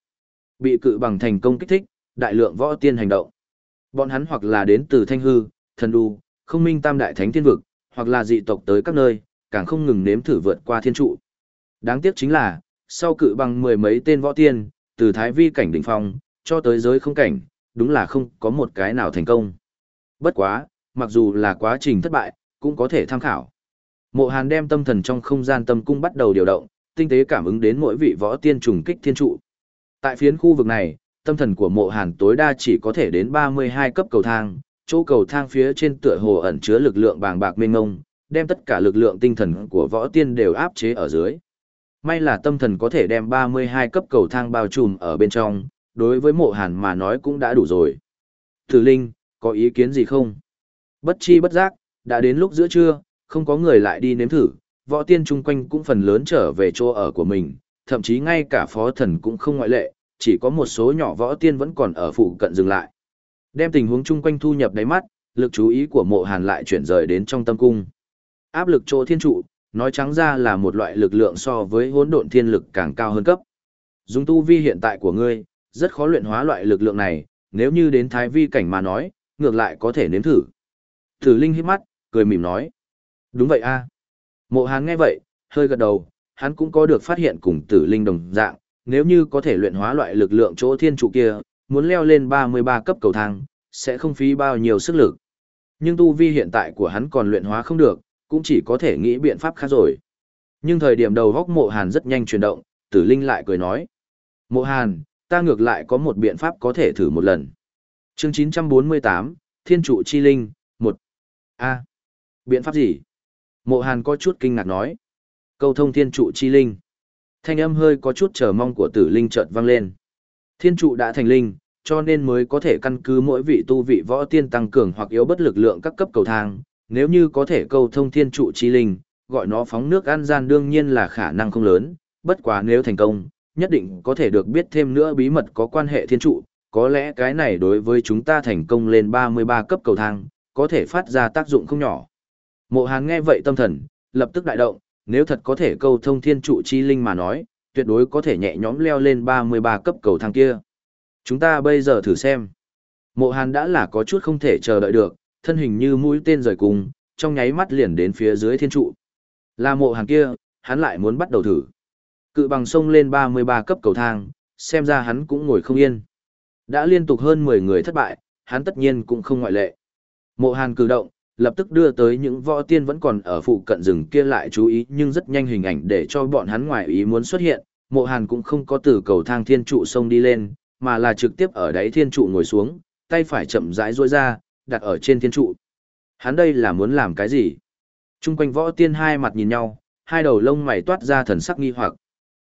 Bị cự bằng thành công kích thích, đại lượng võ tiên hành động. Bọn hắn hoặc là đến từ Thanh Hư, Thần Đu, không minh tam đại thánh thiên vực, hoặc là dị tộc tới các nơi, càng không ngừng nếm thử vượt qua thiên trụ. Đáng tiếc chính là, sau cự bằng mười mấy tên võ tiên, từ thái vi cảnh đỉnh phong, cho tới giới không cảnh, đúng là không có một cái nào thành công. Bất quá, mặc dù là quá trình thất bại, cũng có thể tham khảo. Mộ Hàn đem tâm thần trong không gian tâm cung bắt đầu điều động, tinh tế cảm ứng đến mỗi vị võ tiên trùng kích thiên trụ. Tại phiến khu vực này, tâm thần của Mộ Hàn tối đa chỉ có thể đến 32 cấp cầu thang, chỗ cầu thang phía trên tựa hồ ẩn chứa lực lượng bàng bạc mênh ngông, đem tất cả lực lượng tinh thần của võ tiên đều áp chế ở dưới. May là tâm thần có thể đem 32 cấp cầu thang bao trùm ở bên trong, đối với mộ hàn mà nói cũng đã đủ rồi. Thử Linh, có ý kiến gì không? Bất chi bất giác, đã đến lúc giữa trưa, không có người lại đi nếm thử, võ tiên chung quanh cũng phần lớn trở về chỗ ở của mình, thậm chí ngay cả phó thần cũng không ngoại lệ, chỉ có một số nhỏ võ tiên vẫn còn ở phụ cận dừng lại. Đem tình huống chung quanh thu nhập đáy mắt, lực chú ý của mộ hàn lại chuyển rời đến trong tâm cung. Áp lực chỗ thiên trụ, nói trắng ra là một loại lực lượng so với hỗn độn thiên lực càng cao hơn cấp. Dùng tu vi hiện tại của ngươi, rất khó luyện hóa loại lực lượng này, nếu như đến thái vi cảnh mà nói, ngược lại có thể nếm thử. Tử Linh hít mắt, cười mỉm nói. Đúng vậy a. Mộ Hán nghe vậy, hơi gật đầu, hắn cũng có được phát hiện cùng Tử Linh đồng dạng, nếu như có thể luyện hóa loại lực lượng chỗ thiên trụ kia, muốn leo lên 33 cấp cầu thang, sẽ không phí bao nhiêu sức lực. Nhưng tu vi hiện tại của hắn còn luyện hóa không được, cũng chỉ có thể nghĩ biện pháp khác rồi. Nhưng thời điểm đầu góc mộ hàn rất nhanh chuyển động, tử linh lại cười nói. Mộ hàn, ta ngược lại có một biện pháp có thể thử một lần. chương 948, Thiên trụ chi linh, 1. a biện pháp gì? Mộ hàn có chút kinh ngạc nói. Câu thông thiên trụ chi linh. Thanh âm hơi có chút chờ mong của tử linh chợt vang lên. Thiên trụ đã thành linh, cho nên mới có thể căn cứ mỗi vị tu vị võ tiên tăng cường hoặc yếu bất lực lượng các cấp cầu thang, nếu như có thể câu thông thiên trụ chi linh, gọi nó phóng nước ăn gian đương nhiên là khả năng không lớn, bất quá nếu thành công, nhất định có thể được biết thêm nữa bí mật có quan hệ thiên trụ, có lẽ cái này đối với chúng ta thành công lên 33 cấp cầu thang, có thể phát ra tác dụng không nhỏ. Mộ Hàn nghe vậy tâm thần, lập tức đại động, nếu thật có thể câu thông thiên trụ chi linh mà nói, tuyệt đối có thể nhẹ nhõm leo lên 33 cấp cầu thang kia. Chúng ta bây giờ thử xem. Mộ Hàn đã là có chút không thể chờ đợi được, thân hình như mũi tên rời cùng, trong nháy mắt liền đến phía dưới thiên trụ. Là mộ Hàn kia, hắn lại muốn bắt đầu thử. Cự bằng sông lên 33 cấp cầu thang, xem ra hắn cũng ngồi không yên. Đã liên tục hơn 10 người thất bại, hắn tất nhiên cũng không ngoại lệ. Mộ Hàn cử động, lập tức đưa tới những võ tiên vẫn còn ở phụ cận rừng kia lại chú ý nhưng rất nhanh hình ảnh để cho bọn hắn ngoài ý muốn xuất hiện. Mộ Hàn cũng không có từ cầu thang thiên trụ sông đi lên, mà là trực tiếp ở đáy thiên trụ ngồi xuống, tay phải chậm rãi duỗi ra, đặt ở trên thiên trụ. Hắn đây là muốn làm cái gì? Trung quanh võ tiên hai mặt nhìn nhau, hai đầu lông mày toát ra thần sắc nghi hoặc.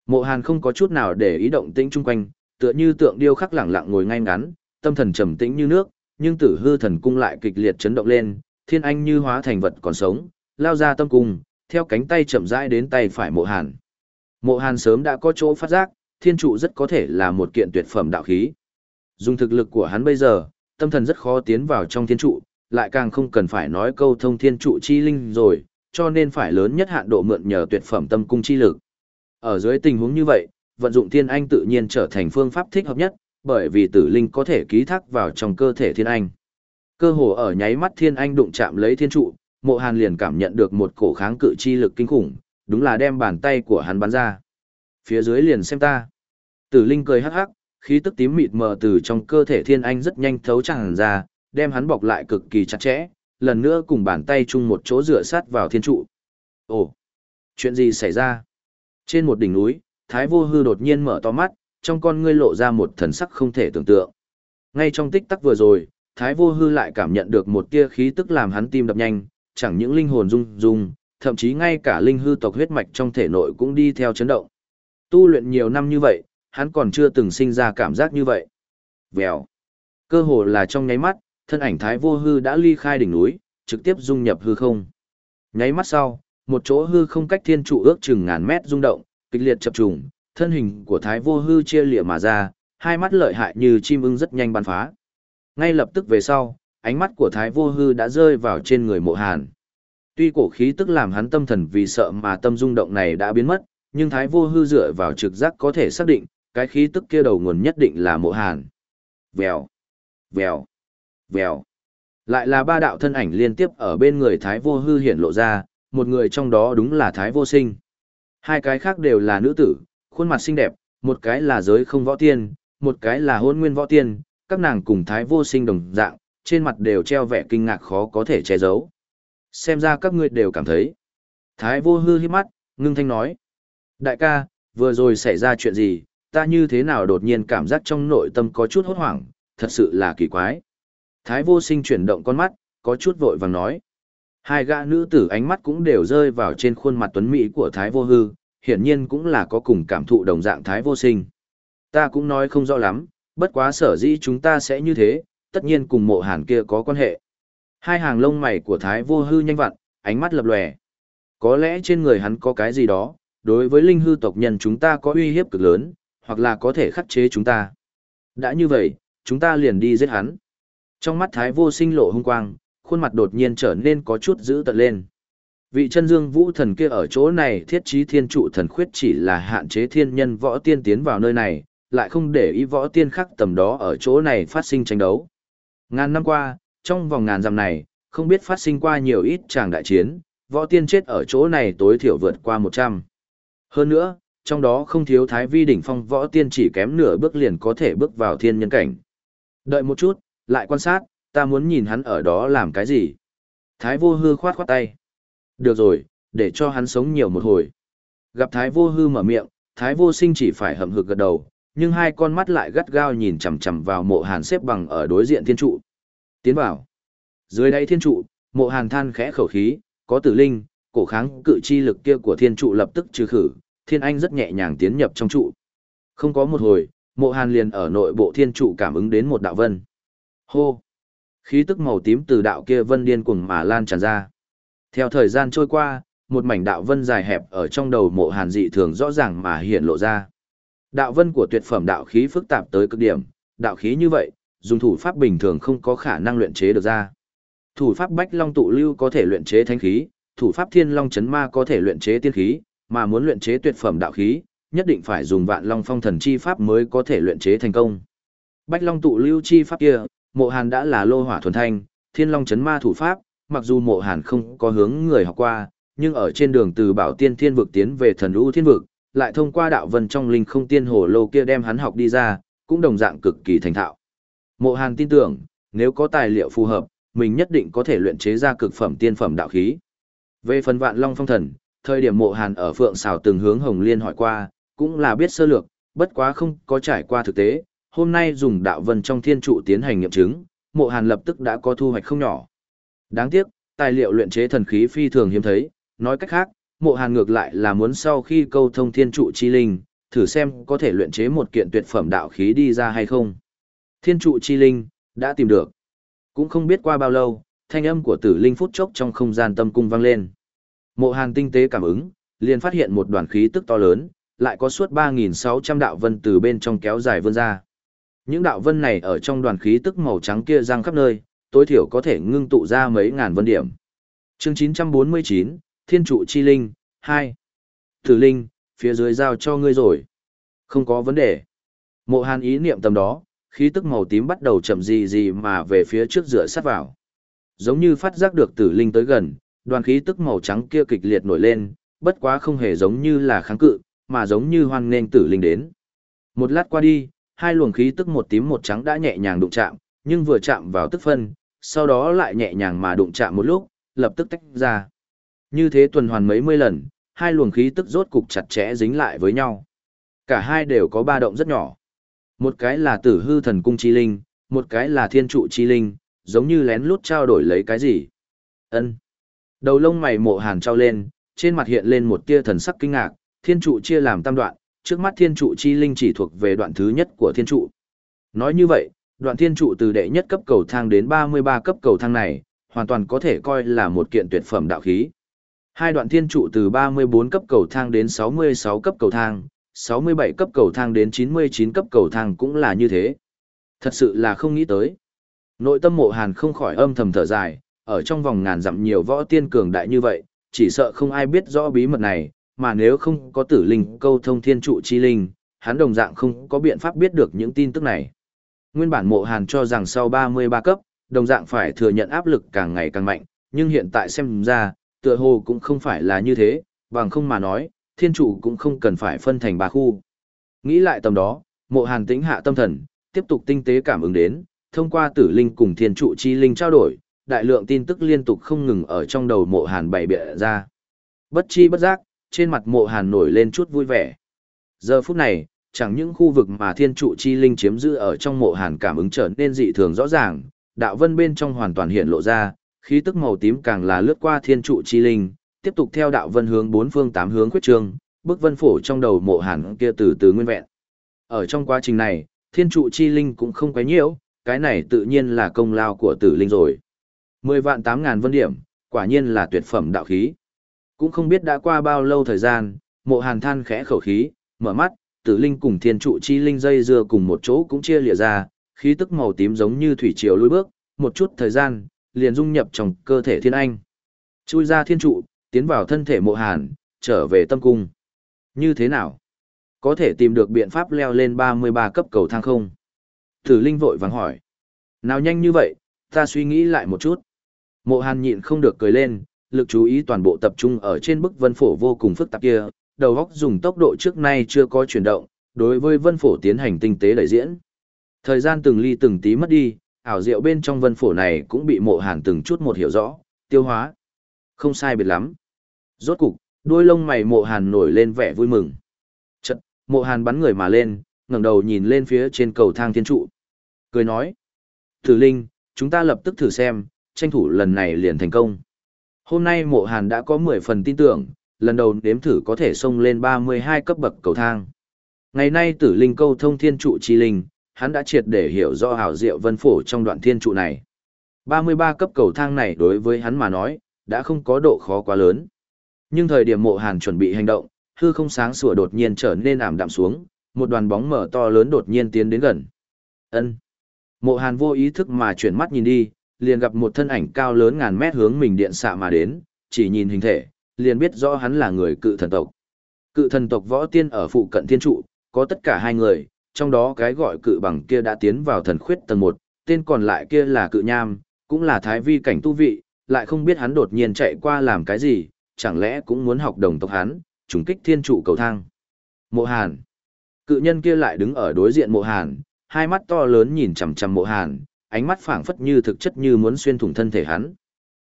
Mộ Hàn không có chút nào để ý động tĩnh chung quanh, tựa như tượng điêu khắc lẳng lặng ngồi ngay ngắn, tâm thần trầm tĩnh như nước, nhưng Tử Hư thần cung lại kịch liệt chấn động lên, thiên anh như hóa thành vật còn sống, lao ra tâm cung, theo cánh tay chậm rãi đến tay phải Mộ Hàn. Mộ Hàn sớm đã có chỗ phát giác, thiên trụ rất có thể là một kiện tuyệt phẩm đạo khí. Dùng thực lực của hắn bây giờ, tâm thần rất khó tiến vào trong thiên trụ, lại càng không cần phải nói câu thông thiên trụ chi linh rồi, cho nên phải lớn nhất hạn độ mượn nhờ tuyệt phẩm tâm cung chi lực. Ở dưới tình huống như vậy, vận dụng thiên anh tự nhiên trở thành phương pháp thích hợp nhất, bởi vì tử linh có thể ký thác vào trong cơ thể thiên anh. Cơ hồ ở nháy mắt thiên anh đụng chạm lấy thiên trụ, mộ hàn liền cảm nhận được một cổ kháng cự chi lực kinh khủng, đúng là đem bàn tay của hắn bắn ra. Phía dưới liền xem ta. Tử linh cười hắc hắc, khí tức tím mịt mờ từ trong cơ thể thiên anh rất nhanh thấu tràn ra, đem hắn bọc lại cực kỳ chặt chẽ, lần nữa cùng bàn tay chung một chỗ dựa sát vào thiên trụ. Ồ, chuyện gì xảy ra? Trên một đỉnh núi, Thái Vô Hư đột nhiên mở to mắt, trong con ngươi lộ ra một thần sắc không thể tưởng tượng. Ngay trong tích tắc vừa rồi, Thái Vô Hư lại cảm nhận được một tia khí tức làm hắn tim đập nhanh, chẳng những linh hồn rung rung, thậm chí ngay cả linh hư tộc huyết mạch trong thể nội cũng đi theo chấn động. Tu luyện nhiều năm như vậy, hắn còn chưa từng sinh ra cảm giác như vậy. Vèo. Cơ hồ là trong nháy mắt, thân ảnh Thái Vô Hư đã ly khai đỉnh núi, trực tiếp dung nhập hư không. Nháy mắt sau, một chỗ hư không cách thiên trụ ước chừng ngàn mét rung động, kịch liệt chập trùng, thân hình của Thái Vô Hư chia lìa mà ra, hai mắt lợi hại như chim ưng rất nhanh bắn phá. Ngay lập tức về sau, ánh mắt của Thái Vô Hư đã rơi vào trên người Mộ Hàn. Tuy cổ khí tức làm hắn tâm thần vì sợ mà tâm rung động này đã biến mất, nhưng Thái Vô Hư dựa vào trực giác có thể xác định, cái khí tức kia đầu nguồn nhất định là Mộ Hàn. Vèo, vèo, vèo. Lại là ba đạo thân ảnh liên tiếp ở bên người Thái Vô Hư hiện lộ ra, một người trong đó đúng là Thái Vô Sinh. Hai cái khác đều là nữ tử, khuôn mặt xinh đẹp, một cái là giới không võ tiên, một cái là hôn nguyên võ tiên, các nàng cùng Thái Vô Sinh đồng dạng, trên mặt đều treo vẻ kinh ngạc khó có thể che giấu. Xem ra các ngươi đều cảm thấy. Thái Vô Hư hít mắt, ngưng thanh nói. Đại ca, vừa rồi xảy ra chuyện gì, ta như thế nào đột nhiên cảm giác trong nội tâm có chút hốt hoảng, thật sự là kỳ quái. Thái vô sinh chuyển động con mắt, có chút vội vàng nói. Hai gã nữ tử ánh mắt cũng đều rơi vào trên khuôn mặt tuấn mỹ của Thái vô hư, hiển nhiên cũng là có cùng cảm thụ đồng dạng Thái vô sinh. Ta cũng nói không rõ lắm, bất quá sở dĩ chúng ta sẽ như thế, tất nhiên cùng mộ hàn kia có quan hệ. Hai hàng lông mày của Thái vô hư nhanh vặn, ánh mắt lập lòe. Có lẽ trên người hắn có cái gì đó, đối với linh hư tộc nhân chúng ta có uy hiếp cực lớn, hoặc là có thể khắc chế chúng ta. Đã như vậy, chúng ta liền đi giết hắn. Trong mắt Thái vô sinh lộ hung quang, khuôn mặt đột nhiên trở nên có chút dữ tợn lên. Vị chân dương vũ thần kia ở chỗ này thiết trí thiên trụ thần khuyết chỉ là hạn chế thiên nhân võ tiên tiến vào nơi này, lại không để ý võ tiên khác tầm đó ở chỗ này phát sinh tranh đấu. Ngàn năm qua, trong vòng ngàn dặm này, không biết phát sinh qua nhiều ít tràng đại chiến, võ tiên chết ở chỗ này tối thiểu vượt qua 100. Hơn nữa, trong đó không thiếu thái vi đỉnh phong võ tiên chỉ kém nửa bước liền có thể bước vào thiên nhân cảnh. Đợi một chút, lại quan sát, ta muốn nhìn hắn ở đó làm cái gì. Thái vô hư khoát khoát tay. Được rồi, để cho hắn sống nhiều một hồi. Gặp thái vô hư mở miệng, thái vô sinh chỉ phải hậm hực gật đầu, nhưng hai con mắt lại gắt gao nhìn chằm chằm vào mộ hàn xếp bằng ở đối diện thiên trụ. Tiến vào. Dưới đáy thiên trụ, mộ hàn than khẽ khẩu khí, có tử linh, cổ kháng cự chi lực kia của thiên trụ lập tức trừ khử, thiên anh rất nhẹ nhàng tiến nhập trong trụ. Không có một hồi, mộ hàn liền ở nội bộ thiên trụ cảm ứng đến một đạo vân. Hô! Khí tức màu tím từ đạo kia vân điên cuồng mà lan tràn ra. Theo thời gian trôi qua, một mảnh đạo vân dài hẹp ở trong đầu mộ hàn dị thường rõ ràng mà hiện lộ ra. Đạo vân của tuyệt phẩm đạo khí phức tạp tới cực điểm, đạo khí như vậy, dùng thủ pháp bình thường không có khả năng luyện chế được ra. Thủ pháp Bách Long tụ lưu có thể luyện chế thánh khí, thủ pháp Thiên Long chấn ma có thể luyện chế tiên khí, mà muốn luyện chế tuyệt phẩm đạo khí, nhất định phải dùng Vạn Long Phong Thần chi pháp mới có thể luyện chế thành công. Bách Long tụ lưu chi pháp kia, Mộ Hàn đã là lô hỏa thuần thanh, Thiên Long chấn ma thủ pháp, mặc dù Mộ Hàn không có hướng người học qua, nhưng ở trên đường từ Bảo Tiên Thiên vực tiến về Thần U Thiên vực, lại thông qua đạo vân trong linh không tiên hồ lô kia đem hắn học đi ra, cũng đồng dạng cực kỳ thành thạo. Mộ Hàn tin tưởng, nếu có tài liệu phù hợp, mình nhất định có thể luyện chế ra cực phẩm tiên phẩm đạo khí. Về phần vạn long phong thần, thời điểm mộ hàn ở phượng xào từng hướng Hồng Liên hỏi qua, cũng là biết sơ lược, bất quá không có trải qua thực tế, hôm nay dùng đạo vân trong thiên trụ tiến hành nghiệm chứng, mộ hàn lập tức đã có thu hoạch không nhỏ. Đáng tiếc, tài liệu luyện chế thần khí phi thường hiếm thấy, nói cách khác, mộ hàn ngược lại là muốn sau khi câu thông thiên trụ chi linh, thử xem có thể luyện chế một kiện tuyệt phẩm đạo khí đi ra hay không. Thiên trụ chi linh, đã tìm được. Cũng không biết qua bao lâu, thanh âm của tử linh phút chốc trong không gian tâm cung vang lên. Mộ Hàn tinh tế cảm ứng, liền phát hiện một đoàn khí tức to lớn, lại có suốt 3.600 đạo vân từ bên trong kéo dài vươn ra. Những đạo vân này ở trong đoàn khí tức màu trắng kia răng khắp nơi, tối thiểu có thể ngưng tụ ra mấy ngàn vân điểm. Chương 949, Thiên trụ chi linh, 2. Tử linh, phía dưới giao cho ngươi rồi. Không có vấn đề. Mộ Hàn ý niệm tầm đó, khí tức màu tím bắt đầu chậm gì gì mà về phía trước rửa sát vào. Giống như phát giác được tử linh tới gần, đoàn khí tức màu trắng kia kịch liệt nổi lên, bất quá không hề giống như là kháng cự, mà giống như hoan nên tử linh đến. Một lát qua đi, hai luồng khí tức một tím một trắng đã nhẹ nhàng đụng chạm, nhưng vừa chạm vào tức phân, sau đó lại nhẹ nhàng mà đụng chạm một lúc, lập tức tách ra. Như thế tuần hoàn mấy mươi lần, hai luồng khí tức rốt cục chặt chẽ dính lại với nhau. Cả hai đều có ba động rất nhỏ. Một cái là tử hư thần cung chi linh, một cái là thiên trụ chi linh, giống như lén lút trao đổi lấy cái gì. ân Đầu lông mày mộ hàn trao lên, trên mặt hiện lên một tia thần sắc kinh ngạc, thiên trụ chia làm tam đoạn, trước mắt thiên trụ chi linh chỉ thuộc về đoạn thứ nhất của thiên trụ. Nói như vậy, đoạn thiên trụ từ đệ nhất cấp cầu thang đến 33 cấp cầu thang này, hoàn toàn có thể coi là một kiện tuyệt phẩm đạo khí. Hai đoạn thiên trụ từ 34 cấp cầu thang đến 66 cấp cầu thang, 67 cấp cầu thang đến 99 cấp cầu thang cũng là như thế. Thật sự là không nghĩ tới. Nội tâm mộ hàn không khỏi âm thầm thở dài, ở trong vòng ngàn dặm nhiều võ tiên cường đại như vậy, chỉ sợ không ai biết rõ bí mật này, mà nếu không có tử linh câu thông thiên trụ chi linh, hắn đồng dạng không có biện pháp biết được những tin tức này. Nguyên bản mộ hàn cho rằng sau 33 cấp, đồng dạng phải thừa nhận áp lực càng ngày càng mạnh, nhưng hiện tại xem ra, tựa hồ cũng không phải là như thế, bằng không mà nói, thiên trụ cũng không cần phải phân thành ba khu. Nghĩ lại tầm đó, mộ hàn tĩnh hạ tâm thần, tiếp tục tinh tế cảm ứng đến, thông qua tử linh cùng thiên trụ chi linh trao đổi, đại lượng tin tức liên tục không ngừng ở trong đầu mộ hàn bày bịa ra. Bất chi bất giác, trên mặt mộ hàn nổi lên chút vui vẻ. Giờ phút này, chẳng những khu vực mà thiên trụ chi linh chiếm giữ ở trong mộ hàn cảm ứng trở nên dị thường rõ ràng, đạo vân bên trong hoàn toàn hiện lộ ra, khí tức màu tím càng là lướt qua thiên trụ chi linh, tiếp tục theo đạo vân hướng bốn phương tám hướng khuyết trương, bức vân phổ trong đầu mộ hàn kia từ từ nguyên vẹn. Ở trong quá trình này, thiên trụ chi linh cũng không quấy nhiễu, cái này tự nhiên là công lao của tử linh rồi. Mười vạn tám ngàn vân điểm, quả nhiên là tuyệt phẩm đạo khí. Cũng không biết đã qua bao lâu thời gian, mộ hàn than khẽ khẩu khí, mở mắt, tử linh cùng thiên trụ chi linh dây dưa cùng một chỗ cũng chia lìa ra, khí tức màu tím giống như thủy triều lùi bước, một chút thời gian, liền dung nhập trong cơ thể thiên anh. Chui ra thiên trụ, tiến vào thân thể mộ hàn, trở về tâm cung. Như thế nào? Có thể tìm được biện pháp leo lên 33 cấp cầu thang không? Tử Linh vội vàng hỏi. Nào nhanh như vậy, ta suy nghĩ lại một chút. Mộ hàn nhịn không được cười lên, lực chú ý toàn bộ tập trung ở trên bức vân phổ vô cùng phức tạp kia, đầu góc dùng tốc độ trước nay chưa có chuyển động, đối với vân phổ tiến hành tinh tế đẩy diễn. Thời gian từng ly từng tí mất đi, ảo diệu bên trong vân phổ này cũng bị mộ hàn từng chút một hiểu rõ, tiêu hóa. Không sai biệt lắm. Rốt cục, đuôi lông mày mộ hàn nổi lên vẻ vui mừng. Chật, mộ hàn bắn người mà lên, ngẩng đầu nhìn lên phía trên cầu thang thiên trụ. Cười nói. Thử Linh, chúng ta lập tức thử xem, tranh thủ lần này liền thành công. Hôm nay mộ hàn đã có 10 phần tin tưởng, lần đầu đếm thử có thể xông lên 32 cấp bậc cầu thang. Ngày nay tử linh câu thông thiên trụ chi linh, hắn đã triệt để hiểu rõ hào diệu vân phổ trong đoạn thiên trụ này. 33 cấp cầu thang này đối với hắn mà nói, đã không có độ khó quá lớn. Nhưng thời điểm mộ hàn chuẩn bị hành động, hư không sáng sủa đột nhiên trở nên ảm đạm xuống, một đoàn bóng mở to lớn đột nhiên tiến đến gần. ân Mộ hàn vô ý thức mà chuyển mắt nhìn đi, liền gặp một thân ảnh cao lớn ngàn mét hướng mình điện xạ mà đến, chỉ nhìn hình thể, liền biết rõ hắn là người cự thần tộc. Cự thần tộc võ tiên ở phụ cận thiên trụ, có tất cả hai người, trong đó cái gọi cự bằng kia đã tiến vào thần khuyết tầng 1, tên còn lại kia là cự nham, cũng là thái vi cảnh tu vị, lại không biết hắn đột nhiên chạy qua làm cái gì, chẳng lẽ cũng muốn học đồng tộc hắn, trùng kích thiên trụ cầu thang. Mộ Hàn. Cự nhân kia lại đứng ở đối diện Mộ Hàn, hai mắt to lớn nhìn chằm chằm Mộ Hàn, ánh mắt phảng phất như thực chất như muốn xuyên thủng thân thể hắn.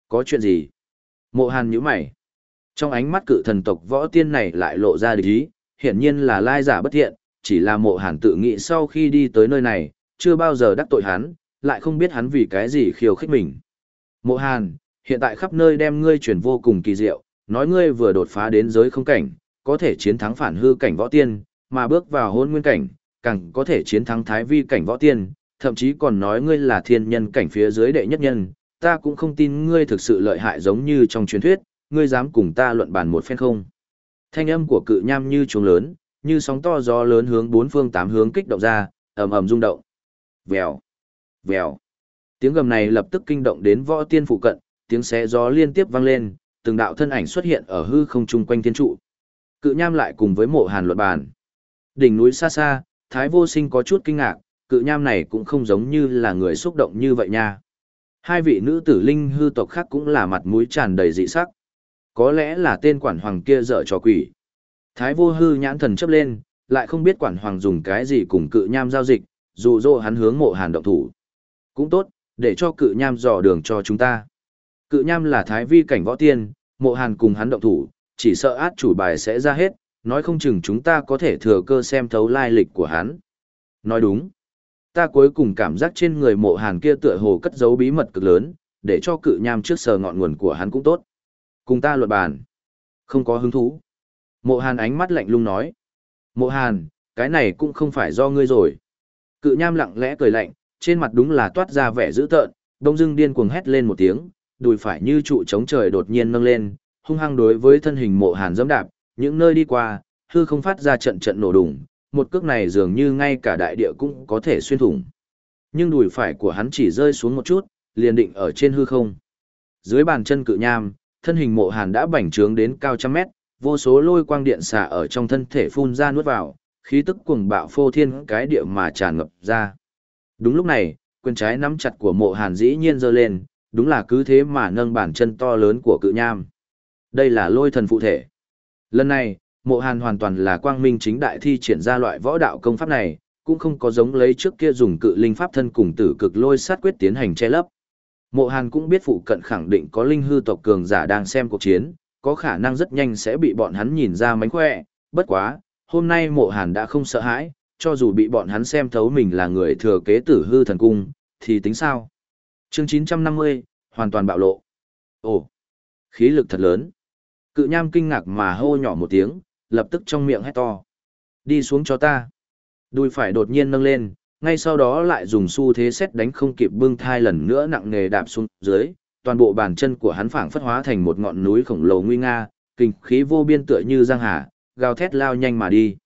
Có chuyện gì? Mộ Hàn nhíu mày. Trong ánh mắt cự thần tộc võ tiên này lại lộ ra địch ý, hiển nhiên là lai giả bất thiện, chỉ là Mộ Hàn tự nghĩ sau khi đi tới nơi này, chưa bao giờ đắc tội hắn, lại không biết hắn vì cái gì khiêu khích mình. Mộ Hàn, hiện tại khắp nơi đem ngươi truyền vô cùng kỳ diệu, nói ngươi vừa đột phá đến giới không cảnh, có thể chiến thắng phản hư cảnh võ tiên, mà bước vào hôn nguyên cảnh, càng có thể chiến thắng thái vi cảnh võ tiên, thậm chí còn nói ngươi là thiên nhân cảnh phía dưới đệ nhất nhân, ta cũng không tin ngươi thực sự lợi hại giống như trong truyền thuyết, ngươi dám cùng ta luận bàn một phen không. Thanh âm của cự nham như trùng lớn, như sóng to gió lớn hướng bốn phương tám hướng kích động ra, ầm ầm rung động. Vèo, vèo. Tiếng gầm này lập tức kinh động đến võ tiên phụ cận, tiếng xé gió liên tiếp vang lên, từng đạo thân ảnh xuất hiện ở hư không trung quanh thiên trụ. Cự nham lại cùng với mộ hàn luận bàn. Đỉnh núi xa xa, Thái vô sinh có chút kinh ngạc, cự nham này cũng không giống như là người xúc động như vậy nha. Hai vị nữ tử linh hư tộc khác cũng là mặt mũi tràn đầy dị sắc. Có lẽ là tên quản hoàng kia dở trò quỷ. Thái vô hư nhãn thần chấp lên, lại không biết quản hoàng dùng cái gì cùng cự nham giao dịch, dụ dỗ hắn hướng mộ hàn động thủ. Cũng tốt, để cho cự nham dò đường cho chúng ta. Cự nham là thái vi cảnh võ tiên, mộ hàn cùng hắn động thủ, chỉ sợ át chủ bài sẽ ra hết, nói không chừng chúng ta có thể thừa cơ xem thấu lai lịch của hắn. Nói đúng. Ta cuối cùng cảm giác trên người mộ hàn kia tựa hồ cất giấu bí mật cực lớn, để cho cự nham trước sờ ngọn nguồn của hắn cũng tốt. Cùng ta luận bàn. Không có hứng thú. Mộ hàn ánh mắt lạnh lung nói. Mộ hàn, cái này cũng không phải do ngươi rồi. Cự nham lặng lẽ cười lạnh, trên mặt đúng là toát ra vẻ dữ tợn, đông dưng điên cuồng hét lên một tiếng, đùi phải như trụ chống trời đột nhiên nâng lên, hung hăng đối với thân hình mộ hàn dẫm đạp, những nơi đi qua, hư không phát ra trận trận nổ đùng, một cước này dường như ngay cả đại địa cũng có thể xuyên thủng. Nhưng đùi phải của hắn chỉ rơi xuống một chút, liền định ở trên hư không. Dưới bàn chân cự nham, thân hình mộ hàn đã bành trướng đến cao trăm mét, vô số lôi quang điện xả ở trong thân thể phun ra nuốt vào, khí tức cuồng bạo phô thiên cái địa mà tràn ngập ra. Đúng lúc này, quyền trái nắm chặt của mộ hàn dĩ nhiên giơ lên, đúng là cứ thế mà nâng bàn chân to lớn của cự nham. Đây là lôi thần phụ thể. Lần này, mộ hàn hoàn toàn là quang minh chính đại thi triển ra loại võ đạo công pháp này, cũng không có giống lấy trước kia dùng cự linh pháp thân cùng tử cực lôi sát quyết tiến hành che lấp. Mộ hàn cũng biết phụ cận khẳng định có linh hư tộc cường giả đang xem cuộc chiến, có khả năng rất nhanh sẽ bị bọn hắn nhìn ra mánh khỏe, bất quá, hôm nay mộ hàn đã không sợ hãi, cho dù bị bọn hắn xem thấu mình là người thừa kế tử hư thần cung, thì tính sao? chương 950, hoàn toàn bạo lộ. Ồ, khí lực thật lớn. Cự nham kinh ngạc mà hô nhỏ một tiếng, lập tức trong miệng hét to. Đi xuống cho ta. Đùi phải đột nhiên nâng lên, ngay sau đó lại dùng xu thế xét đánh không kịp bưng thai lần nữa nặng nề đạp xuống dưới, toàn bộ bàn chân của hắn phảng phất hóa thành một ngọn núi khổng lồ nguy nga, kinh khí vô biên tựa như giang hà, gào thét lao nhanh mà đi.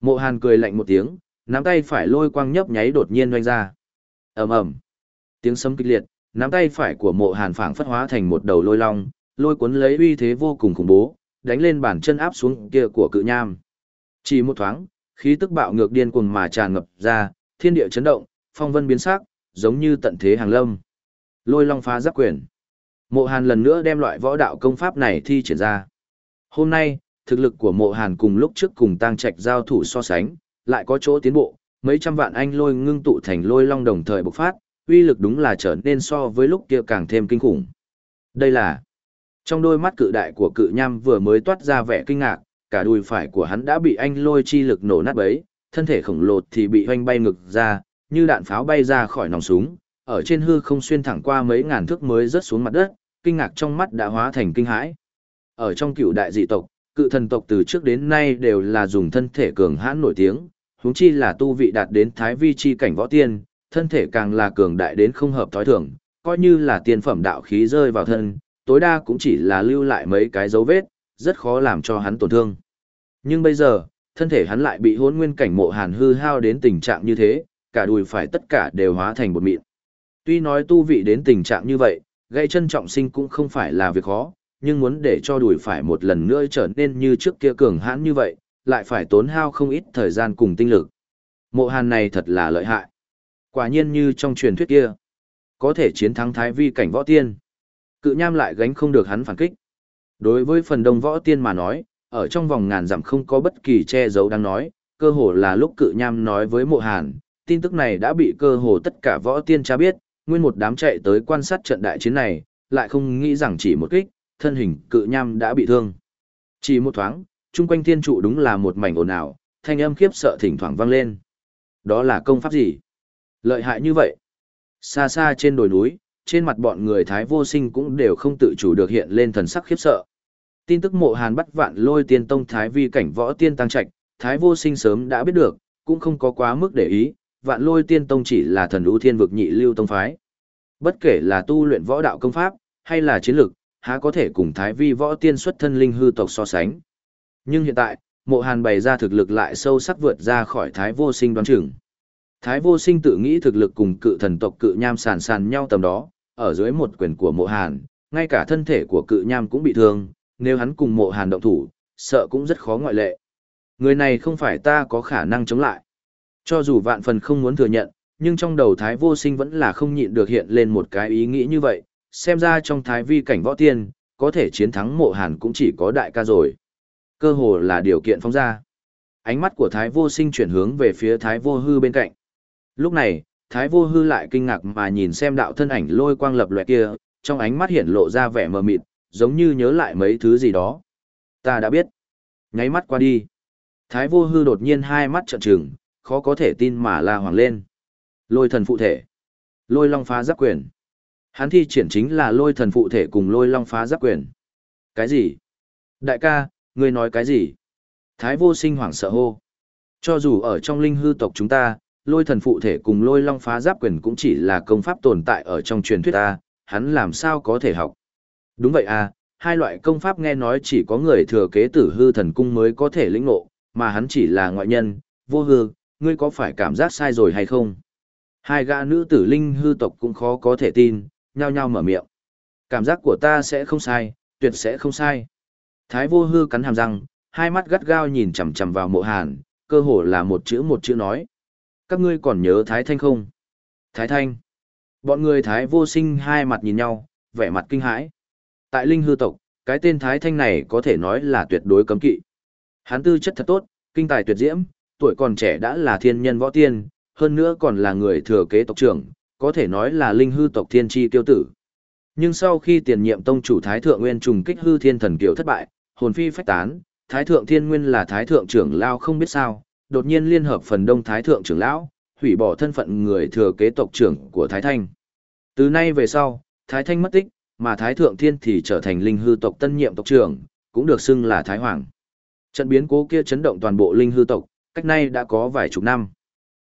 Mộ Hàn cười lạnh một tiếng, nắm tay phải lôi quang nhấp nháy đột nhiên doanh ra. Ầm ầm. Tiếng sấm kịch liệt, nắm tay phải của Mộ Hàn phảng phất hóa thành một đầu lôi long, lôi cuốn lấy uy thế vô cùng khủng bố, đánh lên bản chân áp xuống kia của cự nham. Chỉ một thoáng, khí tức bạo ngược điên cuồng mà tràn ngập ra, thiên địa chấn động, phong vân biến sắc, giống như tận thế hàng lâm. Lôi long phá giáp quyền. Mộ Hàn lần nữa đem loại võ đạo công pháp này thi triển ra. Hôm nay, thực lực của Mộ Hàn cùng lúc trước cùng tăng trạch giao thủ so sánh, lại có chỗ tiến bộ, mấy trăm vạn anh lôi ngưng tụ thành lôi long đồng thời bộc phát, uy lực đúng là trở nên so với lúc kia càng thêm kinh khủng. Đây là trong đôi mắt cự đại của cự nham vừa mới toát ra vẻ kinh ngạc, cả đùi phải của hắn đã bị anh lôi chi lực nổ nát bấy, thân thể khổng lồ thì bị hoanh bay ngực ra, như đạn pháo bay ra khỏi nòng súng, ở trên hư không xuyên thẳng qua mấy ngàn thước mới rớt xuống mặt đất, kinh ngạc trong mắt đã hóa thành kinh hãi. Ở trong cựu đại dị tộc, cự thần tộc từ trước đến nay đều là dùng thân thể cường hãn nổi tiếng, huống chi là tu vị đạt đến thái vi chi cảnh võ tiên, thân thể càng là cường đại đến không hợp thói thường, coi như là tiên phẩm đạo khí rơi vào thân, tối đa cũng chỉ là lưu lại mấy cái dấu vết, rất khó làm cho hắn tổn thương. Nhưng bây giờ, thân thể hắn lại bị hỗn nguyên cảnh mộ hàn hư hao đến tình trạng như thế, cả đùi phải tất cả đều hóa thành bột mịn. Tuy nói tu vị đến tình trạng như vậy, gây chân trọng sinh cũng không phải là việc khó, nhưng muốn để cho đùi phải một lần nữa trở nên như trước kia cường hãn như vậy, lại phải tốn hao không ít thời gian cùng tinh lực. Mộ hàn này thật là lợi hại. Quả nhiên như trong truyền thuyết kia, có thể chiến thắng thái vi cảnh võ tiên. Cự nham lại gánh không được hắn phản kích. Đối với phần đông võ tiên mà nói, ở trong vòng ngàn dặm không có bất kỳ che giấu đang nói, cơ hồ là lúc cự nham nói với mộ hàn, tin tức này đã bị cơ hồ tất cả võ tiên tra biết, nguyên một đám chạy tới quan sát trận đại chiến này, lại không nghĩ rằng chỉ một kích, thân hình cự nham đã bị thương. Chỉ một thoáng, chung quanh thiên trụ đúng là một mảnh ồn ào, thanh âm khiếp sợ thỉnh thoảng vang lên. Đó là công pháp gì? Lợi hại như vậy. Xa xa trên đồi núi, trên mặt bọn người Thái vô sinh cũng đều không tự chủ được hiện lên thần sắc khiếp sợ. Tin tức mộ hàn bắt vạn lôi tiên tông Thái vi cảnh võ tiên tăng trạch, Thái vô sinh sớm đã biết được, cũng không có quá mức để ý, vạn lôi tiên tông chỉ là thần ưu thiên vực nhị lưu tông phái. Bất kể là tu luyện võ đạo công pháp, hay là chiến lược, há có thể cùng thái vi võ tiên xuất thân linh hư tộc so sánh. Nhưng hiện tại, mộ hàn bày ra thực lực lại sâu sắc vượt ra khỏi thái vô sinh đoán chừng. Thái vô sinh tự nghĩ thực lực cùng cự thần tộc cự nham sàn sàn nhau tầm đó, ở dưới một quyền của mộ hàn, ngay cả thân thể của cự nham cũng bị thương, nếu hắn cùng mộ hàn động thủ, sợ cũng rất khó ngoại lệ. Người này không phải ta có khả năng chống lại. Cho dù vạn phần không muốn thừa nhận, nhưng trong đầu thái vô sinh vẫn là không nhịn được hiện lên một cái ý nghĩ như vậy, xem ra trong thái vi cảnh võ tiên, có thể chiến thắng mộ hàn cũng chỉ có đại ca rồi. Cơ hồ là điều kiện phóng ra. Ánh mắt của thái vô sinh chuyển hướng về phía thái vô hư bên cạnh. Lúc này, thái vô hư lại kinh ngạc mà nhìn xem đạo thân ảnh lôi quang lập loẹ kia, trong ánh mắt hiện lộ ra vẻ mờ mịt, giống như nhớ lại mấy thứ gì đó. Ta đã biết. Nháy mắt qua đi. Thái vô hư đột nhiên hai mắt trợn trừng, khó có thể tin mà la hoàng lên. Lôi thần phụ thể. Lôi long phá giáp quyền. Hắn thi triển chính là lôi thần phụ thể cùng lôi long phá giáp quyền. Cái gì? Đại ca, ngươi nói cái gì? Thái vô sinh hoảng sợ hô. Cho dù ở trong linh hư tộc chúng ta, lôi thần phụ thể cùng lôi long phá giáp quyền cũng chỉ là công pháp tồn tại ở trong truyền thuyết ta, hắn làm sao có thể học? Đúng vậy à, hai loại công pháp nghe nói chỉ có người thừa kế tử hư thần cung mới có thể lĩnh ngộ, mà hắn chỉ là ngoại nhân, vô hư, ngươi có phải cảm giác sai rồi hay không? Hai gã nữ tử linh hư tộc cũng khó có thể tin, nhao nhao mở miệng. Cảm giác của ta sẽ không sai, tuyệt sẽ không sai. Thái vô hư cắn hàm răng, hai mắt gắt gao nhìn chằm chằm vào mộ hàn, cơ hồ là một chữ một chữ nói. Các ngươi còn nhớ Thái Thanh không? Thái Thanh. Bọn người Thái vô sinh hai mặt nhìn nhau, vẻ mặt kinh hãi. Tại linh hư tộc, cái tên Thái Thanh này có thể nói là tuyệt đối cấm kỵ. Hán tư chất thật tốt, kinh tài tuyệt diễm, tuổi còn trẻ đã là thiên nhân võ tiên, hơn nữa còn là người thừa kế tộc trưởng, có thể nói là linh hư tộc thiên chi tiêu tử. Nhưng sau khi tiền nhiệm tông chủ Thái Thượng Nguyên trùng kích hư thiên thần kiều thất bại, hồn phi phách tán, Thái Thượng Thiên Nguyên là Thái Thượng trưởng lao không biết sao, đột nhiên liên hợp phần đông Thái Thượng trưởng lão, hủy bỏ thân phận người thừa kế tộc trưởng của Thái Thanh. Từ nay về sau, Thái Thanh mất tích, mà Thái Thượng Thiên thì trở thành linh hư tộc tân nhiệm tộc trưởng, cũng được xưng là Thái Hoàng. Trận biến cố kia chấn động toàn bộ linh hư tộc, cách nay đã có vài chục năm.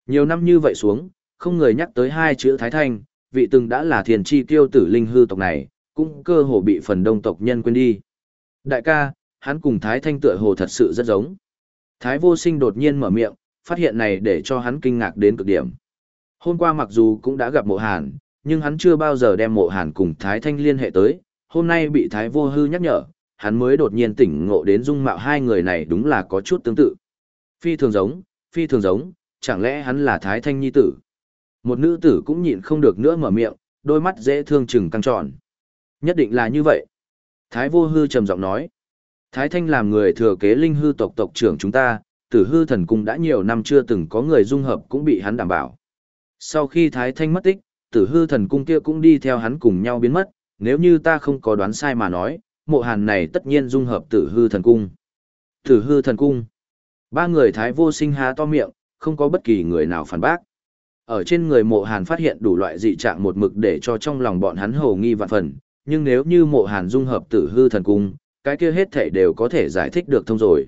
Nhiều năm như vậy xuống, không người nhắc tới hai chữ Thái Thanh, vị từng đã là thiền chi tiêu tử linh hư tộc này, cũng cơ hồ bị phần đông tộc nhân quên đi. Đại ca, hắn cùng Thái Thanh tựa hồ thật sự rất giống. Thái vô sinh đột nhiên mở miệng, phát hiện này để cho hắn kinh ngạc đến cực điểm. Hôm qua mặc dù cũng đã gặp mộ hàn, nhưng hắn chưa bao giờ đem mộ hàn cùng Thái Thanh liên hệ tới, hôm nay bị Thái Vô Hư nhắc nhở, hắn mới đột nhiên tỉnh ngộ đến dung mạo hai người này đúng là có chút tương tự. Phi thường giống, phi thường giống, chẳng lẽ hắn là Thái Thanh Nhi tử? Một nữ tử cũng nhịn không được nữa mở miệng, đôi mắt dễ thương chừng căng tròn. Nhất định là như vậy. Thái Vô Hư trầm giọng nói. Thái Thanh làm người thừa kế linh hư tộc tộc trưởng chúng ta, tử hư thần cung đã nhiều năm chưa từng có người dung hợp cũng bị hắn đảm bảo. Sau khi Thái Thanh mất tích, tử hư thần cung kia cũng đi theo hắn cùng nhau biến mất, nếu như ta không có đoán sai mà nói, mộ hàn này tất nhiên dung hợp tử hư thần cung. Tử hư thần cung. Ba người Thái vô sinh há to miệng, không có bất kỳ người nào phản bác. Ở trên người mộ hàn phát hiện đủ loại dị trạng một mực để cho trong lòng bọn hắn hầu nghi vạn phần, nhưng nếu như mộ hàn dung hợp tử hư thần cung, cái kia hết thể đều có thể giải thích được thông rồi.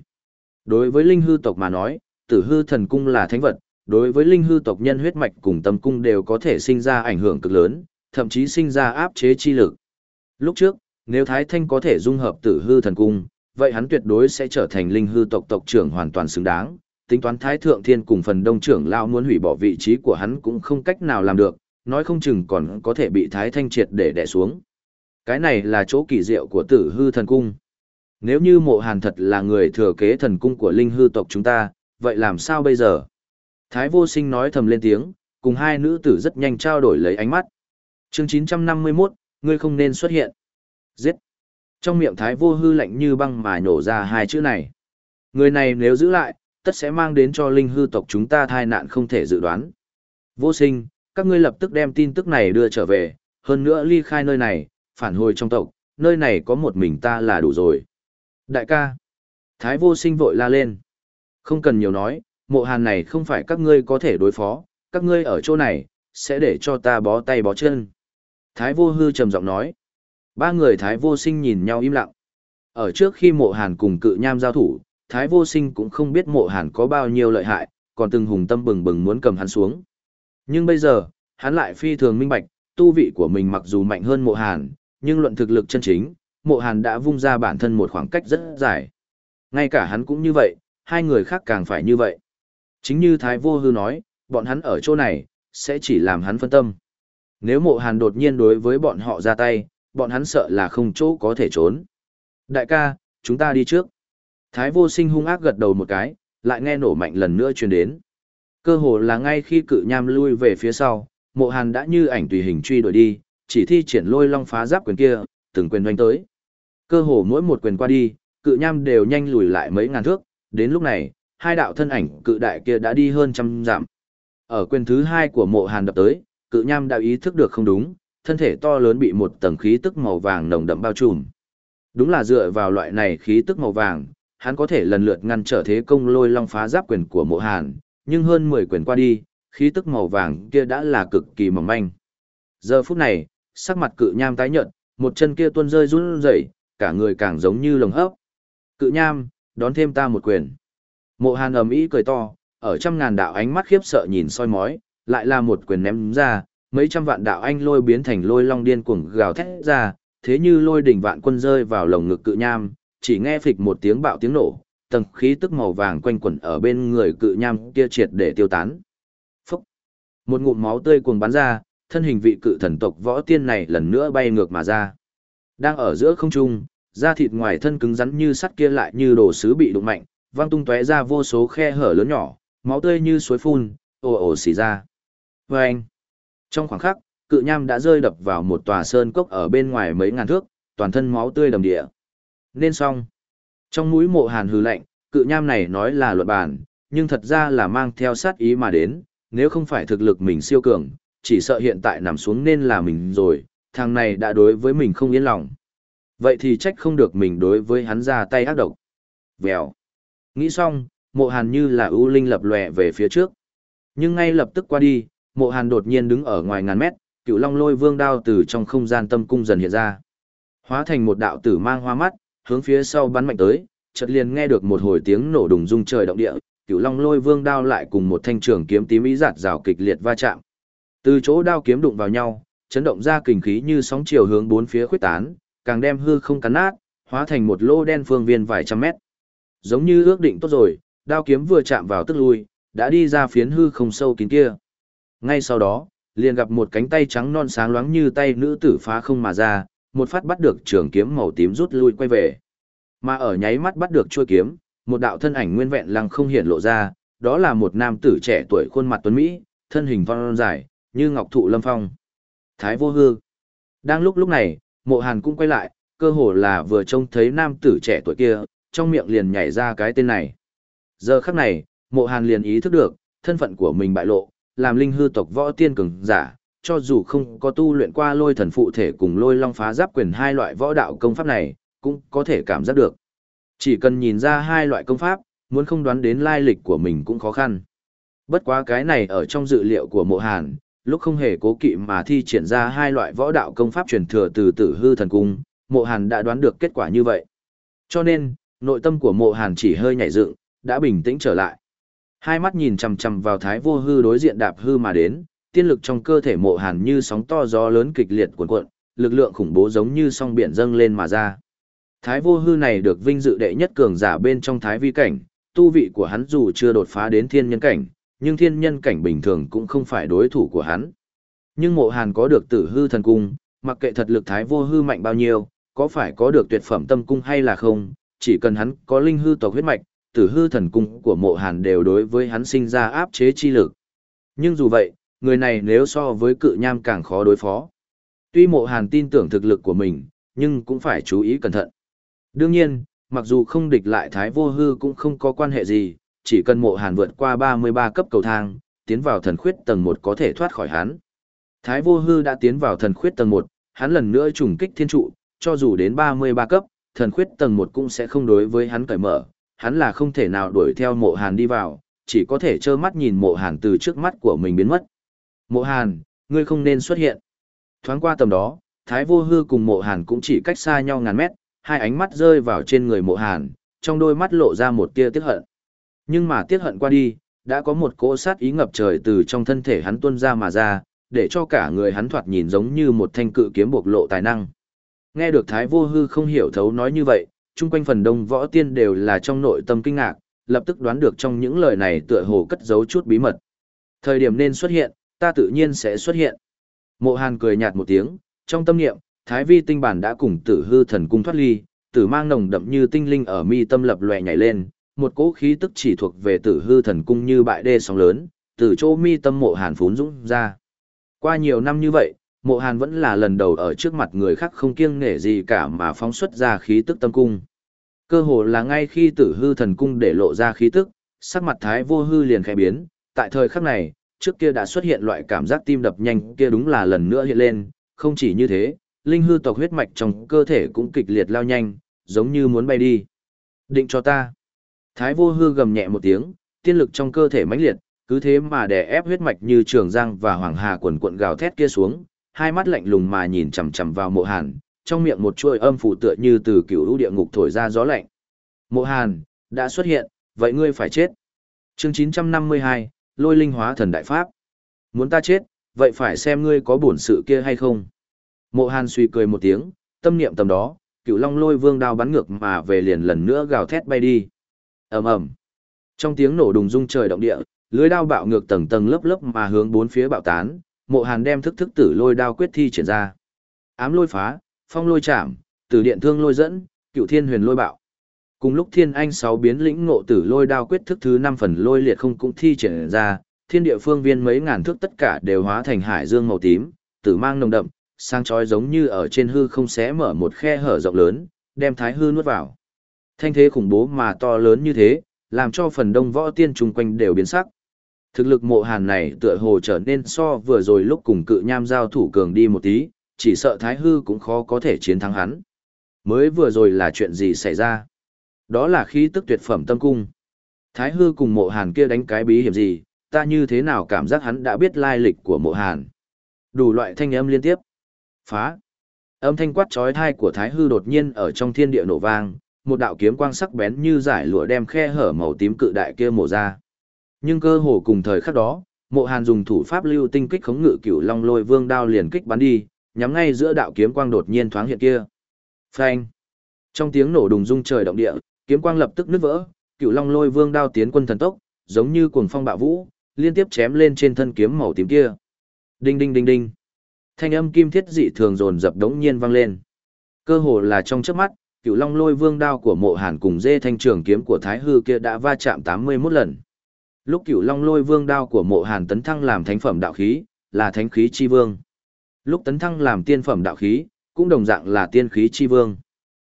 Đối với linh hư tộc mà nói, tử hư thần cung là thánh vật, đối với linh hư tộc nhân huyết mạch cùng tâm cung đều có thể sinh ra ảnh hưởng cực lớn, thậm chí sinh ra áp chế chi lực. Lúc trước, nếu Thái Thanh có thể dung hợp tử hư thần cung, vậy hắn tuyệt đối sẽ trở thành linh hư tộc tộc trưởng hoàn toàn xứng đáng. Tính toán Thái Thượng Thiên cùng phần đông trưởng lao muốn hủy bỏ vị trí của hắn cũng không cách nào làm được, nói không chừng còn có thể bị Thái Thanh triệt để đè xuống. Cái này là chỗ kỳ diệu của tử hư thần cung. Nếu như mộ hàn thật là người thừa kế thần cung của linh hư tộc chúng ta, vậy làm sao bây giờ? Thái vô sinh nói thầm lên tiếng, cùng hai nữ tử rất nhanh trao đổi lấy ánh mắt. chương 951, ngươi không nên xuất hiện. Giết. Trong miệng thái vô hư lạnh như băng mà nổ ra hai chữ này. Người này nếu giữ lại, tất sẽ mang đến cho linh hư tộc chúng ta thai nạn không thể dự đoán. Vô sinh, các ngươi lập tức đem tin tức này đưa trở về, hơn nữa ly khai nơi này, phản hồi trong tộc, nơi này có một mình ta là đủ rồi. Đại ca. Thái vô sinh vội la lên. Không cần nhiều nói, mộ hàn này không phải các ngươi có thể đối phó, các ngươi ở chỗ này, sẽ để cho ta bó tay bó chân. Thái vô hư trầm giọng nói. Ba người thái vô sinh nhìn nhau im lặng. Ở trước khi mộ hàn cùng cự nham giao thủ, thái vô sinh cũng không biết mộ hàn có bao nhiêu lợi hại, còn từng hùng tâm bừng bừng muốn cầm hắn xuống. Nhưng bây giờ, hắn lại phi thường minh bạch, tu vị của mình mặc dù mạnh hơn mộ hàn, nhưng luận thực lực chân chính, mộ hàn đã vung ra bản thân một khoảng cách rất dài. Ngay cả hắn cũng như vậy, hai người khác càng phải như vậy. Chính như Thái Vô Hư nói, bọn hắn ở chỗ này, sẽ chỉ làm hắn phân tâm. Nếu mộ hàn đột nhiên đối với bọn họ ra tay, bọn hắn sợ là không chỗ có thể trốn. Đại ca, chúng ta đi trước. Thái vô sinh hung ác gật đầu một cái, lại nghe nổ mạnh lần nữa truyền đến. Cơ hồ là ngay khi cự nham lui về phía sau, mộ hàn đã như ảnh tùy hình truy đuổi đi, chỉ thi triển lôi long phá giáp quyền kia, từng quyền doanh tới. Cơ hồ mỗi một quyền qua đi, cự nham đều nhanh lùi lại mấy ngàn thước, đến lúc này, hai đạo thân ảnh cự đại kia đã đi hơn trăm dặm. Ở quyền thứ hai của mộ hàn đập tới, cự nham đã ý thức được không đúng, thân thể to lớn bị một tầng khí tức màu vàng nồng đậm bao trùm. Đúng là dựa vào loại này khí tức màu vàng, hắn có thể lần lượt ngăn trở thế công lôi long phá giáp quyền của mộ hàn, nhưng hơn 10 quyền qua đi, khí tức màu vàng kia đã là cực kỳ mỏng manh. Giờ phút này, sắc mặt cự nham tái nhợt, một chân kia tuôn rơi run rẩy, cả người càng giống như lồng hấp. Cự nham, đón thêm ta một quyền. Mộ Hàn ầm ý cười to, ở trăm ngàn đạo ánh mắt khiếp sợ nhìn soi mói, lại là một quyền ném ra, mấy trăm vạn đạo anh lôi biến thành lôi long điên cuồng gào thét ra, thế như lôi đỉnh vạn quân rơi vào lồng ngực cự nham, chỉ nghe phịch một tiếng bạo tiếng nổ, tầng khí tức màu vàng quanh quẩn ở bên người cự nham kia triệt để tiêu tán. Phúc! Một ngụm máu tươi cuồng bắn ra, thân hình vị cự thần tộc võ tiên này lần nữa bay ngược mà ra. Đang ở giữa không trung, da thịt ngoài thân cứng rắn như sắt kia lại như đồ sứ bị đụng mạnh, văng tung tóe ra vô số khe hở lớn nhỏ, máu tươi như suối phun, ồ ồ xì ra. Vâng! anh, trong khoảng khắc, cự nham đã rơi đập vào một tòa sơn cốc ở bên ngoài mấy ngàn thước, toàn thân máu tươi đầm địa. Nên xong. Trong mũi mộ hàn hư lạnh, cự nham này nói là luật bản, nhưng thật ra là mang theo sát ý mà đến, nếu không phải thực lực mình siêu cường, chỉ sợ hiện tại nằm xuống nên là mình rồi, thằng này đã đối với mình không yên lòng. Vậy thì trách không được mình đối với hắn ra tay ác độc. Vèo. Nghĩ xong, mộ hàn như là ưu linh lập lòe về phía trước. Nhưng ngay lập tức qua đi, mộ hàn đột nhiên đứng ở ngoài ngàn mét, cựu long lôi vương đao từ trong không gian tâm cung dần hiện ra. Hóa thành một đạo tử mang hoa mắt, hướng phía sau bắn mạnh tới, chợt liền nghe được một hồi tiếng nổ đùng rung trời động địa, cựu long lôi vương đao lại cùng một thanh trường kiếm tím ý giạt rào kịch liệt va chạm. Từ chỗ đao kiếm đụng vào nhau, chấn động ra kình khí như sóng chiều hướng bốn phía khuyết tán, càng đem hư không cắn nát, hóa thành một lô đen phương viên vài trăm mét. Giống như ước định tốt rồi, đao kiếm vừa chạm vào tức lui, đã đi ra phiến hư không sâu kín kia. Ngay sau đó, liền gặp một cánh tay trắng non sáng loáng như tay nữ tử phá không mà ra, một phát bắt được trường kiếm màu tím rút lui quay về. Mà ở nháy mắt bắt được chuôi kiếm, một đạo thân ảnh nguyên vẹn lăng không hiện lộ ra, đó là một nam tử trẻ tuổi khuôn mặt tuấn mỹ, thân hình phong dài, như ngọc thụ lâm phong. Thái vô hư. Đang lúc lúc này, mộ hàn cũng quay lại, cơ hồ là vừa trông thấy nam tử trẻ tuổi kia, trong miệng liền nhảy ra cái tên này. Giờ khắc này, mộ hàn liền ý thức được, thân phận của mình bại lộ, làm linh hư tộc võ tiên cường giả, cho dù không có tu luyện qua lôi thần phụ thể cùng lôi long phá giáp quyền hai loại võ đạo công pháp này, cũng có thể cảm giác được. Chỉ cần nhìn ra hai loại công pháp, muốn không đoán đến lai lịch của mình cũng khó khăn. Bất quá cái này ở trong dự liệu của mộ hàn, lúc không hề cố kỵ mà thi triển ra hai loại võ đạo công pháp truyền thừa từ tử hư thần cung, mộ hàn đã đoán được kết quả như vậy. Cho nên, nội tâm của mộ hàn chỉ hơi nhảy dựng, đã bình tĩnh trở lại. Hai mắt nhìn chầm chầm vào thái vô hư đối diện đạp hư mà đến, tiên lực trong cơ thể mộ hàn như sóng to gió lớn kịch liệt cuộn cuộn, lực lượng khủng bố giống như song biển dâng lên mà ra. Thái vô hư này được vinh dự đệ nhất cường giả bên trong thái vi cảnh, tu vị của hắn dù chưa đột phá đến thiên nhân cảnh, nhưng thiên nhân cảnh bình thường cũng không phải đối thủ của hắn. Nhưng mộ hàn có được tử hư thần cung, mặc kệ thật lực thái vô hư mạnh bao nhiêu, có phải có được tuyệt phẩm tâm cung hay là không, chỉ cần hắn có linh hư tộc huyết mạch, tử hư thần cung của mộ hàn đều đối với hắn sinh ra áp chế chi lực. Nhưng dù vậy, người này nếu so với cự nham càng khó đối phó. Tuy mộ hàn tin tưởng thực lực của mình, nhưng cũng phải chú ý cẩn thận. Đương nhiên, mặc dù không địch lại thái vô hư cũng không có quan hệ gì, chỉ cần mộ hàn vượt qua 33 cấp cầu thang, tiến vào thần khuyết tầng 1 có thể thoát khỏi hắn. Thái vô hư đã tiến vào thần khuyết tầng 1, hắn lần nữa trùng kích thiên trụ, cho dù đến 33 cấp, thần khuyết tầng 1 cũng sẽ không đối với hắn cởi mở, hắn là không thể nào đuổi theo mộ hàn đi vào, chỉ có thể trơ mắt nhìn mộ hàn từ trước mắt của mình biến mất. Mộ hàn, ngươi không nên xuất hiện. Thoáng qua tầm đó, Thái vô hư cùng mộ hàn cũng chỉ cách xa nhau ngàn mét, hai ánh mắt rơi vào trên người mộ hàn, trong đôi mắt lộ ra một tia tiếc hận. Nhưng mà tiết hận qua đi, đã có một cỗ sát ý ngập trời từ trong thân thể hắn tuôn ra mà ra, để cho cả người hắn thoạt nhìn giống như một thanh cự kiếm bộc lộ tài năng. Nghe được Thái Vô Hư không hiểu thấu nói như vậy, chung quanh phần đông võ tiên đều là trong nội tâm kinh ngạc, lập tức đoán được trong những lời này tựa hồ cất giấu chút bí mật. Thời điểm nên xuất hiện, ta tự nhiên sẽ xuất hiện. Mộ Hàn cười nhạt một tiếng, trong tâm niệm, Thái Vi tinh bản đã cùng Tử Hư thần cung thoát ly, tử mang nồng đậm như tinh linh ở mi tâm lập lòe nhảy lên, một cỗ khí tức chỉ thuộc về Tử Hư thần cung như bại đê sóng lớn, từ chỗ mi tâm Mộ Hàn phún dũng ra. Qua nhiều năm như vậy, Mộ Hàn vẫn là lần đầu ở trước mặt người khác không kiêng nể gì cả mà phóng xuất ra khí tức tâm cung. Cơ hồ là ngay khi Tử Hư thần cung để lộ ra khí tức, sắc mặt Thái Vô Hư liền khẽ biến, tại thời khắc này, trước kia đã xuất hiện loại cảm giác tim đập nhanh kia đúng là lần nữa hiện lên, không chỉ như thế, linh hư tộc huyết mạch trong cơ thể cũng kịch liệt lao nhanh, giống như muốn bay đi. Định cho ta. Thái vô hư gầm nhẹ một tiếng, tiên lực trong cơ thể mãnh liệt, cứ thế mà đè ép huyết mạch như trường giang và hoàng hà quần cuộn gào thét kia xuống, hai mắt lạnh lùng mà nhìn chằm chằm vào mộ hàn, trong miệng một chuôi âm phủ tựa như từ cựu lũ địa ngục thổi ra gió lạnh. Mộ hàn, đã xuất hiện, vậy ngươi phải chết. chương 952, lôi linh hóa thần đại pháp. Muốn ta chết, vậy phải xem ngươi có bổn sự kia hay không. Mộ hàn suy cười một tiếng, tâm niệm tầm đó, cựu long lôi vương đao bắn ngược mà về liền lần nữa gào thét bay đi ầm ầm Trong tiếng nổ đùng rung trời động địa, lưới đao bạo ngược tầng tầng lớp lớp mà hướng bốn phía bạo tán, mộ hàn đem thức thức tử lôi đao quyết thi triển ra. Ám lôi phá, phong lôi chạm, tử điện thương lôi dẫn, cựu thiên huyền lôi bạo. Cùng lúc thiên anh sáu biến lĩnh ngộ tử lôi đao quyết thức thứ năm phần lôi liệt không cũng thi triển ra, thiên địa phương viên mấy ngàn thước tất cả đều hóa thành hải dương màu tím, tử mang nồng đậm, sang chói giống như ở trên hư không xé mở một khe hở rộng lớn, đem thái hư nuốt vào. Thanh thế khủng bố mà to lớn như thế, làm cho phần đông võ tiên chung quanh đều biến sắc. Thực lực mộ hàn này tựa hồ trở nên so vừa rồi lúc cùng cự nham giao thủ cường đi một tí, chỉ sợ thái hư cũng khó có thể chiến thắng hắn. Mới vừa rồi là chuyện gì xảy ra? Đó là khí tức tuyệt phẩm tâm cung. Thái hư cùng mộ hàn kia đánh cái bí hiểm gì, ta như thế nào cảm giác hắn đã biết lai lịch của mộ hàn. Đủ loại thanh âm liên tiếp. Phá. Âm thanh quát trói thai của Thái hư đột nhiên ở trong thiên địa nổ vang, một đạo kiếm quang sắc bén như giải lụa đem khe hở màu tím cự đại kia mổ ra. Nhưng cơ hồ cùng thời khắc đó, Mộ Hàn dùng thủ pháp lưu tinh kích khống ngự cửu long lôi vương đao liền kích bắn đi, nhắm ngay giữa đạo kiếm quang đột nhiên thoáng hiện kia. Phanh! Trong tiếng nổ đùng rung trời động địa, kiếm quang lập tức nứt vỡ, cửu long lôi vương đao tiến quân thần tốc, giống như cuồng phong bạo vũ, liên tiếp chém lên trên thân kiếm màu tím kia. Đinh đinh đinh đinh. Thanh âm kim thiết dị thường dồn dập đống nhiên vang lên. Cơ hồ là trong chớp mắt, cựu long lôi vương đao của mộ hàn cùng dê thanh trường kiếm của thái hư kia đã va chạm 81 lần. Lúc cựu long lôi vương đao của mộ hàn tấn thăng làm thánh phẩm đạo khí, là thánh khí chi vương. Lúc tấn thăng làm tiên phẩm đạo khí, cũng đồng dạng là tiên khí chi vương.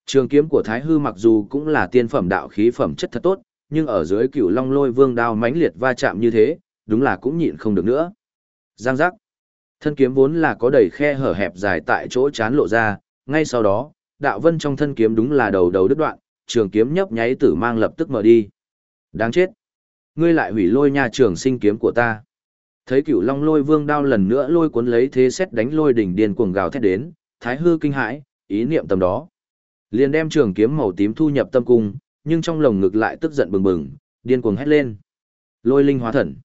Trường kiếm của thái hư mặc dù cũng là tiên phẩm đạo khí phẩm chất thật tốt, nhưng ở dưới cựu long lôi vương đao mãnh liệt va chạm như thế, đúng là cũng nhịn không được nữa. Giang giác. Thân kiếm vốn là có đầy khe hở hẹp dài tại chỗ chán lộ ra, ngay sau đó, đạo vân trong thân kiếm đúng là đầu đầu đứt đoạn, trường kiếm nhấp nháy tử mang lập tức mở đi. Đáng chết. Ngươi lại hủy lôi nha trường sinh kiếm của ta. Thấy cửu long lôi vương đao lần nữa lôi cuốn lấy thế xét đánh lôi đỉnh điên cuồng gào thét đến, thái hư kinh hãi, ý niệm tầm đó. Liền đem trường kiếm màu tím thu nhập tâm cung, nhưng trong lồng ngực lại tức giận bừng bừng, điên cuồng hét lên. Lôi linh hóa thần.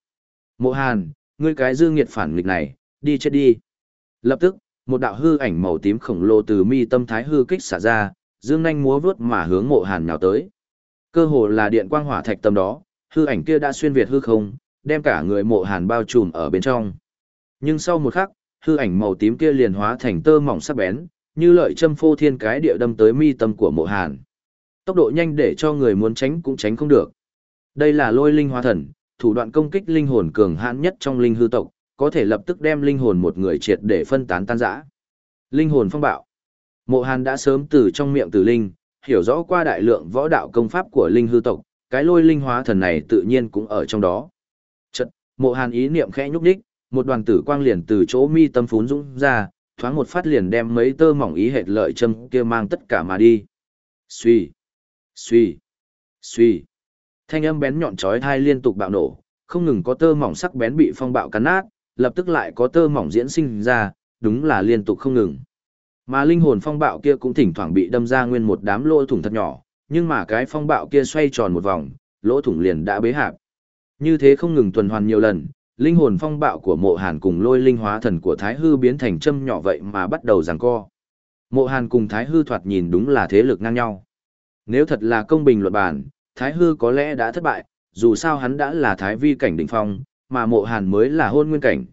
Mộ hàn, ngươi cái dư nghiệt phản nghịch này, đi chết đi. Lập tức, một đạo hư ảnh màu tím khổng lồ từ mi tâm thái hư kích xả ra, dương nhanh múa vớt mà hướng mộ hàn nhào tới. Cơ hồ là điện quang hỏa thạch tâm đó, hư ảnh kia đã xuyên việt hư không, đem cả người mộ hàn bao trùm ở bên trong. Nhưng sau một khắc, hư ảnh màu tím kia liền hóa thành tơ mỏng sắc bén, như lợi châm phô thiên cái địa đâm tới mi tâm của mộ hàn. Tốc độ nhanh để cho người muốn tránh cũng tránh không được. Đây là lôi linh hóa thần, thủ đoạn công kích linh hồn cường hãn nhất trong linh hư tộc, có thể lập tức đem linh hồn một người triệt để phân tán tan rã. Linh hồn phong bạo. Mộ Hàn đã sớm từ trong miệng tử linh, hiểu rõ qua đại lượng võ đạo công pháp của linh hư tộc, cái lôi linh hóa thần này tự nhiên cũng ở trong đó. chợt Mộ Hàn ý niệm khẽ nhúc đích, một đoàn tử quang liền từ chỗ mi tâm phún dũng ra, thoáng một phát liền đem mấy tơ mỏng ý hệt lợi châm kia mang tất cả mà đi. Xuy, xuy, xuy. Thanh âm bén nhọn chói tai liên tục bạo nổ, không ngừng có tơ mỏng sắc bén bị phong bạo cắn nát, lập tức lại có tơ mỏng diễn sinh ra, đúng là liên tục không ngừng. Mà linh hồn phong bạo kia cũng thỉnh thoảng bị đâm ra nguyên một đám lỗ thủng thật nhỏ, nhưng mà cái phong bạo kia xoay tròn một vòng, lỗ thủng liền đã bế hạp. Như thế không ngừng tuần hoàn nhiều lần, linh hồn phong bạo của mộ hàn cùng lôi linh hóa thần của Thái Hư biến thành châm nhỏ vậy mà bắt đầu giằng co. Mộ hàn cùng Thái Hư thoạt nhìn đúng là thế lực ngang nhau. Nếu thật là công bình luật bản, Thái Hư có lẽ đã thất bại, dù sao hắn đã là Thái Vi cảnh đỉnh phong, mà mộ hàn mới là hôn nguyên cảnh.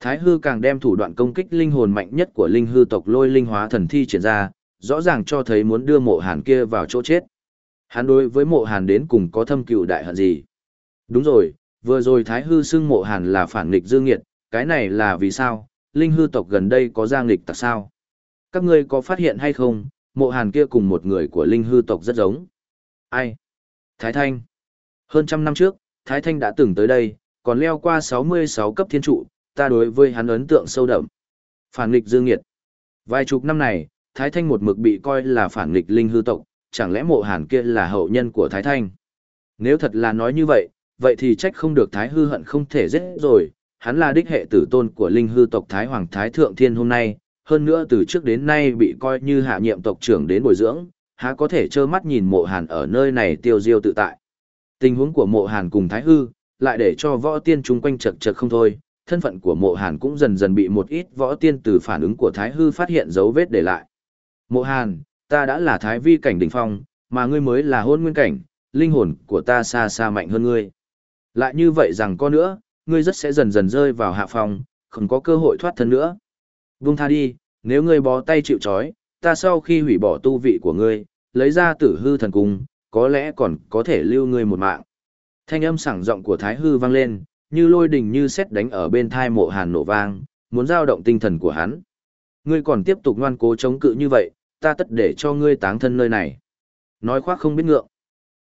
Thái hư càng đem thủ đoạn công kích linh hồn mạnh nhất của linh hư tộc lôi linh hóa thần thi triển ra, rõ ràng cho thấy muốn đưa mộ hàn kia vào chỗ chết. Hắn đối với mộ hàn đến cùng có thâm cựu đại hận gì? Đúng rồi, vừa rồi thái hư xưng mộ hàn là phản nghịch dương nghiệt, cái này là vì sao? Linh hư tộc gần đây có giang nghịch tặc sao? Các ngươi có phát hiện hay không, mộ hàn kia cùng một người của linh hư tộc rất giống? Ai? Thái Thanh. Hơn trăm năm trước, Thái Thanh đã từng tới đây, còn leo qua 66 cấp thiên trụ, ta đối với hắn ấn tượng sâu đậm. Phản nghịch dương nghiệt. Vài chục năm này, Thái Thanh một mực bị coi là phản nghịch linh hư tộc, chẳng lẽ mộ hàn kia là hậu nhân của Thái Thanh? Nếu thật là nói như vậy, vậy thì trách không được Thái hư hận không thể giết rồi, hắn là đích hệ tử tôn của linh hư tộc Thái Hoàng Thái Thượng Thiên hôm nay, hơn nữa từ trước đến nay bị coi như hạ nhiệm tộc trưởng đến bồi dưỡng, há có thể trơ mắt nhìn mộ hàn ở nơi này tiêu diêu tự tại. Tình huống của mộ hàn cùng Thái hư, lại để cho võ tiên chung quanh chật chật không thôi, thân phận của mộ hàn cũng dần dần bị một ít võ tiên từ phản ứng của Thái Hư phát hiện dấu vết để lại. Mộ hàn, ta đã là Thái Vi cảnh đỉnh phong, mà ngươi mới là hôn nguyên cảnh, linh hồn của ta xa xa mạnh hơn ngươi. Lại như vậy rằng có nữa, ngươi rất sẽ dần dần rơi vào hạ phòng, không có cơ hội thoát thân nữa. Vung tha đi, nếu ngươi bó tay chịu trói ta sau khi hủy bỏ tu vị của ngươi, lấy ra tử hư thần cung, có lẽ còn có thể lưu ngươi một mạng. Thanh âm sảng giọng của Thái Hư vang lên, như lôi đình như sét đánh ở bên thai mộ hàn nổ vang, muốn giao động tinh thần của hắn. Ngươi còn tiếp tục ngoan cố chống cự như vậy, ta tất để cho ngươi táng thân nơi này. Nói khoác không biết ngượng.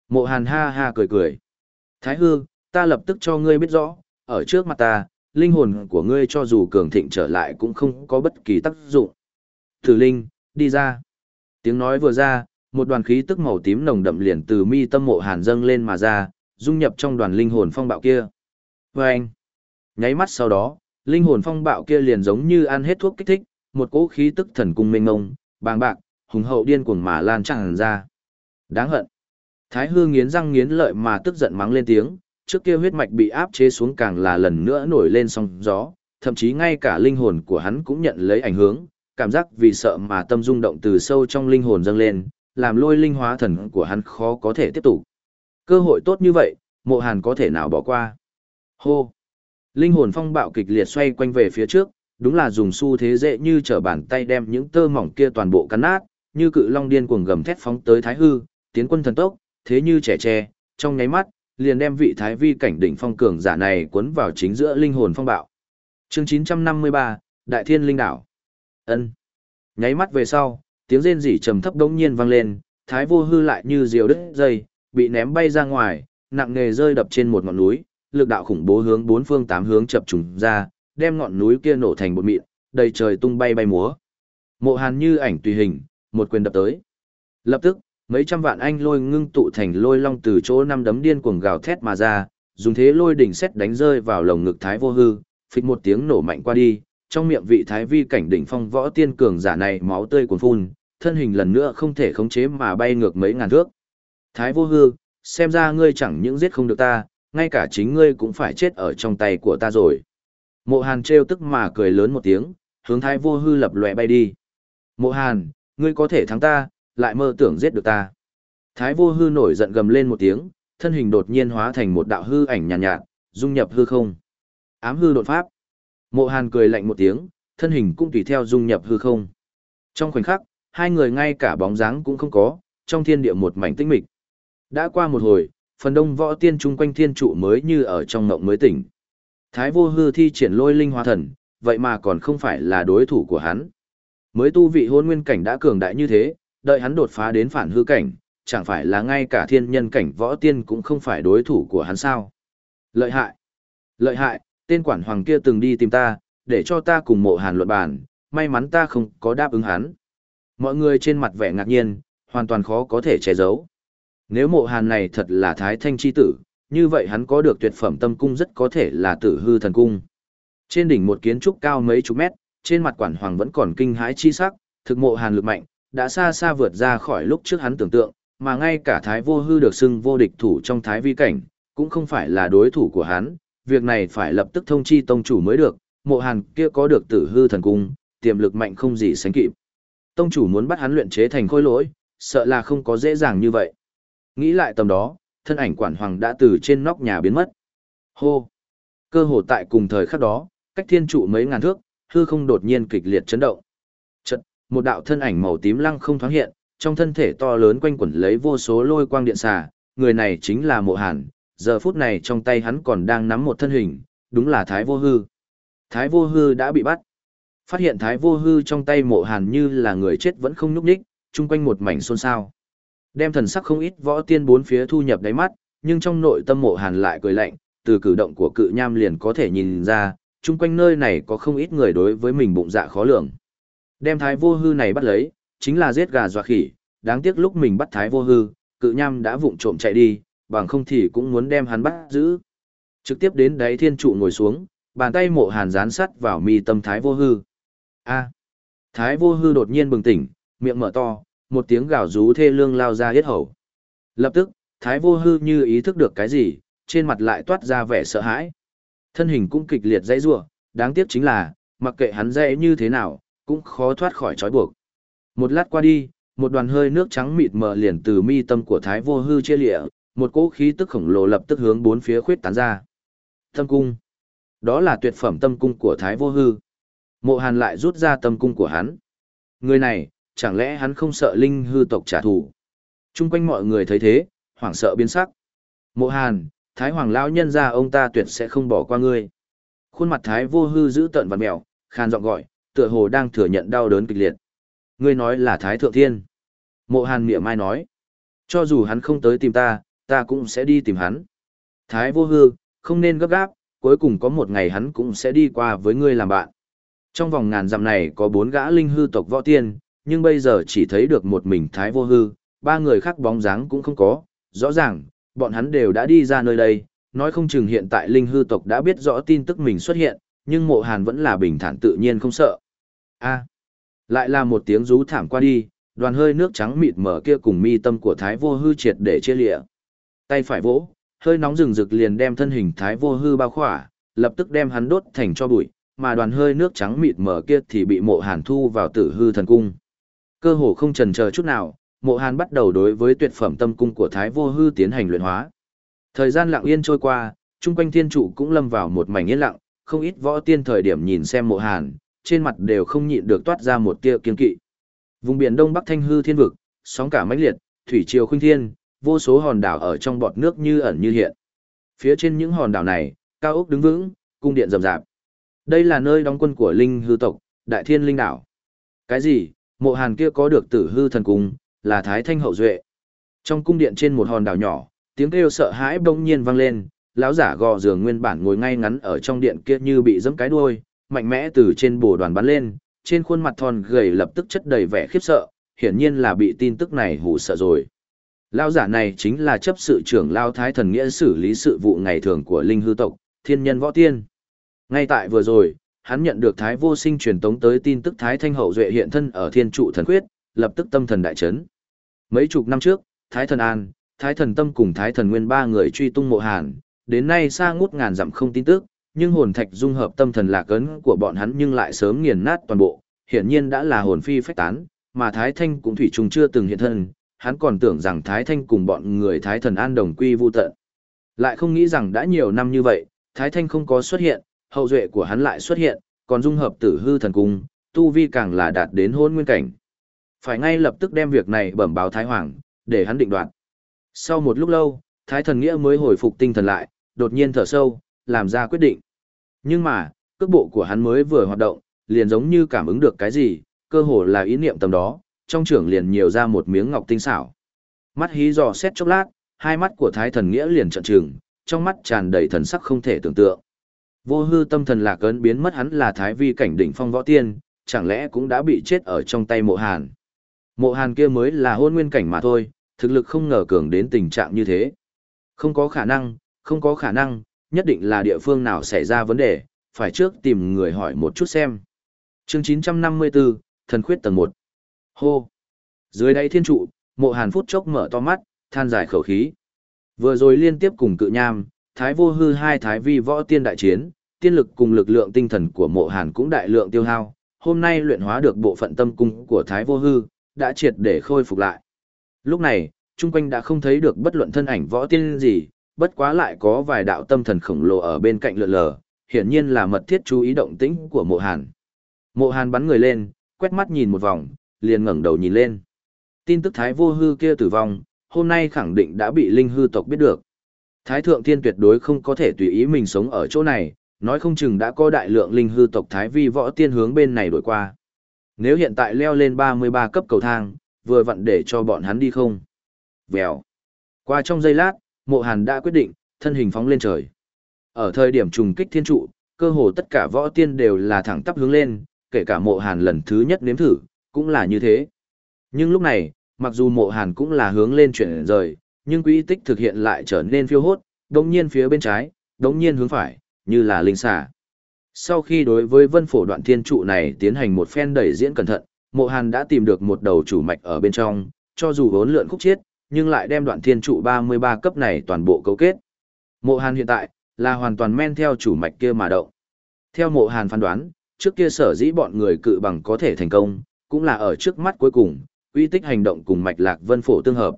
Mộ hàn ha ha cười cười. Thái hư, ta lập tức cho ngươi biết rõ, ở trước mặt ta, linh hồn của ngươi cho dù cường thịnh trở lại cũng không có bất kỳ tác dụng. Thử linh, đi ra. Tiếng nói vừa ra, một đoàn khí tức màu tím nồng đậm liền từ mi tâm mộ hàn dâng lên mà ra, dung nhập trong đoàn linh hồn phong bạo kia. Và anh, nháy mắt sau đó, linh hồn phong bạo kia liền giống như ăn hết thuốc kích thích, một cỗ khí tức thần cung mênh ngông, bàng bạc, hùng hậu điên cuồng mà lan tràn ra. Đáng hận. Thái hư nghiến răng nghiến lợi mà tức giận mắng lên tiếng, trước kia huyết mạch bị áp chế xuống càng là lần nữa nổi lên sóng gió, thậm chí ngay cả linh hồn của hắn cũng nhận lấy ảnh hưởng, cảm giác vì sợ mà tâm rung động từ sâu trong linh hồn dâng lên, làm lôi linh hóa thần của hắn khó có thể tiếp tục. Cơ hội tốt như vậy, mộ hàn có thể nào bỏ qua. Hô! Linh hồn phong bạo kịch liệt xoay quanh về phía trước, đúng là dùng xu thế dễ như trở bàn tay đem những tơ mỏng kia toàn bộ cắn nát, như cự long điên cuồng gầm thét phóng tới thái hư, tiến quân thần tốc, thế như trẻ tre, trong nháy mắt, liền đem vị thái vi cảnh đỉnh phong cường giả này cuốn vào chính giữa linh hồn phong bạo. Chương 953, Đại Thiên Linh Đảo. Ân. Nháy mắt về sau, tiếng rên rỉ trầm thấp đống nhiên vang lên, thái vô hư lại như diều đứt dây, bị ném bay ra ngoài, nặng nề rơi đập trên một ngọn núi, lực đạo khủng bố hướng bốn phương tám hướng chập trùng ra, đem ngọn núi kia nổ thành bột mịn, đầy trời tung bay bay múa. Mộ Hàn như ảnh tùy hình, một quyền đập tới. Lập tức, mấy trăm vạn anh lôi ngưng tụ thành lôi long từ chỗ năm đấm điên cuồng gào thét mà ra, dùng thế lôi đỉnh xét đánh rơi vào lồng ngực thái vô hư, phịch một tiếng nổ mạnh qua đi, trong miệng vị thái vi cảnh đỉnh phong võ tiên cường giả này máu tươi cuồn phun, thân hình lần nữa không thể khống chế mà bay ngược mấy ngàn thước. Thái vô hư, xem ra ngươi chẳng những giết không được ta, ngay cả chính ngươi cũng phải chết ở trong tay của ta rồi. Mộ Hàn trêu tức mà cười lớn một tiếng, hướng Thái vô hư lập lòe bay đi. Mộ Hàn, ngươi có thể thắng ta, lại mơ tưởng giết được ta. Thái vô hư nổi giận gầm lên một tiếng, thân hình đột nhiên hóa thành một đạo hư ảnh nhàn nhạt, nhạt, dung nhập hư không. Ám hư đột pháp. Mộ Hàn cười lạnh một tiếng, thân hình cũng tùy theo dung nhập hư không. Trong khoảnh khắc, hai người ngay cả bóng dáng cũng không có, trong thiên địa một mảnh tĩnh mịch. Đã qua một hồi, phần đông võ tiên chung quanh thiên trụ mới như ở trong ngộng mới tỉnh. Thái vô hư thi triển lôi linh hóa thần, vậy mà còn không phải là đối thủ của hắn. Mới tu vị hôn nguyên cảnh đã cường đại như thế, đợi hắn đột phá đến phản hư cảnh, chẳng phải là ngay cả thiên nhân cảnh võ tiên cũng không phải đối thủ của hắn sao. Lợi hại! Lợi hại, tên quản hoàng kia từng đi tìm ta, để cho ta cùng mộ hàn luận bàn, may mắn ta không có đáp ứng hắn. Mọi người trên mặt vẻ ngạc nhiên, hoàn toàn khó có thể che giấu. Nếu mộ hàn này thật là thái thanh chi tử, như vậy hắn có được tuyệt phẩm tâm cung rất có thể là tử hư thần cung. Trên đỉnh một kiến trúc cao mấy chục mét, trên mặt quản hoàng vẫn còn kinh hãi chi sắc, thực mộ hàn lực mạnh, đã xa xa vượt ra khỏi lúc trước hắn tưởng tượng, mà ngay cả thái vô hư được xưng vô địch thủ trong thái vi cảnh, cũng không phải là đối thủ của hắn, việc này phải lập tức thông chi tông chủ mới được, mộ hàn kia có được tử hư thần cung, tiềm lực mạnh không gì sánh kịp. Tông chủ muốn bắt hắn luyện chế thành khôi lỗi, sợ là không có dễ dàng như vậy. Nghĩ lại tầm đó, thân ảnh quản hoàng đã từ trên nóc nhà biến mất. Hô! Cơ hồ tại cùng thời khắc đó, cách thiên trụ mấy ngàn thước, hư không đột nhiên kịch liệt chấn động. Chật, một đạo thân ảnh màu tím lăng không thoáng hiện, trong thân thể to lớn quanh quẩn lấy vô số lôi quang điện xà, người này chính là Mộ Hàn, giờ phút này trong tay hắn còn đang nắm một thân hình, đúng là Thái Vô Hư. Thái Vô Hư đã bị bắt. Phát hiện Thái Vô Hư trong tay Mộ Hàn như là người chết vẫn không nhúc nhích, chung quanh một mảnh xôn xao. Đem thần sắc không ít võ tiên bốn phía thu nhập đáy mắt, nhưng trong nội tâm Mộ Hàn lại cười lạnh, từ cử động của cự nham liền có thể nhìn ra, chung quanh nơi này có không ít người đối với mình bụng dạ khó lường. Đem Thái Vô Hư này bắt lấy, chính là giết gà dọa khỉ, đáng tiếc lúc mình bắt Thái Vô Hư, cự nham đã vụng trộm chạy đi, bằng không thì cũng muốn đem hắn bắt giữ. Trực tiếp đến đáy thiên trụ ngồi xuống, bàn tay mộ hàn dán sắt vào mi tâm Thái Vô Hư. A. Thái Vô Hư đột nhiên bừng tỉnh, miệng mở to, một tiếng gào rú thê lương lao ra hết hầu. Lập tức, Thái Vô Hư như ý thức được cái gì, trên mặt lại toát ra vẻ sợ hãi. Thân hình cũng kịch liệt dãy rủa, đáng tiếc chính là, mặc kệ hắn dãy như thế nào, cũng khó thoát khỏi trói buộc. Một lát qua đi, một đoàn hơi nước trắng mịt mờ liền từ mi tâm của Thái Vô Hư chia lịa, một cỗ khí tức khổng lồ lập tức hướng bốn phía khuyết tán ra. Tâm cung. Đó là tuyệt phẩm tâm cung của Thái Vô Hư. Mộ Hàn lại rút ra tâm cung của hắn. Người này, chẳng lẽ hắn không sợ linh hư tộc trả thù? Chung quanh mọi người thấy thế, hoảng sợ biến sắc. Mộ Hàn, Thái Hoàng lão nhân ra ông ta tuyệt sẽ không bỏ qua ngươi. Khuôn mặt Thái Vô Hư giữ tận và mèo, khan giọng gọi, tựa hồ đang thừa nhận đau đớn kịch liệt. Ngươi nói là Thái Thượng Thiên. Mộ Hàn miệng mai nói. Cho dù hắn không tới tìm ta, ta cũng sẽ đi tìm hắn. Thái vô hư, không nên gấp gáp, cuối cùng có một ngày hắn cũng sẽ đi qua với ngươi làm bạn. Trong vòng ngàn dặm này có bốn gã linh hư tộc võ tiên, nhưng bây giờ chỉ thấy được một mình Thái vô hư, ba người khác bóng dáng cũng không có, rõ ràng, bọn hắn đều đã đi ra nơi đây, nói không chừng hiện tại linh hư tộc đã biết rõ tin tức mình xuất hiện, nhưng mộ hàn vẫn là bình thản tự nhiên không sợ. a lại là một tiếng rú thảm qua đi, đoàn hơi nước trắng mịt mở kia cùng mi tâm của Thái vô hư triệt để chia lịa. Tay phải vỗ, hơi nóng rừng rực liền đem thân hình thái vô hư bao khỏa, lập tức đem hắn đốt thành cho bụi, mà đoàn hơi nước trắng mịt mờ kia thì bị mộ hàn thu vào tử hư thần cung. Cơ hồ không trần chờ chút nào, mộ hàn bắt đầu đối với tuyệt phẩm tâm cung của thái vô hư tiến hành luyện hóa. Thời gian lặng yên trôi qua, chung quanh thiên trụ cũng lâm vào một mảnh yên lặng, không ít võ tiên thời điểm nhìn xem mộ hàn, trên mặt đều không nhịn được toát ra một tia kiên kỵ. Vùng biển Đông Bắc Thanh Hư Thiên vực, sóng cả mãnh liệt, thủy triều khuynh thiên, vô số hòn đảo ở trong bọt nước như ẩn như hiện. Phía trên những hòn đảo này, cao ốc đứng vững, cung điện rậm rạp. Đây là nơi đóng quân của linh hư tộc, Đại Thiên Linh đảo. Cái gì? Mộ Hàn kia có được Tử Hư thần cung, là Thái Thanh hậu duệ. Trong cung điện trên một hòn đảo nhỏ, tiếng kêu sợ hãi bỗng nhiên vang lên, lão giả gò giường nguyên bản ngồi ngay ngắn ở trong điện kia như bị giẫm cái đuôi, mạnh mẽ từ trên bồ đoàn bắn lên, trên khuôn mặt thon gầy lập tức chất đầy vẻ khiếp sợ, hiển nhiên là bị tin tức này hù sợ rồi. Lão giả này chính là chấp sự trưởng Lao Thái Thần Nghĩa xử lý sự vụ ngày thường của linh hư tộc, thiên nhân võ tiên. Ngay tại vừa rồi, hắn nhận được Thái vô sinh truyền tống tới tin tức Thái Thanh Hậu Duệ hiện thân ở thiên trụ thần quyết, lập tức tâm thần đại chấn. Mấy chục năm trước, Thái Thần An, Thái Thần Tâm cùng Thái Thần Nguyên ba người truy tung mộ hàn, đến nay xa ngút ngàn dặm không tin tức, nhưng hồn thạch dung hợp tâm thần lạc ấn của bọn hắn nhưng lại sớm nghiền nát toàn bộ, hiển nhiên đã là hồn phi phách tán, mà Thái Thanh cũng thủy trùng chưa từng hiện thân, hắn còn tưởng rằng Thái Thanh cùng bọn người Thái Thần An đồng quy vu tận. Lại không nghĩ rằng đã nhiều năm như vậy, Thái Thanh không có xuất hiện, hậu duệ của hắn lại xuất hiện, còn dung hợp tử hư thần cung, tu vi càng là đạt đến hôn nguyên cảnh. Phải ngay lập tức đem việc này bẩm báo Thái Hoàng, để hắn định đoạt. Sau một lúc lâu, Thái Thần Nghĩa mới hồi phục tinh thần lại, đột nhiên thở sâu, làm ra quyết định. Nhưng mà, cước bộ của hắn mới vừa hoạt động, liền giống như cảm ứng được cái gì, cơ hồ là ý niệm tầm đó, trong trưởng liền nhiều ra một miếng ngọc tinh xảo. Mắt hí dò xét chốc lát, hai mắt của Thái Thần Nghĩa liền trợn trừng, trong mắt tràn đầy thần sắc không thể tưởng tượng. Vô hư tâm thần lạc ấn biến mất hắn là Thái Vi cảnh đỉnh phong võ tiên, chẳng lẽ cũng đã bị chết ở trong tay mộ hàn. Mộ hàn kia mới là hôn nguyên cảnh mà thôi, thực lực không ngờ cường đến tình trạng như thế. Không có khả năng, không có khả năng, nhất định là địa phương nào xảy ra vấn đề, phải trước tìm người hỏi một chút xem. chương 954, thần khuyết tầng 1. Hô! Dưới đáy thiên trụ, mộ hàn phút chốc mở to mắt, than dài khẩu khí. Vừa rồi liên tiếp cùng cự nham, thái vô hư hai thái vi võ tiên đại chiến, tiên lực cùng lực lượng tinh thần của mộ hàn cũng đại lượng tiêu hao. Hôm nay luyện hóa được bộ phận tâm cung của thái vô hư, đã triệt để khôi phục lại. Lúc này, chung quanh đã không thấy được bất luận thân ảnh võ tiên gì, bất quá lại có vài đạo tâm thần khổng lồ ở bên cạnh lượn lờ, hiển nhiên là mật thiết chú ý động tĩnh của mộ hàn. Mộ hàn bắn người lên, quét mắt nhìn một vòng, liền ngẩng đầu nhìn lên. Tin tức thái vô hư kia tử vong, hôm nay khẳng định đã bị linh hư tộc biết được. Thái thượng thiên tuyệt đối không có thể tùy ý mình sống ở chỗ này, nói không chừng đã có đại lượng linh hư tộc thái vi võ tiên hướng bên này đổi qua. Nếu hiện tại leo lên 33 cấp cầu thang, vừa vặn để cho bọn hắn đi không. Vèo. Qua trong giây lát, mộ hàn đã quyết định, thân hình phóng lên trời. Ở thời điểm trùng kích thiên trụ, cơ hồ tất cả võ tiên đều là thẳng tắp hướng lên, kể cả mộ hàn lần thứ nhất nếm thử, cũng là như thế. Nhưng lúc này, mặc dù mộ hàn cũng là hướng lên chuyển rời, nhưng quỹ tích thực hiện lại trở nên phiêu hốt, đống nhiên phía bên trái, đống nhiên hướng phải, như là linh xà. Sau khi đối với vân phổ đoạn thiên trụ này tiến hành một phen đẩy diễn cẩn thận, mộ hàn đã tìm được một đầu chủ mạch ở bên trong, cho dù vốn lượn khúc chiết, nhưng lại đem đoạn thiên trụ 33 cấp này toàn bộ cấu kết. Mộ hàn hiện tại, là hoàn toàn men theo chủ mạch kia mà động. Theo mộ hàn phán đoán, trước kia sở dĩ bọn người cự bằng có thể thành công, cũng là ở trước mắt cuối cùng, uy tích hành động cùng mạch lạc vân phổ tương hợp.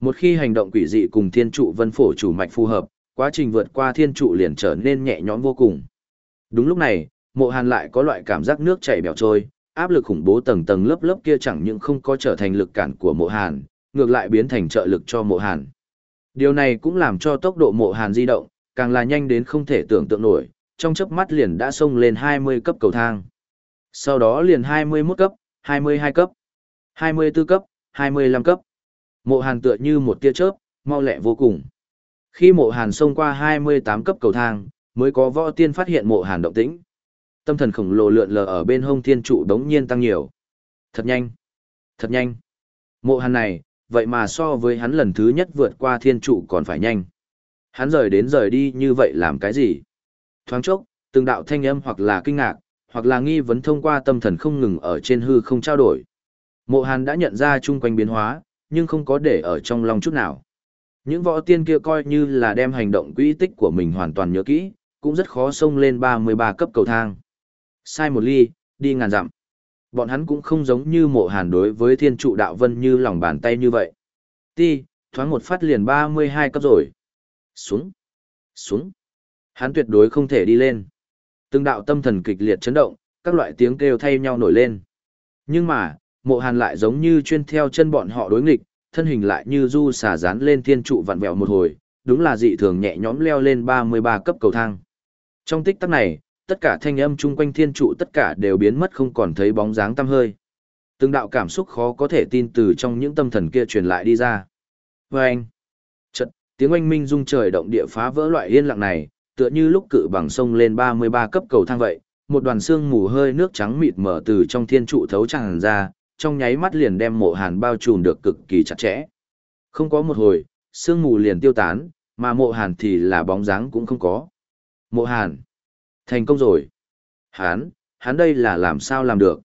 Một khi hành động quỷ dị cùng thiên trụ vân phổ chủ mạch phù hợp, quá trình vượt qua thiên trụ liền trở nên nhẹ nhõm vô cùng. Đúng lúc này, mộ hàn lại có loại cảm giác nước chảy bèo trôi, áp lực khủng bố tầng tầng lớp lớp kia chẳng những không có trở thành lực cản của mộ hàn, ngược lại biến thành trợ lực cho mộ hàn. Điều này cũng làm cho tốc độ mộ hàn di động, càng là nhanh đến không thể tưởng tượng nổi, trong chớp mắt liền đã xông lên 20 cấp cầu thang. Sau đó liền 21 cấp, 22 cấp, 24 cấp, 25 cấp. Mộ hàn tựa như một tia chớp, mau lẹ vô cùng. Khi mộ hàn xông qua 28 cấp cầu thang, mới có võ tiên phát hiện mộ hàn động tĩnh. Tâm thần khổng lồ lượn lờ ở bên hông thiên trụ đống nhiên tăng nhiều. Thật nhanh, thật nhanh. Mộ hàn này, vậy mà so với hắn lần thứ nhất vượt qua thiên trụ còn phải nhanh. Hắn rời đến rời đi như vậy làm cái gì? Thoáng chốc, từng đạo thanh âm hoặc là kinh ngạc, hoặc là nghi vấn thông qua tâm thần không ngừng ở trên hư không trao đổi. Mộ Hàn đã nhận ra chung quanh biến hóa, nhưng không có để ở trong lòng chút nào. Những võ tiên kia coi như là đem hành động quỹ tích của mình hoàn toàn nhớ kỹ, cũng rất khó xông lên 33 cấp cầu thang. Sai một ly, đi ngàn dặm. Bọn hắn cũng không giống như mộ hàn đối với thiên trụ đạo vân như lòng bàn tay như vậy. Ti, thoáng một phát liền 32 cấp rồi. Xuống, xuống. Hắn tuyệt đối không thể đi lên. Từng đạo tâm thần kịch liệt chấn động, các loại tiếng kêu thay nhau nổi lên. Nhưng mà, mộ hàn lại giống như chuyên theo chân bọn họ đối nghịch, thân hình lại như du xả dán lên thiên trụ vặn vẹo một hồi, đúng là dị thường nhẹ nhõm leo lên 33 cấp cầu thang. Trong tích tắc này, tất cả thanh âm chung quanh thiên trụ tất cả đều biến mất không còn thấy bóng dáng tăm hơi. Từng đạo cảm xúc khó có thể tin từ trong những tâm thần kia truyền lại đi ra. Và anh, trận tiếng oanh minh rung trời động địa phá vỡ loại yên lặng này, tựa như lúc cự bằng sông lên 33 cấp cầu thang vậy, một đoàn xương mù hơi nước trắng mịt mở từ trong thiên trụ thấu tràn ra, trong nháy mắt liền đem mộ hàn bao trùm được cực kỳ chặt chẽ. Không có một hồi, sương mù liền tiêu tán, mà mộ hàn thì là bóng dáng cũng không có. Mộ hàn, thành công rồi. Hán, hắn đây là làm sao làm được.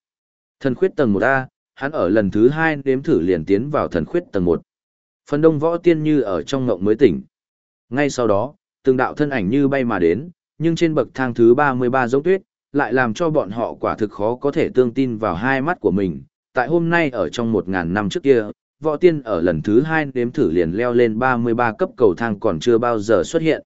Thần khuyết tầng 1A, hắn ở lần thứ 2 nếm thử liền tiến vào thần khuyết tầng 1. Phần đông võ tiên như ở trong ngộng mới tỉnh. Ngay sau đó, từng đạo thân ảnh như bay mà đến, nhưng trên bậc thang thứ 33 giống tuyết, lại làm cho bọn họ quả thực khó có thể tương tin vào hai mắt của mình. Tại hôm nay ở trong 1.000 năm trước kia, võ tiên ở lần thứ hai nếm thử liền leo lên 33 cấp cầu thang còn chưa bao giờ xuất hiện.